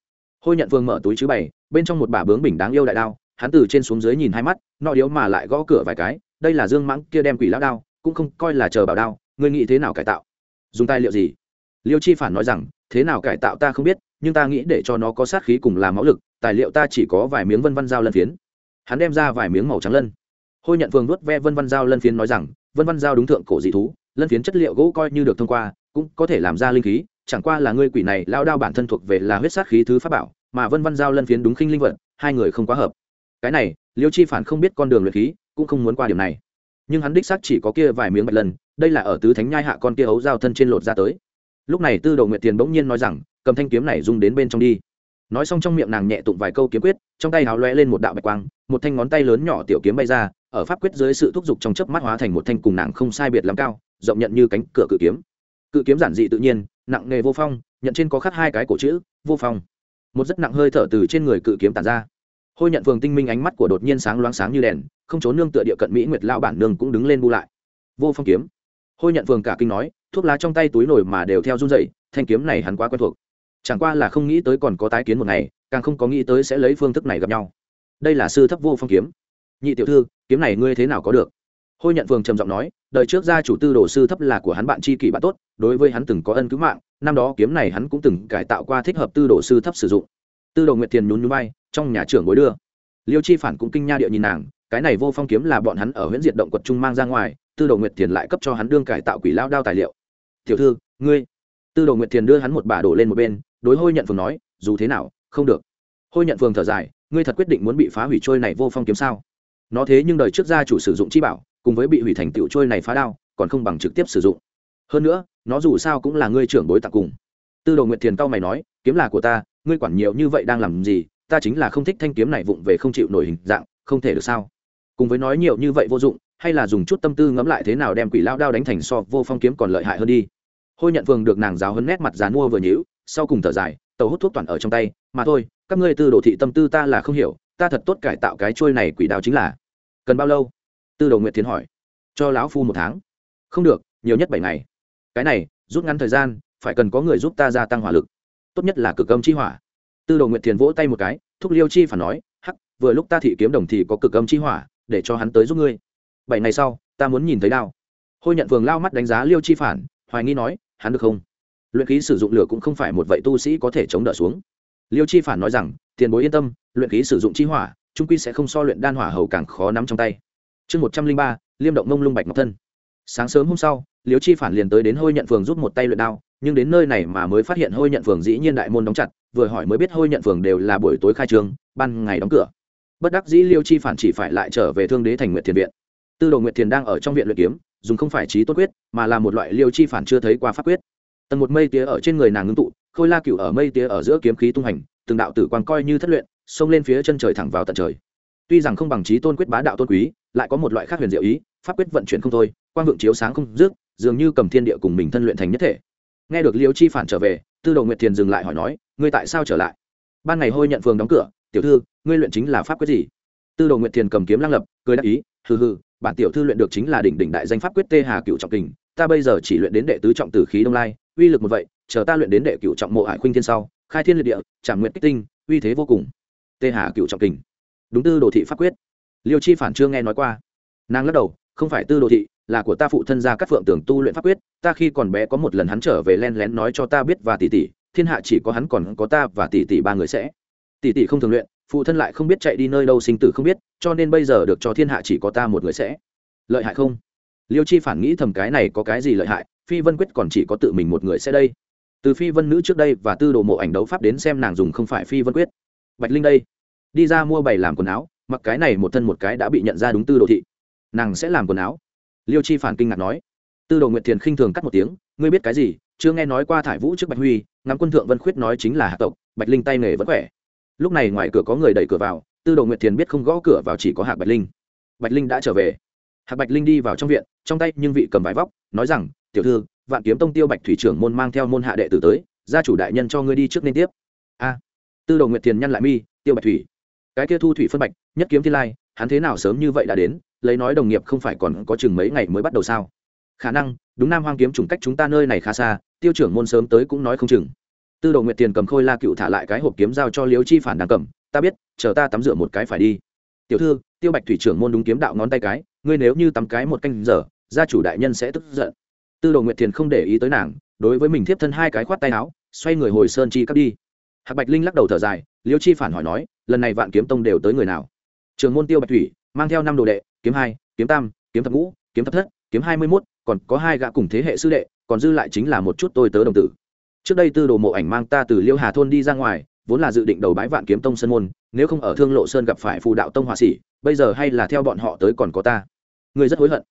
Hôi nhận vương mở túi chứ bảy bên trong một bả bướng bình đáng yêu đại đao, hắn từ trên xuống dưới nhìn hai mắt, nọ điếu mà lại gõ cửa vài cái, đây là dương mãng kia đem quỷ lão đao, cũng không coi là chờ bảo đao, ngươi nghĩ thế nào cải tạo? Dùng tài liệu gì? Liêu chi phản nói rằng, thế nào cải tạo ta không biết, nhưng ta nghĩ để cho nó có sát khí cùng làm máu lực, tài liệu ta chỉ có vài miếng vân văn dao lân phiến. Hắn đem ra vài miếng màu trắng lân. Hôi nhận vương nuốt ve vân văn dao lân phiến nói rằng, vân văn dao đúng thượng cổ dị thú, lân phiến chất liệu gỗ coi như được thông qua cũng có thể làm ra linh khí, chẳng qua là ngươi quỷ này lao đao bản thân thuộc về là huyết sát khí thứ pháp bảo, mà vân văn giao lân phiến đúng khinh linh vật, hai người không quá hợp. Cái này, liêu chi phản không biết con đường luyện khí, cũng không muốn qua điểm này. Nhưng hắn đích xác chỉ có kia vài miếng bạch lần đây là ở tứ thánh nhai hạ con kia ấu giao thân trên lột ra tới. Lúc này tư đồ nguyện tiền bỗng nhiên nói rằng, cầm thanh kiếm này dùng đến bên trong đi. Nói xong trong miệng nàng nhẹ tụng vài câu kiếm quyết, trong tay háo loe lên một đạo bạch quang, một thanh ngón tay lớn nhỏ tiểu kiếm bay ra, ở pháp quyết dưới sự thúc giục trong chớp mắt hóa thành một thanh cùng nàng không sai biệt lắm cao, rộng nhận như cánh cửa cự kiếm cự kiếm giản dị tự nhiên, nặng nghề vô phong, nhận trên có khắc hai cái cổ chữ, vô phong. Một rất nặng hơi thở từ trên người cự kiếm tàn ra. Hôi nhận phường tinh minh ánh mắt của đột nhiên sáng loáng sáng như đèn, không trốn nương tựa địa cận mỹ nguyệt lao bản nương cũng đứng lên bu lại. Vô phong kiếm. Hôi nhận phường cả kinh nói, thuốc lá trong tay túi nổi mà đều theo run dậy thanh kiếm này hắn quá quen thuộc. Chẳng qua là không nghĩ tới còn có tái kiến một ngày, càng không có nghĩ tới sẽ lấy phương thức này gặp nhau. Đây là sư thấp vô phong kiếm. Nhị tiểu thư, kiếm này ngươi thế nào có được? Hôi nhận phường trầm giọng nói đời trước gia chủ tư đồ sư thấp là của hắn bạn tri kỷ bạn tốt, đối với hắn từng có ân cứu mạng, năm đó kiếm này hắn cũng từng cải tạo qua thích hợp tư đồ sư thấp sử dụng. Tư đồ nguyệt tiền nhún nhún bay trong nhà trưởng bối đưa. Liêu chi phản cũng kinh nha địa nhìn nàng, cái này vô phong kiếm là bọn hắn ở huyện diệt động quật trung mang ra ngoài, tư đồ nguyệt tiền lại cấp cho hắn đương cải tạo quỷ lao đao tài liệu. Tiểu thư, ngươi. Tư đồ nguyệt tiền đưa hắn một bà đổ lên một bên, đối hôi nhận phường nói, dù thế nào, không được. Hôi nhận phường thở dài, ngươi thật quyết định muốn bị phá hủy trôi này vô phong kiếm sao? Nó thế nhưng đời trước gia chủ sử dụng chi bảo, cùng với bị hủy thành tựu trôi này phá đao, còn không bằng trực tiếp sử dụng. Hơn nữa, nó dù sao cũng là ngươi trưởng bối tặng cùng. Tư đồ nguyệt thiền cao mày nói, kiếm là của ta, ngươi quản nhiều như vậy đang làm gì, ta chính là không thích thanh kiếm này vụng về không chịu nổi hình dạng, không thể được sao? Cùng với nói nhiều như vậy vô dụng, hay là dùng chút tâm tư ngẫm lại thế nào đem quỷ lao đao đánh thành so vô phong kiếm còn lợi hại hơn đi. Hôi nhận vương được nàng giáo hơn nét mặt dán mua vừa nhữ sau cùng thở dài, tàu hút thuốc toàn ở trong tay, mà thôi, các ngươi tư đồ thị tâm tư ta là không hiểu, ta thật tốt cải tạo cái trôi này quỷ đao chính là cần bao lâu? Tư đồ nguyệt tiến hỏi. Cho lão phu một tháng. Không được, nhiều nhất bảy ngày. Cái này, rút ngắn thời gian, phải cần có người giúp ta gia tăng hỏa lực. Tốt nhất là cực âm chi hỏa. Tư đồ nguyệt thiền vỗ tay một cái, thúc liêu chi phản nói, hắc, vừa lúc ta thị kiếm đồng thì có cực âm chi hỏa, để cho hắn tới giúp ngươi. Bảy ngày sau, ta muốn nhìn thấy đao. Hôi nhận vườn lao mắt đánh giá liêu chi phản, hoài nghi nói, hắn được không? Luyện khí sử dụng lửa cũng không phải một vậy tu sĩ có thể chống đỡ xuống. Liêu chi phản nói rằng, tiền bối yên tâm, luyện khí sử dụng chi hỏa trung quy sẽ không so luyện đan hỏa hầu càng khó nắm trong tay. Chương một trăm linh ba, liêm động mông lung bạch ngọc thân. Sáng sớm hôm sau liêu chi phản liền tới đến hôi nhận phường giúp một tay luyện đao, nhưng đến nơi này mà mới phát hiện hôi nhận phường dĩ nhiên đại môn đóng chặt, vừa hỏi mới biết hôi nhận phường đều là buổi tối khai trương ban ngày đóng cửa. Bất đắc dĩ liêu chi phản chỉ phải lại trở về thương đế thành nguyện thiền viện. Tư đồ nguyệt thiền đang ở trong viện luyện kiếm, dùng không phải trí tốt quyết, mà là một loại liêu chi phản chưa thấy qua pháp quyết. Tầng một mây tía ở trên người nàng ngưng tụ, khôi la cựu ở mây tía ở giữa kiếm khí tung hành từng đạo tử quang coi như thất luyện, xông lên phía chân trời thẳng vào tận trời. Tuy rằng không bằng trí tôn quyết bá đạo tôn quý, lại có một loại khác huyền diệu ý, pháp quyết vận chuyển không thôi, quang vượng chiếu sáng không dứt, dường như cầm thiên địa cùng mình thân luyện thành nhất thể. Nghe được liêu chi phản trở về, tư đồ nguyệt thiền dừng lại hỏi nói, ngươi tại sao trở lại? Ban ngày hôi nhận phường đóng cửa, tiểu thư, ngươi luyện chính là pháp quyết gì? Tư đồ nguyệt thiền cầm kiếm lăng lập, cười đáp ý, hừ hừ, bản tiểu thư luyện được chính là đỉnh đỉnh đại danh pháp quyết tê hà cựu trọng kình, ta bây giờ chỉ luyện đến đệ tứ trọng tử khí đông lai, uy lực một vậy chờ ta luyện đến đệ cựu trọng mộ hải khuynh thiên sau, khai thiên liệt địa, trảm nguyện kích tinh, uy thế vô cùng. Tê hà cựu trọng kình. Đúng tư đồ thị pháp quyết. Liêu chi phản chưa nghe nói qua. Nàng lắc đầu, không phải tư đồ thị, là của ta phụ thân gia các phượng tưởng tu luyện pháp quyết, ta khi còn bé có một lần hắn trở về len lén nói cho ta biết và tỷ tỷ, thiên hạ chỉ có hắn còn có ta và tỷ tỷ ba người sẽ. Tỷ tỷ không thường luyện, phụ thân lại không biết chạy đi nơi đâu sinh tử không biết, cho nên bây giờ được cho thiên hạ chỉ có ta một người sẽ. Lợi hại không? Liêu chi phản nghĩ thầm cái này có cái gì lợi hại, phi vân quyết còn chỉ có tự mình một người sẽ đây từ phi vân nữ trước đây và tư đồ mộ ảnh đấu pháp đến xem nàng dùng không phải phi vân quyết. Bạch linh đây. Đi ra mua bày làm quần áo, mặc cái này một thân một cái đã bị nhận ra đúng tư đồ thị. Nàng sẽ làm quần áo. Liêu chi phản kinh ngạc nói. Tư đồ nguyệt thiền khinh thường cắt một tiếng, ngươi biết cái gì, chưa nghe nói qua thải vũ trước bạch huy, ngắm quân thượng vân khuyết nói chính là hạ tộc, bạch linh tay nghề vẫn khỏe. Lúc này ngoài cửa có người đẩy cửa vào, tư đồ nguyệt thiền biết không gõ cửa vào chỉ có hạ bạch linh. Bạch linh đã trở về. Hạ bạch linh đi vào trong viện, trong tay nhưng vị cầm vải vóc, nói rằng, tiểu thư vạn kiếm tông tiêu bạch thủy trưởng môn mang theo môn hạ đệ tử tới, gia chủ đại nhân cho ngươi đi trước nên tiếp. A. Tư đồ nguyệt thiền nhăn lại mi, tiêu bạch thủy. Cái kia thu thủy phân bạch, nhất kiếm thiên lai, hắn thế nào sớm như vậy đã đến, lấy nói đồng nghiệp không phải còn có chừng mấy ngày mới bắt đầu sao? Khả năng, đúng nam hoang kiếm trùng cách chúng ta nơi này khá xa, tiêu trưởng môn sớm tới cũng nói không chừng. Tư đồ nguyệt tiền cầm khôi la cựu thả lại cái hộp kiếm giao cho liếu chi phản đang cầm, ta biết, chờ ta tắm rửa một cái phải đi. Tiểu thư, tiêu bạch thủy trưởng môn đúng kiếm đạo ngón tay cái, ngươi nếu như tắm cái một canh giờ, gia chủ đại nhân sẽ tức giận tư đồ nguyệt thiền không để ý tới nàng, đối với mình thiếp thân hai cái khoát tay áo, xoay người hồi sơn chi cắt đi. Hạc bạch linh lắc đầu thở dài, liêu chi phản hỏi nói, lần này vạn kiếm tông đều tới người nào? Trường môn tiêu bạch thủy, mang theo năm đồ đệ, kiếm hai, kiếm tam, kiếm thập ngũ, kiếm thập thất, kiếm hai mươi mốt, còn có hai gã cùng thế hệ sư đệ, còn dư lại chính là một chút tôi tớ đồng tử. Trước đây tư đồ mộ ảnh mang ta từ liêu hà thôn đi ra ngoài, vốn là dự định đầu bái vạn kiếm tông sơn môn, nếu không ở thương lộ sơn gặp phải phù đạo tông họa sĩ, bây giờ hay là theo bọn họ tới còn có ta. Người rất hối hận.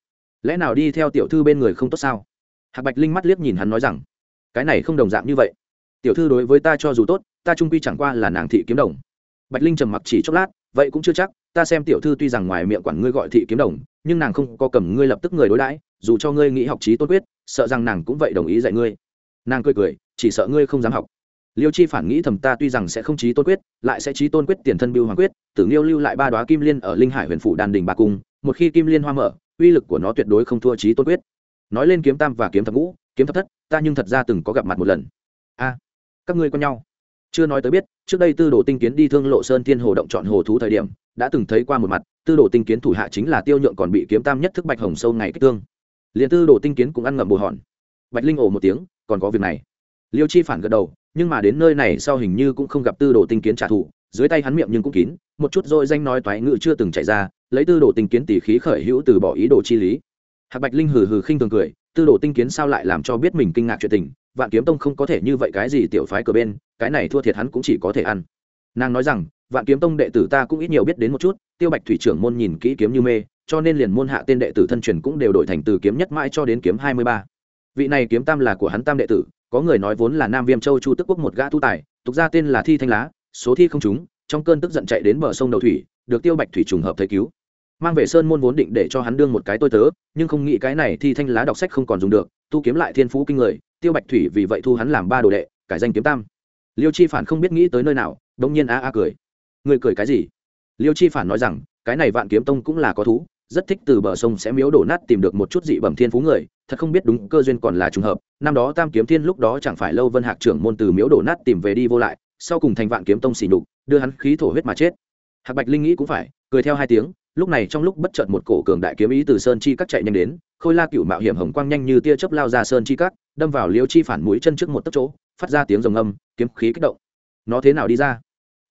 Lẽ nào đi theo tiểu thư bên người không tốt sao? Hạc bạch linh mắt liếc nhìn hắn nói rằng, cái này không đồng dạng như vậy. Tiểu thư đối với ta cho dù tốt, ta trung quy chẳng qua là nàng thị kiếm đồng. Bạch linh trầm mặc chỉ chốc lát, vậy cũng chưa chắc, ta xem tiểu thư tuy rằng ngoài miệng quản ngươi gọi thị kiếm đồng, nhưng nàng không có cầm ngươi lập tức người đối đãi, dù cho ngươi nghĩ học trí tốt quyết, sợ rằng nàng cũng vậy đồng ý dạy ngươi. Nàng cười cười, chỉ sợ ngươi không dám học. Liêu chi phản nghĩ thầm ta tuy rằng sẽ không trí tôn quyết, lại sẽ trí tôn quyết tiền thân biêu hoàng quyết, tử nghiêu lưu lại ba đoá kim liên ở linh hải huyền phủ đàn đình bà cung, một khi kim liên hoa mở, uy lực của nó tuyệt đối không thua trí tôn quyết nói lên kiếm tam và kiếm thập ngũ, kiếm thập thất, ta nhưng thật ra từng có gặp mặt một lần. A, các ngươi quen nhau? Chưa nói tới biết, trước đây tư đồ tinh kiến đi thương lộ sơn thiên hồ động chọn hồ thú thời điểm, đã từng thấy qua một mặt, tư đồ tinh kiến thủ hạ chính là tiêu nhượng còn bị kiếm tam nhất thức bạch hồng sâu ngày kích thương. Liền tư đồ tinh kiến cũng ăn ngậm bồ hòn. Bạch linh ổ một tiếng, còn có việc này. Liêu chi phản gật đầu, nhưng mà đến nơi này sau hình như cũng không gặp tư đồ tinh kiến trả thù, dưới tay hắn miệng nhưng cũng kín, một chút dội danh nói toái ngự chưa từng chạy ra, lấy tư đồ tinh kiến tỉ khí khởi hữu từ bỏ ý đồ chi lý hạc bạch linh hừ hừ khinh thường cười, tư đồ tinh kiến sao lại làm cho biết mình kinh ngạc chuyện tình, vạn kiếm tông không có thể như vậy cái gì tiểu phái cờ bên, cái này thua thiệt hắn cũng chỉ có thể ăn. Nàng nói rằng, vạn kiếm tông đệ tử ta cũng ít nhiều biết đến một chút, tiêu bạch thủy trưởng môn nhìn kỹ kiếm như mê, cho nên liền môn hạ tên đệ tử thân truyền cũng đều đổi thành từ kiếm nhất mãi cho đến kiếm hai mươi ba. Vị này kiếm tam là của hắn tam đệ tử, có người nói vốn là nam viêm châu chu tức quốc một gã tu tài, tục ra tên là thi thanh lá, số thi không trúng, trong cơn tức giận chạy đến bờ sông đầu thủy, được tiêu bạch thủy trùng hợp thấy cứu mang về sơn môn vốn định để cho hắn đương một cái tôi tớ, nhưng không nghĩ cái này thì thanh lá đọc sách không còn dùng được, tu kiếm lại thiên phú kinh người, tiêu bạch thủy vì vậy thu hắn làm ba đồ đệ, cải danh kiếm tam. Liêu chi phản không biết nghĩ tới nơi nào đông nhiên a a cười. Người cười cái gì? Liêu chi phản nói rằng, cái này vạn kiếm tông cũng là có thú, rất thích từ bờ sông sẽ miếu đổ nát tìm được một chút dị bẩm thiên phú người, thật không biết đúng cơ duyên còn là trùng hợp. Năm đó tam kiếm thiên lúc đó chẳng phải lâu vân hạc trưởng môn từ miếu đổ nát tìm về đi vô lại, sau cùng thành vạn kiếm tông xỉ nhục, đưa hắn khí thổ huyết mà chết. Hạc bạch linh nghĩ cũng phải, cười theo hai tiếng lúc này trong lúc bất chợt một cổ cường đại kiếm ý từ sơn chi các chạy nhanh đến, khôi la cựu mạo hiểm hồng quang nhanh như tia chớp lao ra sơn chi các, đâm vào liêu chi phản mũi chân trước một tấc chỗ, phát ra tiếng rồng âm, kiếm khí kích động. Nó thế nào đi ra?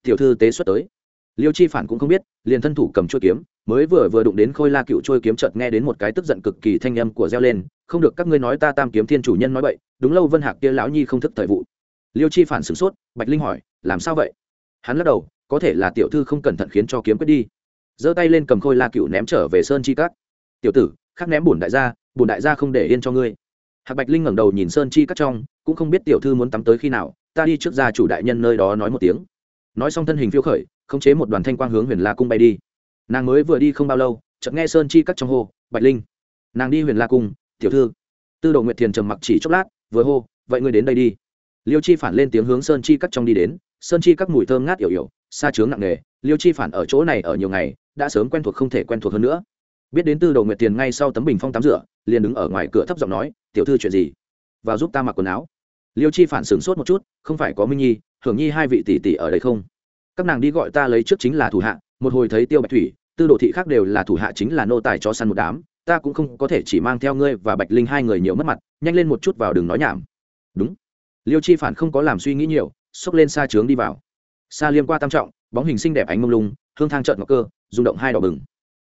Tiểu thư tế xuất tới. Liêu chi phản cũng không biết, liền thân thủ cầm chuôi kiếm, mới vừa vừa đụng đến khôi la cựu chuôi kiếm chợt nghe đến một cái tức giận cực kỳ thanh âm của reo lên, không được, các ngươi nói ta tam kiếm thiên chủ nhân nói vậy đúng lâu vân hạc kia lão nhi không thức thời vụ. Liêu chi phản sửng sốt, bạch linh hỏi, làm sao vậy? Hắn lắc đầu, có thể là tiểu thư không cẩn thận khiến cho kiếm quyết đi giơ tay lên cầm khôi la cựu ném trở về sơn chi cát tiểu tử khắc ném bùn đại gia bùn đại gia không để yên cho ngươi. Hạc bạch linh ngẩng đầu nhìn sơn chi cát trong, cũng không biết tiểu thư muốn tắm tới khi nào, ta đi trước gia chủ đại nhân nơi đó nói một tiếng. Nói xong thân hình phiêu khởi, khống chế một đoàn thanh quang hướng huyền la cung bay đi. Nàng mới vừa đi không bao lâu, chợt nghe sơn chi cắt trong hô, bạch linh. Nàng đi huyền la cung, tiểu thư. Tư đồ nguyệt thiền trầm mặc chỉ chốc lát, vừa hô, vậy ngươi đến đây đi. Liêu chi phản lên tiếng hướng sơn chi cắt trong đi đến, sơn chi các mùi thơm ngát yểu yểu xa chướng nặng nề, liêu chi phản ở chỗ này ở nhiều ngày đã sớm quen thuộc không thể quen thuộc hơn nữa. Biết đến tư đồ nguyệt tiền ngay sau tấm bình phong tắm rửa, liền đứng ở ngoài cửa thấp giọng nói, tiểu thư chuyện gì? Vào giúp ta mặc quần áo. Liêu chi phản sửng sốt một chút, không phải có minh nhi, hưởng nhi hai vị tỷ tỷ ở đây không? Các nàng đi gọi ta lấy trước chính là thủ hạ, một hồi thấy tiêu bạch thủy, tư đồ thị khác đều là thủ hạ chính là nô tài cho săn một đám, ta cũng không có thể chỉ mang theo ngươi và bạch linh hai người nhiều mất mặt, nhanh lên một chút vào đừng nói nhảm. Đúng. Liêu chi phản không có làm suy nghĩ nhiều, xốc lên xa trướng đi vào. Xa liêm qua tam trọng, bóng hình xinh đẹp ánh mông lung, hương thang trợn ngọc cơ rung động hai đỏ bừng.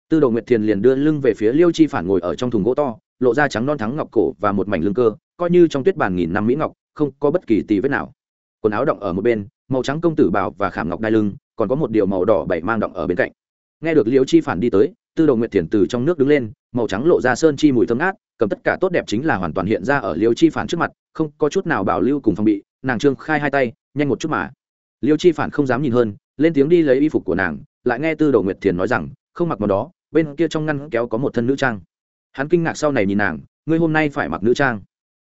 Tư đồ nguyệt thiền liền đưa lưng về phía liêu chi phản ngồi ở trong thùng gỗ to, lộ ra trắng non thắng ngọc cổ và một mảnh lưng cơ, coi như trong tuyết bàn nghìn năm mỹ ngọc, không có bất kỳ tì vết nào. Quần áo động ở một bên, màu trắng công tử bào và khảm ngọc đai lưng, còn có một điều màu đỏ bảy mang động ở bên cạnh. Nghe được liêu chi phản đi tới, tư đồ nguyệt thiền từ trong nước đứng lên, màu trắng lộ ra sơn chi mùi thơm ngát, cầm tất cả tốt đẹp chính là hoàn toàn hiện ra ở liêu chi phản trước mặt, không có chút nào bảo lưu cùng phòng bị, nàng trương khai hai tay, nhanh một chút mà. Liêu chi phản không dám nhìn hơn, lên tiếng đi lấy y phục của nàng lại nghe tư đồ nguyệt thiền nói rằng, không mặc món đó, bên kia trong ngăn kéo có một thân nữ trang. Hắn kinh ngạc sau này nhìn nàng, ngươi hôm nay phải mặc nữ trang.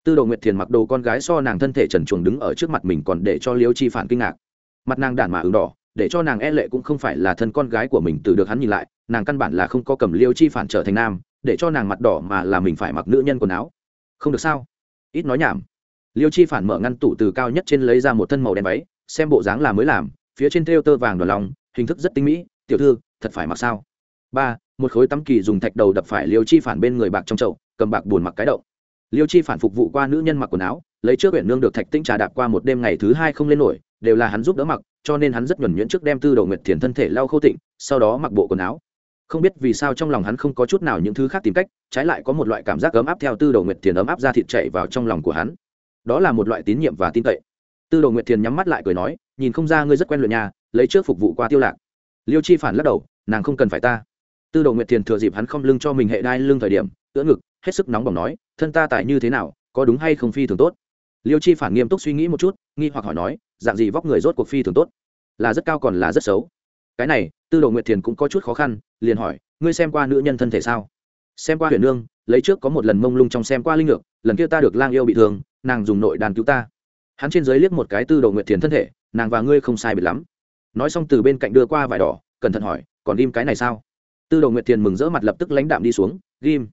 Tư đồ nguyệt thiền mặc đồ con gái so nàng thân thể trần chuồng đứng ở trước mặt mình còn để cho liêu chi phản kinh ngạc. Mặt nàng đản mà ứng đỏ, để cho nàng e lệ cũng không phải là thân con gái của mình từ được hắn nhìn lại, nàng căn bản là không có cầm liêu chi phản trở thành nam, để cho nàng mặt đỏ mà là mình phải mặc nữ nhân quần áo. Không được sao? Ít nói nhảm. Liêu chi phản mở ngăn tủ từ cao nhất trên lấy ra một thân màu đen váy, xem bộ dáng là mới làm, phía trên thêu tơ vàng đoàn lòng hình thức rất tinh mỹ, tiểu thư, thật phải mặc sao? Ba, một khối tắm kỳ dùng thạch đầu đập phải liêu chi phản bên người bạc trong chậu, cầm bạc buồn mặc cái đậu liêu chi phản phục vụ qua nữ nhân mặc quần áo, lấy trước huyện nương được thạch tinh trà đạp qua một đêm ngày thứ hai không lên nổi, đều là hắn giúp đỡ mặc, cho nên hắn rất nhuẩn nhuyễn trước đem tư đầu nguyệt thiền thân thể lau khô tịnh, sau đó mặc bộ quần áo. Không biết vì sao trong lòng hắn không có chút nào những thứ khác tìm cách, trái lại có một loại cảm giác ấm áp theo tư đầu nguyệt thiền ấm áp ra thịt chảy vào trong lòng của hắn. Đó là một loại tín nhiệm và tin cậy tư đồ nguyệt thiền nhắm mắt lại cười nói, nhìn không ra ngươi rất quen luyện nhà, lấy trước phục vụ qua tiêu lạc. Liêu chi phản lắc đầu, nàng không cần phải ta. Tư đồ nguyệt thiền thừa dịp hắn không lưng cho mình hệ đai lưng thời điểm, ưỡn ngực, hết sức nóng bỏng nói, thân ta tại như thế nào, có đúng hay không phi thường tốt? Liêu chi phản nghiêm túc suy nghĩ một chút, nghi hoặc hỏi nói, dạng gì vóc người rốt cuộc phi thường tốt? Là rất cao còn là rất xấu? Cái này, tư đồ nguyệt thiền cũng có chút khó khăn, liền hỏi, ngươi xem qua nữ nhân thân thể sao? Xem qua huyền nương, lấy trước có một lần mông lung trong xem qua linh ngược, lần kia ta được lang yêu bị thương, nàng dùng nội đàn cứu ta hắn trên dưới liếc một cái tư đồ nguyệt thiền thân thể, nàng và ngươi không sai biệt lắm. Nói xong từ bên cạnh đưa qua vải đỏ, cẩn thận hỏi, còn ghim cái này sao? Tư đồ nguyệt thiền mừng rỡ mặt lập tức lãnh đạm đi xuống, ghim.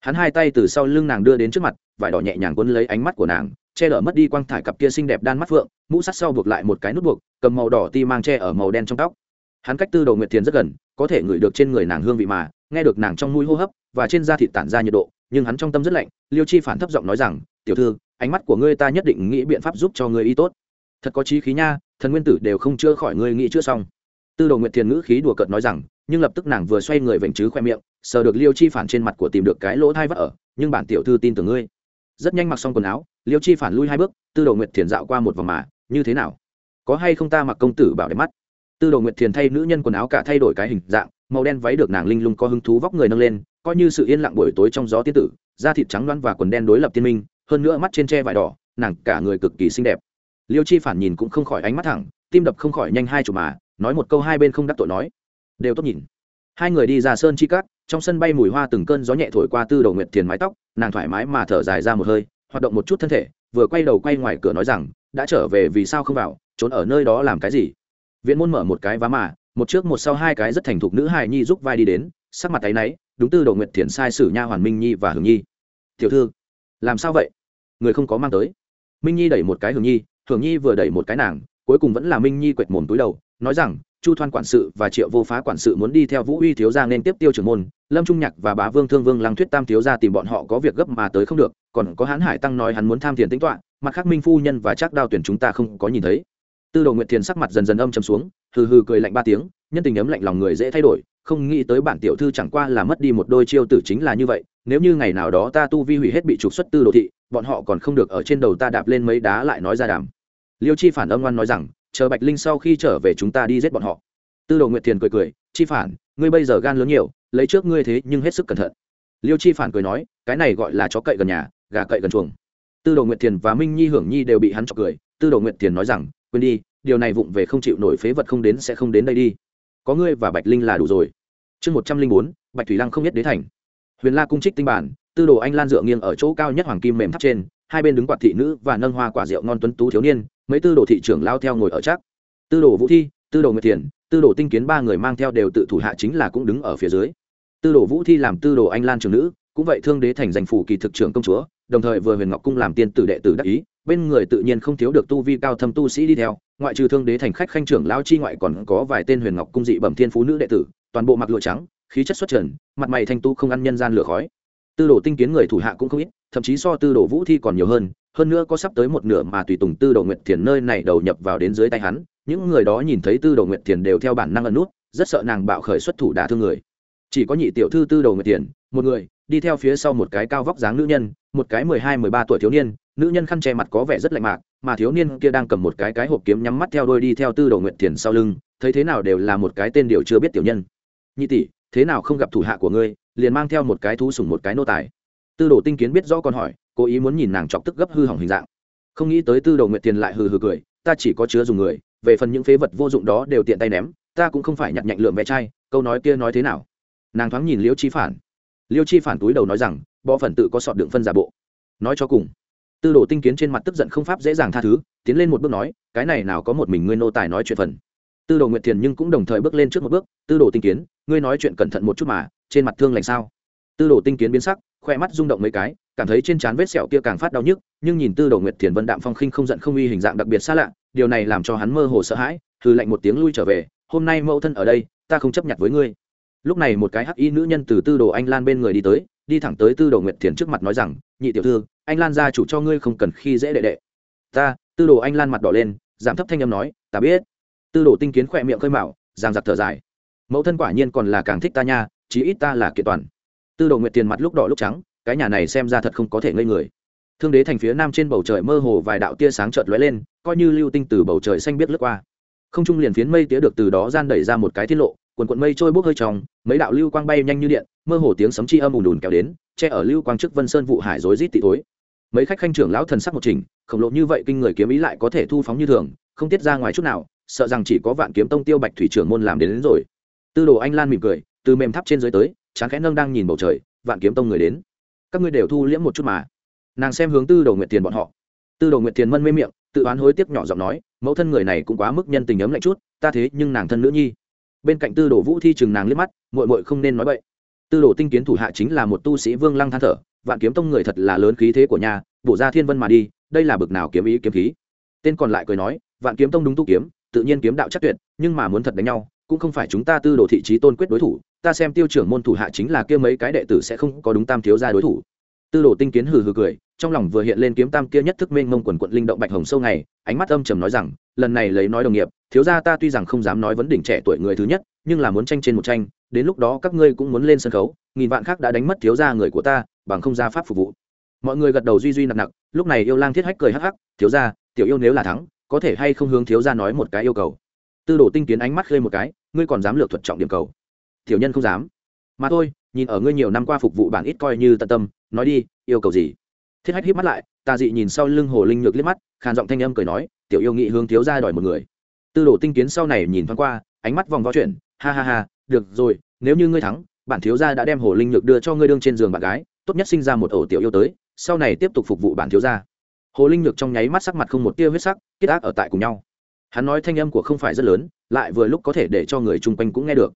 Hắn hai tay từ sau lưng nàng đưa đến trước mặt, vải đỏ nhẹ nhàng quấn lấy ánh mắt của nàng, che lở mất đi quang thải cặp kia xinh đẹp đan mắt phượng, mũ sắt sau buộc lại một cái nút buộc, cầm màu đỏ ti mang che ở màu đen trong tóc. Hắn cách tư đồ nguyệt thiền rất gần, có thể ngửi được trên người nàng hương vị mà, nghe được nàng trong mũi hô hấp và trên da thịt tản ra nhiệt độ, nhưng hắn trong tâm rất lạnh, liêu chi phản thấp giọng nói rằng, tiểu thư ánh mắt của ngươi ta nhất định nghĩ biện pháp giúp cho ngươi y tốt. Thật có chí khí nha, thần nguyên tử đều không chữa khỏi ngươi nghĩ chữa xong. Tư đồ nguyệt thiền ngữ khí đùa cợt nói rằng, nhưng lập tức nàng vừa xoay người vểnh chứ khoe miệng, sờ được liêu chi phản trên mặt của tìm được cái lỗ thai vắt ở, nhưng bản tiểu thư tin tưởng ngươi. Rất nhanh mặc xong quần áo, liêu chi phản lui hai bước, tư đồ nguyệt thiền dạo qua một vòng mà, như thế nào? Có hay không ta mặc công tử bảo đẹp mắt? Tư đồ nguyệt thiền thay nữ nhân quần áo cả thay đổi cái hình dạng, màu đen váy được nàng linh lung có hứng thú vóc người nâng lên, coi như sự yên lặng buổi tối trong gió tiên tử, da thịt trắng loăn và quần đen đối lập tiên minh hơn nữa mắt trên tre vải đỏ, nàng cả người cực kỳ xinh đẹp. Liêu chi phản nhìn cũng không khỏi ánh mắt thẳng, tim đập không khỏi nhanh hai chủ mà, nói một câu hai bên không đắc tội nói. Đều tốt nhìn. Hai người đi ra sơn chi cát, trong sân bay mùi hoa từng cơn gió nhẹ thổi qua tư đầu nguyệt thiền mái tóc, nàng thoải mái mà thở dài ra một hơi, hoạt động một chút thân thể, vừa quay đầu quay ngoài cửa nói rằng, đã trở về vì sao không vào, trốn ở nơi đó làm cái gì? Viện môn mở một cái vá mà, một trước một sau hai cái rất thành thục nữ hài nhi giúp vai đi đến, sắc mặt tay náy, đúng tư đầu nguyệt thiền sai sử nha hoàn minh nhi và hường nhi. Tiểu thư, làm sao vậy? Người không có mang tới. Minh nhi đẩy một cái hưởng nhi hưởng nhi vừa đẩy một cái nàng, cuối cùng vẫn là minh nhi quệt mồm túi đầu, nói rằng, chu thoan quản sự và triệu vô phá quản sự muốn đi theo vũ uy thiếu gia nên tiếp tiêu trưởng môn, lâm trung nhạc và bá vương thương vương lăng thuyết tam thiếu gia tìm bọn họ có việc gấp mà tới không được, còn có hán hải tăng nói hắn muốn tham tiền tính toạ mặt khác minh phu nhân và chắc đao tuyển chúng ta không có nhìn thấy. Tư đồ nguyệt thiền sắc mặt dần dần âm chầm xuống, hừ hừ cười lạnh ba tiếng, nhân tình ấm lạnh lòng người dễ thay đổi, không nghĩ tới bản tiểu thư chẳng qua là mất đi một đôi chiêu tử chính là như vậy, nếu như ngày nào đó ta tu vi hủy hết bị trục xuất tư đồ thị bọn họ còn không được ở trên đầu ta đạp lên mấy đá lại nói ra đàm. Liêu chi phản âm ngoan nói rằng, chờ bạch linh sau khi trở về chúng ta đi giết bọn họ. Tư đồ nguyệt thiền cười cười, chi phản, ngươi bây giờ gan lớn nhiều, lấy trước ngươi thế nhưng hết sức cẩn thận. Liêu chi phản cười nói, cái này gọi là chó cậy gần nhà, gà cậy gần chuồng. Tư đồ nguyệt thiền và minh nhi hưởng nhi đều bị hắn chọc cười, tư đồ nguyệt thiền nói rằng, quên đi, điều này vụng về không chịu nổi phế vật không đến sẽ không đến đây đi. Có ngươi và bạch linh là đủ rồi. Chương một trăm linh bốn, bạch thủy lăng không nhất đế thành. Huyền la cung trích tinh bản tư đồ anh lan dựa nghiêng ở chỗ cao nhất hoàng kim mềm tháp trên, hai bên đứng quạt thị nữ và nâng hoa quả rượu ngon tuấn tú thiếu niên, mấy tư đồ thị trưởng lao theo ngồi ở chắc tư đồ vũ thi, tư đồ nguyệt thiền, tư đồ tinh kiến ba người mang theo đều tự thủ hạ chính là cũng đứng ở phía dưới. Tư đồ vũ thi làm tư đồ anh lan trưởng nữ, cũng vậy thương đế thành danh phủ kỳ thực trưởng công chúa, đồng thời vừa huyền ngọc cung làm tiên tử đệ tử đắc ý, bên người tự nhiên không thiếu được tu vi cao thâm tu sĩ đi theo, ngoại trừ thương đế thành khách khanh trưởng lao chi ngoại còn có vài tên huyền ngọc cung dị bẩm thiên phú nữ đệ tử, toàn bộ mặc lụa trắng, khí chất xuất trần, mặt mày thanh tu không ăn nhân gian lửa khói tư đồ tinh kiến người thủ hạ cũng không ít, thậm chí so tư đồ vũ thi còn nhiều hơn hơn nữa có sắp tới một nửa mà tùy tùng tư đồ nguyệt thiền nơi này đầu nhập vào đến dưới tay hắn, những người đó nhìn thấy tư đồ nguyệt thiền đều theo bản năng ẩn nút, rất sợ nàng bạo khởi xuất thủ đả thương người. Chỉ có nhị tiểu thư tư đồ nguyệt thiền, một người, đi theo phía sau một cái cao vóc dáng nữ nhân, một cái mười hai, mười ba tuổi thiếu niên, nữ nhân khăn che mặt có vẻ rất lạnh mạc, mà thiếu niên kia đang cầm một cái cái hộp kiếm nhắm mắt theo đôi đi theo tư đồ nguyệt thiền sau lưng, thấy thế nào đều là một cái tên điều chưa biết tiểu nhân. Nhị tỷ, thế nào không gặp thủ hạ của ngươi? Liền mang theo một cái thú sủng một cái nô tài. Tư đồ tinh kiến biết rõ còn hỏi, cố ý muốn nhìn nàng chọc tức gấp hư hỏng hình dạng. Không nghĩ tới tư đồ nguyệt tiền lại hừ hừ cười, ta chỉ có chứa dùng người, về phần những phế vật vô dụng đó đều tiện tay ném, ta cũng không phải nhặt nhạnh lượm vẽ trai câu nói kia nói thế nào? Nàng thoáng nhìn liêu chi phản. Liêu chi phản túi đầu nói rằng, bọ phần tự có sọt đựng phân giả bộ. Nói cho cùng, tư đồ tinh kiến trên mặt tức giận không pháp dễ dàng tha thứ, tiến lên một bước nói, cái này nào có một mình ngươi nô tài nói chuyện phần. Tư đồ nguyệt thiền nhưng cũng đồng thời bước lên trước một bước, tư đồ tinh kiến, ngươi nói chuyện cẩn thận một chút mà trên mặt thương lành sao? Tư đồ tinh kiến biến sắc khoe mắt rung động mấy cái, cảm thấy trên trán vết sẹo kia càng phát đau nhức, nhưng nhìn tư đồ nguyệt thiền vân đạm phong khinh không giận không uy hình dạng đặc biệt xa lạ, điều này làm cho hắn mơ hồ sợ hãi, hừ lạnh một tiếng lui trở về, hôm nay mẫu thân ở đây, ta không chấp nhận với ngươi. Lúc này một cái hắc y nữ nhân từ tư đồ anh lan bên người đi tới, đi thẳng tới tư đồ nguyệt thiền trước mặt nói rằng, nhị tiểu thư, anh lan gia chủ cho ngươi không cần khi dễ đệ đệ. Ta? Tư đồ anh lan mặt đỏ lên, giảm thấp thanh âm nói, ta biết. Tư đồ tinh kiến khỏe miệng khơi mạo giang giặc thở dài. Mẫu thân quả nhiên còn là càng thích ta nha chí ít ta là kiện toàn. Tư đồ nguyệt tiền mặt lúc đỏ lúc trắng cái nhà này xem ra thật không có thể ngây người. Thương đế thành phía nam trên bầu trời mơ hồ vài đạo tia sáng chợt lóe lên coi như lưu tinh từ bầu trời xanh biết lướt qua. Không trung liền phiến mây tía được từ đó gian đẩy ra một cái tiết lộ quần quận mây trôi bốc hơi tròng mấy đạo lưu quang bay nhanh như điện mơ hồ tiếng sấm chi âm ùn đùn kéo đến che ở lưu quang trước vân sơn vụ hải rối rít tị tối mấy khách khanh trưởng lão thần sắc một trình khổng lộ như vậy kinh người kiếm ý lại có thể thu phóng như thường không tiết ra ngoài chút nào sợ rằng chỉ có vạn kiếm tông tiêu bạch thủy trưởng môn làm đến, đến rồi. Tư đồ anh lan mỉm cười từ mềm tháp trên dưới tới, tráng khẽ nâng đang nhìn bầu trời, vạn kiếm tông người đến. Các ngươi đều thu liễm một chút mà. Nàng xem hướng tư đồ nguyệt tiền bọn họ. Tư đồ nguyệt tiền mân mê miệng, tự oán hối tiếc nhỏ giọng nói, mẫu thân người này cũng quá mức nhân tình ấm lạnh chút, ta thế nhưng nàng thân nữ nhi. Bên cạnh tư đồ vũ thi chừng nàng liếc mắt, muội muội không nên nói vậy tư đồ tinh kiến thủ hạ chính là một tu sĩ vương lăng than thở, vạn kiếm tông người thật là lớn khí thế của nhà, bổ ra thiên vân mà đi, đây là bực nào kiếm ý kiếm khí. Tên còn lại cười nói, vạn kiếm tông đúng tu kiếm, tự nhiên kiếm đạo chắc tuyệt, nhưng mà muốn thật đánh nhau, cũng không phải chúng ta tư đồ thị trí tôn quyết đối thủ ta xem tiêu trưởng môn thủ hạ chính là kia mấy cái đệ tử sẽ không có đúng tam thiếu gia đối thủ. Tư đồ tinh kiến hừ hừ cười, trong lòng vừa hiện lên kiếm tam kia nhất thức mênh mông quần quận linh động bạch hồng sâu ngày, ánh mắt âm trầm nói rằng, lần này lấy nói đồng nghiệp, thiếu gia ta tuy rằng không dám nói vấn đỉnh trẻ tuổi người thứ nhất, nhưng là muốn tranh trên một tranh, đến lúc đó các ngươi cũng muốn lên sân khấu, nghìn vạn khác đã đánh mất thiếu gia người của ta, bằng không ra pháp phục vụ. Mọi người gật đầu duy duy nặng nặng, lúc này yêu lang thiết hách cười hắc hắc, thiếu gia, tiểu yêu nếu là thắng, có thể hay không hướng thiếu gia nói một cái yêu cầu. Tư đồ tinh kiến ánh mắt khơi một cái, ngươi còn dám lược thuật trọng điểm cầu tiểu nhân không dám. Mà thôi, nhìn ở ngươi nhiều năm qua phục vụ bản ít coi như tận tâm, nói đi, yêu cầu gì? Thiết hách hít mắt lại, tà dị nhìn sau lưng hồ linh nhược liếc mắt, khàn giọng thanh âm cười nói, tiểu yêu nghị hướng thiếu ra đòi một người. Tư đồ tinh kiến sau này nhìn thoáng qua, ánh mắt vòng vo chuyện ha ha ha, được rồi, nếu như ngươi thắng, bản thiếu gia đã đem hồ linh nhược đưa cho ngươi đương trên giường bạn gái, tốt nhất sinh ra một ổ tiểu yêu tới, sau này tiếp tục phục vụ bản thiếu gia. Hồ linh nhược trong nháy mắt sắc mặt không một tia huyết sắc, kết ác ở tại cùng nhau. Hắn nói thanh âm của không phải rất lớn, lại vừa lúc có thể để cho người chung quanh cũng nghe được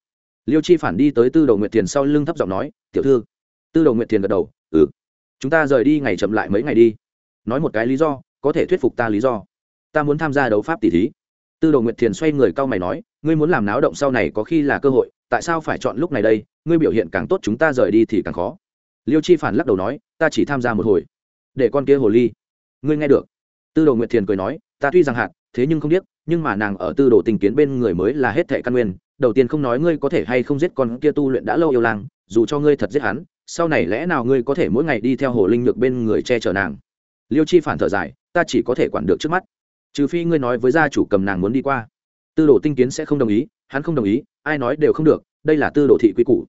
liêu chi phản đi tới tư đồ nguyệt thiền sau lưng thấp giọng nói, tiểu thư. Tư đồ nguyệt thiền gật đầu ừ chúng ta rời đi ngày chậm lại mấy ngày đi. Nói một cái lý do, có thể thuyết phục ta lý do. Ta muốn tham gia đấu pháp tỷ thí. Tư đồ nguyệt thiền xoay người cau mày nói, ngươi muốn làm náo động sau này có khi là cơ hội, tại sao phải chọn lúc này đây? Ngươi biểu hiện càng tốt chúng ta rời đi thì càng khó. Liêu chi phản lắc đầu nói, ta chỉ tham gia một hồi. Để con kia hồ ly. Ngươi nghe được. Tư đồ nguyệt thiền cười nói, ta tuy rằng hạt thế nhưng không biết nhưng mà nàng ở tư đồ tình kiến bên người mới là hết thệ căn nguyên đầu tiên không nói ngươi có thể hay không giết con kia tu luyện đã lâu yêu lang, dù cho ngươi thật giết hắn, sau này lẽ nào ngươi có thể mỗi ngày đi theo hồ linh nhược bên người che chở nàng? Liêu chi phản thở dài, ta chỉ có thể quản được trước mắt. Trừ phi ngươi nói với gia chủ cầm nàng muốn đi qua. Tư đồ tinh kiến sẽ không đồng ý, hắn không đồng ý, ai nói đều không được, đây là tư đồ thị quy củ.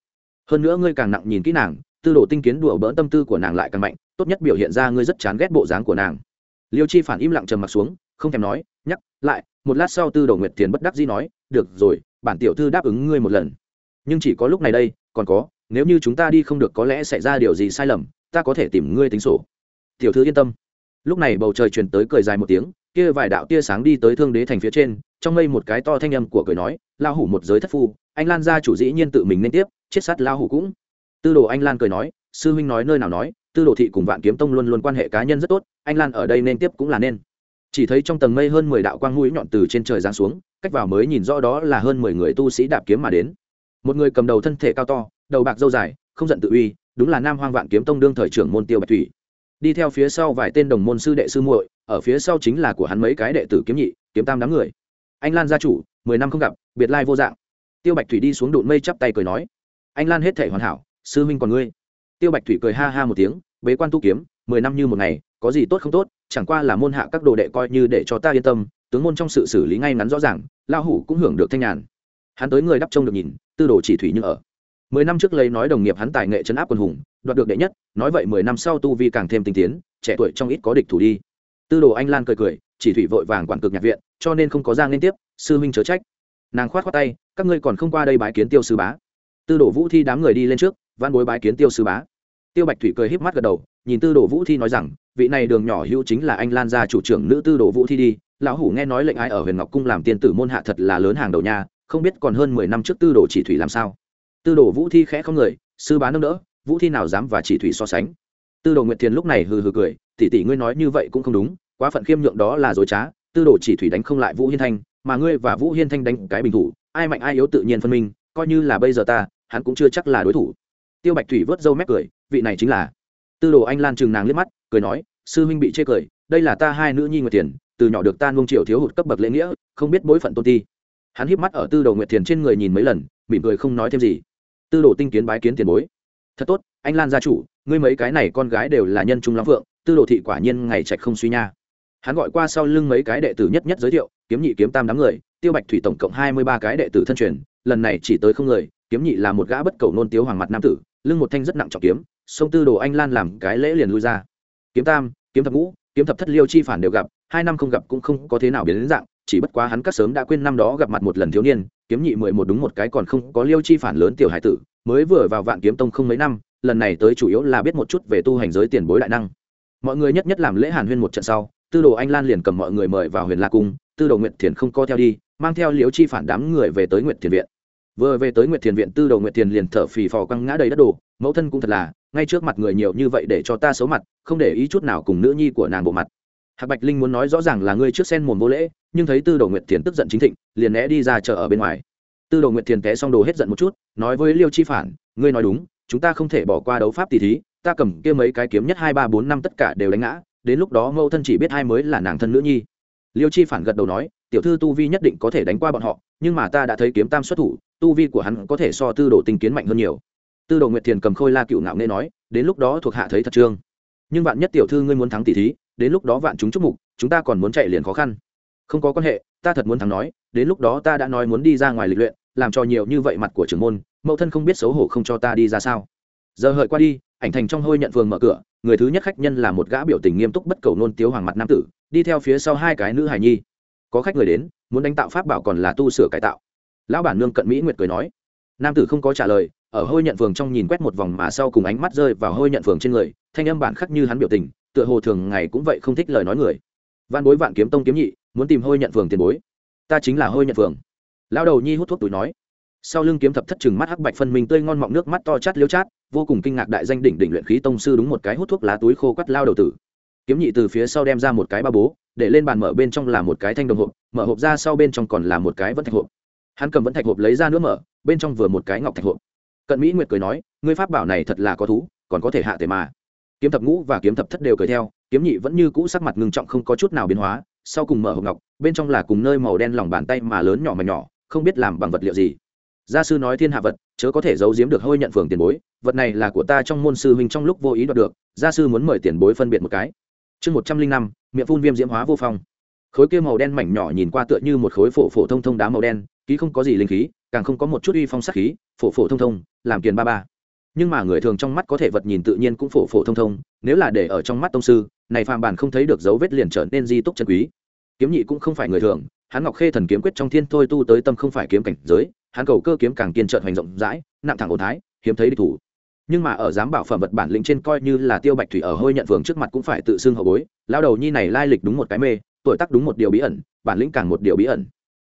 Hơn nữa ngươi càng nặng nhìn kỹ nàng, tư đồ tinh kiến đùa bỡn tâm tư của nàng lại càng mạnh, tốt nhất biểu hiện ra ngươi rất chán ghét bộ dáng của nàng. Liêu chi phản im lặng trầm m ặ t xuống, không thèm nói, nhắc lại, một lát sau tư đồ nguyệt tiền bất đắc dĩ nói, được rồi bản tiểu thư đáp ứng ngươi một lần. Nhưng chỉ có lúc này đây, còn có, nếu như chúng ta đi không được có lẽ xảy ra điều gì sai lầm, ta có thể tìm ngươi tính sổ. Tiểu thư yên tâm. Lúc này bầu trời truyền tới cười dài một tiếng, kia vài đạo tia sáng đi tới thương đế thành phía trên, trong mây một cái to thanh âm của cười nói lao hủ một giới thất phu, anh lan gia chủ dĩ nhiên tự mình nên tiếp, chết sát lao hủ cũng. Tư đồ anh lan cười nói, sư huynh nói nơi nào nói, tư đồ thị cùng vạn kiếm tông luôn luôn quan hệ cá nhân rất tốt, anh lan ở đây nên tiếp cũng là nên chỉ thấy trong tầng mây hơn mười đạo quang mũi nhọn từ trên trời giáng xuống, cách vào mới nhìn rõ đó là hơn mười người tu sĩ đạp kiếm mà đến. Một người cầm đầu thân thể cao to, đầu bạc dâu dài, không giận tự uy, đúng là nam hoang vạn kiếm tông đương thời trưởng môn tiêu bạch thủy. Đi theo phía sau vài tên đồng môn sư đệ sư muội, ở phía sau chính là của hắn mấy cái đệ tử kiếm nhị, kiếm tam đám người. Anh lan gia chủ, mười năm không gặp, biệt lai vô dạng. Tiêu bạch thủy đi xuống đụn mây chắp tay cười nói, anh lan hết thể hoàn hảo, sư minh còn ngươi. Tiêu bạch thủy cười ha ha một tiếng, bế quan tu kiếm, mười năm như một ngày, có gì tốt không tốt chẳng qua là môn hạ các đồ đệ coi như để cho ta yên tâm, tướng môn trong sự xử lý ngay ngắn rõ ràng lao hủ cũng hưởng được thanh nhàn. Hắn tới người đắp trông được nhìn, tư đồ chỉ thủy như ở. Mười năm trước lấy nói đồng nghiệp hắn tài nghệ chấn áp quân hùng, đoạt được đệ nhất, nói vậy mười năm sau tu vi càng thêm tinh tiến, trẻ tuổi trong ít có địch thủ đi. Tư đồ anh lan cười cười, chỉ thủy vội vàng quản cực nhạc viện, cho nên không có giang liên tiếp, sư huynh chớ trách. Nàng khoát khoát tay, các ngươi còn không qua đây bái kiến tiêu sư bá. Tư đồ vũ thi đám người đi lên trước văn bối bái kiến tiêu sư bá. Tiêu bạch thủy cười híp mắt gật đầu nhìn tư đồ vũ thi nói rằng, vị này đường nhỏ hữu chính là anh lan gia chủ trưởng nữ tư đồ vũ thi đi. Lão hủ nghe nói lệnh ai ở huyền ngọc cung làm tiên tử môn hạ thật là lớn hàng đầu nhà không biết còn hơn mười năm trước tư đồ chỉ thủy làm sao. Tư đồ vũ thi khẽ không người, sư bá nâng đỡ, vũ thi nào dám và chỉ thủy so sánh. Tư đồ nguyệt thiền lúc này hừ hừ cười, tỷ tỷ ngươi nói như vậy cũng không đúng, quá phận khiêm nhượng đó là dối trá, tư đồ chỉ thủy đánh không lại vũ hiên thanh, mà ngươi và vũ hiên thanh đánh cái bình thủ, ai mạnh ai yếu tự nhiên phân minh, coi như là bây giờ ta, hắn cũng chưa chắc là đối thủ. Tiêu bạch thủy vớt râu mép cười, vị này chính là tư đồ anh lan chừng nàng liếc mắt, cười nói, sư huynh bị chê cười, đây là ta hai nữ nhi nguyệt tiền từ nhỏ được ta nông triều thiếu hụt cấp bậc lễ nghĩa, không biết bối phận tôn ti. Hắn híp mắt ở tư đồ nguyệt tiền trên người nhìn mấy lần, mỉm cười không nói thêm gì. Tư đồ tinh kiến bái kiến tiền bối. Thật tốt, anh lan gia chủ, ngươi mấy cái này con gái đều là nhân trung lắm phượng, tư đồ thị quả nhiên ngày trạch không suy nha. Hắn gọi qua sau lưng mấy cái đệ tử nhất nhất giới thiệu, kiếm nhị kiếm tam đám người, tiêu bạch thủy tổng cộng hai mươi ba cái đệ tử thân truyền, lần này chỉ tới không người, kiếm nhị là một gã bất cầu nôn tiếu hoàng mặt nam tử lưng một thanh rất nặng trọng kiếm, sông tư đồ anh lan làm cái lễ liền lui ra. Kiếm tam, kiếm thập ngũ, kiếm thập thất liêu chi phản đều gặp, hai năm không gặp cũng không có thế nào biến đến dạng, chỉ bất quá hắn cắt sớm đã quên năm đó gặp mặt một lần thiếu niên, kiếm nhị mười một đúng một cái còn không có liêu chi phản lớn tiểu hải tử, mới vừa vào vạn kiếm tông không mấy năm, lần này tới chủ yếu là biết một chút về tu hành giới tiền bối đại năng. Mọi người nhất nhất làm lễ hàn huyên một trận sau, tư đồ anh lan liền cầm mọi người mời vào huyền la cung, tư đồ nguyện thiền không co theo đi, mang theo liễu chi phản đám người về tới nguyện thiền viện vừa về tới nguyệt thiền viện, tư đồ nguyệt thiền liền thở phì phò quăng ngã đầy đất đồ. Mẫu thân cũng thật là, ngay trước mặt người nhiều như vậy để cho ta xấu mặt, không để ý chút nào cùng nữ nhi của nàng bộ mặt. Hạc bạch linh muốn nói rõ ràng là ngươi trước sen mồm vô lễ, nhưng thấy tư đồ nguyệt thiền tức giận chính thịnh, liền né đi ra chợ ở bên ngoài. Tư đồ nguyệt thiền té xong đồ hết giận một chút, nói với liêu chi phản, ngươi nói đúng, chúng ta không thể bỏ qua đấu pháp tỷ thí, ta cầm kia mấy cái kiếm nhất hai ba bốn năm tất cả đều đánh ngã, đến lúc đó mẫu thân chỉ biết hai mới là nàng thân nữ nhi. Liêu chi phản gật đầu nói, tiểu thư tu vi nhất định có thể đánh qua bọn họ, nhưng mà ta đã thấy kiếm tam xuất thủ tu vi của hắn có thể so tư đồ tinh kiến mạnh hơn nhiều. Tư đồ nguyệt thiền cầm khôi la cựu ngạo nghe nói, đến lúc đó thuộc hạ thấy thật trương. Nhưng vạn nhất tiểu thư ngươi muốn thắng tỷ thí, đến lúc đó vạn chúng chúc mục, chúng ta còn muốn chạy liền khó khăn. Không có quan hệ, ta thật muốn thắng nói, đến lúc đó ta đã nói muốn đi ra ngoài lịch luyện, làm cho nhiều như vậy mặt của trưởng môn, mẫu thân không biết xấu hổ không cho ta đi ra sao. Giờ hợi qua đi, ảnh thành trong hôi nhận phường mở cửa, người thứ nhất khách nhân là một gã biểu tình nghiêm túc bất cầu nôn tiếu hoàng mặt nam tử, đi theo phía sau hai cái nữ hài nhi. Có khách người đến, muốn đánh tạo pháp bảo còn là tu sửa cải tạo lão bản nương cận mỹ nguyệt cười nói. Nam tử không có trả lời, ở hôi nhận phường trong nhìn quét một vòng mà sau cùng ánh mắt rơi vào hôi nhận phường trên người, thanh âm bản khắc như hắn biểu tình, tựa hồ thường ngày cũng vậy không thích lời nói người. Văn bối vạn kiếm tông kiếm nhị, muốn tìm hôi nhận phường tiền bối. Ta chính là hôi nhận phường. Lão đầu nhi hút thuốc túi nói. Sau lưng kiếm thập thất chừng mắt hắc bạch phân minh tươi ngon mọng nước mắt to chát liêu chát, vô cùng kinh ngạc đại danh đỉnh đỉnh luyện khí tông sư đúng một cái hút thuốc lá túi khô quắt lao đầu tử. Kiếm nhị từ phía sau đem ra một cái ba bố, để lên bàn mở bên trong là một cái thanh đồng hộp, mở hộp ra sau bên trong còn là một cái vẫn thạch hộp hắn cầm vẫn thạch hộp lấy ra nữa mở, bên trong vừa một cái ngọc thạch hộp. Cận mỹ nguyệt cười nói, ngươi pháp bảo này thật là có thú, còn có thể hạ tề mà. Kiếm thập ngũ và kiếm thập thất đều cười theo, kiếm nhị vẫn như cũ sắc mặt ngưng trọng không có chút nào biến hóa, sau cùng mở hộp ngọc, bên trong là cùng nơi màu đen lòng bàn tay mà lớn nhỏ mà nhỏ, không biết làm bằng vật liệu gì. Gia sư nói thiên hạ vật, chớ có thể giấu giếm được hôi nhận phường tiền bối, vật này là của ta trong môn sư huynh trong lúc vô ý đoạt được, gia sư muốn mời tiền bối phân biệt một cái. Chương một trăm linh năm, miệng phun viêm diễm hóa vô phong khối kia màu đen mảnh nhỏ nhìn qua tựa như một khối phổ phổ thông thông đá màu đen, ký không có gì linh khí, càng không có một chút uy phong sắc khí, phổ phổ thông thông, làm kiền ba ba. Nhưng mà người thường trong mắt có thể vật nhìn tự nhiên cũng phổ phổ thông thông, nếu là để ở trong mắt tông sư, này phàm bản không thấy được dấu vết liền trở nên di túc chân quý. Kiếm nhị cũng không phải người thường, hắn ngọc khê thần kiếm quyết trong thiên thôi tu tới tâm không phải kiếm cảnh giới, hắn cầu cơ kiếm càng kiên trợn hoành rộng rãi, nặng thẳng ổn thái, hiếm thấy địch thủ. Nhưng mà ở giám bảo phẩm vật bản lĩnh trên coi như là tiêu bạch thủy ở hôi nhận phường trước mặt cũng phải tự xưng hậu bối lao đầu nhi này lai lịch đúng một cái mê tuổi tác đúng một điều bí ẩn, bản lĩnh càng một điều bí ẩn.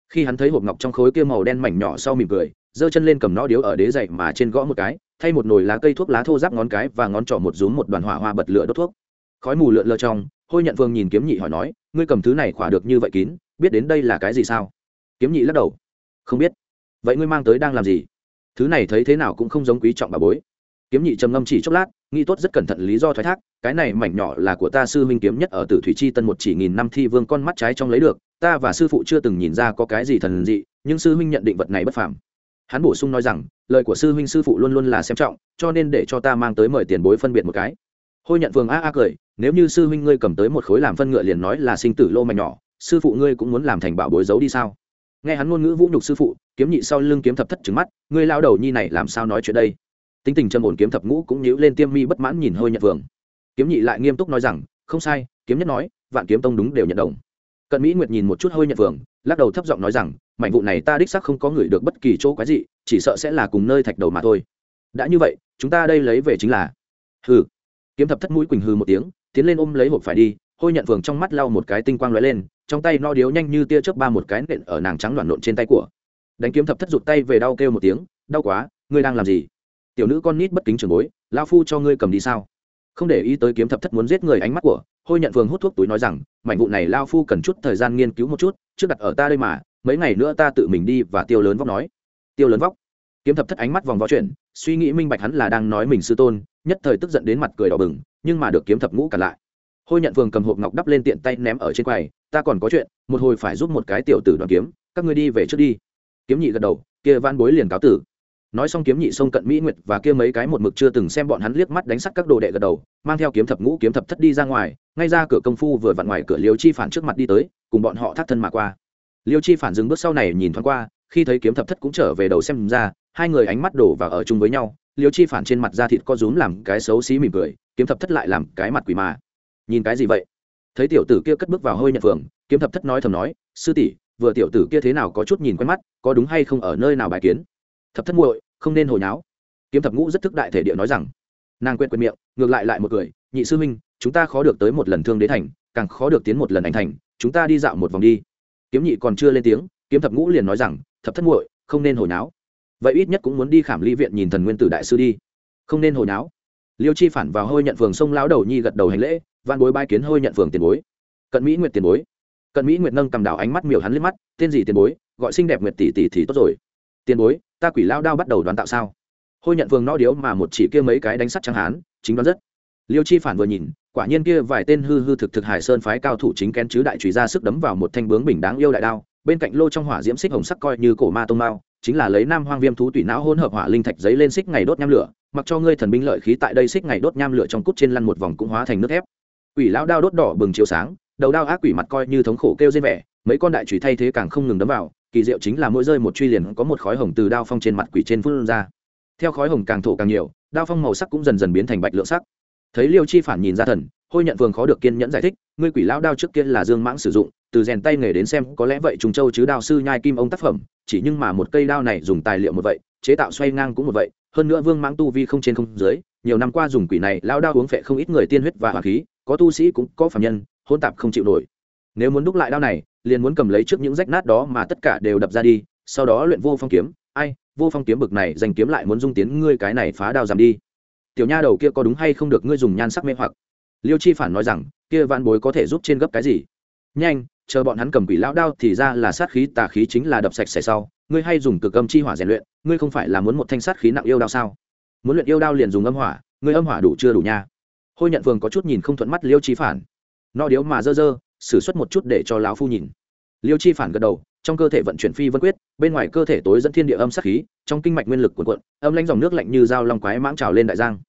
Khi hắn thấy hộp ngọc trong khối kia màu đen mảnh nhỏ sau mỉm cười, giơ chân lên cầm nó điếu ở đế dậy mà trên gõ một cái, thay một nồi lá cây thuốc lá thô giáp ngón cái và ngón trỏ một rúm một đoàn hỏa hoa bật lửa đốt thuốc. Khói mù lượn lờ trong, hôi nhận vương nhìn kiếm nhị hỏi nói, ngươi cầm thứ này khỏa được như vậy kín, biết đến đây là cái gì sao? Kiếm nhị lắc đầu, không biết. Vậy ngươi mang tới đang làm gì? Thứ này thấy thế nào cũng không giống quý trọng bà bối kiếm nhị trầm ngâm chỉ chốc lát, nghĩ tốt rất cẩn thận lý do thoái thác, cái này mảnh nhỏ là của ta sư minh kiếm nhất ở tử thủy chi tân một chỉ nghìn năm thi vương con mắt trái trong lấy được, ta và sư phụ chưa từng nhìn ra có cái gì thần dị, nhưng sư minh nhận định vật này bất phàm. Hắn bổ sung nói rằng, lời của sư minh sư phụ luôn luôn là xem trọng, cho nên để cho ta mang tới mời tiền bối phân biệt một cái. Hôi nhận vương a a cười, nếu như sư minh ngươi cầm tới một khối làm phân ngựa liền nói là sinh tử lô mảnh nhỏ, sư phụ ngươi cũng muốn làm thành bảo bối giấu đi sao? Nghe hắn ngôn ngữ vũ nhục sư phụ, kiếm nhị sau lưng kiếm thập thất trứng mắt, ngươi lao đầu nhi này làm sao nói chuyện đây? Tính tình trầm ổn kiếm thập ngũ cũng nhíu lên tiêm mi bất mãn nhìn hơi nhận vương kiếm nhị lại nghiêm túc nói rằng, không sai, kiếm nhất nói, vạn kiếm tông đúng đều nhận đồng. Cận mỹ nguyệt nhìn một chút hơi nhận vượng, lắc đầu thấp giọng nói rằng, mảnh vụ này ta đích xác không có người được bất kỳ chỗ quái gì chỉ sợ sẽ là cùng nơi thạch đầu mà thôi. Đã như vậy, chúng ta đây lấy về chính là. Hừ. Kiếm thập thất mũi quỳnh hừ một tiếng, tiến lên ôm lấy hộp phải đi hôi nhận phường trong mắt lau một cái tinh quang lóe lên, trong tay no điếu nhanh như tia chớp ba một cái nện ở nàng trắng loạn nộn trên tay của. Đánh kiếm thập thất rụt tay về đau kêu một tiếng, đau quá, ngươi đang làm gì? Tiểu nữ con nít bất kính trường bối lao phu cho ngươi cầm đi sao? Không để ý tới kiếm thập thất muốn giết người ánh mắt của, hôi nhận phường hút thuốc túi nói rằng, mảnh vụ này lao phu cần chút thời gian nghiên cứu một chút, trước đặt ở ta đây mà, mấy ngày nữa ta tự mình đi và tiêu lớn vóc nói. Tiêu lớn vóc, kiếm thập thất ánh mắt vòng vó chuyện, suy nghĩ minh bạch hắn là đang nói mình sư tôn, nhất thời tức giận đến mặt cười đỏ bừng, nhưng mà được kiếm thập ngũ cản lại. Hôi nhận phường cầm hộp ngọc đắp lên tiện tay ném ở trên quầy, ta còn có chuyện, một hồi phải giúp một cái tiểu tử đoàn kiếm, các ngươi đi về trước đi. Kiếm nhị gật đầu, kia van bối liền cáo tử nói xong kiếm nhị sông cận mỹ nguyệt và kia mấy cái một mực chưa từng xem bọn hắn liếc mắt đánh sắt các đồ đệ gật đầu, mang theo kiếm thập ngũ kiếm thập thất đi ra ngoài, ngay ra cửa công phu vừa vặn ngoài cửa liêu chi phản trước mặt đi tới, cùng bọn họ thắt thân mà qua. Liêu chi phản dừng bước sau này nhìn thoáng qua, khi thấy kiếm thập thất cũng trở về đầu xem ra, hai người ánh mắt đổ và ở chung với nhau, liêu chi phản trên mặt da thịt co rúm làm cái xấu xí mỉm cười, kiếm thập thất lại làm cái mặt quỷ mà. Nhìn cái gì vậy? Thấy tiểu tử kia cất bước vào hơi nhận phường kiếm thập thất nói thầm nói, sư tỷ, vừa tiểu tử kia thế nào có chút nhìn quen mắt, có đúng hay không ở nơi nào bài kiến? Thập thất muội, không nên hồi nháo. Kiếm thập ngũ rất thức đại thể địa nói rằng. Nàng quên quên miệng, ngược lại lại một cười, nhị sư huynh, chúng ta khó được tới một lần thương đế thành, càng khó được tiến một lần ảnh thành, chúng ta đi dạo một vòng đi. Kiếm nhị còn chưa lên tiếng, kiếm thập ngũ liền nói rằng, thập thất muội, không nên hồi nháo. Vậy ít nhất cũng muốn đi khảm ly viện nhìn thần nguyên tử đại sư đi. Không nên hồi nháo. Liêu chi phản vào hôi nhận phường sông lão đầu nhi gật đầu hành lễ van bối bai kiến hôi nhận phường tiền bối. Cận mỹ nguyệt tiền bối. Cận mỹ nguyệt nâng cầm đào ánh mắt miểu hắn liếc mắt, tên gì tiền bối? Gọi xinh đẹp nguyệt tỷ tỷ thì tốt rồi. Tiền bối ta quỷ lao đao bắt đầu đoán tạo sao? Hôi nhận vương no điếu mà một chỉ kia mấy cái đánh sắt trắng hán, chính đoán rất. Liêu chi phản vừa nhìn, quả nhiên kia vài tên hư hư thực thực hải sơn phái cao thủ chính kén chứ đại trùy ra sức đấm vào một thanh bướng bình đáng yêu đại đao, bên cạnh lô trong hỏa diễm xích hồng sắc coi như cổ ma tông mao chính là lấy nam hoang viêm thú tủy não hỗn hợp hỏa linh thạch giấy lên xích ngày đốt nham lửa, mặc cho ngươi thần binh lợi khí tại đây xích ngày đốt nham lửa trong cút trên lăn một vòng cũng hóa thành nước thép. Quỷ lão đao đốt đỏ bừng chiếu sáng, đầu đao ác quỷ mặt coi như thống khổ kêu dên vẻ, mấy con đại chùy thay thế càng không ngừng đấm vào kỳ diệu chính là mỗi rơi một truy liền có một khói hồng từ đao phong trên mặt quỷ trên phun ra. Theo khói hồng càng thổ càng nhiều, đao phong màu sắc cũng dần dần biến thành bạch lượng sắc. Thấy liêu chi phản nhìn ra thần, hôi nhận vương khó được kiên nhẫn giải thích, ngươi quỷ lão đao trước kia là dương mãng sử dụng, từ rèn tay nghề đến xem, có lẽ vậy trùng châu chứ đao sư nhai kim ông tác phẩm, chỉ nhưng mà một cây đao này dùng tài liệu một vậy, chế tạo xoay ngang cũng một vậy, hơn nữa vương mãng tu vi không trên không dưới, nhiều năm qua dùng quỷ này, lão đao uống phệ không ít người tiên huyết và hỏa khí, có tu sĩ cũng có phạm nhân hôn tạp không chịu nổi. Nếu muốn đúc lại đao này liền muốn cầm lấy trước những rách nát đó mà tất cả đều đập ra đi, sau đó luyện vô phong kiếm. Ai, vô phong kiếm bực này dành kiếm lại muốn dung tiến ngươi cái này phá đao giảm đi. Tiểu nha đầu kia có đúng hay không được ngươi dùng nhan sắc mê hoặc? Liêu chi phản nói rằng, kia vạn bối có thể giúp trên gấp cái gì? Nhanh, chờ bọn hắn cầm quỷ lão đao thì ra là sát khí, tà khí chính là đập sạch sẽ sau. Ngươi hay dùng cực âm chi hỏa rèn luyện, ngươi không phải là muốn một thanh sát khí nặng yêu đao sao? Muốn luyện yêu đao liền dùng âm hỏa, ngươi âm hỏa đủ chưa đủ nha? Hôi nhận vương có chút nhìn không thuận mắt liêu chi phản. No điếu mà dơ dơ xử suất một chút để cho lão phu nhìn. Liêu chi phản gật đầu, trong cơ thể vận chuyển phi vân quyết, bên ngoài cơ thể tối dẫn thiên địa âm sát khí, trong kinh mạch nguyên lực cuộn cuộn, âm lãnh dòng nước lạnh như dao long quái mãng trào lên đại giang.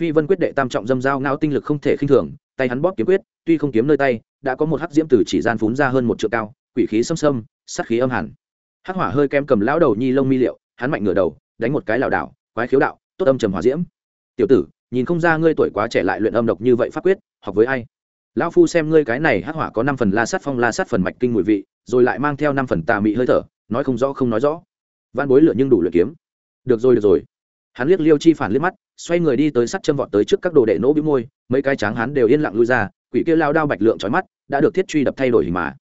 Phi vân quyết đệ tam trọng dâm dao ngao tinh lực không thể khinh thường, tay hắn bóp kiếm quyết, tuy không kiếm nơi tay, đã có một hắc diễm từ chỉ gian phún ra hơn một trượng cao, quỷ khí xâm xâm, sát khí âm hẳn. Hắc hỏa hơi kem cầm lão đầu nhi lông mi liệu, hắn mạnh ngửa đầu, đánh một cái lảo đảo, quái khiếu đạo, tốt âm trầm hỏa diễm. Tiểu tử, nhìn không ra ngươi tuổi quá trẻ lại luyện âm độc như vậy pháp quyết, học với ai? Lão phu xem ngươi cái này hắc hỏa có năm phần la sát phong, la sát phần mạch kinh mùi vị, rồi lại mang theo năm phần tà mị hơi thở, nói không rõ, không nói rõ. Van bối lửa nhưng đủ luyện kiếm. Được rồi được rồi. Hắn liếc liêu chi phản liếc mắt, xoay người đi tới sắt châm vọt tới trước các đồ đệ nỗ bĩu môi, mấy cái tráng hắn đều yên lặng lui ra, quỷ kia lao đao bạch lượng trói mắt, đã được thiết truy đập thay đổi hình mà.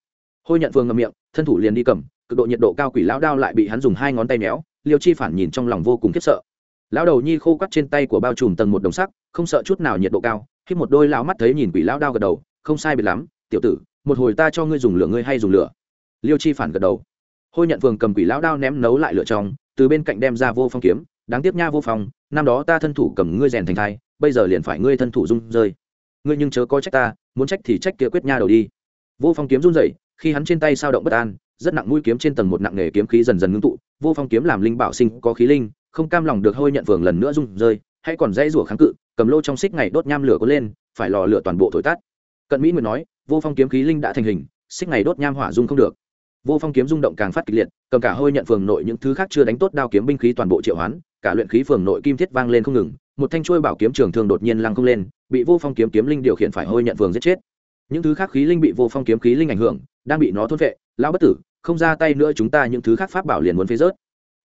Hôi nhận vương ngậm miệng, thân thủ liền đi cầm, cực độ nhiệt độ cao quỷ lao đao lại bị hắn dùng hai ngón tay méo, liêu chi phản nhìn trong lòng vô cùng khiếp sợ. Lão đầu nhi khô quắt trên tay của bao trùm tầng một đồng sắc, không sợ chút nào nhiệt độ cao khi một đôi lão mắt thấy nhìn quỷ lão đao gật đầu, không sai biệt lắm, tiểu tử, một hồi ta cho ngươi dùng lửa, ngươi hay dùng lửa. Liêu chi phản gật đầu. Hôi nhận vương cầm quỷ lão đao ném nấu lại lửa trong, từ bên cạnh đem ra vô phong kiếm, đáng tiếc nha vô phong, năm đó ta thân thủ cầm ngươi rèn thành thai, bây giờ liền phải ngươi thân thủ rung rơi. Ngươi nhưng chớ có trách ta, muốn trách thì trách kia quyết nha đầu đi. Vô phong kiếm run rẩy, khi hắn trên tay sao động bất an, rất nặng mũi kiếm trên tầng một nặng nghề kiếm khí dần dần ngưng tụ, vô phong kiếm làm linh bảo sinh có khí linh, không cam lòng được hôi nhận Vương lần nữa rung rơi hay còn dãy rủa kháng cự cầm lô trong xích ngày đốt nham lửa có lên, phải lò lửa toàn bộ thổi tắt. Cận mỹ nguyệt nói, vô phong kiếm khí linh đã thành hình, xích ngày đốt nham hỏa dung không được. Vô phong kiếm rung động càng phát kịch liệt, cầm cả hôi nhận phường nội những thứ khác chưa đánh tốt đao kiếm binh khí toàn bộ triệu hoán, cả luyện khí phường nội kim thiết vang lên không ngừng, một thanh chuôi bảo kiếm trường thường đột nhiên lăng không lên, bị vô phong kiếm kiếm linh điều khiển phải hôi nhận phường giết chết. Những thứ khác khí linh bị vô phong kiếm khí linh ảnh hưởng, đang bị nó thôn vệ, lão bất tử, không ra tay nữa chúng ta những thứ khác pháp bảo liền muốn phế rớt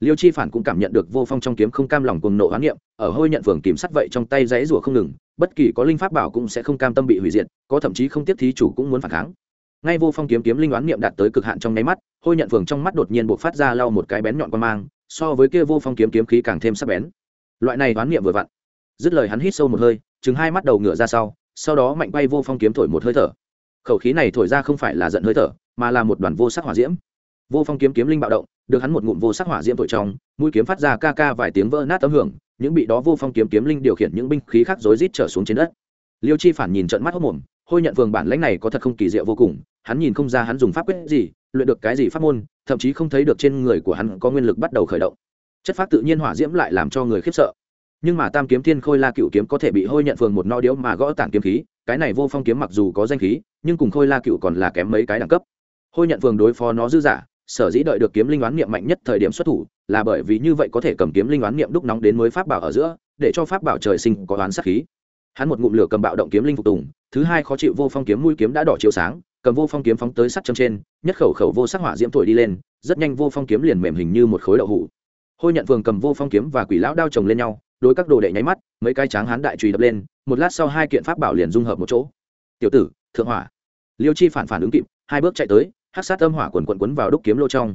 liêu chi phản cũng cảm nhận được vô phong trong kiếm không cam lòng cùng nộ hoán niệm, ở hôi nhận phường kìm sắt vậy trong tay dãy rủa không ngừng, bất kỳ có linh pháp bảo cũng sẽ không cam tâm bị hủy diệt, có thậm chí không tiếp thí chủ cũng muốn phản kháng. Ngay vô phong kiếm kiếm linh đoán niệm đạt tới cực hạn trong nháy mắt, hôi nhận phường trong mắt đột nhiên buộc phát ra lau một cái bén nhọn quan mang, so với kia vô phong kiếm kiếm khí càng thêm sắc bén. Loại này đoán niệm vừa vặn, dứt lời hắn hít sâu một hơi, chừng hai mắt đầu ngửa ra sau sau đó mạnh bay vô phong kiếm thổi một hơi thở. Khẩu khí này thổi ra không phải là giận hơi thở, mà là một đoàn vô sắc hỏa diễm vô phong kiếm kiếm linh bạo động, được hắn một ngụm vô sắc hỏa diễm tội trong, mũi kiếm phát ra ca ca vài tiếng vỡ nát tấm hưởng, những bị đó vô phong kiếm kiếm linh điều khiển những binh khí khác rối rít trở xuống trên đất. Liêu chi phản nhìn trận mắt hốc mồm, hôi nhận vườn bản lãnh này có thật không kỳ diệu vô cùng, hắn nhìn không ra hắn dùng pháp quyết gì, luyện được cái gì pháp môn, thậm chí không thấy được trên người của hắn có nguyên lực bắt đầu khởi động. Chất pháp tự nhiên hỏa diễm lại làm cho người khiếp sợ. Nhưng mà tam kiếm thiên khôi la cựu kiếm có thể bị hôi nhận phường một no điếu mà gõ tản kiếm khí, cái này vô phong kiếm mặc dù có danh khí, nhưng cùng khôi la cựu còn là kém mấy cái đẳng cấp. Hôi nhận phường đối phó nó dư giả sở dĩ đợi được kiếm linh oán niệm mạnh nhất thời điểm xuất thủ, là bởi vì như vậy có thể cầm kiếm linh oán niệm đúc nóng đến mới pháp bảo ở giữa, để cho pháp bảo trời sinh có oán sát khí. Hắn một ngụm lửa cầm bạo động kiếm linh phục tùng, thứ hai khó chịu vô phong kiếm mũi kiếm đã đỏ chiếu sáng, cầm vô phong kiếm phóng tới sắt châm trên, nhất khẩu khẩu vô sắc hỏa diễm thổi đi lên, rất nhanh vô phong kiếm liền mềm hình như một khối đậu hũ. Hôi nhận vương cầm vô phong kiếm và quỷ lão đao chồng lên nhau, đối các đồ đệ nháy mắt, mấy cái tráng hán đại trùy đập lên, một lát sau hai kiện pháp bảo liền dung hợp một chỗ. Tiểu tử, thượng hỏa. Liêu chi phản phản ứng kịp, hai bước chạy tới hát sát âm hỏa quần quần quấn vào đúc kiếm lô trong.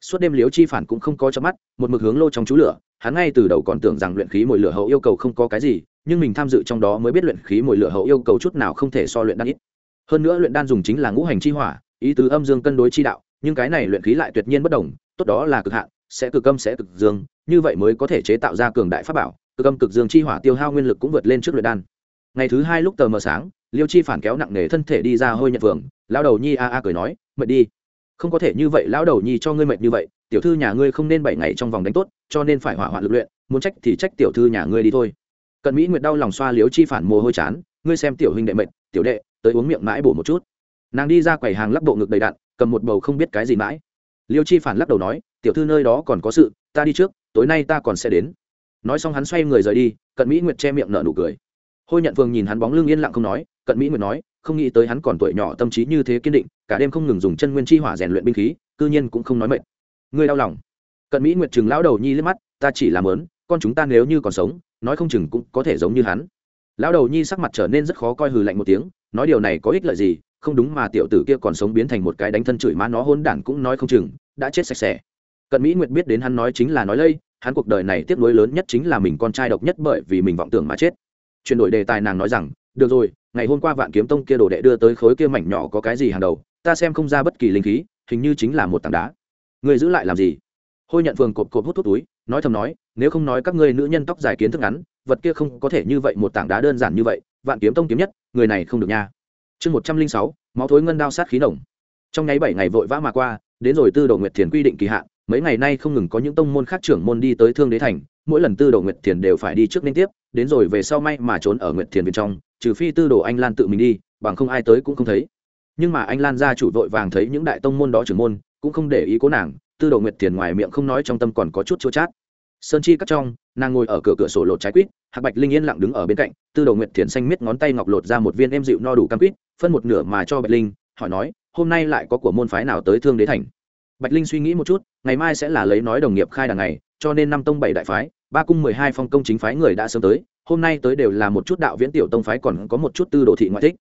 Suốt đêm liễu chi phản cũng không có cho mắt, một mực hướng lô trong chú lửa, hắn ngay từ đầu còn tưởng rằng luyện khí mồi lửa hậu yêu cầu không có cái gì, nhưng mình tham dự trong đó mới biết luyện khí mồi lửa hậu yêu cầu chút nào không thể so luyện đan ít. Hơn nữa luyện đan dùng chính là ngũ hành chi hỏa, ý tứ âm dương cân đối chi đạo, nhưng cái này luyện khí lại tuyệt nhiên bất đồng, tốt đó là cực hạn, sẽ cực âm sẽ cực dương, như vậy mới có thể chế tạo ra cường đại pháp bảo, cực âm cực dương chi hỏa tiêu hao nguyên lực cũng vượt lên trước luyện đan. Ngày thứ hai lúc tờ mờ sáng, liêu chi phản kéo nặng nề thân thể đi ra hơi nhật vườn lão đầu nhi a a cười nói mệt đi. Không có thể như vậy, lão đầu nhi cho ngươi mệt như vậy, tiểu thư nhà ngươi không nên bảy ngày trong vòng đánh tốt, cho nên phải hỏa hoạn lực luyện, muốn trách thì trách tiểu thư nhà ngươi đi thôi. Cận mỹ nguyệt đau lòng xoa liếu chi phản mồ hôi chán, ngươi xem tiểu huynh đệ mệt, tiểu đệ, tới uống miệng mãi bổ một chút. Nàng đi ra quầy hàng lắp bộ ngực đầy đặn cầm một bầu không biết cái gì mãi. Liêu chi phản lắc đầu nói, tiểu thư nơi đó còn có sự, ta đi trước, tối nay ta còn sẽ đến. Nói xong hắn xoay người rời đi, cận mỹ nguyệt che miệng nở nụ cười. Hôi nhận vương nhìn hắn bóng lưng yên lặng không nói, cận mỹ nguyệt nói không nghĩ tới hắn còn tuổi nhỏ tâm trí như thế kiên định, cả đêm không ngừng dùng chân nguyên chi hỏa rèn luyện binh khí, cư nhiên cũng không nói mệt. Ngươi đau lòng. Cận mỹ nguyệt chừng lão đầu nhi liếc mắt, ta chỉ làm lớn, con chúng ta nếu như còn sống, nói không chừng cũng có thể giống như hắn. Lão đầu nhi sắc mặt trở nên rất khó coi hừ lạnh một tiếng, nói điều này có ích lợi gì, không đúng mà tiểu tử kia còn sống biến thành một cái đánh thân chửi má nó hôn đản cũng nói không chừng, đã chết sạch sẽ. Cận mỹ nguyệt biết đến hắn nói chính là nói lây, hắn cuộc đời này tiếc nuối lớn nhất chính là mình con trai độc nhất bởi vì mình vọng tưởng mà chết. Chuyển đổi đề tài nàng nói rằng, được rồi ngày hôm qua vạn kiếm tông kia đồ đệ đưa tới khối kia mảnh nhỏ có cái gì hàng đầu, ta xem không ra bất kỳ linh khí, hình như chính là một tảng đá. Người giữ lại làm gì? Hôi nhận phường cộp cộp hút thuốc túi, nói thầm nói, nếu không nói các ngươi nữ nhân tóc dài kiến thức ngắn, vật kia không có thể như vậy một tảng đá đơn giản như vậy, vạn kiếm tông kiếm nhất, người này không được nha. Chương một trăm linh sáu, máu thối ngân đao sát khí nồng. Trong nháy bảy ngày vội vã mà qua, đến rồi tư đồ nguyệt thiền quy định kỳ hạn, mấy ngày nay không ngừng có những tông môn khác trưởng môn đi tới thương đế thành, mỗi lần tư đồ nguyệt thiền đều phải đi trước liên tiếp, đến rồi về sau may mà trốn ở nguyệt thiền bên trong trừ phi tư đồ anh lan tự mình đi, bằng không ai tới cũng không thấy. Nhưng mà anh lan gia chủ vội vàng thấy những đại tông môn đó trưởng môn, cũng không để ý cố nàng, tư đồ nguyệt thiền ngoài miệng không nói trong tâm còn có chút chua chát. Sơn chi cắt trong, nàng ngồi ở cửa cửa sổ lột trái quýt, hạc bạch linh yên lặng đứng ở bên cạnh, tư đồ nguyệt thiền xanh miết ngón tay ngọc lột ra một viên em dịu no đủ cam quýt, phân một nửa mà cho bạch linh, hỏi nói, hôm nay lại có của môn phái nào tới thương đế thành? Bạch linh suy nghĩ một chút, ngày mai sẽ là lấy nói đồng nghiệp khai đằng ngày, cho nên năm tông bảy đại phái, ba cung mười hai phong công chính phái người đã sớm tới hôm nay tới đều là một chút đạo viễn tiểu tông phái còn có một chút tư đồ thị ngoại thích.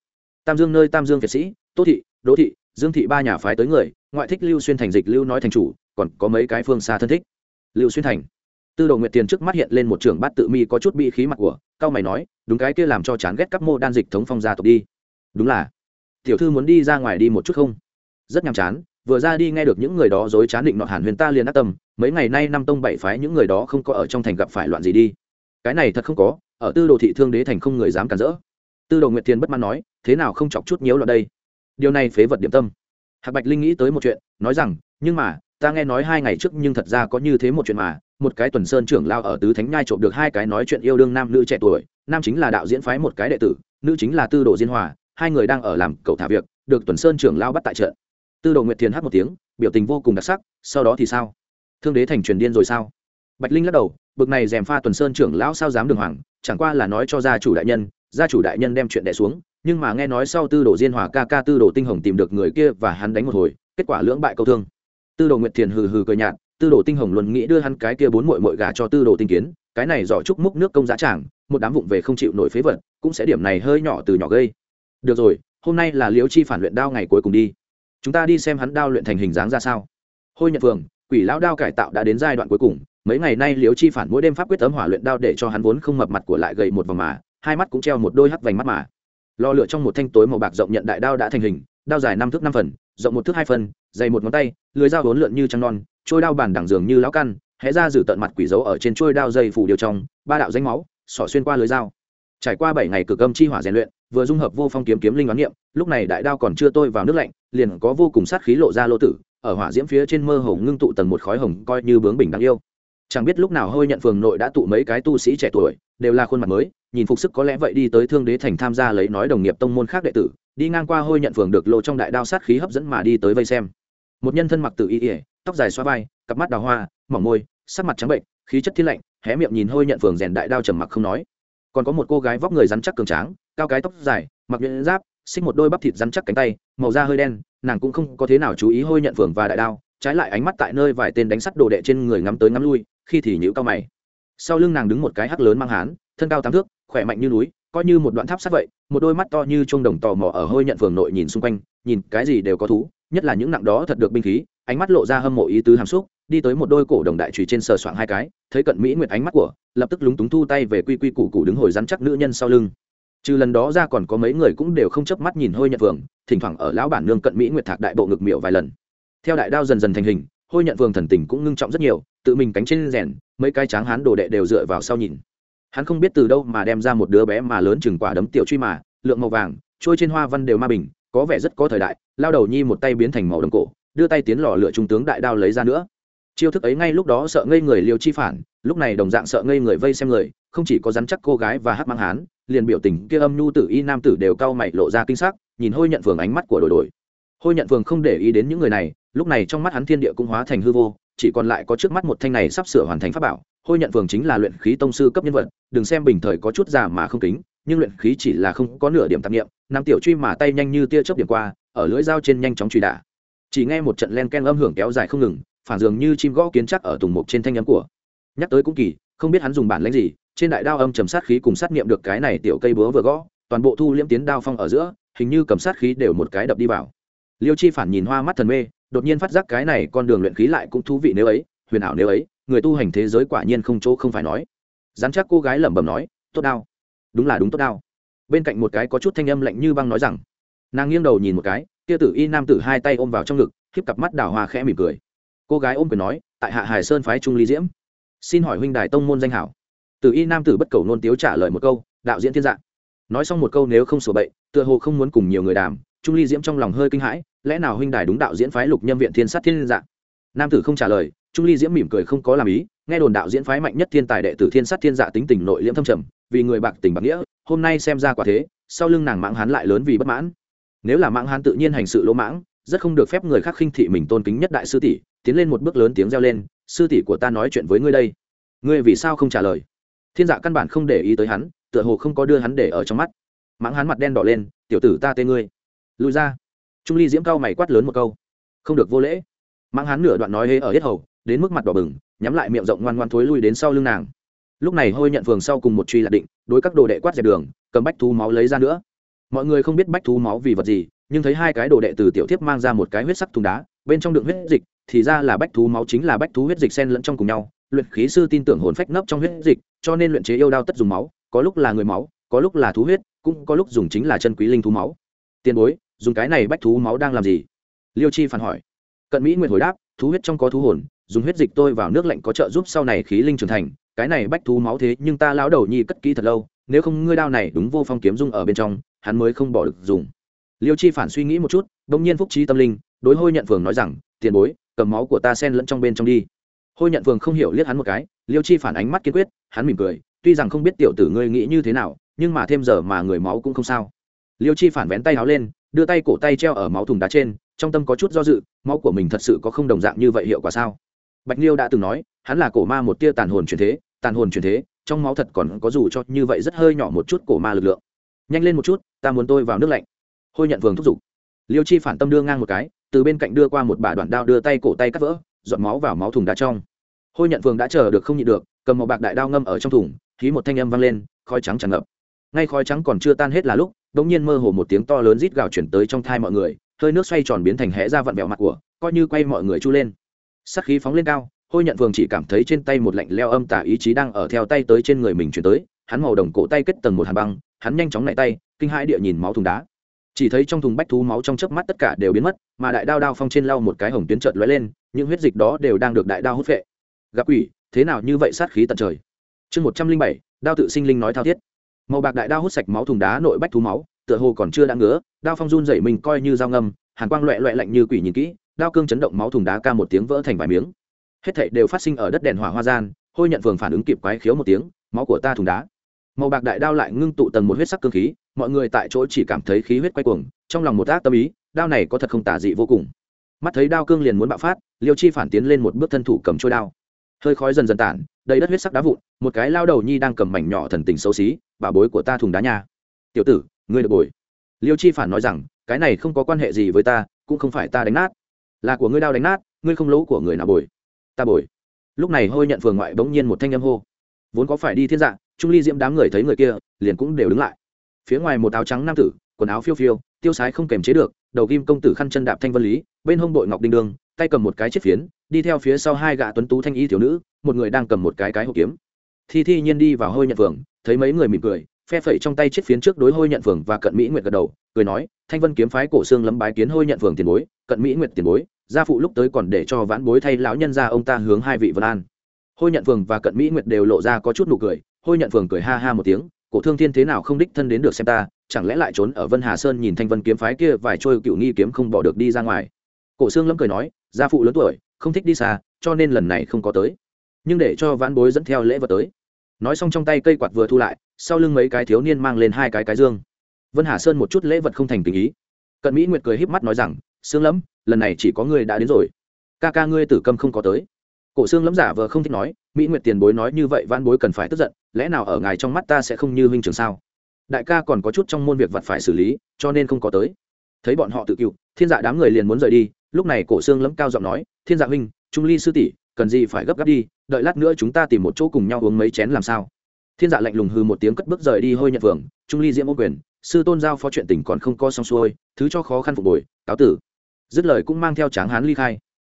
Tam dương nơi tam dương việt sĩ, tô thị, đỗ thị, dương thị ba nhà phái tới người, ngoại thích lưu xuyên thành dịch lưu nói thành chủ, còn có mấy cái phương xa thân thích. Lưu xuyên thành. Tư đồ nguyệt tiền trước mắt hiện lên một trưởng bát tự mi có chút bị khí mặt của, cao mày nói, đúng cái kia làm cho chán ghét các mô đan dịch thống phong gia tộc đi. Đúng là. Tiểu thư muốn đi ra ngoài đi một chút không? Rất nhàm chán, vừa ra đi nghe được những người đó dối chán định nọ hàn huyền ta liền ác tâm, mấy ngày nay năm tông bảy phái những người đó không có ở trong thành gặp phải loạn gì đi. Cái này thật không có ở tư đồ thị thương đế thành không người dám cản rỡ. Tư đồ nguyệt thiền bất mãn nói, thế nào không chọc chút nhiễu loạn đây? Điều này phế vật điểm tâm. Hạc bạch linh nghĩ tới một chuyện, nói rằng, nhưng mà, ta nghe nói hai ngày trước nhưng thật ra có như thế một chuyện mà, một cái tuần sơn trưởng lao ở tứ thánh nhai trộm được hai cái nói chuyện yêu đương nam nữ trẻ tuổi, nam chính là đạo diễn phái một cái đệ tử, nữ chính là tư đồ diên hòa, hai người đang ở làm cậu thả việc, được tuần sơn trưởng lao bắt tại trận. Tư đồ nguyệt thiền hát một tiếng, biểu tình vô cùng đặc sắc, sau đó thì sao? Thương đế thành truyền điên rồi sao? Bạch linh lắc đầu bực này dèm pha tuần sơn trưởng lão sao dám đường hoàng, chẳng qua là nói cho gia chủ đại nhân, gia chủ đại nhân đem chuyện đẻ xuống, nhưng mà nghe nói sau tư đồ diên hòa ca ca tư đồ tinh hồng tìm được người kia và hắn đánh một hồi, kết quả lưỡng bại câu thương. Tư đồ nguyệt thiền hừ hừ cười nhạt, tư đồ tinh hồng luôn nghĩ đưa hắn cái kia bốn mội mội gà cho tư đồ tinh kiến, cái này giỏ trúc múc nước công giá tràng, một đám vụng về không chịu nổi phế vật, cũng sẽ điểm này hơi nhỏ từ nhỏ gây. Được rồi, hôm nay là liễu chi phản luyện đao ngày cuối cùng đi. Chúng ta đi xem hắn đao luyện thành hình dáng ra sao. Hôi nhật phường quỷ lão đao cải tạo đã đến giai đoạn cuối cùng mấy ngày nay liễu chi phản mỗi đêm pháp quyết tấm hỏa luyện đao để cho hắn vốn không mập mặt của lại gầy một vòng mà, hai mắt cũng treo một đôi hắc vành mắt mà. Lò lửa trong một thanh tối màu bạc rộng nhận đại đao đã thành hình, đao dài năm thước năm phần, rộng một thước hai phần, dày một ngón tay, lưới dao vốn lượn như trăng non, trôi đao bản đẳng giường như lão căn, hé ra giữ tận mặt quỷ dấu ở trên trôi đao dây phủ điều trong, ba đạo danh máu, xỏ xuyên qua lưới dao. Trải qua bảy ngày cực âm chi hỏa rèn luyện, vừa dung hợp vô phong kiếm kiếm linh đoán niệm, lúc này đại đao còn chưa tôi vào nước lạnh, liền có vô cùng sát khí lộ ra lô tử, ở hỏa diễm phía trên mơ hồ ngưng tụ tầng một khói hồng coi như bướng bình đáng yêu chẳng biết lúc nào hơi nhận phường nội đã tụ mấy cái tu sĩ trẻ tuổi, đều là khuôn mặt mới, nhìn phục sức có lẽ vậy đi tới thương đế thành tham gia lấy nói đồng nghiệp tông môn khác đệ tử, đi ngang qua hôi nhận phường được lộ trong đại đao sát khí hấp dẫn mà đi tới vây xem. Một nhân thân mặc tự y ỉa tóc dài xoa vai, cặp mắt đào hoa, mỏng môi, sắc mặt trắng bệnh, khí chất thiên lạnh, hé miệng nhìn hôi nhận phường rèn đại đao trầm mặc không nói. Còn có một cô gái vóc người rắn chắc cường tráng, cao cái tóc dài, mặc nhuyễn giáp, xích một đôi bắp thịt rắn chắc cánh tay, màu da hơi đen, nàng cũng không có thế nào chú ý hôi nhận phường và đại đao, trái lại ánh mắt tại nơi vài tên đánh sắt đồ đệ trên người ngắm tới ngắm lui khi thì nhữ cao mày. Sau lưng nàng đứng một cái hắc lớn mang hán, thân cao tám thước, khỏe mạnh như núi, coi như một đoạn tháp sắt vậy, một đôi mắt to như chuông đồng tò mò ở hôi nhận phường nội nhìn xung quanh, nhìn cái gì đều có thú, nhất là những nặng đó thật được binh khí, ánh mắt lộ ra hâm mộ ý tứ hàm xúc, đi tới một đôi cổ đồng đại trùy trên sờ soạng hai cái, thấy cận mỹ nguyệt ánh mắt của, lập tức lúng túng thu tay về quy quy củ củ đứng hồi rắn chắc nữ nhân sau lưng. Trừ lần đó ra còn có mấy người cũng đều không chớp mắt nhìn hôi nhận phường, thỉnh thoảng ở lão bản nương cận mỹ nguyệt thạc đại bộ ngực miệu vài lần. Theo đại đao dần dần thành hình hôi nhận Vương thần tình cũng ngưng trọng rất nhiều, tự mình cánh trên rèn, mấy cái tráng hán đồ đệ đều dựa vào sau nhìn. Hắn không biết từ đâu mà đem ra một đứa bé mà lớn chừng quả đấm tiểu truy mà, lượng màu vàng, trôi trên hoa văn đều ma bình, có vẻ rất có thời đại, lao đầu nhi một tay biến thành màu đồng cổ, đưa tay tiến lò lửa trung tướng đại đao lấy ra nữa. Chiêu thức ấy ngay lúc đó sợ ngây người liều chi phản, lúc này đồng dạng sợ ngây người vây xem người, không chỉ có rắn chắc cô gái và hát mang hán, liền biểu tình kia âm nhu tử y nam tử đều cau mày lộ ra kinh sắc, nhìn hôi nhận phường ánh mắt của đổi đổi. Hôi nhận phường không để ý đến những người này lúc này trong mắt hắn thiên địa cũng hóa thành hư vô, chỉ còn lại có trước mắt một thanh này sắp sửa hoàn thành pháp bảo. Hôi nhận phường chính là luyện khí tông sư cấp nhân vật, đừng xem bình thời có chút già mà không kính, nhưng luyện khí chỉ là không có nửa điểm tạp nghiệm nam tiểu truy mà tay nhanh như tia chớp điểm qua, ở lưỡi dao trên nhanh chóng truy đả. Chỉ nghe một trận len ken âm hưởng kéo dài không ngừng, phản dường như chim gõ kiến chắc ở tùng mục trên thanh âm của. Nhắc tới cũng kỳ, không biết hắn dùng bản lãnh gì, trên đại đao âm trầm sát khí cùng sát nghiệm được cái này tiểu cây búa vừa gõ, toàn bộ thu liễm tiến đao phong ở giữa, hình như cầm sát khí đều một cái đập đi vào. Liêu chi phản nhìn hoa mắt thần mê đột nhiên phát giác cái này con đường luyện khí lại cũng thú vị nếu ấy, huyền ảo nếu ấy, người tu hành thế giới quả nhiên không chỗ không phải nói. Dám chắc cô gái lẩm bẩm nói, tốt đao đúng là đúng tốt đao bên cạnh một cái có chút thanh âm lạnh như băng nói rằng, nàng nghiêng đầu nhìn một cái, kia tử y nam tử hai tay ôm vào trong ngực, khiếp cặp mắt đào hoa khẽ mỉm cười. Cô gái ôm cười nói, tại hạ hải sơn phái trung ly diễm, xin hỏi huynh đài tông môn danh hảo. Tử y nam tử bất cầu nôn tiếu trả lời một câu, đạo diễn thiên dạng nói xong một câu nếu không sửa bậy, tựa hồ không muốn cùng nhiều người đàm trung ly diễm trong lòng hơi kinh hãi, lẽ nào huynh đài đúng đạo diễn phái lục nhâm viện thiên sát thiên dạng nam tử không trả lời, trung ly diễm mỉm cười không có làm ý, nghe đồn đạo diễn phái mạnh nhất thiên tài đệ tử thiên sát thiên dạ tính tình nội liễm thâm trầm, vì người bạc tình bạc nghĩa, hôm nay xem ra quả thế, sau lưng nàng mãng hán lại lớn vì bất mãn. Nếu là mãng hán tự nhiên hành sự lỗ mãng, rất không được phép người khác khinh thị mình tôn kính nhất đại sư tỷ, tiến lên một bước lớn tiếng reo lên, sư tỷ của ta nói chuyện với ngươi đây. Ngươi vì sao không trả lời? Thiên dạ căn bản không để ý tới hắn, tựa hồ không có đưa hắn để ở trong mắt. Mãng hắn mặt đen đỏ lên, tiểu tử ta tên ngươi lui ra. Trung ly diễm cao mày quát lớn một câu. Không được vô lễ. Mãng hắn nửa đoạn nói hê ở hết hầu, đến mức mặt đỏ bừng, nhắm lại miệng rộng ngoan ngoan thối lui đến sau lưng nàng. Lúc này hôi nhận phường sau cùng một truy lạc định, đối các đồ đệ quát dẹp đường, cầm bách thú máu lấy ra nữa. Mọi người không biết bách thú máu vì vật gì, nhưng thấy hai cái đồ đệ từ tiểu thiếp mang ra một cái huyết sắc thùng đá, bên trong đựng huyết dịch, thì ra là bách thú máu chính là bách thú huyết dịch xen lẫn trong cùng nhau. Luyện khí sư tin tưởng hồn phách nấp trong huyết dịch, cho nên luyện chế yêu đao tất dùng máu, có lúc là người máu, có lúc là thú huyết, cũng có lúc dùng chính là chân quý linh thú máu. Tiền bối dùng cái này bách thú máu đang làm gì? Liêu chi phản hỏi. Cận mỹ nguyệt hồi đáp, thú huyết trong có thú hồn, dùng huyết dịch tôi vào nước lạnh có trợ giúp sau này khí linh trưởng thành, cái này bách thú máu thế nhưng ta lão đầu nhi cất kỹ thật lâu, nếu không ngươi đao này đúng vô phong kiếm dung ở bên trong, hắn mới không bỏ được dùng. Liêu chi phản suy nghĩ một chút, bỗng nhiên phúc trí tâm linh, đối hôi nhận phường nói rằng, tiền bối, cầm máu của ta sen lẫn trong bên trong đi. Hôi nhận phường không hiểu liếc hắn một cái, liêu chi phản ánh mắt kiên quyết, hắn mỉm cười, tuy rằng không biết tiểu tử ngươi nghĩ như thế nào, nhưng mà thêm giờ mà người máu cũng không sao. Liêu chi phản vén tay háo lên đưa tay cổ tay treo ở máu thùng đá trên, trong tâm có chút do dự, máu của mình thật sự có không đồng dạng như vậy hiệu quả sao? Bạch liêu đã từng nói, hắn là cổ ma một tia tàn hồn truyền thế, tàn hồn truyền thế, trong máu thật còn có dù cho như vậy rất hơi nhỏ một chút cổ ma lực lượng. Nhanh lên một chút, ta muốn tôi vào nước lạnh. Hôi nhận vườn thúc giục. Liêu chi phản tâm đưa ngang một cái, từ bên cạnh đưa qua một bả đoạn đao đưa tay cổ tay cắt vỡ, dọn máu vào máu thùng đá trong. Hôi nhận vườn đã chờ được không nhịn được, cầm một bạc đại đao ngâm ở trong thùng khí một thanh âm vang lên, khói trắng tràn ngập. Ngay khói trắng còn chưa tan hết là lúc đống nhiên mơ hồ một tiếng to lớn rít gào chuyển tới trong thai mọi người, hơi nước xoay tròn biến thành hẽ ra vặn vẹo mặt của, coi như quay mọi người chu lên. Sắc khí phóng lên cao, hôi nhận vương chỉ cảm thấy trên tay một lạnh leo âm tả ý chí đang ở theo tay tới trên người mình chuyển tới, hắn màu đồng cổ tay kết tầng một hàn băng, hắn nhanh chóng nảy tay, kinh hãi địa nhìn máu thùng đá. Chỉ thấy trong thùng bách thú máu trong chớp mắt tất cả đều biến mất, mà đại đao đao phong trên lau một cái hồng tuyến trợt lóe lên, những huyết dịch đó đều đang được đại đao hút vệ gặp quỷ, thế nào như vậy sát khí tận trời. Chương một trăm linh bảy, đao tự sinh linh nói thao thiết màu bạc đại đao hút sạch máu thùng đá nội bách thú máu, tựa hồ còn chưa đã ngứa, đao phong run dậy mình coi như dao ngâm, hàn quang loẹ loẹ lạnh như quỷ nhìn kỹ, đao cương chấn động máu thùng đá ca một tiếng vỡ thành vài miếng. Hết thảy đều phát sinh ở đất đèn hỏa hoa gian, hôi nhận phường phản ứng kịp quái khiếu một tiếng, máu của ta thùng đá. Màu bạc đại đao lại ngưng tụ tầng một huyết sắc cương khí, mọi người tại chỗ chỉ cảm thấy khí huyết quay cuồng, trong lòng một ác tâm ý, đao này có thật không tả dị vô cùng. Mắt thấy đao cương liền muốn bạo phát, liêu chi phản tiến lên một bước thân thủ cầm trôi đao. Hơi khói dần dần tản đầy đất huyết sắc đá vụn, một cái lao đầu nhi đang cầm mảnh nhỏ thần tình xấu xí, bà bối của ta thùng đá nha. Tiểu tử, ngươi được bồi. Liêu chi phản nói rằng, cái này không có quan hệ gì với ta, cũng không phải ta đánh nát. Là của ngươi đau đánh nát, ngươi không lỗ của người nào bồi. Ta bồi. Lúc này hôi nhận phường ngoại bỗng nhiên một thanh âm hô. Vốn có phải đi thiên dạng trung ly diễm đám người thấy người kia, liền cũng đều đứng lại. Phía ngoài một áo trắng nam tử, quần áo phiêu phiêu, tiêu sái không kềm chế được, đầu kim công tử khăn chân đạp thanh vân lý, bên hông bội ngọc đinh đương, tay cầm một cái chiếc phiến đi theo phía sau hai gã tuấn tú thanh y thiếu nữ, một người đang cầm một cái cái hộp kiếm. Thi thi nhiên đi vào hôi nhận phường, thấy mấy người mỉm cười, phe phẩy trong tay chiếc phiến trước đối hôi nhận phường và cận mỹ nguyệt gật đầu, cười nói, thanh vân kiếm phái cổ xương lấm bái kiến hôi nhận phường tiền bối, cận mỹ nguyệt tiền bối, gia phụ lúc tới còn để cho vãn bối thay lão nhân ra ông ta hướng hai vị vân an. Hôi nhận phường và cận mỹ nguyệt đều lộ ra có chút nụ cười, hôi nhận phường cười ha ha một tiếng, cổ thương thiên thế nào không đích thân đến được xem ta, chẳng lẽ lại trốn ở vân hà sơn nhìn thanh vân kiếm phái kia vài trôi cựu nghi kiếm không bỏ được đi ra ngoài? Cổ xương lâm cười nói, gia phụ lớn tuổi không thích đi xa, cho nên lần này không có tới. Nhưng để cho vãn bối dẫn theo lễ vật tới. Nói xong trong tay cây quạt vừa thu lại, sau lưng mấy cái thiếu niên mang lên hai cái cái dương. Vân hà sơn một chút lễ vật không thành tình ý. Cận mỹ nguyệt cười híp mắt nói rằng xương lẫm, lần này chỉ có ngươi đã đến rồi. Ca ca ngươi tử câm không có tới. Cổ xương lẫm giả vờ không thích nói, mỹ nguyệt tiền bối nói như vậy van bối cần phải tức giận, lẽ nào ở ngài trong mắt ta sẽ không như huynh trường sao? Đại ca còn có chút trong môn việc vật phải xử lý, cho nên không có tới. Thấy bọn họ tự cựu, thiên dạ đám người liền muốn rời đi lúc này cổ xương lẫm cao giọng nói, thiên dạ huynh, trung ly sư tỷ, cần gì phải gấp gáp đi, đợi lát nữa chúng ta tìm một chỗ cùng nhau uống mấy chén làm sao? Thiên dạ lạnh lùng hư một tiếng cất bước rời đi hôi nhận vườn trung ly diễm ô quyền, sư tôn giao phó chuyện tình còn không co xong xuôi, thứ cho khó khăn phục hồi, cáo tử. Dứt lời cũng mang theo tráng hán ly khai.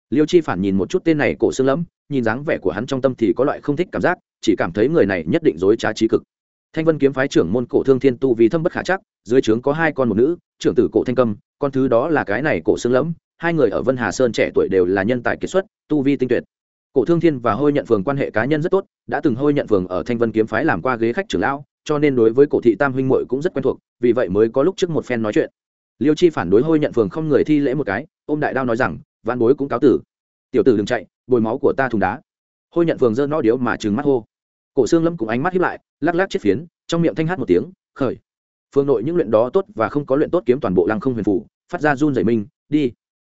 Liêu chi phản nhìn một chút tên này cổ xương lẫm, nhìn dáng vẻ của hắn trong tâm thì có loại không thích cảm giác, chỉ cảm thấy người này nhất định dối trá trí cực. Thanh vân kiếm phái trưởng môn cổ thương thiên tu vì thâm bất khả chắc, dưới trướng có hai con một nữ, trưởng tử cổ thanh câm, con thứ đó là cái này cổ xương lẫm hai người ở vân hà sơn trẻ tuổi đều là nhân tài kiệt xuất tu vi tinh tuyệt. Cổ thương thiên và hôi nhận phường quan hệ cá nhân rất tốt đã từng hôi nhận phường ở thanh vân kiếm phái làm qua ghế khách trưởng lão cho nên đối với cổ thị tam huynh muội cũng rất quen thuộc vì vậy mới có lúc trước một phen nói chuyện. Liêu chi phản đối hôi nhận phường không người thi lễ một cái ôm đại đao nói rằng văn bối cũng cáo tử. Tiểu tử đừng chạy bồi máu của ta thùng đá. Hôi nhận phường giơ nó điếu mà trừng mắt hô. Cổ xương lâm cùng ánh mắt hiếp lại lắc lắc chiếc phiến trong miệng thanh hát một tiếng khởi. Phương nội những luyện đó tốt và không có luyện tốt kiếm toàn bộ lăng không huyền phủ phát ra run rẩy mình, đi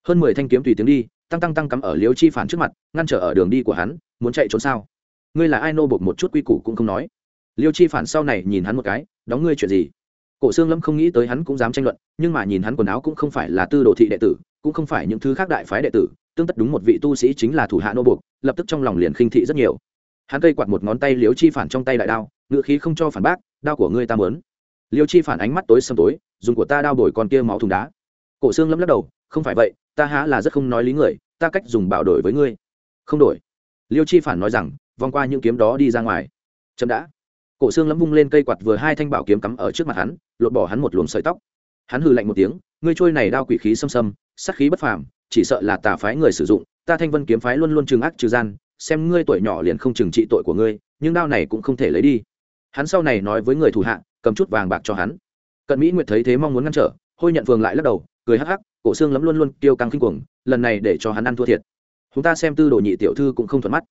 hơn mười thanh kiếm tùy tiếng đi, tăng tăng tăng cắm ở Liêu chi phản trước mặt, ngăn trở ở đường đi của hắn, muốn chạy trốn sao? Ngươi là ai nô bột một chút quy củ cũng không nói. Liêu chi phản sau này nhìn hắn một cái, đóng ngươi chuyện gì? Cổ xương lâm không nghĩ tới hắn cũng dám tranh luận, nhưng mà nhìn hắn quần áo cũng không phải là tư đồ thị đệ tử, cũng không phải những thứ khác đại phái đệ tử, tương tất đúng một vị tu sĩ chính là thủ hạ nô buộc lập tức trong lòng liền khinh thị rất nhiều. Hắn cây quạt một ngón tay liếu chi phản trong tay đại đao, ngựa khí không cho phản bác, đao của ngươi ta mớn liêu chi phản ánh mắt tối sầm tối, dùng của ta đao đổi con kia máu thùng đá. Cổ xương lâm lắc đầu, không phải vậy ta há là rất không nói lý người, ta cách dùng bảo đổi với ngươi. Không đổi. Liêu chi phản nói rằng, vòng qua những kiếm đó đi ra ngoài. Chậm đã. Cổ xương lâm vung lên cây quạt vừa hai thanh bảo kiếm cắm ở trước mặt hắn, lột bỏ hắn một luồng sợi tóc. Hắn hừ lạnh một tiếng, ngươi trôi này đao quỷ khí xâm xâm sắc khí bất phàm, chỉ sợ là tà phái người sử dụng, ta thanh vân kiếm phái luôn luôn trừng ác trừ gian, xem ngươi tuổi nhỏ liền không trừng trị tội của ngươi, nhưng đao này cũng không thể lấy đi. Hắn sau này nói với người thủ hạ, cầm chút vàng bạc cho hắn. Cận mỹ nguyệt thấy thế mong muốn ngăn trở, hôi nhận phường lại lắc đầu, cười hắc hắc cổ xương lắm luôn luôn tiêu căng khinh cuồng, lần này để cho hắn ăn thua thiệt. Chúng ta xem tư đồ nhị tiểu thư cũng không thuận mắt.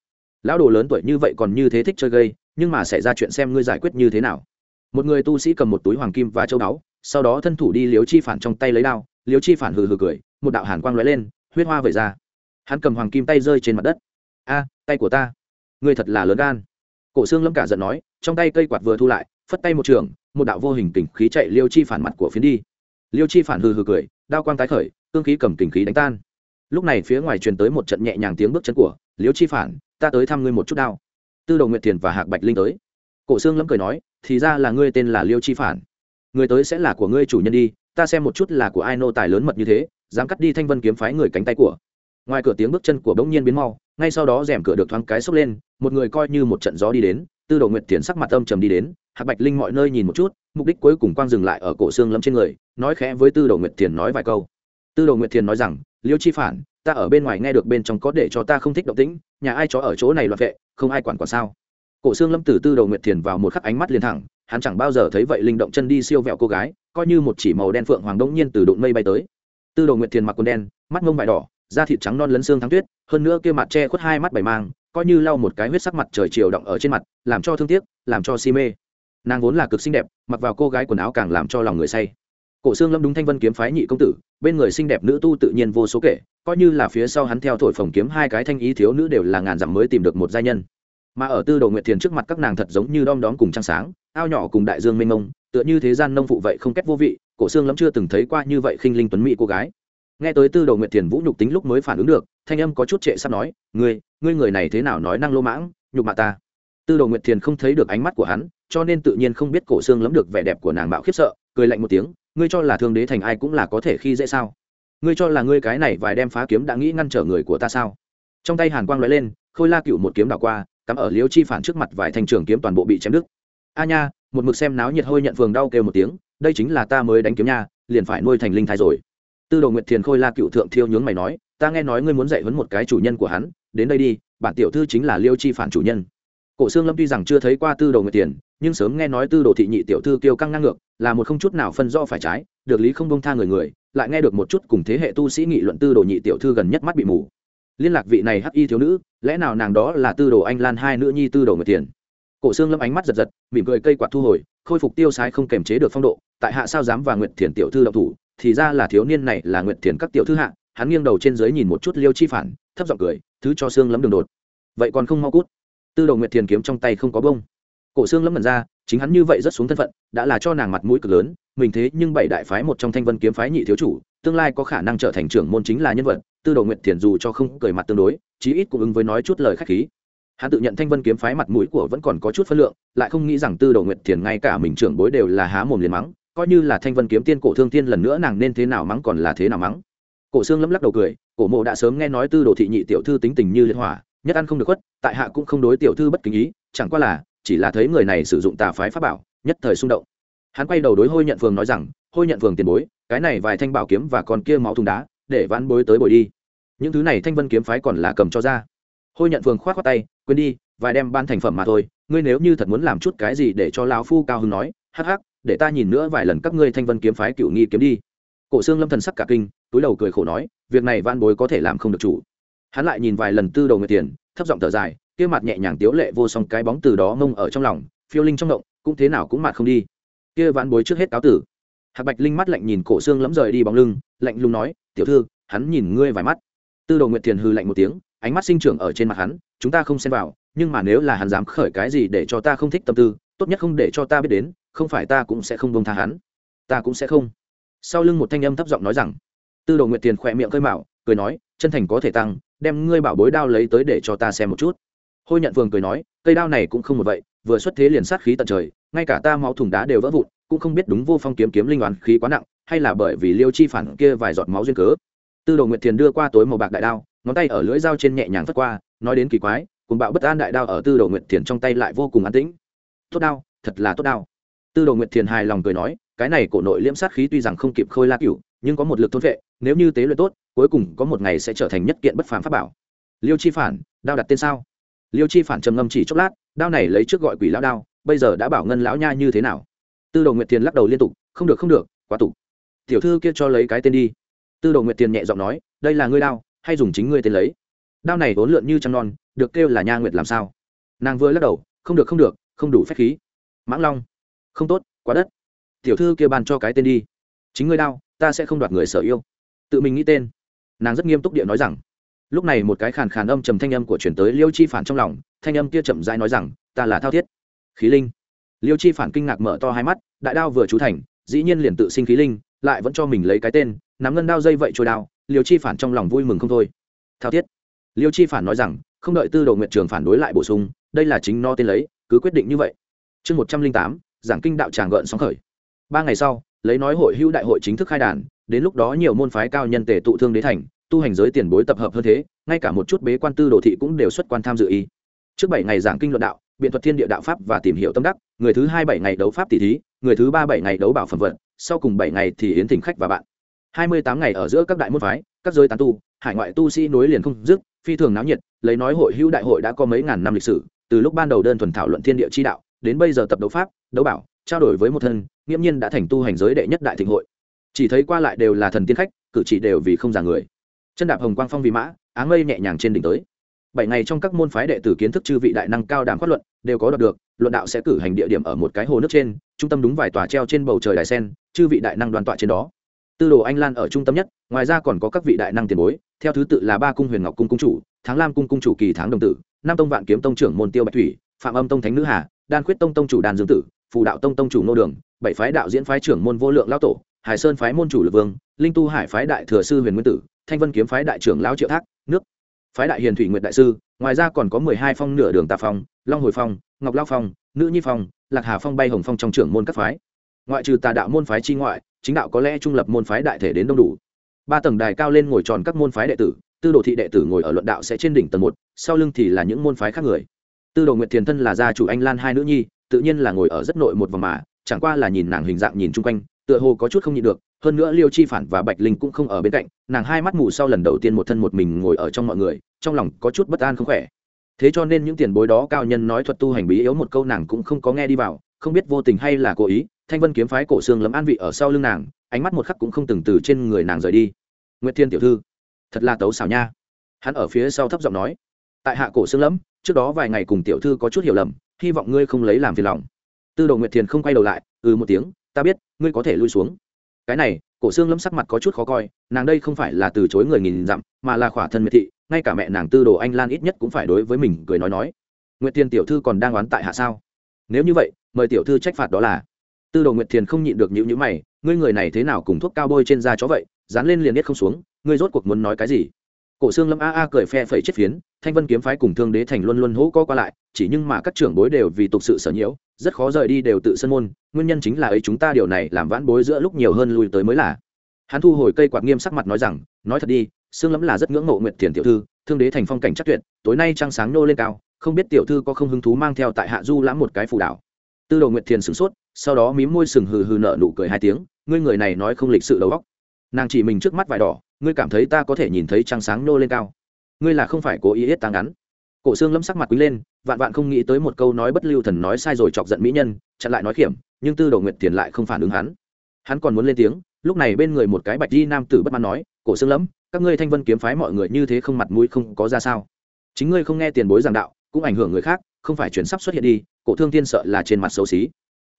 Lão đồ lớn tuổi như vậy còn như thế thích chơi gây nhưng mà xảy ra chuyện xem ngươi giải quyết như thế nào. Một người tu sĩ cầm một túi hoàng kim và châu báu, sau đó thân thủ đi liếu chi phản trong tay lấy đao liếu chi phản hừ hừ cười, một đạo hàn quang lóe lên, huyết hoa vẩy ra. Hắn cầm hoàng kim tay rơi trên mặt đất. A, tay của ta, ngươi thật là lớn gan. Cổ xương lâm cả giận nói, trong tay cây quạt vừa thu lại, phất tay một trường, một đạo vô hình kình khí chạy liêu chi phản mặt của phiến đi. Liêu chi phản hừ hừ cười đao quang tái khởi, cương khí cầm kình khí đánh tan. Lúc này phía ngoài truyền tới một trận nhẹ nhàng tiếng bước chân của Liễu chi phản, ta tới thăm ngươi một chút đao. Tư đồ nguyệt thiền và hạc bạch linh tới. Cổ xương lẫm cười nói, thì ra là ngươi tên là liêu chi phản. Người tới sẽ là của ngươi chủ nhân đi, ta xem một chút là của ai nô tài lớn mật như thế, dám cắt đi thanh vân kiếm phái người cánh tay của. Ngoài cửa tiếng bước chân của bỗng nhiên biến mau, ngay sau đó rèm cửa được thoáng cái xốc lên, một người coi như một trận gió đi đến, tư đồ nguyệt thiền sắc mặt âm trầm đi đến hạc bạch linh mọi nơi nhìn một chút, mục đích cuối cùng quang dừng lại ở cổ xương lâm trên người, nói khẽ với tư đồ nguyệt thiền nói vài câu. Tư đồ nguyệt thiền nói rằng, liêu chi phản, ta ở bên ngoài nghe được bên trong có để cho ta không thích động tĩnh, nhà ai chó ở chỗ này loạn vệ, không ai quản quản sao? Cổ xương lâm từ tư đồ nguyệt thiền vào một khắc ánh mắt liền thẳng, hắn chẳng bao giờ thấy vậy linh động chân đi siêu vẹo cô gái, coi như một chỉ màu đen phượng hoàng đông nhiên từ đụng mây bay tới. Tư đồ nguyệt thiền mặc quần đen, mắt mông vải đỏ, da thịt trắng non lấn xương thắng tuyết, hơn nữa kia mặt che khuất hai mắt bảy mang, coi như lau một cái huyết sắc mặt trời chiều động ở trên mặt, làm cho thương tiếc, làm cho si mê nàng vốn là cực xinh đẹp, mặc vào cô gái quần áo càng làm cho lòng người say. Cổ xương lâm đúng thanh vân kiếm phái nhị công tử, bên người xinh đẹp nữ tu tự nhiên vô số kể, coi như là phía sau hắn theo thổi phồng kiếm hai cái thanh ý thiếu nữ đều là ngàn dặm mới tìm được một giai nhân. Mà ở tư đồ nguyệt thiền trước mặt các nàng thật giống như đom đóm cùng trăng sáng, ao nhỏ cùng đại dương mênh mông, tựa như thế gian nông phụ vậy không kết vô vị, cổ xương lâm chưa từng thấy qua như vậy khinh linh tuấn mỹ cô gái. Nghe tới tư đồ nguyệt thiền vũ nhục tính lúc mới phản ứng được, thanh âm có chút trệ sắp nói, ngươi ngươi người này thế nào nói năng lô mãng, nhục mạ ta? Tư đồ nguyệt thiền không thấy được ánh mắt của hắn cho nên tự nhiên không biết cổ xương lắm được vẻ đẹp của nàng bạo khiếp sợ, cười lạnh một tiếng, ngươi cho là thương đế thành ai cũng là có thể khi dễ sao? Ngươi cho là ngươi cái này vài đem phá kiếm đã nghĩ ngăn trở người của ta sao? Trong tay hàn quang lóe lên, khôi la cựu một kiếm đảo qua, cắm ở liêu chi phản trước mặt vài thanh trường kiếm toàn bộ bị chém đứt. A nha, một mực xem náo nhiệt hôi nhận phường đau kêu một tiếng, đây chính là ta mới đánh kiếm nha, liền phải nuôi thành linh thái rồi. Tư đồ nguyệt thiền khôi la cựu thượng thiêu nhướng mày nói, ta nghe nói ngươi muốn dạy huấn một cái chủ nhân của hắn, đến đây đi, bản tiểu thư chính là liêu chi phản chủ nhân. Cổ xương lâm tuy rằng chưa thấy qua tư đồ nguyệt tiền nhưng sớm nghe nói tư đồ thị nhị tiểu thư kiêu căng ngang ngược, là một không chút nào phân do phải trái, được lý không bông tha người người, lại nghe được một chút cùng thế hệ tu sĩ nghị luận tư đồ nhị tiểu thư gần nhất mắt bị mù. Liên lạc vị này hắc y thiếu nữ, lẽ nào nàng đó là tư đồ anh lan hai nữ nhi tư đồ người tiền? Cổ xương lâm ánh mắt giật giật, mỉm cười cây quạt thu hồi, khôi phục tiêu sai không kềm chế được phong độ, tại hạ sao dám và nguyệt thiền tiểu thư đậu thủ, thì ra là thiếu niên này là nguyệt thiền các tiểu thư hạ, hắn nghiêng đầu trên dưới nhìn một chút liêu chi phản, thấp giọng cười, thứ cho xương lấm đường đột. Vậy còn không mau cút. Tư đồ nguyệt thiền kiếm trong tay không có bông cổ xương lâm mần ra, chính hắn như vậy rất xuống thân phận, đã là cho nàng mặt mũi cực lớn, mình thế nhưng bảy đại phái một trong thanh vân kiếm phái nhị thiếu chủ, tương lai có khả năng trở thành trưởng môn chính là nhân vật, tư đồ nguyệt thiền dù cho không cười mặt tương đối, chí ít cũng ứng với nói chút lời khách khí. Hắn tự nhận thanh vân kiếm phái mặt mũi của vẫn còn có chút phân lượng, lại không nghĩ rằng tư đồ nguyệt thiền ngay cả mình trưởng bối đều là há mồm liền mắng, coi như là thanh vân kiếm tiên cổ thương tiên lần nữa nàng nên thế nào mắng còn là thế nào mắng. Cổ xương lấm lắc đầu cười, cổ mộ đã sớm nghe nói tư đồ thị nhị tiểu thư tính tình như liên hỏa, nhất ăn không được khuất, tại hạ cũng không đối tiểu thư bất kính ý, chẳng qua là chỉ là thấy người này sử dụng tà phái pháp bảo, nhất thời xung động. Hắn quay đầu đối hôi nhận phường nói rằng, hôi nhận phường tiền bối, cái này vài thanh bảo kiếm và còn kia máu thùng đá, để vãn bối tới bồi đi. Những thứ này thanh vân kiếm phái còn là cầm cho ra. Hôi nhận phường khoát khoát tay, quên đi, vài đem ban thành phẩm mà thôi, ngươi nếu như thật muốn làm chút cái gì để cho lão phu cao hứng nói, hắc hắc, để ta nhìn nữa vài lần các ngươi thanh vân kiếm phái cựu nghi kiếm đi. Cổ xương lâm thần sắc cả kinh, túi đầu cười khổ nói, việc này van bối có thể làm không được chủ. Hắn lại nhìn vài lần tư đầu người tiền, thấp giọng thở dài kia mặt nhẹ nhàng tiếu lệ vô song cái bóng từ đó mông ở trong lòng, phiêu linh trong động, cũng thế nào cũng mặt không đi. Kia vãn bối trước hết cáo tử. Hạc bạch linh mắt lạnh nhìn cổ xương lẫm rời đi bóng lưng, lạnh lùng nói, tiểu thư, hắn nhìn ngươi vài mắt. Tư đồ nguyệt thiền hư lạnh một tiếng, ánh mắt sinh trưởng ở trên mặt hắn, chúng ta không xen vào, nhưng mà nếu là hắn dám khởi cái gì để cho ta không thích tâm tư, tốt nhất không để cho ta biết đến, không phải ta cũng sẽ không bông tha hắn. Ta cũng sẽ không. Sau lưng một thanh âm thấp giọng nói rằng, tư đồ nguyệt tiền khỏe miệng cơi mạo cười nói, chân thành có thể tăng, đem ngươi bảo bối đao lấy tới để cho ta xem một chút hôi nhận vương cười nói, cây đao này cũng không một vậy, vừa xuất thế liền sát khí tận trời, ngay cả ta máu thùng đá đều vỡ vụn, cũng không biết đúng vô phong kiếm kiếm linh đoán khí quá nặng, hay là bởi vì liêu chi phản kia vài giọt máu duyên cớ. Tư đồ nguyệt thiền đưa qua tối màu bạc đại đao, ngón tay ở lưỡi dao trên nhẹ nhàng phất qua, nói đến kỳ quái, cùng bạo bất an đại đao ở tư đồ nguyệt thiền trong tay lại vô cùng an tĩnh. Tốt đao, thật là tốt đao. Tư đồ nguyệt thiền hài lòng cười nói, cái này cổ nội liễm sát khí tuy rằng không kịp khôi la cửu, nhưng có một lực thôn vệ, nếu như tế luyện tốt, cuối cùng có một ngày sẽ trở thành nhất kiện bất phàm pháp bảo. Liêu chi phản, đao đặt tên sao? Liêu chi phản trầm ngâm chỉ chốc lát, đao này lấy trước gọi quỷ lão đao, bây giờ đã bảo ngân lão nha như thế nào? Tư đồ nguyệt tiền lắc đầu liên tục, không được không được, quá tục. Tiểu thư kia cho lấy cái tên đi. Tư đồ nguyệt tiền nhẹ giọng nói, đây là ngươi đao, hay dùng chính ngươi tên lấy? Đao này vốn lượn như trăng non, được kêu là nha nguyệt làm sao? Nàng vừa lắc đầu, không được không được, không đủ phép khí. Mãng long, không tốt, quá đất. Tiểu thư kia ban cho cái tên đi. Chính ngươi đao, ta sẽ không đoạt người sở yêu. Tự mình nghĩ tên. Nàng rất nghiêm túc địa nói rằng lúc này một cái khàn khàn âm trầm thanh âm của chuyển tới liêu chi phản trong lòng, thanh âm kia chậm rãi nói rằng, ta là thao thiết. Khí linh. Liêu chi phản kinh ngạc mở to hai mắt, đại đao vừa trú thành, dĩ nhiên liền tự sinh khí linh, lại vẫn cho mình lấy cái tên, nắm ngân đao dây vậy trôi đao. Liêu chi phản trong lòng vui mừng không thôi. Thao thiết. Liêu chi phản nói rằng, không đợi tư đồ nguyện trường phản đối lại bổ sung, đây là chính no tên lấy, cứ quyết định như vậy. Chương một trăm linh tám, giảng kinh đạo tràng gợn sóng khởi. Ba ngày sau, lấy nói hội hữu đại hội chính thức khai đàn, đến lúc đó nhiều môn phái cao nhân tề tụ thương đế thành tu hành giới tiền bối tập hợp hơn thế, ngay cả một chút bế quan tư đồ thị cũng đều xuất quan tham dự y. trước bảy ngày giảng kinh luận đạo, biện thuật thiên địa đạo pháp và tìm hiểu tâm đắc, người thứ hai bảy ngày đấu pháp tỷ thí, người thứ ba bảy ngày đấu bảo phẩm vận sau cùng bảy ngày thì yến thỉnh khách và bạn. Hai mươi tám ngày ở giữa các đại môn phái, các giới tán tu, hải ngoại tu sĩ nối liền không dứt, phi thường náo nhiệt, lấy nói hội hữu đại hội đã có mấy ngàn năm lịch sử, từ lúc ban đầu đơn thuần thảo luận thiên địa chi đạo, đến bây giờ tập đấu pháp, đấu bảo, trao đổi với một thân, nghiễm nhiên đã thành tu hành giới đệ nhất đại thịnh hội. Chỉ thấy qua lại đều là thần tiên khách, cử chỉ đều vì không già người chân đạp hồng quang phong vì mã, áng mây nhẹ nhàng trên đỉnh tới. Bảy ngày trong các môn phái đệ tử kiến thức chư vị đại năng cao đàm phát luận, đều có đọc được, luận đạo sẽ cử hành địa điểm ở một cái hồ nước trên, trung tâm đúng vài tòa treo trên bầu trời đài sen, chư vị đại năng đoàn tọa trên đó. Tư đồ anh lan ở trung tâm nhất, ngoài ra còn có các vị đại năng tiền bối, theo thứ tự là ba cung huyền ngọc cung cung chủ tháng lam cung cung chủ kỳ tháng đồng tử, nam tông vạn kiếm tông trưởng môn tiêu bạch thủy, phạm âm tông thánh nữ hà, đan khuyết tông tông chủ đàn dương tử, phù đạo tông tông chủ nô đường, bảy phái đạo diễn phái trưởng môn vô lượng lao tổ, hải sơn phái môn chủ lực vương, linh tu hải phái đại thừa sư huyền nguyên tử thanh vân kiếm phái đại trưởng lão triệu thác, nước. Phái đại hiền thủy nguyệt đại sư, ngoài ra còn có mười hai phong nửa đường tà phong, long hồi phong, ngọc lao phong, nữ nhi phong, lạc hà phong, bay hồng phong trong trưởng môn các phái. Ngoại trừ tà đạo môn phái chi ngoại, chính đạo có lẽ trung lập môn phái đại thể đến đông đủ. Ba tầng đài cao lên ngồi tròn các môn phái đệ tử, tư đồ thị đệ tử ngồi ở luận đạo sẽ trên đỉnh tầng một, sau lưng thì là những môn phái khác người. Tư đồ nguyệt thiền thân là gia chủ anh lan hai nữ nhi, tự nhiên là ngồi ở rất nội một vòng mà, chẳng qua là nhìn nàng hình dạng nhìn chung quanh tựa hồ có chút không nhịn được, hơn nữa liêu chi phản và bạch linh cũng không ở bên cạnh, nàng hai mắt mù sau lần đầu tiên một thân một mình ngồi ở trong mọi người, trong lòng có chút bất an không khỏe. Thế cho nên những tiền bối đó cao nhân nói thuật tu hành bí yếu một câu nàng cũng không có nghe đi vào, không biết vô tình hay là cố ý, thanh vân kiếm phái cổ xương lấm an vị ở sau lưng nàng, ánh mắt một khắc cũng không từng từ trên người nàng rời đi. Nguyệt thiên tiểu thư, thật là tấu xảo nha. Hắn ở phía sau thấp giọng nói, tại hạ cổ xương lấm, trước đó vài ngày cùng tiểu thư có chút hiểu lầm, hy vọng ngươi không lấy làm phiền lòng. Tư đồ nguyệt thiền không quay đầu lại ừ một tiếng ta biết, ngươi có thể lui xuống. Cái này, cổ xương lâm sắc mặt có chút khó coi, nàng đây không phải là từ chối người nghìn dặm, mà là khỏa thân miệt thị, ngay cả mẹ nàng tư đồ anh lan ít nhất cũng phải đối với mình cười nói nói. Nguyệt tiền tiểu thư còn đang oán tại hạ sao? Nếu như vậy, mời tiểu thư trách phạt đó là. Tư đồ nguyệt thiền không nhịn được những nhữ mày, ngươi người này thế nào cùng thuốc cao bôi trên da chó vậy, dán lên liền biết không xuống, ngươi rốt cuộc muốn nói cái gì? Cổ xương lâm a a cười phe phẩy chết phiến, thanh vân kiếm phái cùng thương đế thành luôn luôn hỗ co qua lại, chỉ nhưng mà các trưởng bối đều vì tục sự sở nhiễu rất khó rời đi đều tự sân môn, nguyên nhân chính là ấy chúng ta điều này làm vãn bối giữa lúc nhiều hơn lui tới mới là. Hắn thu hồi cây quạt nghiêm sắc mặt nói rằng, nói thật đi, xương lẫm là rất ngưỡng mộ nguyệt thiền tiểu thư, thương đế thành phong cảnh chắc tuyệt, tối nay trăng sáng nô lên cao, không biết tiểu thư có không hứng thú mang theo tại hạ du lãm một cái phù đảo. Tư đồ nguyệt thiền sửng sốt, sau đó mím môi sừng hừ hừ nợ nụ cười hai tiếng, ngươi người này nói không lịch sự đầu óc. Nàng chỉ mình trước mắt vải đỏ, ngươi cảm thấy ta có thể nhìn thấy trăng sáng nô lên cao. Ngươi là không phải cố ý hết tăng ngắn cổ xương lâm sắc mặt quý lên, vạn vạn không nghĩ tới một câu nói bất lưu thần nói sai rồi chọc giận mỹ nhân, chặn lại nói khiểm, nhưng tư đồ nguyệt thiền lại không phản ứng hắn. Hắn còn muốn lên tiếng, lúc này bên người một cái bạch di nam tử bất mãn nói, cổ xương lẫm các ngươi thanh vân kiếm phái mọi người như thế không mặt mũi không có ra sao? Chính ngươi không nghe tiền bối giảng đạo, cũng ảnh hưởng người khác, không phải chuyển sắp xuất hiện đi, cổ thương thiên sợ là trên mặt xấu xí.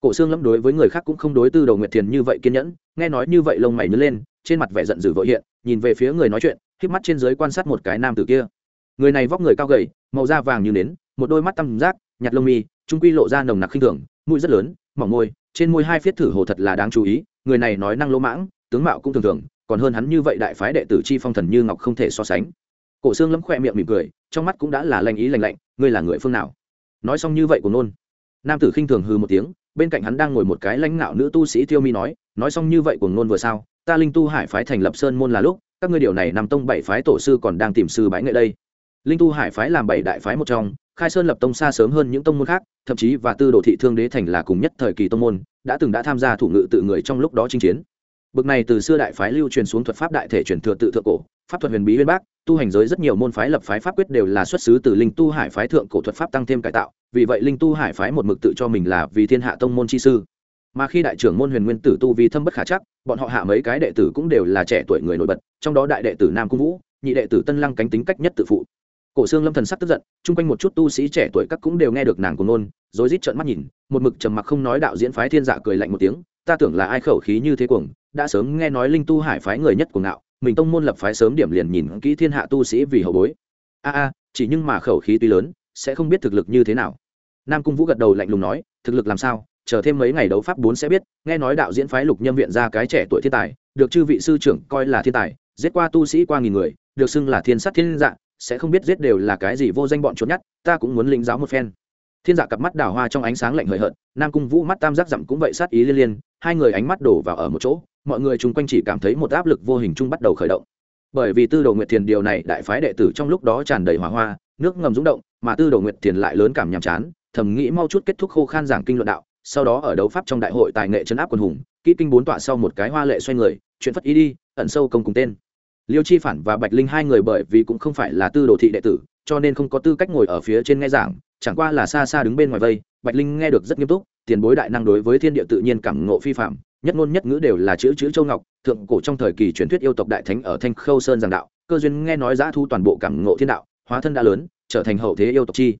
Cổ xương lẫm đối với người khác cũng không đối tư đầu nguyệt thiền như vậy kiên nhẫn, nghe nói như vậy lông mày nhớ lên, trên mặt vẻ giận dữ vội hiện, nhìn về phía người nói chuyện híp mắt trên dưới quan sát một cái nam tử kia người này vóc người cao gầy màu da vàng như nến một đôi mắt tăm rác, nhạt lông mi trung quy lộ ra nồng nặc khinh thường mũi rất lớn mỏng môi trên môi hai phiết thử hồ thật là đáng chú ý người này nói năng lỗ mãng tướng mạo cũng thường thường còn hơn hắn như vậy đại phái đệ tử chi phong thần như ngọc không thể so sánh. Cổ xương lấm khoe miệng mỉm cười trong mắt cũng đã là lành ý lành lạnh ngươi là người phương nào? Nói xong như vậy của nôn. Nam tử khinh thường hư một tiếng bên cạnh hắn đang ngồi một cái lãnh ngạo nữ tu sĩ tiêu mi nói nói xong như vậy của nôn vừa sao ta linh tu hải phái thành lập sơn môn là lúc các ngươi điều này nằm tông bảy phái tổ sư còn đang tìm sư bái nghệ đây linh tu hải phái làm bảy đại phái một trong, khai sơn lập tông xa sớm hơn những tông môn khác, thậm chí và tư đồ thị thương đế thành là cùng nhất thời kỳ tông môn, đã từng đã tham gia thủ ngự tự người trong lúc đó chinh chiến. Bực này từ xưa đại phái lưu truyền xuống thuật pháp đại thể truyền thừa tự thượng cổ, pháp thuật huyền bí huyền bác, tu hành giới rất nhiều môn phái lập phái pháp quyết đều là xuất xứ từ linh tu hải phái thượng cổ thuật pháp tăng thêm cải tạo, vì vậy linh tu hải phái một mực tự cho mình là vì thiên hạ tông môn chi sư. Mà khi đại trưởng môn huyền nguyên tử tu vì thâm bất khả chắc, bọn họ hạ mấy cái đệ tử cũng đều là trẻ tuổi người nổi bật, trong đó đại đệ tử nam cung vũ, nhị đệ tử tân lăng cánh tính cách nhất tự phụ cổ xương lâm thần sắc tức giận, chung quanh một chút tu sĩ trẻ tuổi các cũng đều nghe được nàng của nôn rối rít trợn mắt nhìn, một mực trầm mặc không nói đạo diễn phái thiên dạ cười lạnh một tiếng, ta tưởng là ai khẩu khí như thế cuồng, đã sớm nghe nói linh tu hải phái người nhất của ngạo, mình tông môn lập phái sớm điểm liền nhìn kỹ thiên hạ tu sĩ vì hậu bối. A a, chỉ nhưng mà khẩu khí tuy lớn, sẽ không biết thực lực như thế nào. Nam cung vũ gật đầu lạnh lùng nói, thực lực làm sao? Chờ thêm mấy ngày đấu pháp bốn sẽ biết, nghe nói đạo diễn phái lục nhâm viện ra cái trẻ tuổi thiên tài, được chư vị sư trưởng coi là thiên tài, giết qua tu sĩ qua nghìn người, được xưng là thiên sát thiên dạ sẽ không biết giết đều là cái gì vô danh bọn trốn nhất ta cũng muốn lĩnh giáo một phen. Thiên dạ cặp mắt đào hoa trong ánh sáng lạnh hời hợt, nam cung vũ mắt tam giác dặm cũng vậy sát ý liên liên, hai người ánh mắt đổ vào ở một chỗ, mọi người chung quanh chỉ cảm thấy một áp lực vô hình chung bắt đầu khởi động. Bởi vì tư đồ nguyệt thiền điều này đại phái đệ tử trong lúc đó tràn đầy hỏa hoa, nước ngầm rúng động, mà tư đồ nguyệt thiền lại lớn cảm nhàm chán, thầm nghĩ mau chút kết thúc khô khan giảng kinh luận đạo, sau đó ở đấu pháp trong đại hội tài nghệ chấn áp quân hùng, kỹ kinh bốn tọa sau một cái hoa lệ xoay người, chuyện phất ý đi, ẩn sâu công cùng tên liêu chi phản và bạch linh hai người bởi vì cũng không phải là tư đồ thị đệ tử, cho nên không có tư cách ngồi ở phía trên nghe giảng, chẳng qua là xa xa đứng bên ngoài vây, bạch linh nghe được rất nghiêm túc, tiền bối đại năng đối với thiên địa tự nhiên cảm ngộ phi phạm, nhất ngôn nhất ngữ đều là chữ chữ châu ngọc, thượng cổ trong thời kỳ truyền thuyết yêu tộc đại thánh ở thanh khâu sơn giảng đạo, cơ duyên nghe nói giã thu toàn bộ cảm ngộ thiên đạo, hóa thân đã lớn, trở thành hậu thế yêu tộc chi.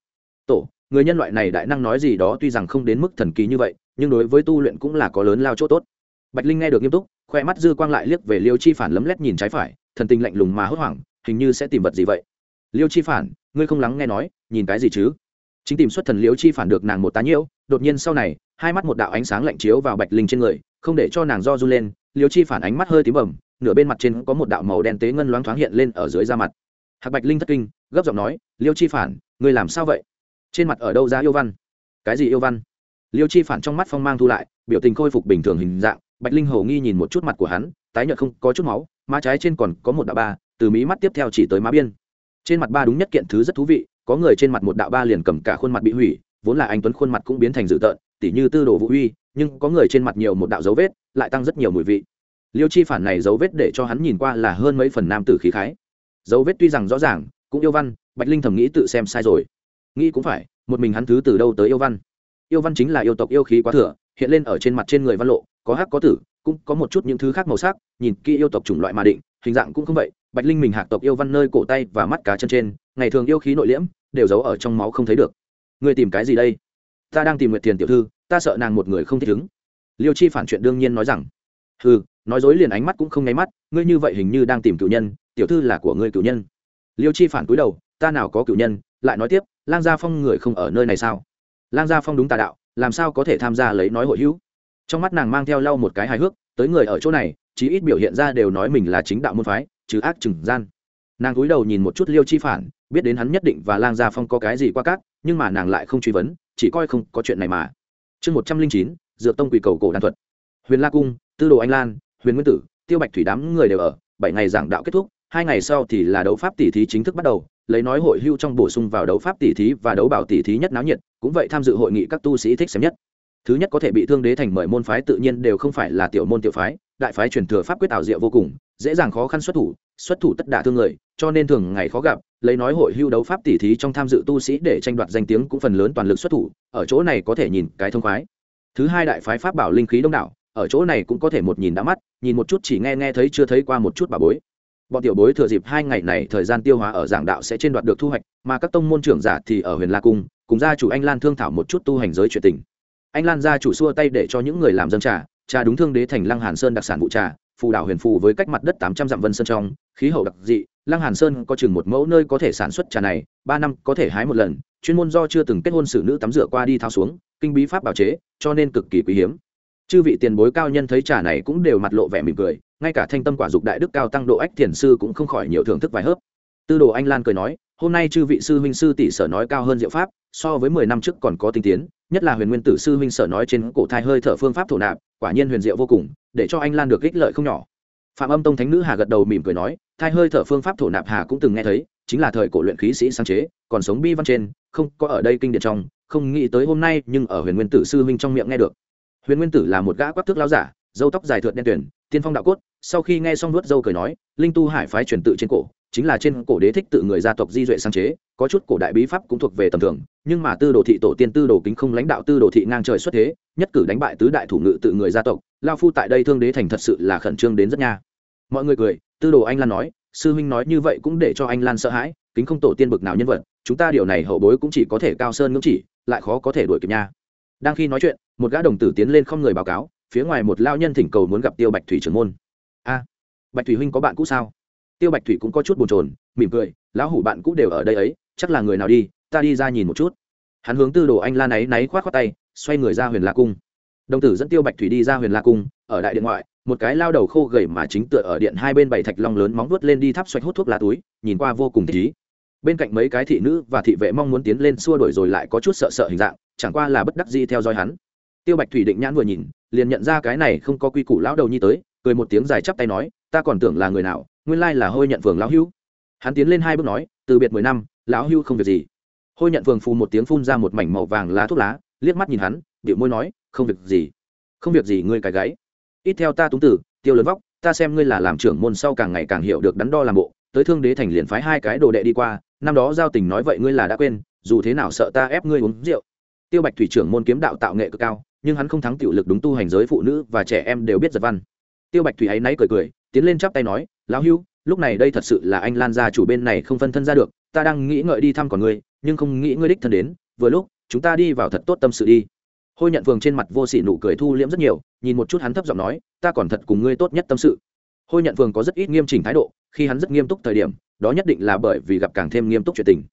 Tổ, người nhân loại này đại năng nói gì đó tuy rằng không đến mức thần kỳ như vậy, nhưng đối với tu luyện cũng là có lớn lao chỗ tốt. Bạch linh nghe được nghiêm túc, khoe mắt dư quang lại liếc về liêu chi phản lấm lét nhìn trái phải thần tình lạnh lùng mà hốt hoảng, hình như sẽ tìm vật gì vậy? Liêu chi phản, ngươi không lắng nghe nói, nhìn cái gì chứ? Chính tìm xuất thần liêu chi phản được nàng một tá nhiễu, đột nhiên sau này, hai mắt một đạo ánh sáng lạnh chiếu vào bạch linh trên người, không để cho nàng do run lên, liêu chi phản ánh mắt hơi tím bầm, nửa bên mặt trên có một đạo màu đen tế ngân loáng thoáng hiện lên ở dưới da mặt. Hạc bạch linh thất kinh, gấp giọng nói, liêu chi phản, ngươi làm sao vậy? Trên mặt ở đâu ra yêu văn? Cái gì yêu văn? Liêu chi phản trong mắt phong mang thu lại, biểu tình khôi phục bình thường hình dạng, bạch linh hầu nghi nhìn một chút mặt của hắn, tái nhợt không, có chút máu má trái trên còn có một đạo ba, từ mí mắt tiếp theo chỉ tới má biên. Trên mặt ba đúng nhất kiện thứ rất thú vị, có người trên mặt một đạo ba liền cầm cả khuôn mặt bị hủy, vốn là anh tuấn khuôn mặt cũng biến thành dữ tợn, tỉ như tư đồ vũ uy, nhưng có người trên mặt nhiều một đạo dấu vết, lại tăng rất nhiều mùi vị. Liêu chi phản này dấu vết để cho hắn nhìn qua là hơn mấy phần nam tử khí khái. Dấu vết tuy rằng rõ ràng, cũng yêu văn, bạch linh thầm nghĩ tự xem sai rồi. Nghĩ cũng phải, một mình hắn thứ từ đâu tới yêu văn? Yêu văn chính là yêu tộc yêu khí quá thừa hiện lên ở trên mặt trên người văn lộ, có hắc có tử, cũng có một chút những thứ khác màu sắc, nhìn kỹ yêu tộc chủng loại mà định, hình dạng cũng không vậy, bạch linh mình hạc tộc yêu văn nơi cổ tay và mắt cá chân trên, ngày thường yêu khí nội liễm, đều giấu ở trong máu không thấy được. Người tìm cái gì đây? Ta đang tìm nguyệt thiền tiểu thư, ta sợ nàng một người không thích ứng. Liêu chi phản chuyện đương nhiên nói rằng ừ nói dối liền ánh mắt cũng không nháy mắt, ngươi như vậy hình như đang tìm cựu nhân, tiểu thư là của ngươi cựu nhân. Liêu chi phản cúi đầu, ta nào có cựu nhân? Lại nói tiếp, lang gia phong người không ở nơi này sao? Lang gia phong đúng tà đạo làm sao có thể tham gia lấy nói hội hữu? Trong mắt nàng mang theo lau một cái hài hước, tới người ở chỗ này, chí ít biểu hiện ra đều nói mình là chính đạo môn phái chứ ác chừng gian. Nàng cúi đầu nhìn một chút liêu chi phản, biết đến hắn nhất định và lang gia phong có cái gì qua cát nhưng mà nàng lại không truy vấn, chỉ coi không có chuyện này mà. Chương một trăm linh chín, dược tông quỳ cầu cổ đan thuật. Huyền la cung, tư đồ anh lan, huyền nguyên tử, tiêu bạch thủy đám người đều ở, bảy ngày giảng đạo kết thúc, hai ngày sau thì là đấu pháp tỷ thí chính thức bắt đầu lấy nói hội hưu trong bổ sung vào đấu pháp tỷ thí và đấu bảo tỷ thí nhất náo nhiệt, cũng vậy tham dự hội nghị các tu sĩ thích xem nhất. Thứ nhất có thể bị thương đế thành mời môn phái tự nhiên đều không phải là tiểu môn tiểu phái, đại phái truyền thừa pháp quyết ảo diệu vô cùng, dễ dàng khó khăn xuất thủ xuất thủ tất đả thương người, cho nên thường ngày khó gặp, lấy nói hội hưu đấu pháp tỷ thí trong tham dự tu sĩ để tranh đoạt danh tiếng cũng phần lớn toàn lực xuất thủ, ở chỗ này có thể nhìn cái thông khoái. Thứ hai đại phái pháp bảo linh khí đông đảo, ở chỗ này cũng có thể một nhìn đã mắt, nhìn một chút chỉ nghe nghe thấy chưa thấy qua một chút bà bối bọn tiểu bối thừa dịp hai ngày này thời gian tiêu hóa ở giảng đạo sẽ trên đoạt được thu hoạch, mà các tông môn trưởng giả thì ở huyền la cung, cùng gia chủ anh lan thương thảo một chút tu hành giới chuyện tình. Anh lan gia chủ xua tay để cho những người làm dân trà trà đúng thương đế thành lăng hàn sơn đặc sản vụ trà, phù đảo huyền phù với cách mặt đất tám trăm dặm vân sơn trong, khí hậu đặc dị, lăng hàn sơn có chừng một mẫu nơi có thể sản xuất trà này, ba năm có thể hái một lần, chuyên môn do chưa từng kết hôn xử nữ tắm rửa qua đi thao xuống, kinh bí pháp bảo chế, cho nên cực kỳ quý hiếm. Chư vị tiền bối cao nhân thấy trà này cũng đều mặt lộ vẻ mỉm cười ngay cả thanh tâm quả dục đại đức cao tăng độ ách thiền sư cũng không khỏi nhiều thưởng thức vài hớp. Tư đồ anh lan cười nói, hôm nay chư vị sư huynh sư tỷ sở nói cao hơn diệu pháp, so với mười năm trước còn có tinh tiến, nhất là huyền nguyên tử sư huynh sở nói trên cổ thai hơi thở phương pháp thổ nạp, quả nhiên huyền diệu vô cùng, để cho anh lan được ích lợi không nhỏ. Phạm âm tông thánh nữ hà gật đầu mỉm cười nói, thai hơi thở phương pháp thổ nạp hà cũng từng nghe thấy, chính là thời cổ luyện khí sĩ sáng chế, còn sống bi văn trên, không có ở đây kinh điển trong, không nghĩ tới hôm nay nhưng ở huyền nguyên tử sư huynh trong miệng nghe được. Huyền nguyên tử là một gã quắc thước lao giả dâu tóc dài thượt đen tuyển tiên phong đạo cốt, sau khi nghe xong nuốt dâu cười nói, linh tu hải phái truyền tự trên cổ, chính là trên cổ đế thích tự người gia tộc di duệ sáng chế, có chút cổ đại bí pháp cũng thuộc về tầm thường, nhưng mà tư đồ thị tổ tiên tư đồ kính không lãnh đạo tư đồ thị ngang trời xuất thế, nhất cử đánh bại tứ đại thủ ngự tự người gia tộc, lao phu tại đây thương đế thành thật sự là khẩn trương đến rất nha. Mọi người cười, tư đồ anh lan nói, sư huynh nói như vậy cũng để cho anh lan sợ hãi, kính không tổ tiên bực nào nhân vật, chúng ta điều này hậu bối cũng chỉ có thể cao sơn ngưỡng chỉ, lại khó có thể đuổi kịp nha. Đang khi nói chuyện, một gã đồng tử tiến lên không người báo cáo phía ngoài một lao nhân thỉnh cầu muốn gặp tiêu bạch thủy trưởng môn. A, bạch thủy huynh có bạn cũ sao? Tiêu bạch thủy cũng có chút bồn chồn, mỉm cười, lão hủ bạn cũ đều ở đây ấy, chắc là người nào đi, ta đi ra nhìn một chút. Hắn hướng tư đồ anh la náy náy khoát khoát tay, xoay người ra huyền la cung. Đồng tử dẫn tiêu bạch thủy đi ra huyền la cung, ở đại điện ngoại, một cái lao đầu khô gầy mà chính tựa ở điện hai bên bảy thạch long lớn móng vuốt lên đi thắp xoạch hút thuốc lá túi, nhìn qua vô cùng thích ý. Bên cạnh mấy cái thị nữ và thị vệ mong muốn tiến lên xua đuổi rồi lại có chút sợ sợ hình dạng, chẳng qua là bất đắc di theo dõi hắn. Tiêu bạch thủy định nhãn vừa nhìn liền nhận ra cái này không có quy củ lão đầu nhi tới, cười một tiếng dài chắp tay nói, ta còn tưởng là người nào, nguyên lai là hôi nhận phường lão hữu. Hắn tiến lên hai bước nói, từ biệt mười năm, lão hưu không việc gì. Hôi nhận phường phù một tiếng phun ra một mảnh màu vàng lá thuốc lá, liếc mắt nhìn hắn, điệu môi nói, không việc gì, không việc gì ngươi cái gáy. Ít theo ta túng tử, tiêu lớn vóc, ta xem ngươi là làm trưởng môn sau càng ngày càng hiểu được đắn đo làm bộ, tới thương đế thành liền phái hai cái đồ đệ đi qua, năm đó giao tình nói vậy ngươi là đã quên, dù thế nào sợ ta ép ngươi uống rượu. Tiêu bạch thủy trưởng môn kiếm đạo tạo nghệ cực cao nhưng hắn không thắng tiểu lực đúng tu hành giới phụ nữ và trẻ em đều biết giật văn. Tiêu bạch thủy ấy náy cười cười, tiến lên chắp tay nói, lão hưu, lúc này đây thật sự là anh lan gia chủ bên này không phân thân ra được, ta đang nghĩ ngợi đi thăm còn ngươi, nhưng không nghĩ ngươi đích thân đến, vừa lúc, chúng ta đi vào thật tốt tâm sự đi. Hôi nhận phường trên mặt vô sỉ nụ cười thu liễm rất nhiều, nhìn một chút hắn thấp giọng nói, ta còn thật cùng ngươi tốt nhất tâm sự. Hôi nhận phường có rất ít nghiêm chỉnh thái độ, khi hắn rất nghiêm túc thời điểm, đó nhất định là bởi vì gặp càng thêm nghiêm túc chuyện tình.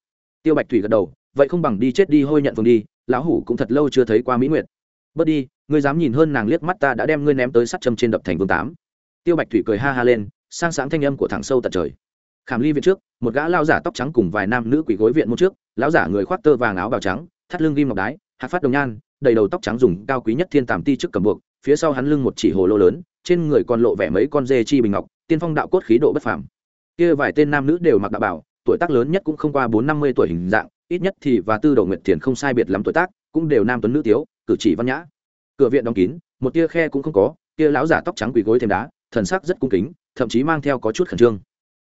Tiêu bạch thủy gật đầu, vậy không bằng đi chết đi hôi nhận phường đi, lão hủ cũng thật lâu chưa thấy qua mỹ nguyệt bớt đi, ngươi dám nhìn hơn nàng liếc mắt ta đã đem ngươi ném tới sắt châm trên đập thành vương tám. Tiêu bạch thủy cười ha ha lên, sang sáng thanh âm của thằng sâu tận trời. Khảm ly viện trước, một gã lao giả tóc trắng cùng vài nam nữ quỷ gối viện một trước, lão giả người khoác tơ vàng áo bào trắng, thắt lưng ghim ngọc đái hạt phát đồng nhan, đầy đầu tóc trắng dùng cao quý nhất thiên tàm ti trước cầm buộc, phía sau hắn lưng một chỉ hồ lô lớn, trên người còn lộ vẻ mấy con dê chi bình ngọc, tiên phong đạo cốt khí độ bất phàm. Kia vài tên nam nữ đều mặc đạo bảo, tuổi tác lớn nhất cũng không qua bốn năm mươi tuổi hình dạng, ít nhất thì và tư đầu nguyệt thiền không sai biệt lắm tuổi tác, cũng đều nam tuấn nữ tiếu cử chỉ văn nhã. Cửa viện đóng kín, một tia khe cũng không có, tia lão giả tóc trắng quỳ gối thêm đá, thần sắc rất cung kính, thậm chí mang theo có chút khẩn trương.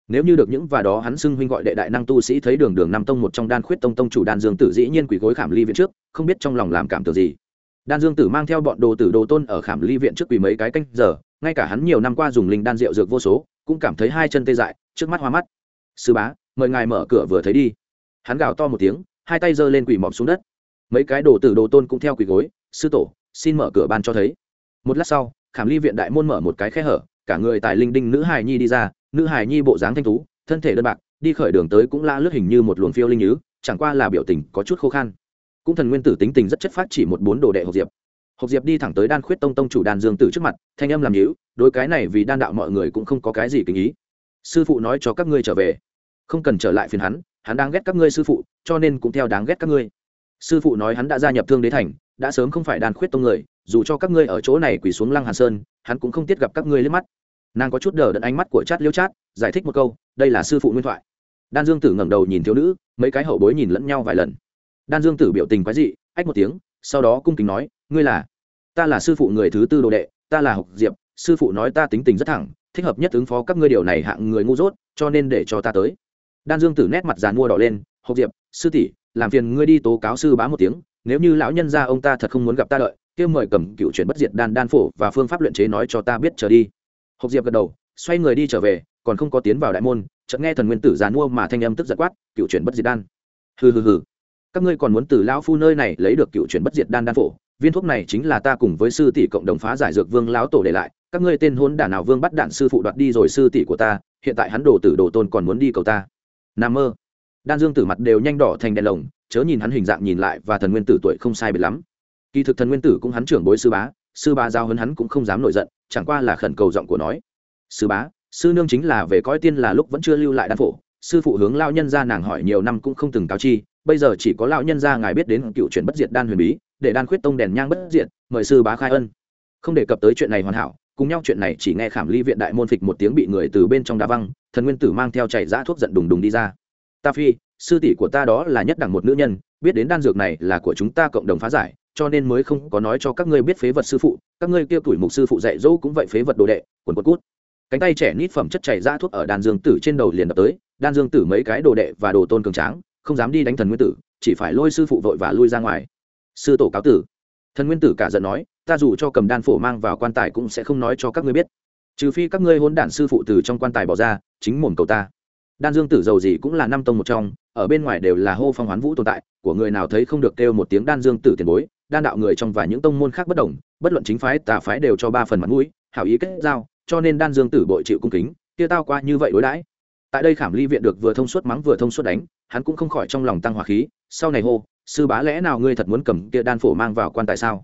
Nếu như được những và đó hắn xưng huynh gọi đệ đại năng tu sĩ thấy đường đường năm tông một trong đan khuyết tông tông chủ đan dương tử dĩ nhiên quỳ gối khảm ly viện trước, không biết trong lòng làm cảm tưởng gì. Đan dương tử mang theo bọn đồ tử đồ tôn ở khảm ly viện trước quỳ mấy cái canh giờ, ngay cả hắn nhiều năm qua dùng linh đan rượu dược vô số, cũng cảm thấy hai chân tê dại, trước mắt hoa mắt. Sư bá, mời ngài mở cửa vừa thấy đi. Hắn gào to một tiếng, hai tay giơ lên quỳ mọp xuống đất mấy cái đồ tử đồ tôn cũng theo quỳ gối, sư tổ, xin mở cửa ban cho thấy. Một lát sau, khảm ly viện đại môn mở một cái khe hở, cả người tài linh đinh nữ hài nhi đi ra, nữ hài nhi bộ dáng thanh tú, thân thể đơn bạc, đi khởi đường tới cũng la lướt hình như một luồng phiêu linh nhứ, chẳng qua là biểu tình có chút khô khan. Cũng thần nguyên tử tính tình rất chất phát chỉ một bốn đồ đệ hộp diệp. Hộp diệp đi thẳng tới đan khuyết tông tông chủ đan dương tử trước mặt, thanh âm làm nhữ đối cái này vì đan đạo mọi người cũng không có cái gì kính ý. Sư phụ nói cho các ngươi trở về, không cần trở lại phiền hắn hắn đang ghét các ngươi sư phụ, cho nên cũng theo đáng ghét các ngươi sư phụ nói hắn đã gia nhập thương đế thành, đã sớm không phải đàn khuyết tông người, dù cho các ngươi ở chỗ này quỳ xuống lăng hàn sơn, hắn cũng không tiết gặp các ngươi lên mắt. Nàng có chút đờ đẫn ánh mắt của chát liêu chát, giải thích một câu, đây là sư phụ nguyên thoại. Đan dương tử ngẩng đầu nhìn thiếu nữ, mấy cái hậu bối nhìn lẫn nhau vài lần. Đan dương tử biểu tình quái dị, ách một tiếng, sau đó cung kính nói, ngươi là, ta là sư phụ người thứ tư đồ đệ, ta là học diệp, sư phụ nói ta tính tình rất thẳng, thích hợp nhất ứng phó các ngươi điều này hạng người ngu dốt, cho nên để cho ta tới. Đan dương tử nét mặt dàn mua đỏ lên học diệp, sư tỷ làm phiền ngươi đi tố cáo sư bá một tiếng, nếu như lão nhân gia ông ta thật không muốn gặp ta đợi kêu mời cầm cựu chuyển bất diệt đan đan phổ và phương pháp luyện chế nói cho ta biết trở đi. Hộp diệp gật đầu, xoay người đi trở về, còn không có tiến vào đại môn, chợt nghe thần nguyên tử giàn mua mà thanh âm tức giật quát, cựu chuyển bất diệt đan. Hừ hừ hừ. Các ngươi còn muốn từ lão phu nơi này lấy được cựu chuyển bất diệt đan đan phổ? Viên thuốc này chính là ta cùng với sư tỷ cộng đồng phá giải dược vương lão tổ để lại, các ngươi tên hôn đản nào vương bắt đạn sư phụ đoạt đi rồi sư tỷ của ta, hiện tại hắn đồ tử đồ tôn còn muốn đi cầu ta. Nam mơ đan dương tử mặt đều nhanh đỏ thành đèn lồng, chớ nhìn hắn hình dạng nhìn lại và thần nguyên tử tuổi không sai biệt lắm. Kỳ thực thần nguyên tử cũng hắn trưởng bối sư bá sư bá giao hơn hắn cũng không dám nổi giận, chẳng qua là khẩn cầu giọng của nói. Sư bá, sư nương chính là về coi tiên là lúc vẫn chưa lưu lại đan phổ, sư phụ hướng lao nhân ra nàng hỏi nhiều năm cũng không từng cáo chi, bây giờ chỉ có lão nhân gia ngài biết đến cựu chuyện bất diệt đan huyền bí, để đan khuyết tông đèn nhang bất diệt, mời sư bá khai ân. Không đề cập tới chuyện này hoàn hảo, cùng nhau chuyện này chỉ nghe khảm ly viện đại môn phịch một tiếng bị người từ bên trong đá văng, thần nguyên tử mang theo chảy ra thuốc giận đùng đùng đi ra ta phi, sư tỷ của ta đó là nhất đẳng một nữ nhân, biết đến đan dược này là của chúng ta cộng đồng phá giải, cho nên mới không có nói cho các ngươi biết phế vật sư phụ, các ngươi kia tuổi mục sư phụ dạy dỗ cũng vậy phế vật đồ đệ, quần quần cút. Cánh tay trẻ nít phẩm chất chảy ra thuốc ở đan dương tử trên đầu liền đập tới, đan dương tử mấy cái đồ đệ và đồ tôn cường tráng, không dám đi đánh thần nguyên tử, chỉ phải lôi sư phụ vội và lui ra ngoài. Sư tổ cáo tử. Thần nguyên tử cả giận nói, ta dù cho cầm đan phổ mang vào quan tài cũng sẽ không nói cho các ngươi biết. Trừ phi các ngươi hôn đản sư phụ từ trong quan tài bỏ ra, chính mồm cầu ta đan dương tử giàu gì cũng là năm tông một trong, ở bên ngoài đều là hô phong hoán vũ tồn tại, của người nào thấy không được kêu một tiếng đan dương tử tiền bối, đan đạo người trong và những tông môn khác bất đồng, bất luận chính phái, tà phái đều cho ba phần mặt mũi, hảo ý kết giao, cho nên đan dương tử bội chịu cung kính kia tao qua như vậy đối đãi. Tại đây khảm ly viện được vừa thông suốt mắng vừa thông suốt đánh, hắn cũng không khỏi trong lòng tăng hỏa khí, sau này hô, sư bá lẽ nào ngươi thật muốn cầm kia đan phổ mang vào quan tại sao?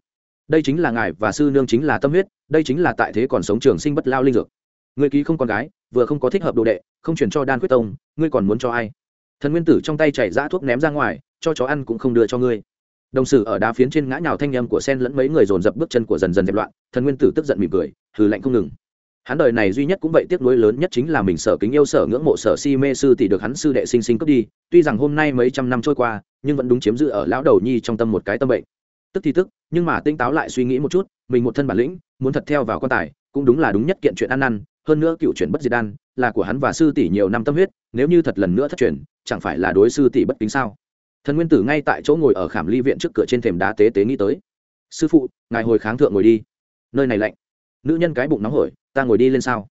Đây chính là ngài và sư nương chính là tâm huyết, đây chính là tại thế còn sống trường sinh bất lao linh dược người ký không con gái, vừa không có thích hợp đồ đệ, không chuyển cho đan quyết tông, ngươi còn muốn cho ai? Thần nguyên tử trong tay chảy ra thuốc ném ra ngoài, cho chó ăn cũng không đưa cho ngươi. Đồng sử ở đá phiến trên ngã nhào thanh nhâm của sen lẫn mấy người dồn dập bước chân của dần dần dẹp loạn, thần nguyên tử tức giận mỉm cười, hừ lạnh không ngừng. Hắn đời này duy nhất cũng vậy, tiếc nuối lớn nhất chính là mình sở kính yêu sở ngưỡng mộ sở si mê sư tỷ được hắn sư đệ sinh sinh cướp đi, tuy rằng hôm nay mấy trăm năm trôi qua, nhưng vẫn đúng chiếm giữ ở lão đầu nhi trong tâm một cái tâm bệnh. Tức thì tức, nhưng mà tinh táo lại suy nghĩ một chút, mình một thân bản lĩnh, muốn thật theo vào quan tài, cũng đúng là đúng nhất kiện chuyện ăn năn hơn nữa cựu chuyển bất diệt đan là của hắn và sư tỷ nhiều năm tâm huyết, nếu như thật lần nữa thất truyền, chẳng phải là đối sư tỷ bất kính sao? Thần nguyên tử ngay tại chỗ ngồi ở khảm ly viện trước cửa trên thềm đá tế tế nghĩ tới. Sư phụ, ngài hồi kháng thượng ngồi đi. Nơi này lạnh. Nữ nhân cái bụng nóng hổi, ta ngồi đi lên sao?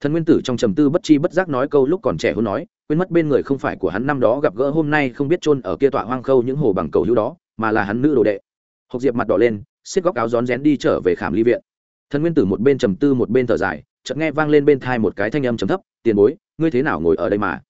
Thần nguyên tử trong trầm tư bất chi bất giác nói câu lúc còn trẻ hôn nói, quên mất bên người không phải của hắn năm đó gặp gỡ hôm nay không biết chôn ở kia tọa hoang khâu những hồ bằng cầu hữu đó, mà là hắn nữ đồ đệ. Hộc diệp mặt đỏ lên, xiết góc áo rón rén đi trở về khảm ly viện. Thần nguyên tử một bên trầm tư một bên thở dài chợt nghe vang lên bên thai một cái thanh âm trầm thấp, tiền bối, ngươi thế nào ngồi ở đây mà?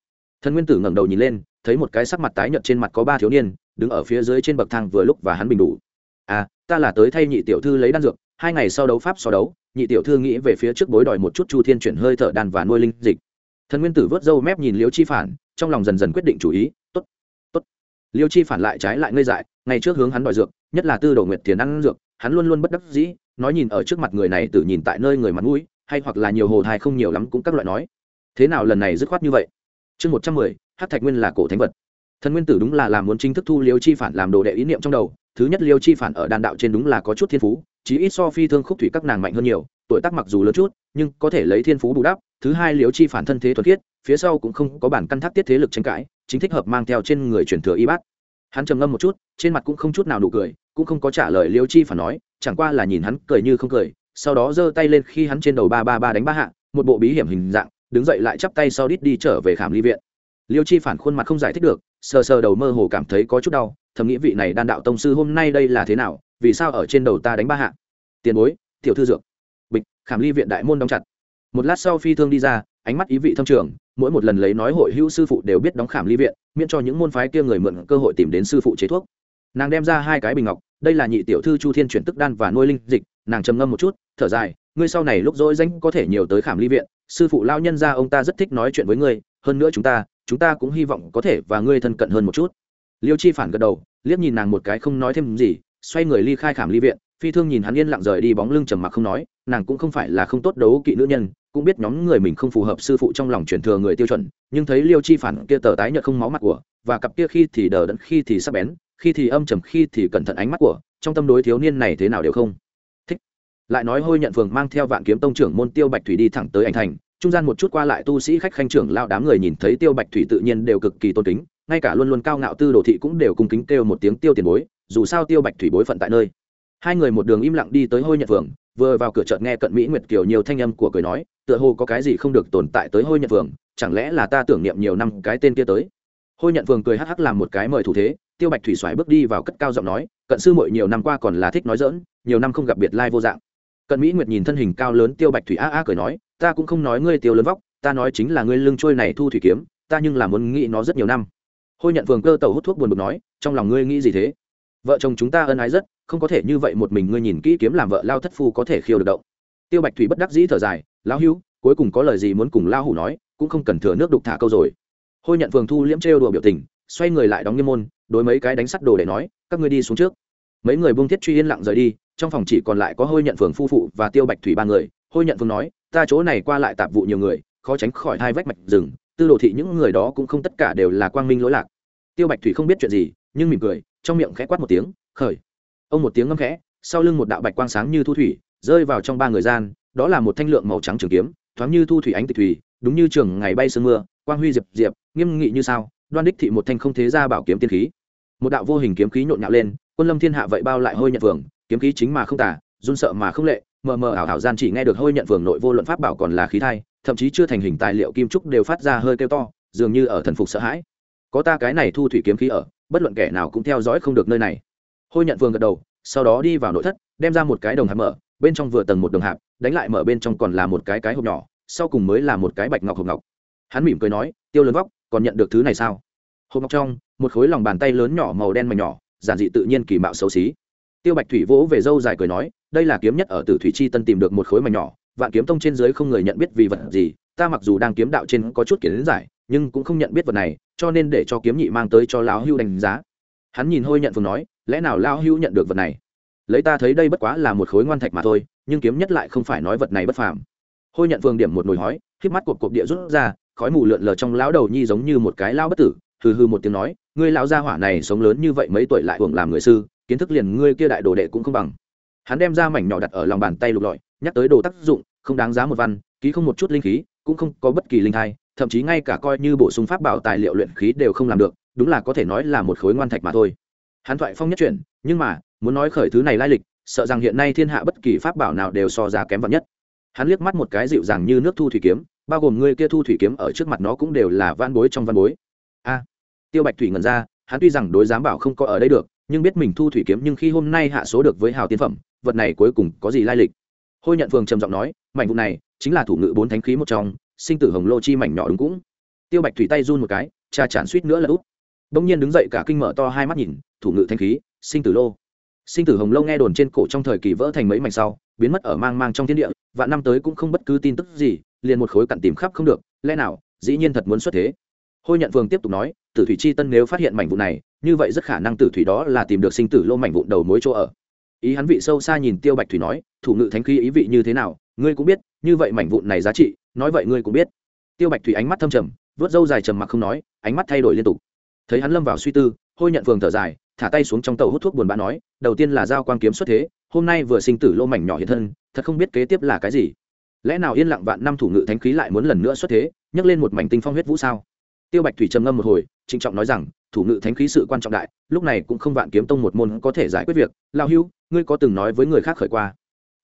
Thần nguyên tử ngẩng đầu nhìn lên, thấy một cái sắc mặt tái nhợt trên mặt có ba thiếu niên, đứng ở phía dưới trên bậc thang vừa lúc và hắn bình đủ. À ta là tới thay nhị tiểu thư lấy đan dược, hai ngày sau đấu pháp so đấu, nhị tiểu thư nghĩ về phía trước bối đòi một chút chu thiên chuyển hơi thở đan và nuôi linh dịch. Thần nguyên tử vớt râu mép nhìn liêu chi phản, trong lòng dần dần quyết định chủ ý, tốt tốt. Liêu chi phản lại trái lại ngây dại, ngày trước hướng hắn đòi dược, nhất là tư đồ nguyệt tiền ăn dược, hắn luôn luôn bất đắc dĩ, nói nhìn ở trước mặt người này tự nhìn tại nơi người mặt mũi hay hoặc là nhiều hồ thai không nhiều lắm cũng các loại nói. Thế nào lần này dứt khoát như vậy? Chương một trăm mười hát thạch nguyên là cổ thánh vật. Thần nguyên tử đúng là làm muốn chính thức thu liêu chi phản làm đồ đệ ý niệm trong đầu. Thứ nhất liêu chi phản ở đan đạo trên đúng là có chút thiên phú, chí ít so phi thương khúc thủy các nàng mạnh hơn nhiều, tuổi tác mặc dù lớn chút, nhưng có thể lấy thiên phú bù đắp. Thứ hai liêu chi phản thân thế thuần khiết, phía sau cũng không có bản căn thác tiết thế lực tranh cãi, chính thích hợp mang theo trên người truyền thừa y bát. Hắn trầm ngâm một chút, trên mặt cũng không chút nào nụ cười, cũng không có trả lời liêu chi phản nói, chẳng qua là nhìn hắn cười như không cười sau đó giơ tay lên khi hắn trên đầu ba ba ba đánh ba hạ, một bộ bí hiểm hình dạng, đứng dậy lại chắp tay sau đít đi trở về khảm ly viện. Liêu chi phản khuôn mặt không giải thích được, sờ sờ đầu mơ hồ cảm thấy có chút đau, thầm nghĩ vị này đan đạo tông sư hôm nay đây là thế nào, vì sao ở trên đầu ta đánh ba hạ? Tiền bối, tiểu thư dược. Bịch, khảm ly viện đại môn đóng chặt. Một lát sau phi thương đi ra, ánh mắt ý vị thâm trường, mỗi một lần lấy nói hội hữu sư phụ đều biết đóng khảm ly viện, miễn cho những môn phái kia người mượn cơ hội tìm đến sư phụ chế thuốc. Nàng đem ra hai cái bình ngọc, đây là nhị tiểu thư chu thiên chuyển tức đan và nuôi linh dịch nàng trầm ngâm một chút, thở dài, ngươi sau này lúc dỗi danh có thể nhiều tới khảm ly viện, sư phụ lao nhân ra ông ta rất thích nói chuyện với ngươi, hơn nữa chúng ta chúng ta cũng hy vọng có thể và ngươi thân cận hơn một chút. Liêu chi phản gật đầu, liếc nhìn nàng một cái không nói thêm gì, xoay người ly khai khảm ly viện, phi thương nhìn hắn yên lặng rời đi bóng lưng trầm mặc không nói, nàng cũng không phải là không tốt đấu kỵ nữ nhân, cũng biết nhóm người mình không phù hợp sư phụ trong lòng truyền thừa người tiêu chuẩn, nhưng thấy liêu chi phản kia tờ tái nhợt không máu mặt của, và cặp kia khi thì đờ đẫn khi thì sắp bén, khi thì âm trầm khi thì cẩn thận ánh mắt của, trong tâm đối thiếu niên này thế nào đều không lại nói hôi nhận phường mang theo vạn kiếm tông trưởng môn tiêu bạch thủy đi thẳng tới ảnh thành. Trung gian một chút qua lại tu sĩ khách khanh trưởng lao đám người nhìn thấy tiêu bạch thủy tự nhiên đều cực kỳ tôn kính, ngay cả luôn luôn cao ngạo tư đồ thị cũng đều cung kính kêu một tiếng tiêu tiền bối, dù sao tiêu bạch thủy bối phận tại nơi. Hai người một đường im lặng đi tới hôi nhận phường, vừa vào cửa chợt nghe cận mỹ nguyệt kiều nhiều thanh âm của cười nói, tựa hồ có cái gì không được tồn tại tới hôi nhận phường, chẳng lẽ là ta tưởng niệm nhiều năm cái tên kia tới? Hôi nhận phường cười hắc hắc làm một cái mời thủ thế, tiêu bạch thủy xoáy bước đi vào cất cao giọng nói, cận sư muội nhiều năm qua còn là thích nói dỡn nhiều năm không gặp biệt lai vô dạng cận mỹ nguyệt nhìn thân hình cao lớn tiêu bạch thủy a a cười nói, ta cũng không nói ngươi tiêu lớn vóc, ta nói chính là ngươi lưng trôi này thu thủy kiếm, ta nhưng là muốn nghĩ nó rất nhiều năm. Hôi nhận phường cơ tàu hút thuốc buồn bực nói, trong lòng ngươi nghĩ gì thế? Vợ chồng chúng ta ân ái rất, không có thể như vậy một mình ngươi nhìn kỹ kiếm làm vợ lao thất phu có thể khiêu được động. Tiêu bạch thủy bất đắc dĩ thở dài, lão hữu, cuối cùng có lời gì muốn cùng lao hủ nói, cũng không cần thừa nước đục thả câu rồi. Hôi nhận phường thu liễm trêu đùa biểu tình, xoay người lại đóng nghiêm môn, đối mấy cái đánh sắt đồ để nói, các ngươi đi xuống trước mấy người buông thiết truy yên lặng rời đi, trong phòng chỉ còn lại có hôi nhận phường phu phụ và tiêu bạch thủy ba người. Hôi nhận phường nói, ta chỗ này qua lại tạp vụ nhiều người, khó tránh khỏi hai vách mạch rừng, tư đồ thị những người đó cũng không tất cả đều là quang minh lỗi lạc. Tiêu bạch thủy không biết chuyện gì, nhưng mỉm cười, trong miệng khẽ quát một tiếng, khởi. Ông một tiếng ngâm khẽ, sau lưng một đạo bạch quang sáng như thu thủy, rơi vào trong ba người gian, đó là một thanh lượng màu trắng trường kiếm, thoáng như thu thủy ánh tịch thủy, đúng như trường ngày bay sương mưa, quang huy diệp diệp, nghiêm nghị như sao, đoan đích thị một thanh không thế ra bảo kiếm tiên khí. Một đạo vô hình kiếm khí nhộn nhạo lên quân lâm thiên hạ vậy bao lại hôi nhận phường kiếm khí chính mà không tả run sợ mà không lệ, mờ mờ ảo ảo gian chỉ nghe được hôi nhận phường nội vô luận pháp bảo còn là khí thai, thậm chí chưa thành hình tài liệu kim trúc đều phát ra hơi kêu to, dường như ở thần phục sợ hãi. Có ta cái này thu thủy kiếm khí ở, bất luận kẻ nào cũng theo dõi không được nơi này. Hôi nhận phường gật đầu, sau đó đi vào nội thất, đem ra một cái đồng hạp mở, bên trong vừa tầng một đồng hạp, đánh lại mở bên trong còn là một cái cái hộp nhỏ, sau cùng mới là một cái bạch ngọc hộp ngọc. Hắn mỉm cười nói, tiêu lớn vóc, còn nhận được thứ này sao? Hộp ngọc trong, một khối lòng bàn tay lớn nhỏ màu đen mảnh nhỏ giản dị tự nhiên kỳ mạo xấu xí. Tiêu bạch thủy vỗ về dâu dài cười nói, đây là kiếm nhất ở tử thủy chi tân tìm được một khối mảnh nhỏ, vạn kiếm tông trên dưới không người nhận biết vì vật gì, ta mặc dù đang kiếm đạo trên có chút kiến giải, nhưng cũng không nhận biết vật này, cho nên để cho kiếm nhị mang tới cho lão hưu đánh giá. Hắn nhìn hôi nhận phường nói, lẽ nào lão hưu nhận được vật này? Lấy ta thấy đây bất quá là một khối ngoan thạch mà thôi, nhưng kiếm nhất lại không phải nói vật này bất phàm. Hôi nhận Vương điểm một nồi hói, khiếp mắt cột cột địa rút ra, khói mù lượn lờ trong lão đầu nhi giống như một cái lao bất tử hừ hừ một tiếng nói, ngươi lão gia hỏa này sống lớn như vậy mấy tuổi lại hưởng làm người sư, kiến thức liền ngươi kia đại đồ đệ cũng không bằng. Hắn đem ra mảnh nhỏ đặt ở lòng bàn tay lục lọi, nhắc tới đồ tác dụng, không đáng giá một văn, ký không một chút linh khí, cũng không có bất kỳ linh thai, thậm chí ngay cả coi như bổ sung pháp bảo tài liệu luyện khí đều không làm được, đúng là có thể nói là một khối ngoan thạch mà thôi. Hắn thoại phong nhất chuyển, nhưng mà, muốn nói khởi thứ này lai lịch, sợ rằng hiện nay thiên hạ bất kỳ pháp bảo nào đều so giá kém vật nhất. Hắn liếc mắt một cái dịu dàng như nước thu thủy kiếm, bao gồm ngươi kia thu thủy kiếm ở trước mặt nó cũng đều là van bối trong văn bối tiêu bạch thủy ngẩn ra, hắn tuy rằng đối giám bảo không có ở đây được, nhưng biết mình thu thủy kiếm nhưng khi hôm nay hạ số được với hào tiên phẩm, vật này cuối cùng có gì lai lịch. Hôi nhận phường trầm giọng nói, mảnh vụ này chính là thủ ngự bốn thánh khí một trong, sinh tử hồng lô chi mảnh nhỏ đúng cũng. Tiêu bạch thủy tay run một cái, cha chản suýt nữa là út bỗng nhiên đứng dậy cả kinh mở to hai mắt nhìn, thủ ngự thanh khí, sinh tử lô. Sinh tử hồng Lô nghe đồn trên cổ trong thời kỳ vỡ thành mấy mảnh sau, biến mất ở mang mang trong thiên địa và năm tới cũng không bất cứ tin tức gì, liền một khối cặn tìm khắp không được, lẽ nào, dĩ nhiên thật muốn xuất thế? Hôi nhận vương tiếp tục nói, tử thủy chi tân nếu phát hiện mảnh vụ này, như vậy rất khả năng tử thủy đó là tìm được sinh tử lô mảnh vụn đầu mối chỗ ở. Ý hắn vị sâu xa nhìn tiêu bạch thủy nói, thủ ngự thánh khí ý vị như thế nào, ngươi cũng biết, như vậy mảnh vụn này giá trị, nói vậy ngươi cũng biết. Tiêu bạch thủy ánh mắt thâm trầm, vớt râu dài trầm mặc không nói, ánh mắt thay đổi liên tục. Thấy hắn lâm vào suy tư, hôi nhận phường thở dài, thả tay xuống trong tàu hút thuốc buồn bã nói, đầu tiên là giao quan kiếm xuất thế, hôm nay vừa sinh tử lô mảnh nhỏ hiện thân, thật không biết kế tiếp là cái gì. Lẽ nào yên lặng vạn năm thủ ngự thánh khí lại muốn lần nữa xuất thế, nhấc lên một mảnh tinh phong huyết vũ sao? Tiêu bạch thủy trầm ngâm một hồi, trịnh trọng nói rằng, thủ ngự thánh khí sự quan trọng đại, lúc này cũng không vạn kiếm tông một môn có thể giải quyết việc. Lao hưu, ngươi có từng nói với người khác khởi qua?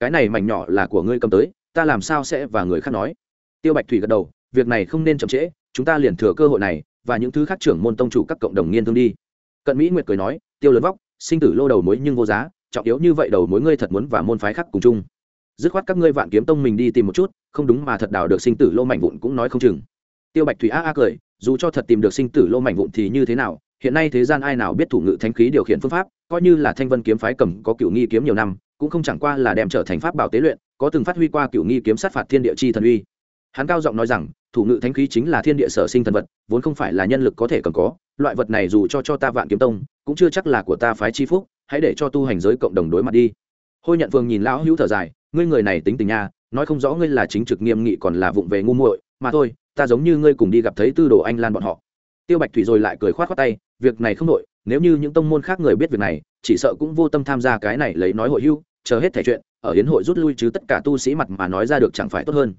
Cái này mảnh nhỏ là của ngươi cầm tới, ta làm sao sẽ và người khác nói? Tiêu bạch thủy gật đầu, việc này không nên chậm trễ, chúng ta liền thừa cơ hội này, và những thứ khác trưởng môn tông chủ các cộng đồng nghiên thương đi. Cận mỹ nguyệt cười nói, tiêu lớn vóc, sinh tử lô đầu mối nhưng vô giá, trọng yếu như vậy đầu mối ngươi thật muốn và môn phái khác cùng chung. Dứt khoát các ngươi vạn kiếm tông mình đi tìm một chút, không đúng mà thật đào được sinh tử lô mảnh vụn cũng nói không chừng tiêu bạch thủy a a cười, dù cho thật tìm được sinh tử lô mảnh vụn thì như thế nào, hiện nay thế gian ai nào biết thủ ngự thánh khí điều khiển phương pháp, coi như là thanh vân kiếm phái cầm có cựu nghi kiếm nhiều năm, cũng không chẳng qua là đem trở thành pháp bảo tế luyện, có từng phát huy qua cựu nghi kiếm sát phạt thiên địa chi thần uy. Hắn cao giọng nói rằng, thủ ngự thánh khí chính là thiên địa sở sinh thần vật, vốn không phải là nhân lực có thể cầm có, loại vật này dù cho cho ta vạn kiếm tông, cũng chưa chắc là của ta phái chi phúc, hãy để cho tu hành giới cộng đồng đối mặt đi. Hôi nhận vương nhìn lão hữu thở dài, ngươi người này tính tình nha, nói không rõ ngươi là chính trực nghiêm nghị còn là vụng về ngu muội, mà thôi ta giống như ngươi cùng đi gặp thấy tư đồ anh lan bọn họ. Tiêu bạch thủy rồi lại cười khoát khoát tay, việc này không nội, nếu như những tông môn khác người biết việc này, chỉ sợ cũng vô tâm tham gia cái này lấy nói hội hưu, chờ hết thẻ chuyện, ở hiến hội rút lui chứ tất cả tu sĩ mặt mà nói ra được chẳng phải tốt hơn.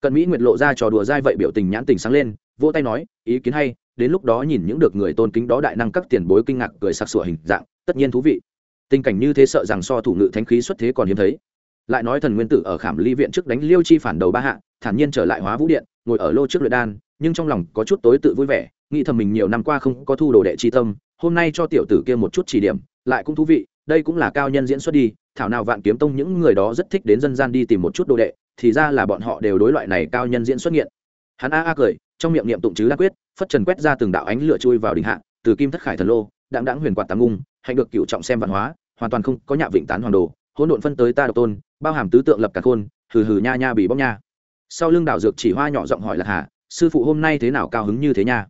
Cận mỹ nguyệt lộ ra trò đùa dai vậy biểu tình nhãn tình sáng lên, vỗ tay nói, ý kiến hay, đến lúc đó nhìn những được người tôn kính đó đại năng các tiền bối kinh ngạc cười sặc sủa hình dạng, tất nhiên thú vị. Tình cảnh như thế sợ rằng so thủ ngự thánh khí xuất thế còn hiếm thấy. Lại nói thần nguyên tử ở khảm ly viện trước đánh liêu chi phản đầu ba hạ, thản nhiên trở lại hóa vũ điện ngồi ở lô trước luyện đan, nhưng trong lòng có chút tối tự vui vẻ, nghĩ thầm mình nhiều năm qua không có thu đồ đệ tri tâm, hôm nay cho tiểu tử kia một chút chỉ điểm, lại cũng thú vị, đây cũng là cao nhân diễn xuất đi, thảo nào vạn kiếm tông những người đó rất thích đến dân gian đi tìm một chút đồ đệ, thì ra là bọn họ đều đối loại này cao nhân diễn xuất nghiện. Hắn a a cười, trong miệng niệm tụng chứ đa quyết, phất trần quét ra từng đạo ánh lửa chui vào đỉnh hạ, từ kim thất khải thần lô đặng đãng huyền quạt tám ngung, hạnh được cựu trọng xem văn hóa, hoàn toàn không có nhạ vịnh tán hoàng đồ, hỗn độn phân tới ta độc tôn, bao hàm tứ tượng lập cả khôn, hừ hừ nha nha bị bóc nha sau lưng đảo dược chỉ hoa nhỏ giọng hỏi lạc hà, sư phụ hôm nay thế nào cao hứng như thế nha?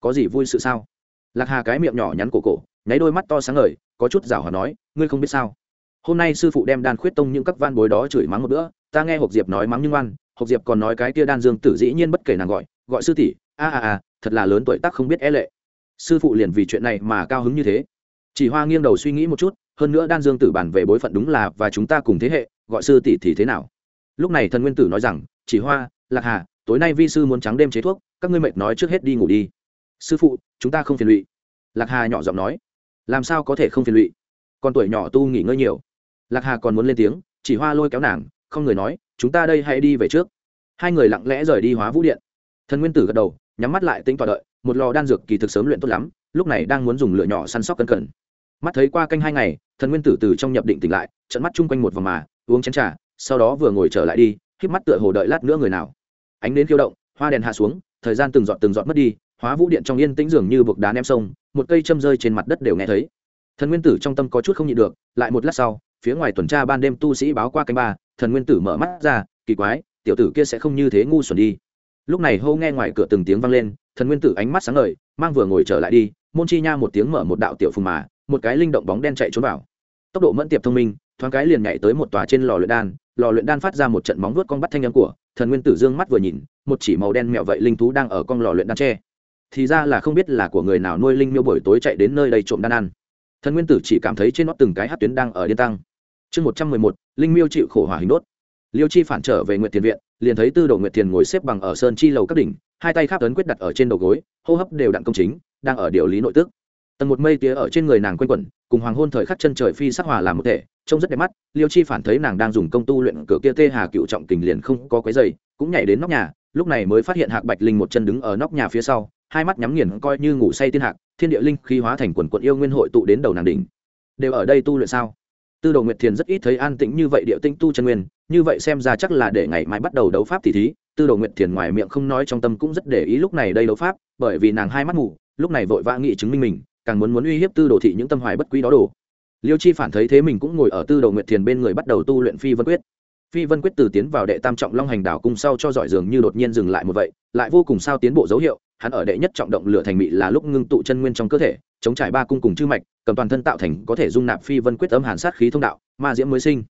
Có gì vui sự sao? Lạc hà cái miệng nhỏ nhắn cổ cổ, nháy đôi mắt to sáng ngời, có chút rảo hòa nói, ngươi không biết sao? Hôm nay sư phụ đem đan khuyết tông những các van bối đó chửi mắng một bữa, ta nghe hộp diệp nói mắng nhưng ngoan hộp diệp còn nói cái kia đan dương tử dĩ nhiên bất kể nàng gọi gọi sư tỷ, a a a, thật là lớn tuổi tác không biết e lệ. Sư phụ liền vì chuyện này mà cao hứng như thế. Chỉ hoa nghiêng đầu suy nghĩ một chút, hơn nữa đan dương tử bản về bối phận đúng là và chúng ta cùng thế hệ, gọi sư tỷ thì thế nào? Lúc này thần nguyên tử nói rằng chỉ hoa, lạc hà, tối nay vi sư muốn trắng đêm chế thuốc, các ngươi mệt nói trước hết đi ngủ đi. Sư phụ, chúng ta không phiền lụy. Lạc hà nhỏ giọng nói. Làm sao có thể không phiền lụy? Con tuổi nhỏ tu nghỉ ngơi nhiều. Lạc hà còn muốn lên tiếng, chỉ hoa lôi kéo nàng, không người nói, chúng ta đây hãy đi về trước. Hai người lặng lẽ rời đi hóa vũ điện. Thần nguyên tử gật đầu, nhắm mắt lại tính tọa đợi, một lò đan dược kỳ thực sớm luyện tốt lắm, lúc này đang muốn dùng lửa nhỏ săn sóc cân cẩn. Mắt thấy qua canh hai ngày, thần nguyên tử từ trong nhập định tỉnh lại, trận mắt chung quanh một vòng mà, uống chén trà, sau đó vừa ngồi trở lại đi k mắt tựa hồ đợi lát nữa người nào. Ánh đến khiêu động, hoa đèn hạ xuống, thời gian từng giọt từng giọt mất đi, hóa vũ điện trong yên tĩnh dường như vực đá ném sông, một cây châm rơi trên mặt đất đều nghe thấy. Thần nguyên tử trong tâm có chút không nhịn được, lại một lát sau, phía ngoài tuần tra ban đêm tu sĩ báo qua canh ba, thần nguyên tử mở mắt ra, kỳ quái, tiểu tử kia sẽ không như thế ngu xuẩn đi. Lúc này hô nghe ngoài cửa từng tiếng vang lên, thần nguyên tử ánh mắt sáng ngời, mang vừa ngồi trở lại đi, môn chi nha một tiếng mở một đạo tiểu phùng mà, một cái linh động bóng đen chạy trốn vào. Tốc độ mẫn tiệp thông minh, thoáng cái liền nhảy tới một tòa trên lò luyện đan lò luyện đan phát ra một trận móng vuốt con bắt thanh âm của, thần nguyên tử dương mắt vừa nhìn, một chỉ màu đen mẹo vậy linh thú đang ở con lò luyện đan tre. Thì ra là không biết là của người nào nuôi linh miêu buổi tối chạy đến nơi đây trộm đan ăn. Thần nguyên tử chỉ cảm thấy trên nó từng cái hát tuyến đang ở điên tăng. Chương một trăm mười một, linh miêu chịu khổ hỏa hình đốt. Liêu chi phản trở về nguyệt tiền viện, liền thấy tư đồ nguyệt tiền ngồi xếp bằng ở sơn chi lầu các đỉnh, hai tay kháp ấn quyết đặt ở trên đầu gối, hô hấp đều đặn công chính, đang ở điều lý nội tức. Tầng một mây tía ở trên người nàng quanh quẩn, cùng hoàng hôn thời khắc chân trời phi sắc hòa làm một thể trông rất đẹp mắt, liêu chi phản thấy nàng đang dùng công tu luyện cửa kia tê hà cựu trọng kình liền không có quấy dày cũng nhảy đến nóc nhà, lúc này mới phát hiện hạc bạch linh một chân đứng ở nóc nhà phía sau, hai mắt nhắm nghiền coi như ngủ say tiên hạc, thiên địa linh khi hóa thành quần quận yêu nguyên hội tụ đến đầu nàng đỉnh. Đều ở đây tu luyện sao? Tư đồ nguyệt thiền rất ít thấy an tĩnh như vậy địa tinh tu chân nguyên, như vậy xem ra chắc là để ngày mai bắt đầu đấu pháp thì thí, tư đồ nguyệt thiền ngoài miệng không nói trong tâm cũng rất để ý lúc này đây đấu pháp, bởi vì nàng hai mắt ngủ lúc này vội vã nghị chứng minh mình, càng muốn muốn uy hiếp tư đồ thị những tâm hoài bất quý đó đồ liêu chi phản thấy thế mình cũng ngồi ở tư Đầu nguyệt thiền bên người bắt đầu tu luyện phi vân quyết. Phi vân quyết từ tiến vào đệ tam trọng long hành đảo cung sau cho giỏi dường như đột nhiên dừng lại một vậy, lại vô cùng sao tiến bộ dấu hiệu, hắn ở đệ nhất trọng động lửa thành mị là lúc ngưng tụ chân nguyên trong cơ thể, chống trải ba cung cùng chư mạch, cầm toàn thân tạo thành có thể dung nạp phi vân quyết âm hàn sát khí thông đạo, ma diễm mới sinh.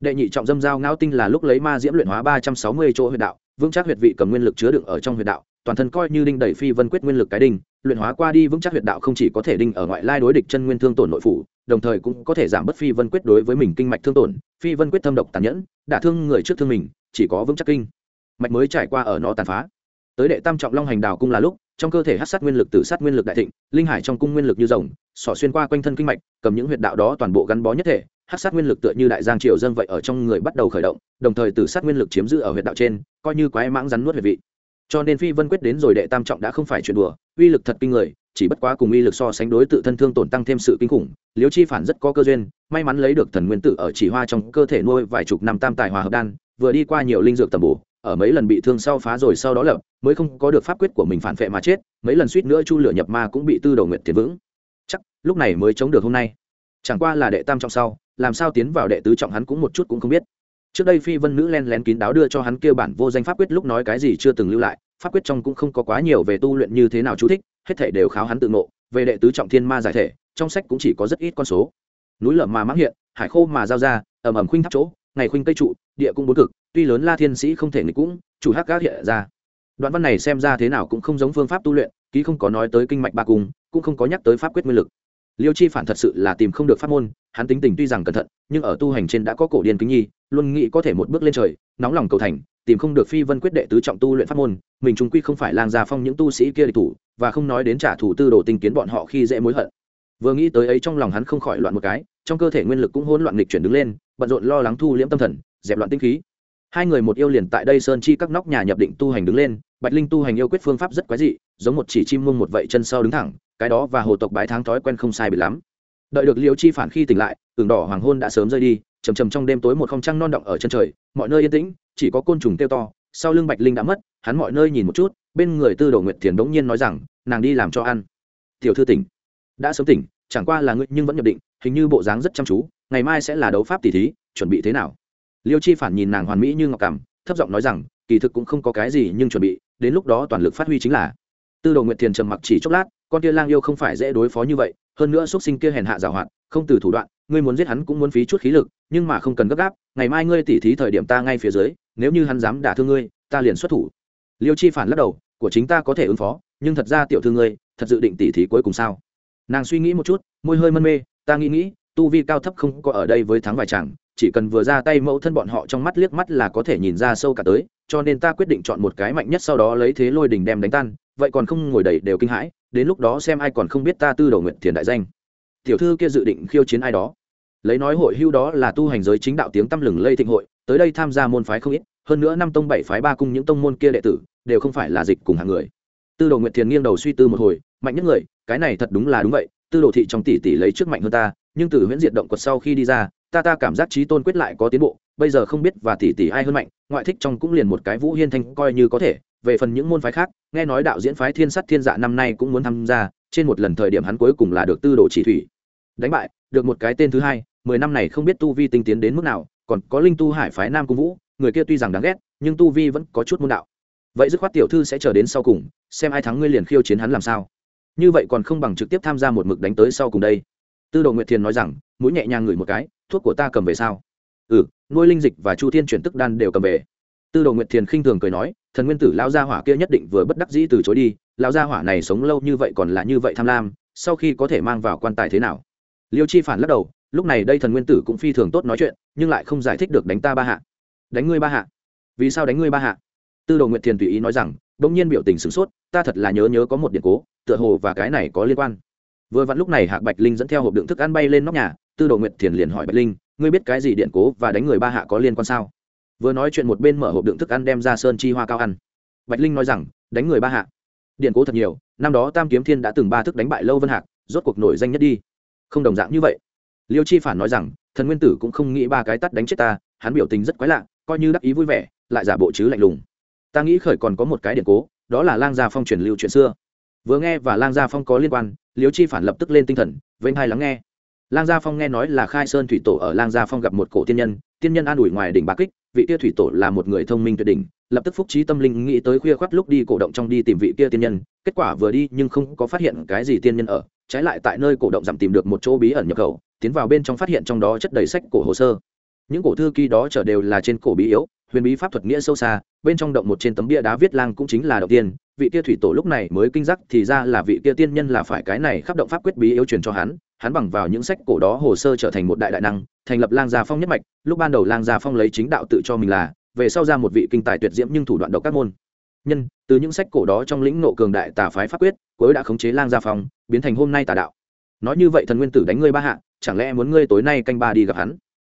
Đệ nhị trọng dâm giao ngao tinh là lúc lấy ma diễm luyện hóa ba trăm sáu mươi chỗ huyệt đạo, vững chắc huyệt vị cầm nguyên lực chứa đựng ở trong huyệt đạo toàn thân coi như đinh đẩy phi vân quyết nguyên lực cái đinh, luyện hóa qua đi vững chắc huyệt đạo không chỉ có thể đinh ở ngoại lai đối địch chân nguyên thương tổn nội phủ, đồng thời cũng có thể giảm bớt phi vân quyết đối với mình kinh mạch thương tổn, phi vân quyết thâm độc tàn nhẫn, đả thương người trước thương mình, chỉ có vững chắc kinh. Mạch mới trải qua ở nó tàn phá. Tới đệ tam trọng long hành đào cung là lúc, trong cơ thể hát sát nguyên lực tử sát nguyên lực đại thịnh, linh hải trong cung nguyên lực như rồng, xỏ xuyên qua quanh thân kinh mạch, cầm những huyệt đạo đó toàn bộ gắn bó nhất thể hát sát nguyên lực tựa như đại giang triều dân vậy ở trong người bắt đầu khởi động, đồng thời tử sát nguyên lực chiếm giữ ở huyệt đạo trên, coi như quái mãng rắn nuốt huyệt vị cho nên phi vân quyết đến rồi đệ tam trọng đã không phải chuyện đùa, uy lực thật kinh người, chỉ bất quá cùng uy lực so sánh đối tự thân thương tổn tăng thêm sự kinh khủng, liêu chi phản rất có cơ duyên, may mắn lấy được thần nguyên tử ở chỉ hoa trong cơ thể nuôi vài chục năm tam tài hòa hợp đan, vừa đi qua nhiều linh dược tầm bổ, ở mấy lần bị thương sau phá rồi sau đó lập, mới không có được pháp quyết của mình phản phệ mà chết, mấy lần suýt nữa chu lửa nhập ma cũng bị tư đầu nguyện tiến vững. Chắc, lúc này mới chống được hôm nay. Chẳng qua là đệ tam trọng sau, làm sao tiến vào đệ tứ trọng hắn cũng một chút cũng không biết trước đây phi vân nữ len lén kín đáo đưa cho hắn kêu bản vô danh pháp quyết lúc nói cái gì chưa từng lưu lại, pháp quyết trong cũng không có quá nhiều về tu luyện như thế nào chú thích, hết thể đều kháo hắn tự ngộ, về đệ tứ trọng thiên ma giải thể, trong sách cũng chỉ có rất ít con số. Núi lở mà mắc hiện, hải khô mà giao ra ẩm ẩm khuynh tháp chỗ, ngày khuynh cây trụ, địa cũng bốn cực, tuy lớn la thiên sĩ không thể nghịch cũng, chủ hắc gác hiện ra. Đoạn văn này xem ra thế nào cũng không giống phương pháp tu luyện, ký không có nói tới kinh mạch ba cung cũng không có nhắc tới pháp quyết nguyên lực. Liêu chi phản thật sự là tìm không được pháp môn hắn tính tình tuy rằng cẩn thận, nhưng ở tu hành trên đã có cổ điên kính nhi, luôn nghĩ có thể một bước lên trời, nóng lòng cầu thành, tìm không được phi vân quyết đệ tứ trọng tu luyện pháp môn, mình trung quy không phải lang gia phong những tu sĩ kia địch thủ, và không nói đến trả thù tư đồ tinh kiến bọn họ khi dễ mối hận. Vừa nghĩ tới ấy trong lòng hắn không khỏi loạn một cái, trong cơ thể nguyên lực cũng hỗn loạn nghịch chuyển đứng lên, bận rộn lo lắng thu liễm tâm thần, dẹp loạn tinh khí. Hai người một yêu liền tại đây sơn chi các nóc nhà nhập định tu hành đứng lên, bạch linh tu hành yêu quyết phương pháp rất quái dị, giống một chỉ chim mông một vậy chân sau đứng thẳng, cái đó và hồ tộc bái tháng thói quen không sai bị lắm đợi được liêu chi phản khi tỉnh lại, tường đỏ hoàng hôn đã sớm rơi đi chầm chầm trong đêm tối một không trăng non động ở chân trời, mọi nơi yên tĩnh, chỉ có côn trùng kêu to, sau lưng bạch linh đã mất, hắn mọi nơi nhìn một chút, bên người tư đồ nguyệt thiền đống nhiên nói rằng, nàng đi làm cho ăn. Tiểu thư tỉnh. Đã sớm tỉnh, chẳng qua là ngươi nhưng vẫn nhập định, hình như bộ dáng rất chăm chú, ngày mai sẽ là đấu pháp tỷ thí, chuẩn bị thế nào? Liêu chi phản nhìn nàng hoàn mỹ như ngọc cảm, thấp giọng nói rằng, kỳ thực cũng không có cái gì nhưng chuẩn bị, đến lúc đó toàn lực phát huy chính là. Tư đồ nguyệt thiền trầm mặc chỉ chốc lát, con kia lang yêu không phải dễ đối phó như vậy hơn nữa xuất sinh kia hèn hạ giảo hoạt, không từ thủ đoạn, ngươi muốn giết hắn cũng muốn phí chút khí lực, nhưng mà không cần gấp gáp, ngày mai ngươi tỉ thí thời điểm ta ngay phía dưới, nếu như hắn dám đả thương ngươi, ta liền xuất thủ. Liêu chi phản lắc đầu, của chính ta có thể ứng phó, nhưng thật ra tiểu thư ngươi, thật dự định tỉ thí cuối cùng sao? Nàng suy nghĩ một chút, môi hơi mân mê, ta nghĩ nghĩ, tu vi cao thấp không có ở đây với thắng vài chẳng chỉ cần vừa ra tay mẫu thân bọn họ trong mắt liếc mắt là có thể nhìn ra sâu cả tới, cho nên ta quyết định chọn một cái mạnh nhất sau đó lấy thế lôi đình đem đánh tan, vậy còn không ngồi đầy đều kinh hãi đến lúc đó xem ai còn không biết ta tư đầu nguyện thiền đại danh. Tiểu thư kia dự định khiêu chiến ai đó. Lấy nói hội hưu đó là tu hành giới chính đạo tiếng tăm lừng lây thịnh hội, tới đây tham gia môn phái không ít, hơn nữa năm tông bảy phái ba cung những tông môn kia đệ tử, đều không phải là dịch cùng hàng người. Tư đồ nguyệt thiền nghiêng đầu suy tư một hồi, mạnh nhất người, cái này thật đúng là đúng vậy, tư đồ thị trong tỷ tỷ lấy trước mạnh hơn ta, nhưng từ huyễn diệt động quật sau khi đi ra, ta ta cảm giác trí tôn quyết lại có tiến bộ, bây giờ không biết và tỷ tỷ ai hơn mạnh, ngoại thích trong cũng liền một cái vũ hiên thanh coi như có thể về phần những môn phái khác, nghe nói đạo diễn phái thiên sắt thiên dạ năm nay cũng muốn tham gia, trên một lần thời điểm hắn cuối cùng là được tư đồ chỉ thủy. Đánh bại, được một cái tên thứ hai, mười năm này không biết tu vi tinh tiến đến mức nào, còn có linh tu hải phái nam cung vũ, người kia tuy rằng đáng ghét, nhưng tu vi vẫn có chút môn đạo. Vậy dứt khoát tiểu thư sẽ chờ đến sau cùng, xem ai thắng ngươi liền khiêu chiến hắn làm sao. Như vậy còn không bằng trực tiếp tham gia một mực đánh tới sau cùng đây. Tư đồ nguyệt thiền nói rằng, mũi nhẹ nhàng ngửi một cái, thuốc của ta cầm về sao? Ừ nuôi linh dịch và chu thiên chuyển tức đan đều cầm về. Tư đồ nguyệt thiền khinh thường cười nói thần nguyên tử lao gia hỏa kia nhất định vừa bất đắc dĩ từ chối đi lao gia hỏa này sống lâu như vậy còn là như vậy tham lam, sau khi có thể mang vào quan tài thế nào? Liêu chi phản lắc đầu, lúc này đây thần nguyên tử cũng phi thường tốt nói chuyện, nhưng lại không giải thích được đánh ta ba hạ. Đánh ngươi ba hạ? Vì sao đánh ngươi ba hạ? Tư đồ nguyệt thiền tùy ý nói rằng, bỗng nhiên biểu tình sửng sốt, ta thật là nhớ nhớ có một điện cố, tựa hồ và cái này có liên quan. Vừa vặn lúc này hạc bạch linh dẫn theo hộp đựng thức ăn bay lên nóc nhà, tư đồ nguyệt thiền liền hỏi bạch linh, ngươi biết cái gì điện cố và đánh người ba hạ có liên quan sao? Vừa nói chuyện một bên mở hộp đựng thức ăn đem ra sơn chi hoa cao ăn. Bạch linh nói rằng, đánh người ba hạ. Điện cố thật nhiều, năm đó tam kiếm thiên đã từng ba thức đánh bại lâu vân hạc, rốt cuộc nổi danh nhất đi. Không đồng dạng như vậy. Liêu chi phản nói rằng, thần nguyên tử cũng không nghĩ ba cái tắt đánh chết ta, hắn biểu tình rất quái lạ, coi như đắc ý vui vẻ, lại giả bộ chứ lạnh lùng. Ta nghĩ khởi còn có một cái điện cố, đó là lang gia phong truyền lưu chuyện xưa. Vừa nghe và lang gia phong có liên quan, liêu chi phản lập tức lên tinh thần, vênh hai lắng nghe. Lang gia phong nghe nói là khai sơn thủy tổ ở lang gia phong gặp một cổ tiên nhân tiên nhân an ủi ngoài đỉnh bà kích vị kia thủy tổ là một người thông minh tuyệt đỉnh, lập tức phúc trí tâm linh, nghĩ tới khuya khoắt lúc đi cổ động trong đi tìm vị kia tiên nhân, kết quả vừa đi nhưng không có phát hiện cái gì tiên nhân ở, trái lại tại nơi cổ động giảm tìm được một chỗ bí ẩn nhập khẩu, tiến vào bên trong phát hiện trong đó chất đầy sách cổ hồ sơ. Những cổ thư ký đó trở đều là trên cổ bí yếu, huyền bí pháp thuật nghĩa sâu xa, bên trong động một trên tấm bia đá viết lang cũng chính là đầu tiên, vị kia thủy tổ lúc này mới kinh giác thì ra là vị kia tiên nhân là phải cái này khắp động pháp quyết bí yếu truyền cho hắn hắn bằng vào những sách cổ đó hồ sơ trở thành một đại đại năng, thành lập lang gia phong nhất mạch, lúc ban đầu lang gia phong lấy chính đạo tự cho mình là, về sau ra một vị kinh tài tuyệt diễm nhưng thủ đoạn độc các môn. Nhân, từ những sách cổ đó trong lĩnh nộ cường đại tà phái pháp quyết, cuối đã khống chế lang gia phong, biến thành hôm nay tà đạo. Nói như vậy thần nguyên tử đánh ngươi ba hạ, chẳng lẽ muốn ngươi tối nay canh ba đi gặp hắn?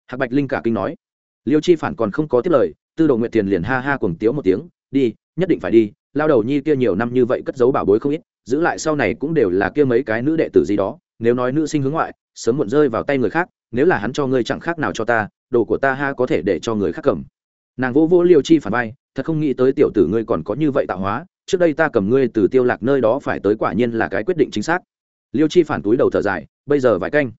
Hạc bạch linh cả kinh nói. Liêu chi phản còn không có tiết lời, tư đồ nguyện tiền liền ha ha cuồng tiếu một tiếng, đi, nhất định phải đi, lao đầu nhi kia nhiều năm như vậy cất giấu bảo bối không ít, giữ lại sau này cũng đều là kia mấy cái nữ đệ tử gì đó nếu nói nữ sinh hướng ngoại, sớm muộn rơi vào tay người khác, nếu là hắn cho ngươi chẳng khác nào cho ta, đồ của ta ha có thể để cho người khác cầm. Nàng vô vô liêu chi phản vai, thật không nghĩ tới tiểu tử ngươi còn có như vậy tạo hóa, trước đây ta cầm ngươi từ tiêu lạc nơi đó phải tới quả nhiên là cái quyết định chính xác. Liêu chi phản túi đầu thở dài, bây giờ vài canh.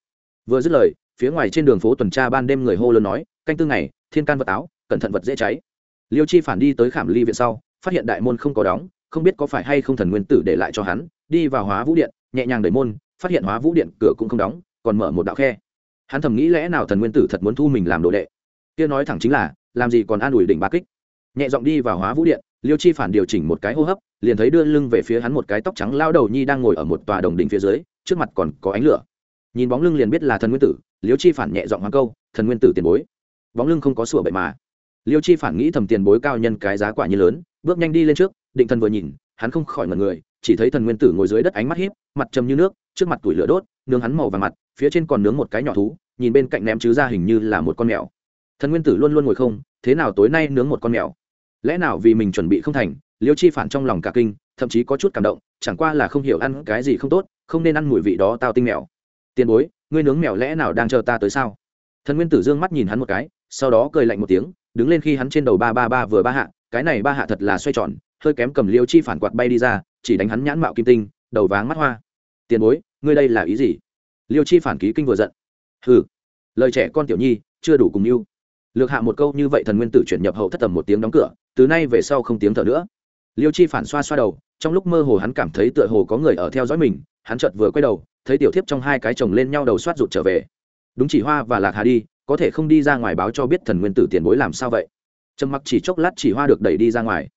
Vừa dứt lời, phía ngoài trên đường phố tuần tra ban đêm người hô lớn nói, canh tư ngày, thiên can vật áo, cẩn thận vật dễ cháy. Liêu chi phản đi tới khảm ly viện sau, phát hiện đại môn không có đóng, không biết có phải hay không thần nguyên tử để lại cho hắn, đi vào hóa vũ điện, nhẹ nhàng đẩy môn phát hiện hóa vũ điện cửa cũng không đóng, còn mở một đạo khe. Hắn thầm nghĩ lẽ nào thần nguyên tử thật muốn thu mình làm đồ đệ? Kia nói thẳng chính là, làm gì còn an ủi đỉnh ba kích? Nhẹ giọng đi vào hóa vũ điện, liêu chi phản điều chỉnh một cái hô hấp, liền thấy đưa lưng về phía hắn một cái tóc trắng lao đầu nhi đang ngồi ở một tòa đồng đỉnh phía dưới, trước mặt còn có ánh lửa. Nhìn bóng lưng liền biết là thần nguyên tử, liêu chi phản nhẹ giọng hoàng câu, thần nguyên tử tiền bối. Bóng lưng không có sủa bậy mà. Liêu chi phản nghĩ thầm tiền bối cao nhân cái giá quả như lớn, bước nhanh đi lên trước, định thần vừa nhìn, hắn không khỏi ngần người chỉ thấy thần nguyên tử ngồi dưới đất ánh mắt híp, mặt trầm như nước trước mặt tuổi lửa đốt nướng hắn màu vàng mặt phía trên còn nướng một cái nhỏ thú nhìn bên cạnh ném chứ ra hình như là một con mèo. Thần nguyên tử luôn luôn ngồi không thế nào tối nay nướng một con mèo? Lẽ nào vì mình chuẩn bị không thành liêu chi phản trong lòng cả kinh thậm chí có chút cảm động chẳng qua là không hiểu ăn cái gì không tốt không nên ăn mùi vị đó tao tinh mèo. Tiền bối ngươi nướng mèo lẽ nào đang chờ ta tới sao? Thần nguyên tử dương mắt nhìn hắn một cái sau đó cười lạnh một tiếng đứng lên khi hắn trên đầu ba ba ba vừa ba hạ cái này ba hạ thật là xoay tròn hơi kém cầm liêu chi phản quạt bay đi ra chỉ đánh hắn nhãn mạo kim tinh, đầu váng mắt hoa. Tiền bối, ngươi đây là ý gì? Liêu chi phản ký kinh vừa giận. Hừ, lời trẻ con tiểu nhi, chưa đủ cùng yêu. Lược hạ một câu như vậy thần nguyên tử chuyển nhập hậu thất tầm một tiếng đóng cửa, từ nay về sau không tiếng thở nữa. Liêu chi phản xoa xoa đầu, trong lúc mơ hồ hắn cảm thấy tựa hồ có người ở theo dõi mình, hắn chợt vừa quay đầu, thấy tiểu thiếp trong hai cái chồng lên nhau đầu soát rụt trở về. Đúng chỉ hoa và lạc hà đi, có thể không đi ra ngoài báo cho biết thần nguyên tử tiền bối làm sao vậy? Trầm mặc chỉ chốc lát chỉ hoa được đẩy đi ra ngoài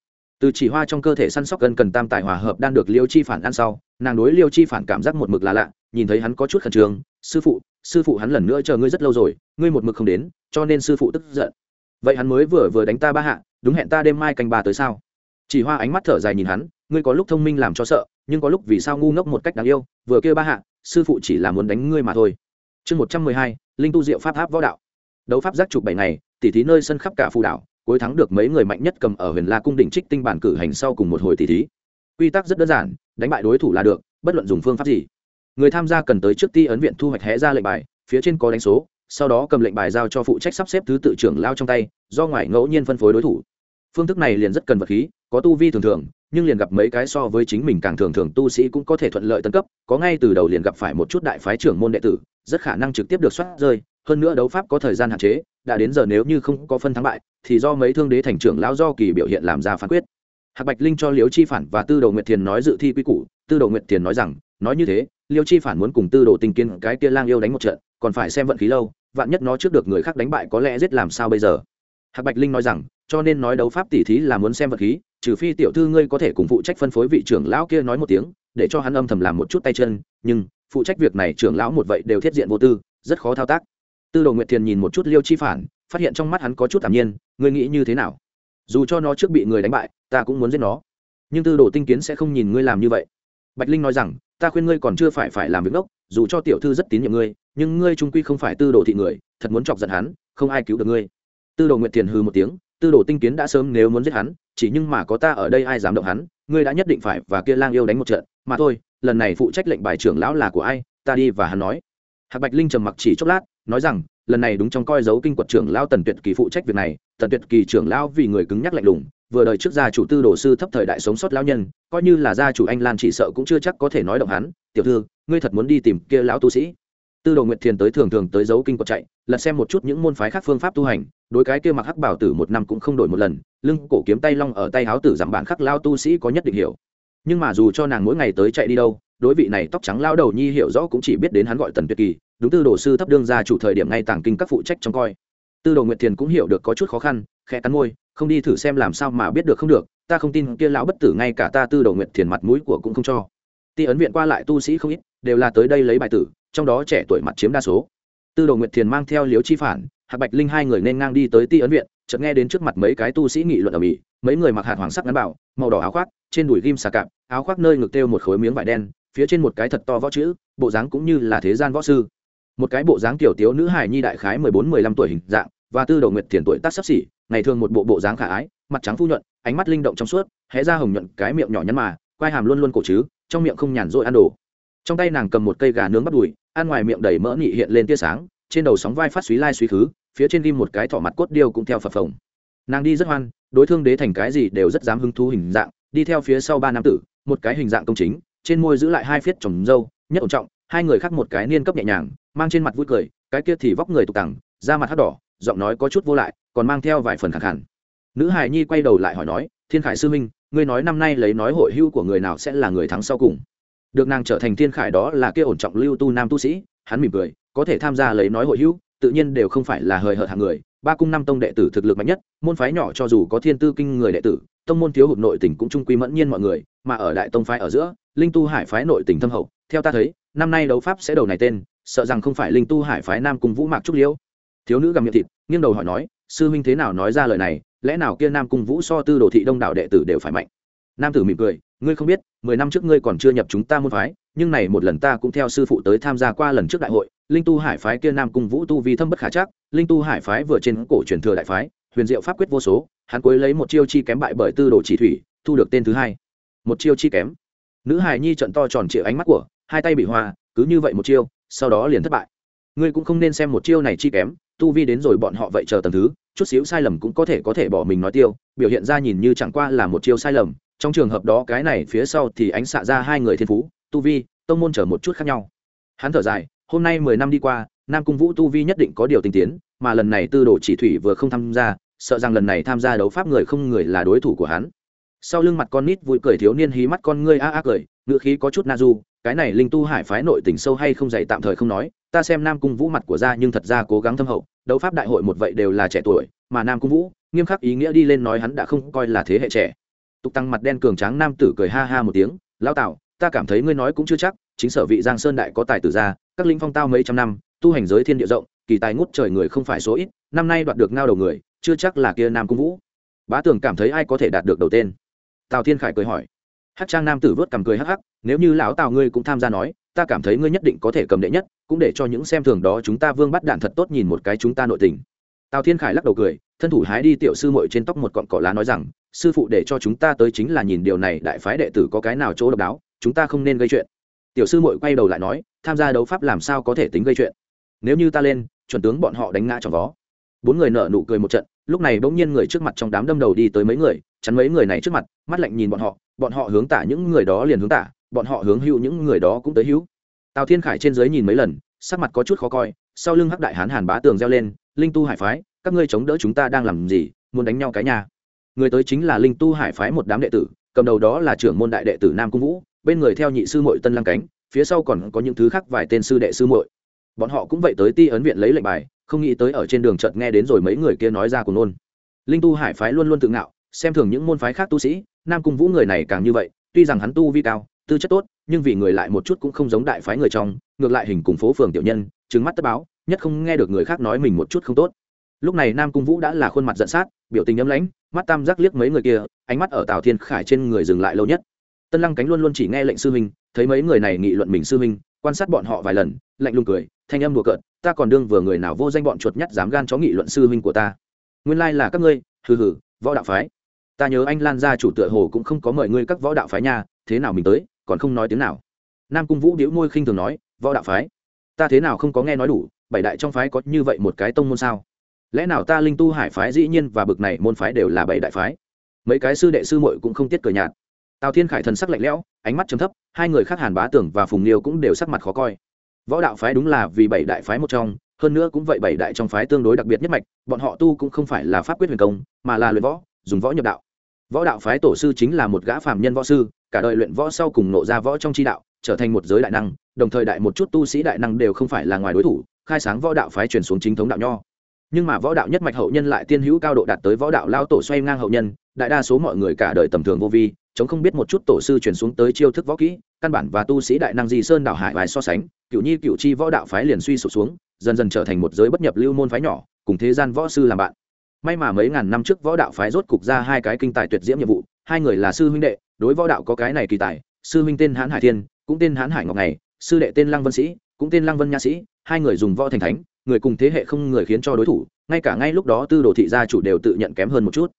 từ chỉ hoa trong cơ thể săn sóc gần cần tam tài hòa hợp đang được liêu chi phản ăn sau, nàng đối liêu chi phản cảm giác một mực là lạ, nhìn thấy hắn có chút khẩn trương, sư phụ sư phụ hắn lần nữa chờ ngươi rất lâu rồi, ngươi một mực không đến, cho nên sư phụ tức giận. Vậy hắn mới vừa vừa đánh ta ba hạ, đúng hẹn ta đêm mai canh ba tới sao? Chỉ hoa ánh mắt thở dài nhìn hắn, ngươi có lúc thông minh làm cho sợ, nhưng có lúc vì sao ngu ngốc một cách đáng yêu, vừa kêu ba hạ, sư phụ chỉ là muốn đánh ngươi mà thôi. Chương một trăm mười hai, linh tu diệu pháp tháp võ đạo. Đấu pháp giác trục bảy ngày, tỉ thí nơi sân khắp cả phù đảo cuối thắng được mấy người mạnh nhất cầm ở huyền la cung đỉnh trích tinh bản cử hành sau cùng một hồi tỷ thí. Quy tắc rất đơn giản, đánh bại đối thủ là được, bất luận dùng phương pháp gì. Người tham gia cần tới trước ti ấn viện thu hoạch hé ra lệnh bài, phía trên có đánh số, sau đó cầm lệnh bài giao cho phụ trách sắp xếp thứ tự trưởng lao trong tay, do ngoài ngẫu nhiên phân phối đối thủ. Phương thức này liền rất cần vật khí, có tu vi thường thường, nhưng liền gặp mấy cái so với chính mình càng thường thường tu sĩ cũng có thể thuận lợi tấn cấp, có ngay từ đầu liền gặp phải một chút đại phái trưởng môn đệ tử, rất khả năng trực tiếp được soát rơi hơn nữa đấu pháp có thời gian hạn chế, đã đến giờ nếu như không có phân thắng bại, thì do mấy thương đế thành trưởng lão do kỳ biểu hiện làm ra phán quyết. Hạc bạch linh cho liễu chi phản và tư đồ nguyệt thiền nói dự thi quy củ, tư đồ nguyệt thiền nói rằng, nói như thế liêu chi phản muốn cùng tư đồ tình kiên cái kia lang yêu đánh một trận, còn phải xem vận khí lâu, vạn nhất nó trước được người khác đánh bại có lẽ giết làm sao bây giờ? Hạc bạch linh nói rằng, cho nên nói đấu pháp tỉ thí là muốn xem vật khí, trừ phi tiểu thư ngươi có thể cùng phụ trách phân phối vị trưởng lão kia nói một tiếng, để cho hắn âm thầm làm một chút tay chân, nhưng, phụ trách việc này trưởng lão một vậy đều thiết diện vô tư, rất khó thao tác tư đồ nguyệt thiền nhìn một chút liêu chi phản, phát hiện trong mắt hắn có chút thản nhiên, ngươi nghĩ như thế nào? Dù cho nó trước bị người đánh bại, ta cũng muốn giết nó. Nhưng tư đồ tinh kiến sẽ không nhìn ngươi làm như vậy. Bạch linh nói rằng, ta khuyên ngươi còn chưa phải phải làm việc ngốc dù cho tiểu thư rất tín nhiệm ngươi, nhưng ngươi trung quy không phải tư đồ thị người, thật muốn chọc giận hắn, không ai cứu được ngươi. Tư đồ nguyệt thiền hư một tiếng, tư đồ tinh kiến đã sớm nếu muốn giết hắn, chỉ nhưng mà có ta ở đây ai dám động hắn, ngươi đã nhất định phải và kia lang yêu đánh một trận, mà thôi, lần này phụ trách lệnh bài trưởng lão là của ai, ta đi và hắn nói. Hạc bạch linh trầm mặc chỉ chốc lát nói rằng, lần này đúng trong coi dấu kinh quật trưởng lao tần tuyệt kỳ phụ trách việc này, tần tuyệt kỳ trưởng lao vì người cứng nhắc lạnh lùng, vừa đời trước gia chủ tư đồ sư thấp thời đại sống sót lão nhân, coi như là gia chủ anh lan chỉ sợ cũng chưa chắc có thể nói động hắn, tiểu thư, ngươi thật muốn đi tìm kia lão tu sĩ? Tư đồ nguyệt thiền tới thường thường tới dấu kinh quật chạy, lật xem một chút những môn phái khác phương pháp tu hành, đối cái kia mặc hắc bảo tử một năm cũng không đổi một lần, lưng cổ kiếm tay long ở tay háo tử giảm bản khắc lao tu sĩ có nhất định hiểu. Nhưng mà dù cho nàng mỗi ngày tới chạy đi đâu, đối vị này tóc trắng lao đầu nhi hiểu rõ cũng chỉ biết đến hắn gọi tần tuyệt kỳ đúng tư đồ sư thấp đương ra chủ thời điểm ngay tàng kinh các phụ trách trông coi. Tư đồ nguyệt thiền cũng hiểu được có chút khó khăn, khẽ cắn môi, không đi thử xem làm sao mà biết được không được, ta không tin kia lão bất tử ngay cả ta tư đồ nguyệt thiền mặt mũi của cũng không cho. Ti ấn viện qua lại tu sĩ không ít, đều là tới đây lấy bài tử, trong đó trẻ tuổi mặt chiếm đa số. Tư đồ nguyệt thiền mang theo liếu chi phản, hạc bạch linh hai người nên ngang đi tới ti ấn viện, chợt nghe đến trước mặt mấy cái tu sĩ nghị luận ở mỹ, mấy người mặc hạt hoàng sắc ngắn bảo, màu đỏ áo khoác, trên đùi ghim xà cạp, áo khoác nơi ngực têu một khối miếng vải đen, phía trên một cái thật to võ chữ, bộ dáng cũng như là thế gian võ sư một cái bộ dáng tiểu tiếu nữ hài nhi đại khái mười bốn, mười lăm tuổi hình dạng, và tư đầu nguyệt tiền tuổi tác sắp xỉ, ngày thường một bộ bộ dáng khả ái, mặt trắng phu nhuận, ánh mắt linh động trong suốt, hé ra hồng nhuận cái miệng nhỏ nhắn mà, quai hàm luôn luôn cổ chứ, trong miệng không nhàn rỗi ăn đồ. Trong tay nàng cầm một cây gà nướng bắt đùi, ăn ngoài miệng đầy mỡ nhị hiện lên tia sáng, trên đầu sóng vai phát suý lai suy khứ, phía trên ghim một cái thỏ mặt cốt điêu cũng theo phập phồng. Nàng đi rất hoan, đối thương đế thành cái gì đều rất dám hứng thú hình dạng, đi theo phía sau ba nam tử, một cái hình dạng công chính, trên môi giữ lại hai phiết trồng dâu, nhất ổn trọng hai người khác một cái niên cấp nhẹ nhàng, mang trên mặt vui cười, cái kia thì vóc người tục tằng, da mặt hắt đỏ, giọng nói có chút vô lại, còn mang theo vài phần khẳng hẳn nữ hài nhi quay đầu lại hỏi nói, thiên khải sư minh ngươi nói năm nay lấy nói hội hưu của người nào sẽ là người thắng sau cùng? Được nàng trở thành thiên khải đó là kia ổn trọng lưu tu nam tu sĩ, hắn mỉm cười, có thể tham gia lấy nói hội hưu, tự nhiên đều không phải là hời hợt hàng người, ba cung năm tông đệ tử thực lực mạnh nhất, môn phái nhỏ cho dù có thiên tư kinh người đệ tử, tông môn thiếu hụt nội tình cũng trung quy mẫn nhiên mọi người, mà ở đại tông phái ở giữa, linh tu hải phái nội tình thâm hậu theo ta thấy, năm nay đấu pháp sẽ đầu này tên, sợ rằng không phải linh tu hải phái nam cung vũ mạc trúc liễu. Thiếu nữ gầm miệng thịt, nghiêng đầu hỏi nói, sư huynh thế nào nói ra lời này, lẽ nào kia nam cung vũ so tư đồ thị đông đảo đệ tử đều phải mạnh? Nam tử mỉm cười, ngươi không biết, mười năm trước ngươi còn chưa nhập chúng ta môn phái, nhưng này một lần ta cũng theo sư phụ tới tham gia qua lần trước đại hội, linh tu hải phái kia nam cung vũ tu vi thâm bất khả chắc, linh tu hải phái vừa trên cổ truyền thừa đại phái, huyền diệu pháp quyết vô số, hắn cuối lấy một chiêu chi kém bại bởi tư đồ chỉ thủy, thu được tên thứ hai. Một chiêu chi kém. Nữ hải nhi trận to tròn trịa ánh mắt của hai tay bị hoa cứ như vậy một chiêu, sau đó liền thất bại. Ngươi cũng không nên xem một chiêu này chi kém, tu vi đến rồi bọn họ vậy chờ tầng thứ, chút xíu sai lầm cũng có thể có thể bỏ mình nói tiêu, biểu hiện ra nhìn như chẳng qua là một chiêu sai lầm, trong trường hợp đó cái này phía sau thì ánh xạ ra hai người thiên phú, tu vi, tông môn trở một chút khác nhau. Hắn thở dài, hôm nay mười năm đi qua, nam cung vũ tu vi nhất định có điều tinh tiến, mà lần này tư đồ chỉ thủy vừa không tham gia, sợ rằng lần này tham gia đấu pháp người không người là đối thủ của hắn. Sau lưng mặt con nít vui cười thiếu niên hí mắt con ngươi a a cười ngựa khí có chút na du cái này linh tu hải phái nội tình sâu hay không dạy tạm thời không nói, ta xem nam cung vũ mặt của ra nhưng thật ra cố gắng thâm hậu, đấu pháp đại hội một vậy đều là trẻ tuổi, mà nam cung vũ, nghiêm khắc ý nghĩa đi lên nói hắn đã không coi là thế hệ trẻ. Tục tăng mặt đen cường tráng nam tử cười ha ha một tiếng lao tạo ta cảm thấy ngươi nói cũng chưa chắc, chính sở vị giang sơn đại có tài tử ra các linh phong tao mấy trăm năm, tu hành giới thiên địa rộng, kỳ tài ngút trời người không phải số ít, năm nay đoạt được ngao đầu người, chưa chắc là kia nam cung vũ. Bá tường cảm thấy ai có thể đạt được đầu tên? Tào thiên khải cười hỏi hát trang nam tử vớt cầm cười hắc hắc, nếu như lão tào ngươi cũng tham gia nói, ta cảm thấy ngươi nhất định có thể cầm đệ nhất, cũng để cho những xem thường đó chúng ta vương bắt đạn thật tốt nhìn một cái chúng ta nội tình. Tào thiên khải lắc đầu cười, thân thủ hái đi tiểu sư mội trên tóc một cọn cỏ lá nói rằng, sư phụ để cho chúng ta tới chính là nhìn điều này, đại phái đệ tử có cái nào chỗ độc đáo, chúng ta không nên gây chuyện. Tiểu sư mội quay đầu lại nói, tham gia đấu pháp làm sao có thể tính gây chuyện? Nếu như ta lên, chuẩn tướng bọn họ đánh ngã trong vó. Bốn người nở nụ cười một trận, lúc này bỗng nhiên người trước mặt trong đám đâm đầu đi tới mấy người, chắn mấy người này trước mặt, mắt lạnh nhìn bọn họ bọn họ hướng tả những người đó liền hướng tả, bọn họ hướng hữu những người đó cũng tới hữu. Tào thiên khải trên dưới nhìn mấy lần, sắc mặt có chút khó coi, sau lưng hắc đại hán hàn bá tường reo lên, linh tu hải phái, các ngươi chống đỡ chúng ta đang làm gì, muốn đánh nhau cái nhà? Người tới chính là linh tu hải phái một đám đệ tử, cầm đầu đó là trưởng môn đại đệ tử nam cung vũ, bên người theo nhị sư mội tân lăng cánh, phía sau còn có những thứ khác vài tên sư đệ sư muội. Bọn họ cũng vậy tới ti ấn viện lấy lệnh bài, không nghĩ tới ở trên đường chợt nghe đến rồi mấy người kia nói ra cùng nôn. Linh tu hải phái luôn luôn tự ngạo, xem thường những môn phái khác tu sĩ nam cung vũ người này càng như vậy, tuy rằng hắn tu vi cao, tư chất tốt, nhưng vì người lại một chút cũng không giống đại phái người trong, ngược lại hình cùng phố phường tiểu nhân trứng mắt tất báo, nhất không nghe được người khác nói mình một chút không tốt. Lúc này nam cung vũ đã là khuôn mặt giận sát, biểu tình ấm lãnh, mắt tam giác liếc mấy người kia, ánh mắt ở tào thiên khải trên người dừng lại lâu nhất. Tân lăng cánh luôn luôn chỉ nghe lệnh sư huynh, thấy mấy người này nghị luận mình sư huynh, quan sát bọn họ vài lần, lạnh lùng cười, thanh âm đùa cợt, ta còn đương vừa người nào vô danh bọn chuột nhắt dám gan chó nghị luận sư huynh của ta. Nguyên lai là các ngươi, hừ hừ, võ đạo phái ta nhớ anh lan gia chủ tựa hồ cũng không có mời ngươi các võ đạo phái nha, thế nào mình tới, còn không nói tiếng nào. Nam cung vũ điếu môi khinh thường nói, võ đạo phái? Ta thế nào không có nghe nói đủ, bảy đại trong phái có như vậy một cái tông môn sao? Lẽ nào ta linh tu hải phái dĩ nhiên và bực này môn phái đều là bảy đại phái? Mấy cái sư đệ sư muội cũng không tiết cờ nhạt. Tào thiên khải thần sắc lạnh lẽo, ánh mắt chấm thấp, hai người khác hàn bá tưởng và phùng liêu cũng đều sắc mặt khó coi. Võ đạo phái đúng là vì bảy đại phái một trong, hơn nữa cũng vậy bảy đại trong phái tương đối đặc biệt nhất mạch, bọn họ tu cũng không phải là pháp quyết huyền công, mà là luyện võ, dùng võ nhập đạo võ đạo phái tổ sư chính là một gã phàm nhân võ sư, cả đời luyện võ sau cùng nộ ra võ trong chi đạo, trở thành một giới đại năng, đồng thời đại một chút tu sĩ đại năng đều không phải là ngoài đối thủ, khai sáng võ đạo phái truyền xuống chính thống đạo nho. Nhưng mà võ đạo nhất mạch hậu nhân lại tiên hữu cao độ đạt tới võ đạo lao tổ xoay ngang hậu nhân, đại đa số mọi người cả đời tầm thường vô vi, chống không biết một chút tổ sư truyền xuống tới chiêu thức võ kỹ, căn bản và tu sĩ đại năng di sơn đảo hải bài so sánh cựu nhi cựu chi võ đạo phái liền suy sụp xuống, dần dần trở thành một giới bất nhập lưu môn phái nhỏ, cùng thế gian võ sư làm bạn may mà mấy ngàn năm trước võ đạo phái rốt cục ra hai cái kinh tài tuyệt diễm nhiệm vụ, hai người là sư huynh đệ, đối võ đạo có cái này kỳ tài, sư huynh tên hán hải thiên, cũng tên hán hải ngọc này sư đệ tên lăng vân sĩ, cũng tên lăng vân nha sĩ, hai người dùng võ thành thánh, người cùng thế hệ không người khiến cho đối thủ, ngay cả ngay lúc đó tư đồ thị gia chủ đều tự nhận kém hơn một chút.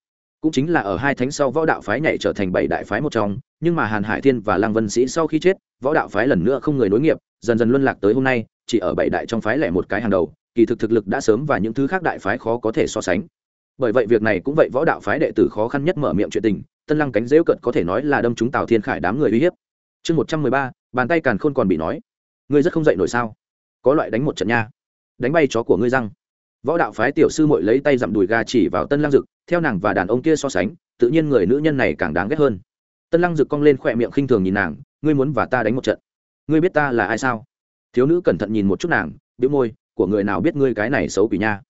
Cũng chính là ở hai thánh sau võ đạo phái nhảy trở thành bảy đại phái một trong, nhưng mà hàn hải thiên và lăng vân sĩ sau khi chết, võ đạo phái lần nữa không người nối nghiệp, dần dần luân lạc tới hôm nay, chỉ ở bảy đại trong phái lẻ một cái hàng đầu, kỳ thực thực lực đã sớm và những thứ khác đại phái khó có thể so sánh bởi vậy việc này cũng vậy võ đạo phái đệ tử khó khăn nhất mở miệng chuyện tình, tân lăng cánh rêu cận có thể nói là đâm chúng tào thiên khải đám người uy hiếp. Chương một trăm mười ba, bàn tay càn khôn còn bị nói. Ngươi rất không dậy nổi sao? Có loại đánh một trận nha. Đánh bay chó của ngươi răng. Võ đạo phái tiểu sư mội lấy tay dặm đùi gà chỉ vào tân lăng dực, theo nàng và đàn ông kia so sánh, tự nhiên người nữ nhân này càng đáng ghét hơn. Tân lăng dực cong lên khỏe miệng khinh thường nhìn nàng, ngươi muốn và ta đánh một trận? Ngươi biết ta là ai sao? Thiếu nữ cẩn thận nhìn một chút nàng biếu môi, của người nào biết ngươi cái này xấu quỷ nha?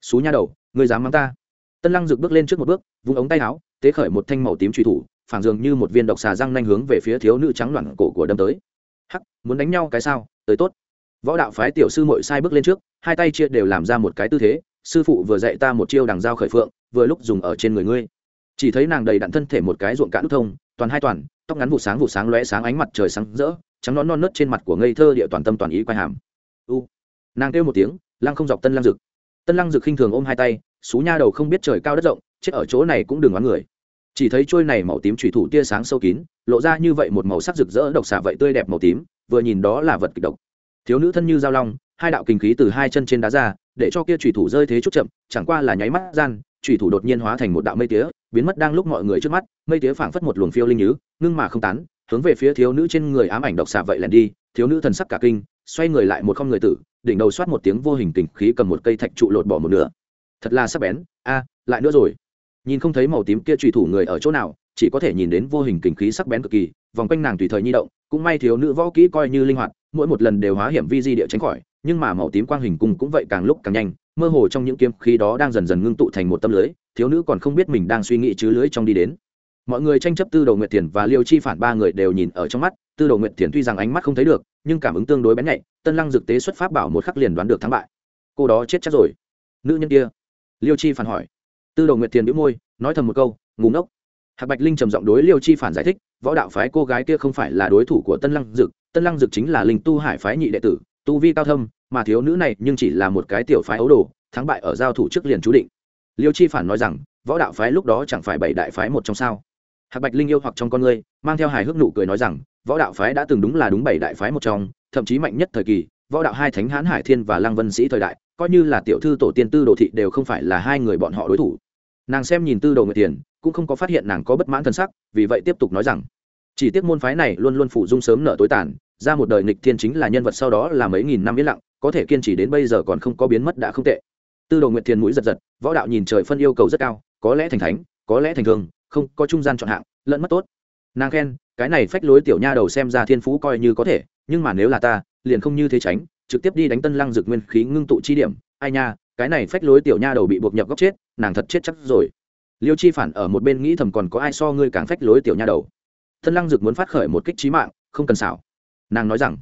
Xú nha đầu, ngươi dám mắng ta? Tân lăng dực bước lên trước một bước, vung ống tay áo, tế khởi một thanh màu tím truy thủ phản dường như một viên độc xà răng nanh hướng về phía thiếu nữ trắng loạn cổ của đâm tới. Hắc, muốn đánh nhau cái sao? Tới tốt. Võ đạo phái tiểu sư mội sai bước lên trước, hai tay chia đều làm ra một cái tư thế, sư phụ vừa dạy ta một chiêu đằng dao khởi phượng, vừa lúc dùng ở trên người ngươi. Chỉ thấy nàng đầy đặn thân thể một cái ruộng cạn thông, toàn hai toàn, tóc ngắn vụ sáng vụ sáng lóe sáng ánh mặt trời sáng rỡ, trắng nón non nớt trên mặt của ngây thơ địa toàn tâm toàn ý quay hàm. U. Nàng kêu một tiếng, lăng không dọc tân lăng dực. Tân lăng dực khinh thường ôm hai tay xú nha đầu không biết trời cao đất rộng, chết ở chỗ này cũng đừng oán người. Chỉ thấy trôi này màu tím thủy thủ tia sáng sâu kín, lộ ra như vậy một màu sắc rực rỡ độc xạ vậy tươi đẹp màu tím, vừa nhìn đó là vật kịch độc. Thiếu nữ thân như dao long, hai đạo kinh khí từ hai chân trên đá ra, để cho kia thủy thủ rơi thế chút chậm, chẳng qua là nháy mắt gian thủy thủ đột nhiên hóa thành một đạo mây tía, biến mất đang lúc mọi người trước mắt, mây tía phảng phất một luồng phiêu linh nhứ, ngưng mà không tán, hướng về phía thiếu nữ trên người ám ảnh độc xạ vậy lẻn đi, thiếu nữ thần sắc cả kinh, xoay người lại một không người tử, đỉnh đầu xoát một tiếng vô hình kình khí cầm một cây thạch trụ lột bỏ một nửa thật là sắc bén, a, lại nữa rồi. Nhìn không thấy màu tím kia trùy thủ người ở chỗ nào, chỉ có thể nhìn đến vô hình kình khí sắc bén cực kỳ, vòng quanh nàng tùy thời nhi động, cũng may thiếu nữ võ kỹ coi như linh hoạt, mỗi một lần đều hóa hiểm vi di địa tránh khỏi, nhưng mà màu tím quang hình cung cũng vậy càng lúc càng nhanh, mơ hồ trong những kiếm khí đó đang dần dần ngưng tụ thành một tâm lưới, thiếu nữ còn không biết mình đang suy nghĩ chứ lưới trong đi đến. Mọi người tranh chấp tư đầu nguyệt thiền và liêu chi phản ba người đều nhìn ở trong mắt, tư đầu nguyệt thiền tuy rằng ánh mắt không thấy được, nhưng cảm ứng tương đối bén nhạy, tân lăng dực tế xuất pháp bảo một khắc liền đoán được thắng bại. Cô đó chết chắc rồi. Nữ nhân kia liêu chi phản hỏi. Tư đồ nguyệt Tiền đĩu môi, nói thầm một câu ngủ ngốc. Hạc bạch linh trầm giọng đối liêu chi phản giải thích, võ đạo phái cô gái kia không phải là đối thủ của tân lăng dực, tân lăng dực chính là linh tu hải phái nhị đệ tử, tu vi cao thâm, mà thiếu nữ này nhưng chỉ là một cái tiểu phái ấu đồ, thắng bại ở giao thủ trước liền chú định. Liêu chi phản nói rằng, võ đạo phái lúc đó chẳng phải bảy đại phái một trong sao? Hạc bạch linh yêu hoặc trong con ngươi, mang theo hài hước nụ cười nói rằng, võ đạo phái đã từng đúng là đúng bảy đại phái một trong, thậm chí mạnh nhất thời kỳ, võ đạo hai thánh hán hải thiên và lăng vân sĩ thời đại coi như là tiểu thư tổ tiên tư đồ thị đều không phải là hai người bọn họ đối thủ. Nàng xem nhìn tư đồ người tiền, cũng không có phát hiện nàng có bất mãn thân sắc, vì vậy tiếp tục nói rằng, chỉ tiếc môn phái này luôn luôn phụ dung sớm nợ tối tàn, ra một đời nghịch thiên chính là nhân vật sau đó là mấy nghìn năm yên lặng, có thể kiên trì đến bây giờ còn không có biến mất đã không tệ. Tư đồ nguyệt thiền mũi giật giật, võ đạo nhìn trời phân yêu cầu rất cao, có lẽ thành thánh, có lẽ thành thường, không, có trung gian chọn hạng, lẫn mất tốt. Nàng khen, cái này phách lối tiểu nha đầu xem ra thiên phú coi như có thể, nhưng mà nếu là ta, liền không như thế tránh trực tiếp đi đánh tân lăng dực nguyên khí ngưng tụ chi điểm. Ai nha, cái này phách lối tiểu nha đầu bị buộc nhập góc chết, nàng thật chết chắc rồi. Liêu chi phản ở một bên nghĩ thầm còn có ai so ngươi càng phách lối tiểu nha đầu. Tân lăng dực muốn phát khởi một kích trí mạng, không cần xảo. Nàng nói rằng,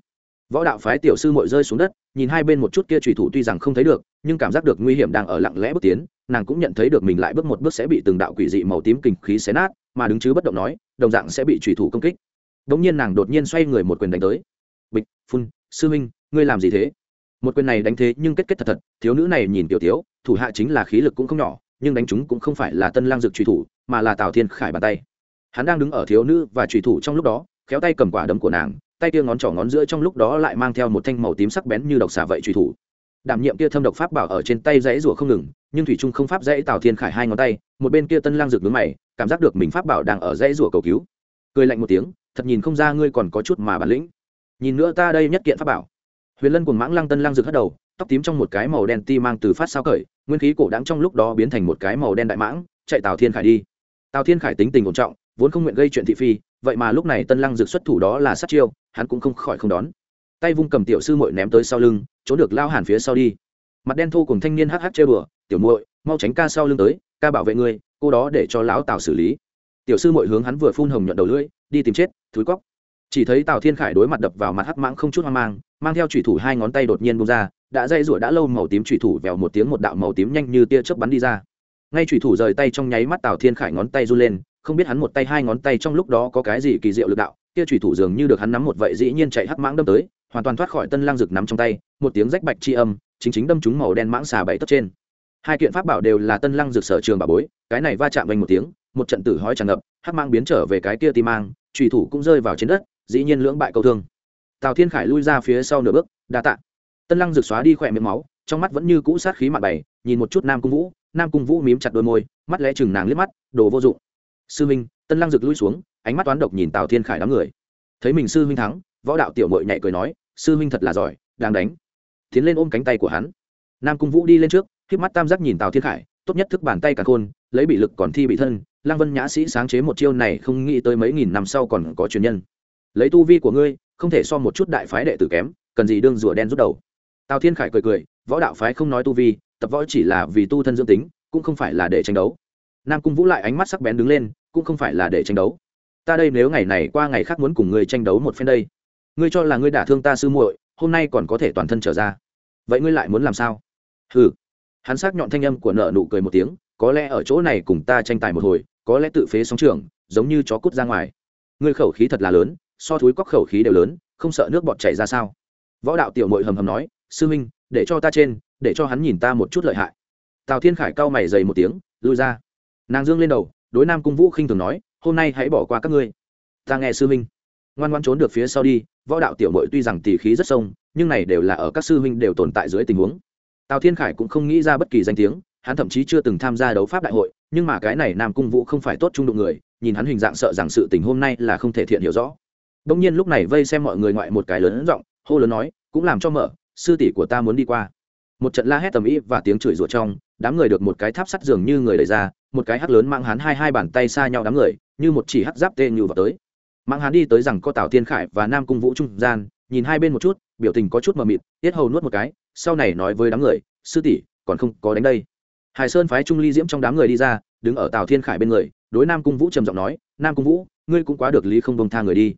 võ đạo phái tiểu sư mội rơi xuống đất, nhìn hai bên một chút kia trùy thủ tuy rằng không thấy được, nhưng cảm giác được nguy hiểm đang ở lặng lẽ bước tiến, nàng cũng nhận thấy được mình lại bước một bước sẽ bị từng đạo quỷ dị màu tím kinh khí xé nát, mà đứng chứ bất động nói, đồng dạng sẽ bị trùy thủ công kích. Đ ỗ n g nhiên nàng đột nhiên xoay người một quyền đánh tới. Bịch, phun, sư minh ngươi làm gì thế? Một quyền này đánh thế nhưng kết kết thật thật, thiếu nữ này nhìn tiểu tiếu, thủ hạ chính là khí lực cũng không nhỏ, nhưng đánh chúng cũng không phải là tân lang dược truy thủ, mà là tào thiên khải bàn tay. Hắn đang đứng ở thiếu nữ và truy thủ trong lúc đó, khéo tay cầm quả đấm của nàng, tay kia ngón trỏ ngón giữa trong lúc đó lại mang theo một thanh màu tím sắc bén như độc xà vậy truy thủ. Đảm nhiệm kia thâm độc pháp bảo ở trên tay dãy rủa không ngừng, nhưng thủy trung không pháp dãy tào thiên khải hai ngón tay, một bên kia tân lang rực đứng mày, cảm giác được mình pháp bảo đang ở dãy rủa cầu cứu. Cười lạnh một tiếng, thật nhìn không ra ngươi còn có chút mà bản lĩnh. Nhìn nữa ta đây nhất kiện pháp bảo huyền lân cùng mãng lăng tân lăng rực hất đầu, tóc tím trong một cái màu đen ti mang từ phát sao cởi, nguyên khí cổ đáng trong lúc đó biến thành một cái màu đen đại mãng, chạy tào thiên khải đi. Tào thiên khải tính tình ổn trọng, vốn không nguyện gây chuyện thị phi, vậy mà lúc này tân lăng dược xuất thủ đó là sát chiêu, hắn cũng không khỏi không đón. Tay vung cầm tiểu sư muội ném tới sau lưng, trốn được lao hàn phía sau đi. Mặt đen thô cùng thanh niên hh chơi bừa, tiểu muội, mau tránh ca sau lưng tới, ca bảo vệ ngươi, cô đó để cho lão tào xử lý. Tiểu sư muội hướng hắn vừa phun hồng nhuận đầu lưỡi, đi tìm chết thúi cóc chỉ thấy tào thiên khải đối mặt đập vào mặt hắc mãng không chút hoang mang mang theo thủy thủ hai ngón tay đột nhiên bung ra, đã dây rủa đã lâu màu tím thủy thủ vèo một tiếng một đạo màu tím nhanh như tia chớp bắn đi ra. Ngay thủy thủ rời tay trong nháy mắt tào thiên khải ngón tay run lên, không biết hắn một tay hai ngón tay trong lúc đó có cái gì kỳ diệu lực đạo, kia thủy thủ dường như được hắn nắm một vậy dĩ nhiên chạy hắc mãng đâm tới, hoàn toàn thoát khỏi tân lang rực nắm trong tay, một tiếng rách bạch chi âm, chính chính đâm trúng màu đen mãng xà bảy tấc trên. Hai kiện pháp bảo đều là tân lăng rực sở trường bà bối, cái này va chạm vanh một tiếng, một trận tử hói tràn ngập, hắc mang biến trở về cái kia ti mang trùy thủ cũng rơi vào trên đất dĩ nhiên lưỡng bại câu thương. Tào thiên khải lui ra phía sau nửa bước, đa tạ. Tân lăng rực xóa đi khỏe miệng máu, trong mắt vẫn như cũ sát khí mặt bày, nhìn một chút nam cung vũ, nam cung vũ mím chặt đôi môi, mắt lẽ chừng nàng liếc mắt, đồ vô dụng. Sư minh, tân lăng rực lui xuống, ánh mắt toán độc nhìn tào thiên khải đám người. Thấy mình sư minh thắng, võ đạo tiểu mội nhạy cười nói, sư minh thật là giỏi, đang đánh. Tiến lên ôm cánh tay của hắn. Nam cung vũ đi lên trước k mắt tam giác nhìn tào thiên khải, tốt nhất thức bàn tay cả khôn, lấy bị lực còn thi bị thân, lăng vân nhã sĩ sáng chế một chiêu này không nghĩ tới mấy nghìn năm sau còn có truyền nhân lấy tu vi của ngươi, không thể so một chút đại phái đệ tử kém, cần gì đương rùa đen rút đầu. Tào thiên khải cười cười, võ đạo phái không nói tu vi, tập võ chỉ là vì tu thân dưỡng tính, cũng không phải là để tranh đấu. Nam cung vũ lại ánh mắt sắc bén đứng lên, cũng không phải là để tranh đấu. Ta đây nếu ngày này qua ngày khác muốn cùng ngươi tranh đấu một phen đây. Ngươi cho là ngươi đả thương ta sư muội, hôm nay còn có thể toàn thân trở ra. Vậy ngươi lại muốn làm sao? Hừ. Hắn sắc nhọn thanh âm của nợ nụ cười một tiếng, có lẽ ở chỗ này cùng ta tranh tài một hồi, có lẽ tự phế sóng trường, giống như chó cút ra ngoài. Ngươi khẩu khí thật là lớn so thúi cóc khẩu khí đều lớn, không sợ nước bọt chảy ra sao? Võ đạo tiểu mội hầm hầm nói, sư minh để cho ta trên, để cho hắn nhìn ta một chút lợi hại. Tào thiên khải cau mày dày một tiếng, lui ra. Nàng dương lên đầu, đối nam cung vũ khinh thường nói, hôm nay hãy bỏ qua các ngươi. Ta nghe sư minh ngoan ngoan trốn được phía sau đi, võ đạo tiểu mội tuy rằng tỉ khí rất sông, nhưng này đều là ở các sư huynh đều tồn tại dưới tình huống. Tào thiên khải cũng không nghĩ ra bất kỳ danh tiếng, hắn thậm chí chưa từng tham gia đấu pháp đại hội, nhưng mà cái này nam cung vũ không phải tốt trung đụng người, nhìn hắn hình dạng sợ rằng sự tình hôm nay là không thể thiện hiểu rõ đông nhiên lúc này vây xem mọi người ngoại một cái lớn giọng, hô lớn nói, cũng làm cho mở, sư tỷ của ta muốn đi qua. Một trận la hét tầm ý và tiếng chửi rủa trong, đám người được một cái tháp sắt dường như người đẩy ra, một cái hắc lớn mang hắn hai hai bàn tay xa nhau đám người, như một chỉ hắc giáp tê như vào tới. Mang hắn đi tới rằng có tào thiên khải và nam cung vũ trung gian, nhìn hai bên một chút, biểu tình có chút mờ mịt, tiết hầu nuốt một cái, sau này nói với đám người, sư tỷ, còn không có đánh đây. Hải sơn phái trung ly diễm trong đám người đi ra, đứng ở tào thiên khải bên người, đối nam cung vũ trầm giọng nói, nam cung vũ, ngươi cũng quá được lý không bông tha người đi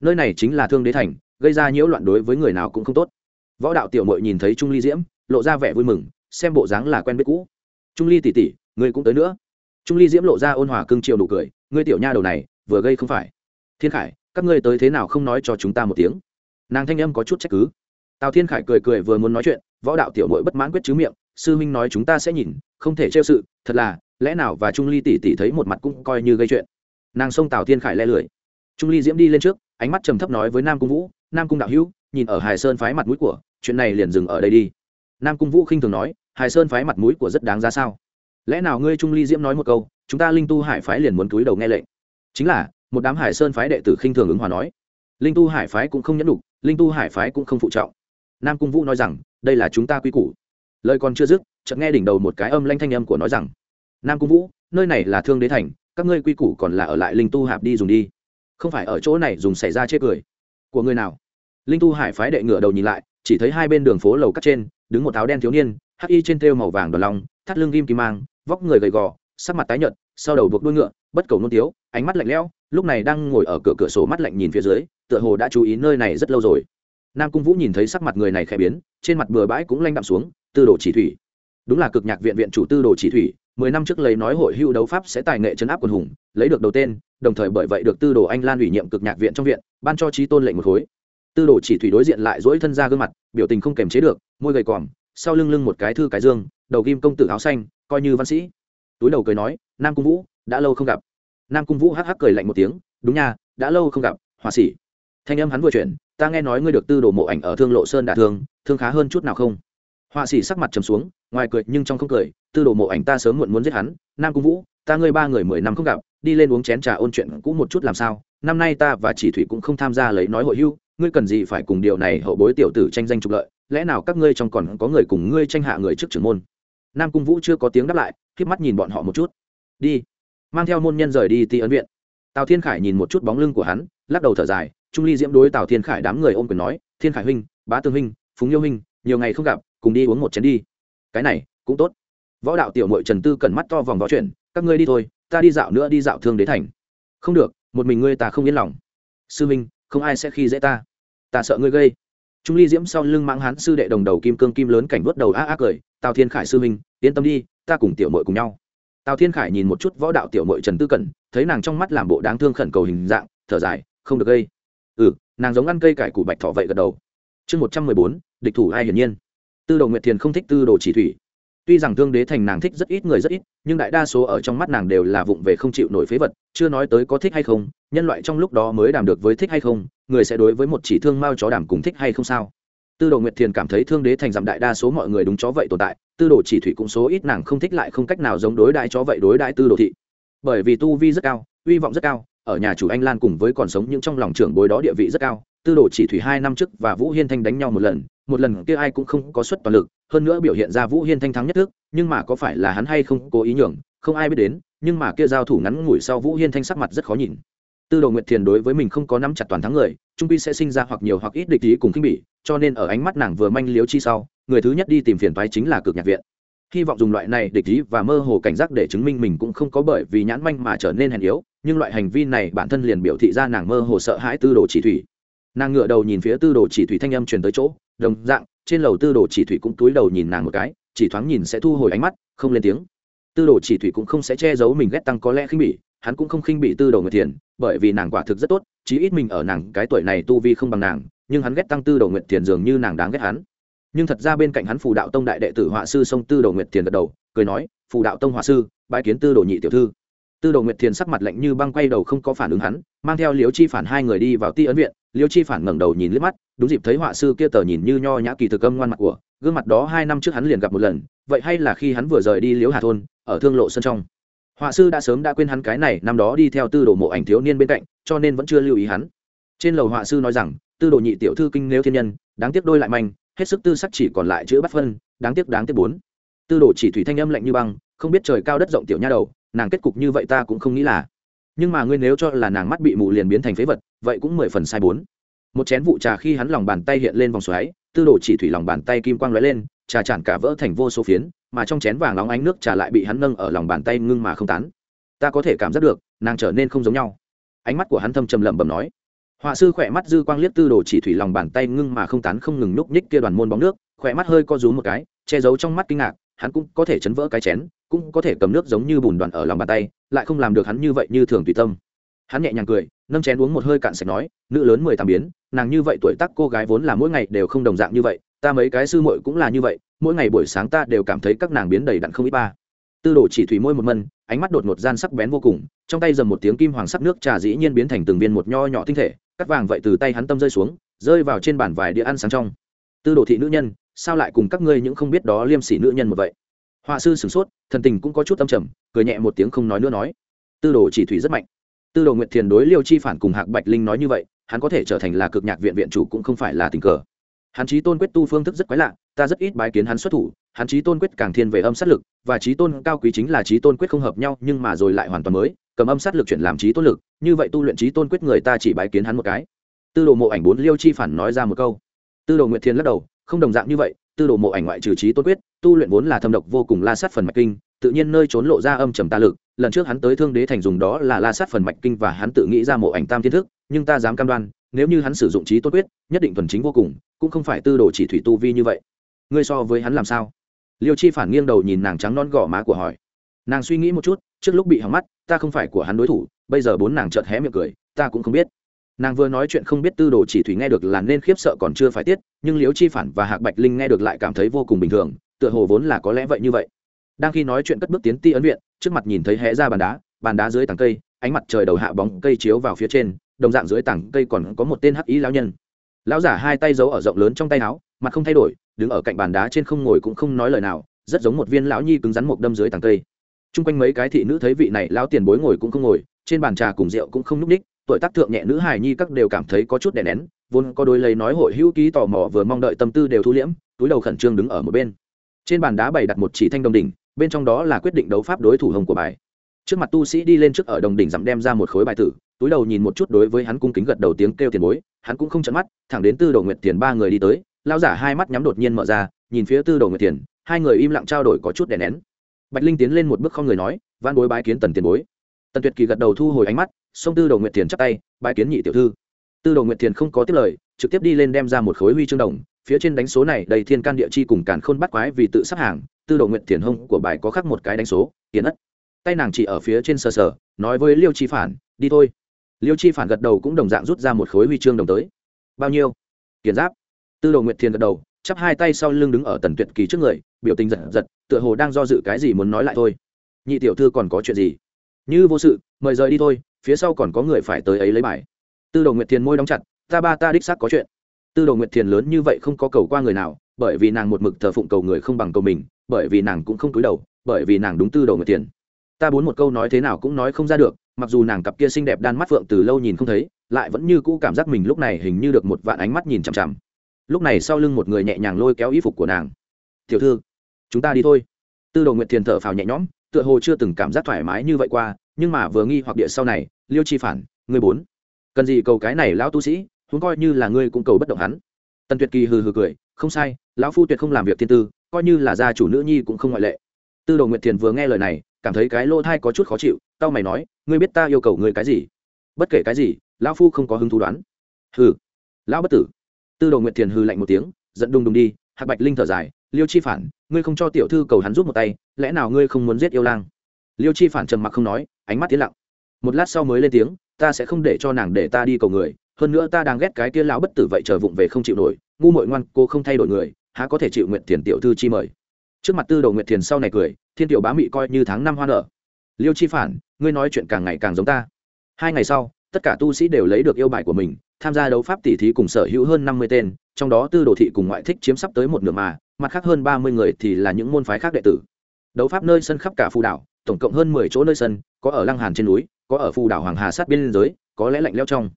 nơi này chính là thương đế thành, gây ra nhiễu loạn đối với người nào cũng không tốt. Võ đạo tiểu mội nhìn thấy trung ly diễm, lộ ra vẻ vui mừng, xem bộ dáng là quen biết cũ. Trung ly tỉ tỉ ngươi cũng tới nữa. Trung ly diễm lộ ra ôn hòa cưng chiều nụ cười, ngươi tiểu nha đầu này, vừa gây không phải. Thiên khải, các ngươi tới thế nào không nói cho chúng ta một tiếng? Nàng thanh âm có chút trách cứ. Tào thiên khải cười cười vừa muốn nói chuyện, võ đạo tiểu mội bất mãn quyết chứ miệng, sư minh nói chúng ta sẽ nhìn, không thể trêu sự, thật là, lẽ nào và trung ly tỷ tỷ thấy một mặt cũng coi như gây chuyện. Nàng xông tào thiên khải le lưỡi. Trung ly diễm đi lên trước ánh mắt trầm thấp nói với nam cung vũ, nam cung đạo hữu, nhìn ở hải sơn phái mặt mũi của, chuyện này liền dừng ở đây đi. Nam cung vũ khinh thường nói, hải sơn phái mặt mũi của rất đáng ra sao? Lẽ nào ngươi trung ly diễm nói một câu, chúng ta linh tu hải phái liền muốn cúi đầu nghe lệnh? Chính là, một đám hải sơn phái đệ tử khinh thường ứng hòa nói, linh tu hải phái cũng không nhẫn đục linh tu hải phái cũng không phụ trọng. Nam cung vũ nói rằng, đây là chúng ta quy củ. Lời còn chưa dứt, chợt nghe đỉnh đầu một cái âm lanh thanh âm của nói rằng, nam cung vũ, nơi này là thương đế thành, các ngươi quy củ còn là ở lại linh tu hạp đi dùng đi không phải ở chỗ này dùng xảy ra chê cười. Của người nào? Linh tu hải phái đệ ngựa đầu nhìn lại, chỉ thấy hai bên đường phố lầu cắt trên, đứng một áo đen thiếu niên, hắc y trên thêu màu vàng đỏ lòng thắt lưng ghim kim mang, vóc người gầy gò, sắc mặt tái nhợt, sau đầu buộc đuôi ngựa, bất cầu nôn tiếu, ánh mắt lạnh lẽo, lúc này đang ngồi ở cửa cửa sổ mắt lạnh nhìn phía dưới, tựa hồ đã chú ý nơi này rất lâu rồi. Nam cung vũ nhìn thấy sắc mặt người này khẽ biến, trên mặt bừa bãi cũng lanh đạm xuống, tư đồ chỉ thủy. Đúng là cực nhạc viện viện chủ tư đồ chỉ thủy, mười năm trước lấy nói hội hưu đấu pháp sẽ tài nghệ chấn áp quần hùng, lấy được đầu tên đồng thời bởi vậy được tư đồ anh lan ủy nhiệm cực nhạc viện trong viện, ban cho trí tôn lệnh một khối. Tư đồ chỉ thủy đối diện lại dỗi thân ra gương mặt, biểu tình không kềm chế được, môi gầy còm, sau lưng lưng một cái thư cái dương, đầu ghim công tử áo xanh, coi như văn sĩ. Túi đầu cười nói, nam cung vũ, đã lâu không gặp. Nam cung vũ hắc hắc cười lạnh một tiếng, đúng nha, đã lâu không gặp hòa sĩ. Thanh âm hắn vừa chuyển, ta nghe nói ngươi được tư đồ mộ ảnh ở thương lộ sơn đả thương thương khá hơn chút nào không? Họa sĩ sắc mặt trầm xuống, ngoài cười nhưng trong không cười, tư đồ mộ ảnh ta sớm muộn muốn giết hắn, nam cung vũ, ta ngươi ba người mười năm không gặp đi lên uống chén trà ôn chuyện cũ một chút làm sao? Năm nay ta và chỉ thủy cũng không tham gia lấy nói hội hưu, ngươi cần gì phải cùng điều này hậu bối tiểu tử tranh danh trục lợi, lẽ nào các ngươi trong còn có người cùng ngươi tranh hạ người trước trưởng môn? Nam cung vũ chưa có tiếng đáp lại k mắt nhìn bọn họ một chút. Đi. Mang theo môn nhân rời đi ti ấn viện. Tào thiên khải nhìn một chút bóng lưng của hắn, lắc đầu thở dài, trung ly diễm đối tào thiên khải đám người ôm quyền nói, thiên khải huynh, bá tương huynh phúng yêu huynh, nhiều ngày không gặp, cùng đi uống một chén đi. Cái này, cũng tốt. Võ đạo tiểu mội trần tư cần mắt to vòng võ chuyện, các ngươi đi thôi ta đi dạo nữa đi dạo thương đế thành. Không được, một mình ngươi ta không yên lòng. Sư minh, không ai sẽ khi dễ ta. Ta sợ ngươi gây. Trung ly diễm sau lưng mãng hán sư đệ đồng đầu kim cương kim lớn cảnh vớt đầu a a cười, tào thiên khải sư minh, yên tâm đi, ta cùng tiểu mội cùng nhau. Tào thiên khải nhìn một chút võ đạo tiểu mội trần tư cẩn, thấy nàng trong mắt làm bộ đáng thương khẩn cầu hình dạng, thở dài, không được gây. Ừ nàng giống ăn cây cải củ bạch thỏ vậy gật đầu. Chương một trăm mười bốn, địch thủ ai hiển nhiên. Tư đồ nguyệt thiền không thích tư đồ chỉ thủy tuy rằng thương đế thành nàng thích rất ít người rất ít, nhưng đại đa số ở trong mắt nàng đều là vụng về không chịu nổi phế vật, chưa nói tới có thích hay không, nhân loại trong lúc đó mới đàm được với thích hay không, người sẽ đối với một chỉ thương mao chó đàm cùng thích hay không sao. Tư đồ nguyệt thiền cảm thấy thương đế thành giảm đại đa số mọi người đúng chó vậy tồn tại, tư đồ chỉ thủy cũng số ít nàng không thích lại không cách nào giống đối đại chó vậy đối đại tư đồ thị. Bởi vì tu vi rất cao, uy vọng rất cao, ở nhà chủ anh lan cùng với còn sống những trong lòng trưởng bối đó địa vị rất cao, tư đồ chỉ thủy hai năm trước và vũ hiên thanh đánh nhau một lần một lần kia ai cũng không có suất toàn lực, hơn nữa biểu hiện ra vũ hiên thanh thắng nhất thức, nhưng mà có phải là hắn hay không cố ý nhường, không ai biết đến, nhưng mà kia giao thủ ngắn ngủi sau vũ hiên thanh sắc mặt rất khó nhìn. Tư đồ nguyệt thiền đối với mình không có nắm chặt toàn thắng người, trung pi sẽ sinh ra hoặc nhiều hoặc ít địch ý cùng khinh bỉ, cho nên ở ánh mắt nàng vừa manh liếu chi sau, người thứ nhất đi tìm phiền toái chính là cực nhạc viện. Hy vọng dùng loại này địch ý và mơ hồ cảnh giác để chứng minh mình cũng không có bởi vì nhãn manh mà trở nên hèn yếu, nhưng loại hành vi này bản thân liền biểu thị ra nàng mơ hồ sợ hãi tư đồ chỉ thủy. Nàng ngựa đầu nhìn phía tư đồ chỉ thủy thanh âm truyền tới chỗ đồng dạng, trên lầu tư đồ chỉ thủy cũng túi đầu nhìn nàng một cái, chỉ thoáng nhìn sẽ thu hồi ánh mắt, không lên tiếng. Tư đồ chỉ thủy cũng không sẽ che giấu mình ghét tăng có lẽ khinh bỉ, hắn cũng không khinh bỉ tư đồ nguyệt thiền, bởi vì nàng quả thực rất tốt, chí ít mình ở nàng cái tuổi này tu vi không bằng nàng, nhưng hắn ghét tăng tư đồ nguyệt thiền dường như nàng đáng ghét hắn. Nhưng thật ra bên cạnh hắn phù đạo tông đại đệ tử họa sư sông tư đồ nguyệt thiền gật đầu, cười nói, phù đạo tông họa sư bãi kiến tư đồ nhị tiểu thư tư đồ nguyệt thiền sắc mặt lạnh như băng quay đầu không có phản ứng hắn, mang theo liêu chi phản hai người đi vào ti ấn viện. Liêu chi phản ngẩng đầu nhìn liếc mắt, đúng dịp thấy họa sư kia tờ nhìn như nho nhã kỳ thực âm ngoan mặt của, gương mặt đó hai năm trước hắn liền gặp một lần, vậy hay là khi hắn vừa rời đi liếu hà thôn, ở thương lộ sân trong. Họa sư đã sớm đã quên hắn cái này, năm đó đi theo tư đồ mộ ảnh thiếu niên bên cạnh, cho nên vẫn chưa lưu ý hắn. Trên lầu họa sư nói rằng, tư đồ nhị tiểu thư kinh nếu thiên nhân, đáng tiếc đôi lại manh, hết sức tư sắc chỉ còn lại chữ bắt phân, đáng tiếc đáng tiếc bốn. Tư đồ chỉ thủy thanh âm lạnh như băng, không biết trời cao đất rộng tiểu nha đầu nàng kết cục như vậy ta cũng không nghĩ là. Nhưng mà ngươi nếu cho là nàng mắt bị mù liền biến thành phế vật, vậy cũng mười phần sai bốn. Một chén vụ trà khi hắn lòng bàn tay hiện lên vòng xoáy, tư đồ chỉ thủy lòng bàn tay kim quang lóe lên, trà chản cả vỡ thành vô số phiến, mà trong chén vàng óng ánh nước trà lại bị hắn nâng ở lòng bàn tay ngưng mà không tán. Ta có thể cảm giác được, nàng trở nên không giống nhau. Ánh mắt của hắn thâm trầm lẩm bẩm nói. Họa sư khỏe mắt dư quang liếc tư đồ chỉ thủy lòng bàn tay ngưng mà không tán không ngừng núp nhích kia đoàn môn bóng nước, khỏe mắt hơi co rúm một cái, che giấu trong mắt kinh ngạc, hắn cũng có thể chấn vỡ cái chén cũng có thể cầm nước giống như bùn đoàn ở lòng bàn tay, lại không làm được hắn như vậy như thường tùy tâm. Hắn nhẹ nhàng cười, nâng chén uống một hơi cạn sạch nói, nữ lớn mười tám biến, nàng như vậy tuổi tác cô gái vốn là mỗi ngày đều không đồng dạng như vậy, ta mấy cái sư muội cũng là như vậy, mỗi ngày buổi sáng ta đều cảm thấy các nàng biến đầy đặn không ít ba. Tư đồ chỉ thủy môi một mân, ánh mắt đột ngột gian sắc bén vô cùng, trong tay dầm một tiếng kim hoàng sắc nước trà dĩ nhiên biến thành từng viên một nho nhỏ tinh thể, cắt vàng vậy từ tay hắn tâm rơi xuống, rơi vào trên bàn vài đĩa ăn sáng trong. Tư đồ thị nữ nhân, sao lại cùng các ngươi những không biết đó liêm sỉ nữ nhân một vậy? Họa sư sửng sốt, thần tình cũng có chút âm trầm, cười nhẹ một tiếng không nói nữa nói. Tư đồ chỉ thủy rất mạnh. Tư đồ nguyệt thiền đối liêu chi phản cùng hạc bạch linh nói như vậy, hắn có thể trở thành là cực nhạc viện viện chủ cũng không phải là tình cờ. Hắn trí tôn quyết tu phương thức rất quái lạ, ta rất ít bái kiến hắn xuất thủ, hắn trí tôn quyết càng thiên về âm sát lực, và trí tôn cao quý chính là trí tôn quyết không hợp nhau, nhưng mà rồi lại hoàn toàn mới, cầm âm sát lực chuyển làm trí tôn lực, như vậy tu luyện trí tôn quyết người ta chỉ bái kiến hắn một cái. Tư đồ mộ ảnh bốn liêu chi phản nói ra một câu. Tư đồ nguyệt thiên lắc đầu, không đồng dạng như vậy tư đồ mộ ảnh ngoại trừ trí tôn quyết, tu luyện vốn là thâm độc vô cùng la sát phần mạch kinh, tự nhiên nơi trốn lộ ra âm trầm ta lực. Lần trước hắn tới thương đế thành dùng đó là la sát phần mạch kinh và hắn tự nghĩ ra mộ ảnh tam thiên thức, nhưng ta dám cam đoan, nếu như hắn sử dụng trí tôn quyết, nhất định thuần chính vô cùng, cũng không phải tư đồ chỉ thủy tu vi như vậy. Ngươi so với hắn làm sao? Liêu chi phản nghiêng đầu nhìn nàng trắng non gò má của hỏi. Nàng suy nghĩ một chút, trước lúc bị hỏng mắt, ta không phải của hắn đối thủ, bây giờ bốn nàng chợt hé miệng cười, ta cũng không biết nàng vừa nói chuyện không biết tư đồ chỉ thủy nghe được là nên khiếp sợ còn chưa phải tiết, nhưng liễu chi phản và hạc bạch linh nghe được lại cảm thấy vô cùng bình thường, tựa hồ vốn là có lẽ vậy như vậy. Đang khi nói chuyện cất bước tiến ti ấn viện, trước mặt nhìn thấy hé ra bàn đá bàn đá dưới tảng cây, ánh mặt trời đầu hạ bóng cây chiếu vào phía trên, đồng dạng dưới tảng cây còn có một tên hắc ý lão nhân. Lão giả hai tay giấu ở rộng lớn trong tay áo, mặt không thay đổi, đứng ở cạnh bàn đá trên không ngồi cũng không nói lời nào, rất giống một viên lão nhi cứng rắn một đâm dưới tảng cây. Chung quanh mấy cái thị nữ thấy vị này, lão tiền bối ngồi cũng không ngồi, trên bàn trà cùng rượu cũng không núp ních tuổi tác thượng nhẹ nữ hài nhi các đều cảm thấy có chút đè nén, vốn có đôi lấy nói hội hữu ký tò mò vừa mong đợi tâm tư đều thu liễm, túi đầu khẩn trương đứng ở một bên. Trên bàn đá bày đặt một chỉ thanh đồng đỉnh, bên trong đó là quyết định đấu pháp đối thủ hồng của bài. Trước mặt tu sĩ đi lên trước ở đồng đỉnh dặm đem ra một khối bài tử, túi đầu nhìn một chút đối với hắn cung kính gật đầu tiếng kêu tiền bối, hắn cũng không chấn mắt, thẳng đến tư đồ nguyệt tiền ba người đi tới lao giả hai mắt nhắm đột nhiên mở ra, nhìn phía tư đồ nguyệt tiền hai người im lặng trao đổi có chút đè nén. Bạch linh tiến lên một bước không người nói van bối bái kiến tần tiền bối. Tần tuyệt kỳ gật đầu thu hồi ánh mắt xông tư đồ nguyệt tiền chắp tay bãi kiến nhị tiểu thư. Tư đồ nguyệt tiền không có tiếp lời, trực tiếp đi lên đem ra một khối huy chương đồng, phía trên đánh số này đầy thiên can địa chi cùng càn khôn bắt quái vì tự sắp hàng, tư đồ nguyệt tiền hông của bài có khắc một cái đánh số tiến ất. Tay nàng chỉ ở phía trên sờ sờ, nói với liêu chi phản, đi thôi. Liêu chi phản gật đầu cũng đồng dạng rút ra một khối huy chương đồng tới. Bao nhiêu? Kiền giáp. Tư đồ nguyệt thiền gật đầu, chắp hai tay sau lưng đứng ở tần tuyệt kỳ trước người, biểu tình giật giật, tựa hồ đang do dự cái gì muốn nói lại thôi. Nhị tiểu thư còn có chuyện gì? Như vô sự, mời rời đi thôi phía sau còn có người phải tới ấy lấy bài. Tư đồ nguyệt thiền môi đóng chặt, ta ba ta đích xác có chuyện. Tư đồ nguyệt thiền lớn như vậy không có cầu qua người nào, bởi vì nàng một mực thờ phụng cầu người không bằng cầu mình, bởi vì nàng cũng không túi đầu, bởi vì nàng đúng tư đồ nguyệt thiền. Ta muốn một câu nói thế nào cũng nói không ra được, mặc dù nàng cặp kia xinh đẹp đan mắt phượng từ lâu nhìn không thấy, lại vẫn như cũ cảm giác mình lúc này hình như được một vạn ánh mắt nhìn chằm chằm. Lúc này sau lưng một người nhẹ nhàng lôi kéo y phục của nàng. Tiểu thư, chúng ta đi thôi. Tư đồ nguyệt thiền thở phào nhẹ nhõm, tựa hồ chưa từng cảm giác thoải mái như vậy qua nhưng mà vừa nghi hoặc địa sau này, liêu chi phản, ngươi bốn. Cần gì cầu cái này lão tu sĩ, huống coi như là ngươi cũng cầu bất động hắn. Tần tuyệt kỳ hừ hừ cười, không sai, lão phu tuyệt không làm việc thiên tư, coi như là gia chủ nữ nhi cũng không ngoại lệ. Tư đồ nguyệt thiền vừa nghe lời này, cảm thấy cái lỗ thai có chút khó chịu tao mày nói, ngươi biết ta yêu cầu ngươi cái gì? Bất kể cái gì, lão phu không có hứng thú đoán. Hừ. Lão bất tử. Tư đồ nguyệt thiền hừ lạnh một tiếng, giận đùng đùng đi, hạc bạch linh thở dài, liêu chi phản, ngươi không cho tiểu thư cầu hắn giúp một tay, lẽ nào ngươi không muốn giết yêu lang? Liêu chi phản trầm mặc không nói, ánh mắt tiến lặng. Một lát sau mới lên tiếng, ta sẽ không để cho nàng để ta đi cầu người, hơn nữa ta đang ghét cái kia lão bất tử vậy chờ vụng về không chịu nổi, ngu mội ngoan, cô không thay đổi người, há có thể chịu nguyện tiền tiểu thư chi mời? Trước mặt tư đồ nguyện Thiền sau này cười, thiên tiểu bá mị coi như tháng năm hoa nở. Liêu chi phản, ngươi nói chuyện càng ngày càng giống ta. Hai ngày sau, tất cả tu sĩ đều lấy được yêu bài của mình, tham gia đấu pháp tỷ thí cùng sở hữu hơn năm mươi tên, trong đó tư đồ thị cùng ngoại thích chiếm sắp tới một nửa mà, mặt khác hơn ba mươi người thì là những môn phái khác đệ tử đấu pháp nơi sân khắp cả phù đảo, tổng cộng hơn mười chỗ nơi sân, có ở lăng hàn trên núi, có ở phù đảo hoàng hà sát biên giới, có lẽ lạnh leo trong.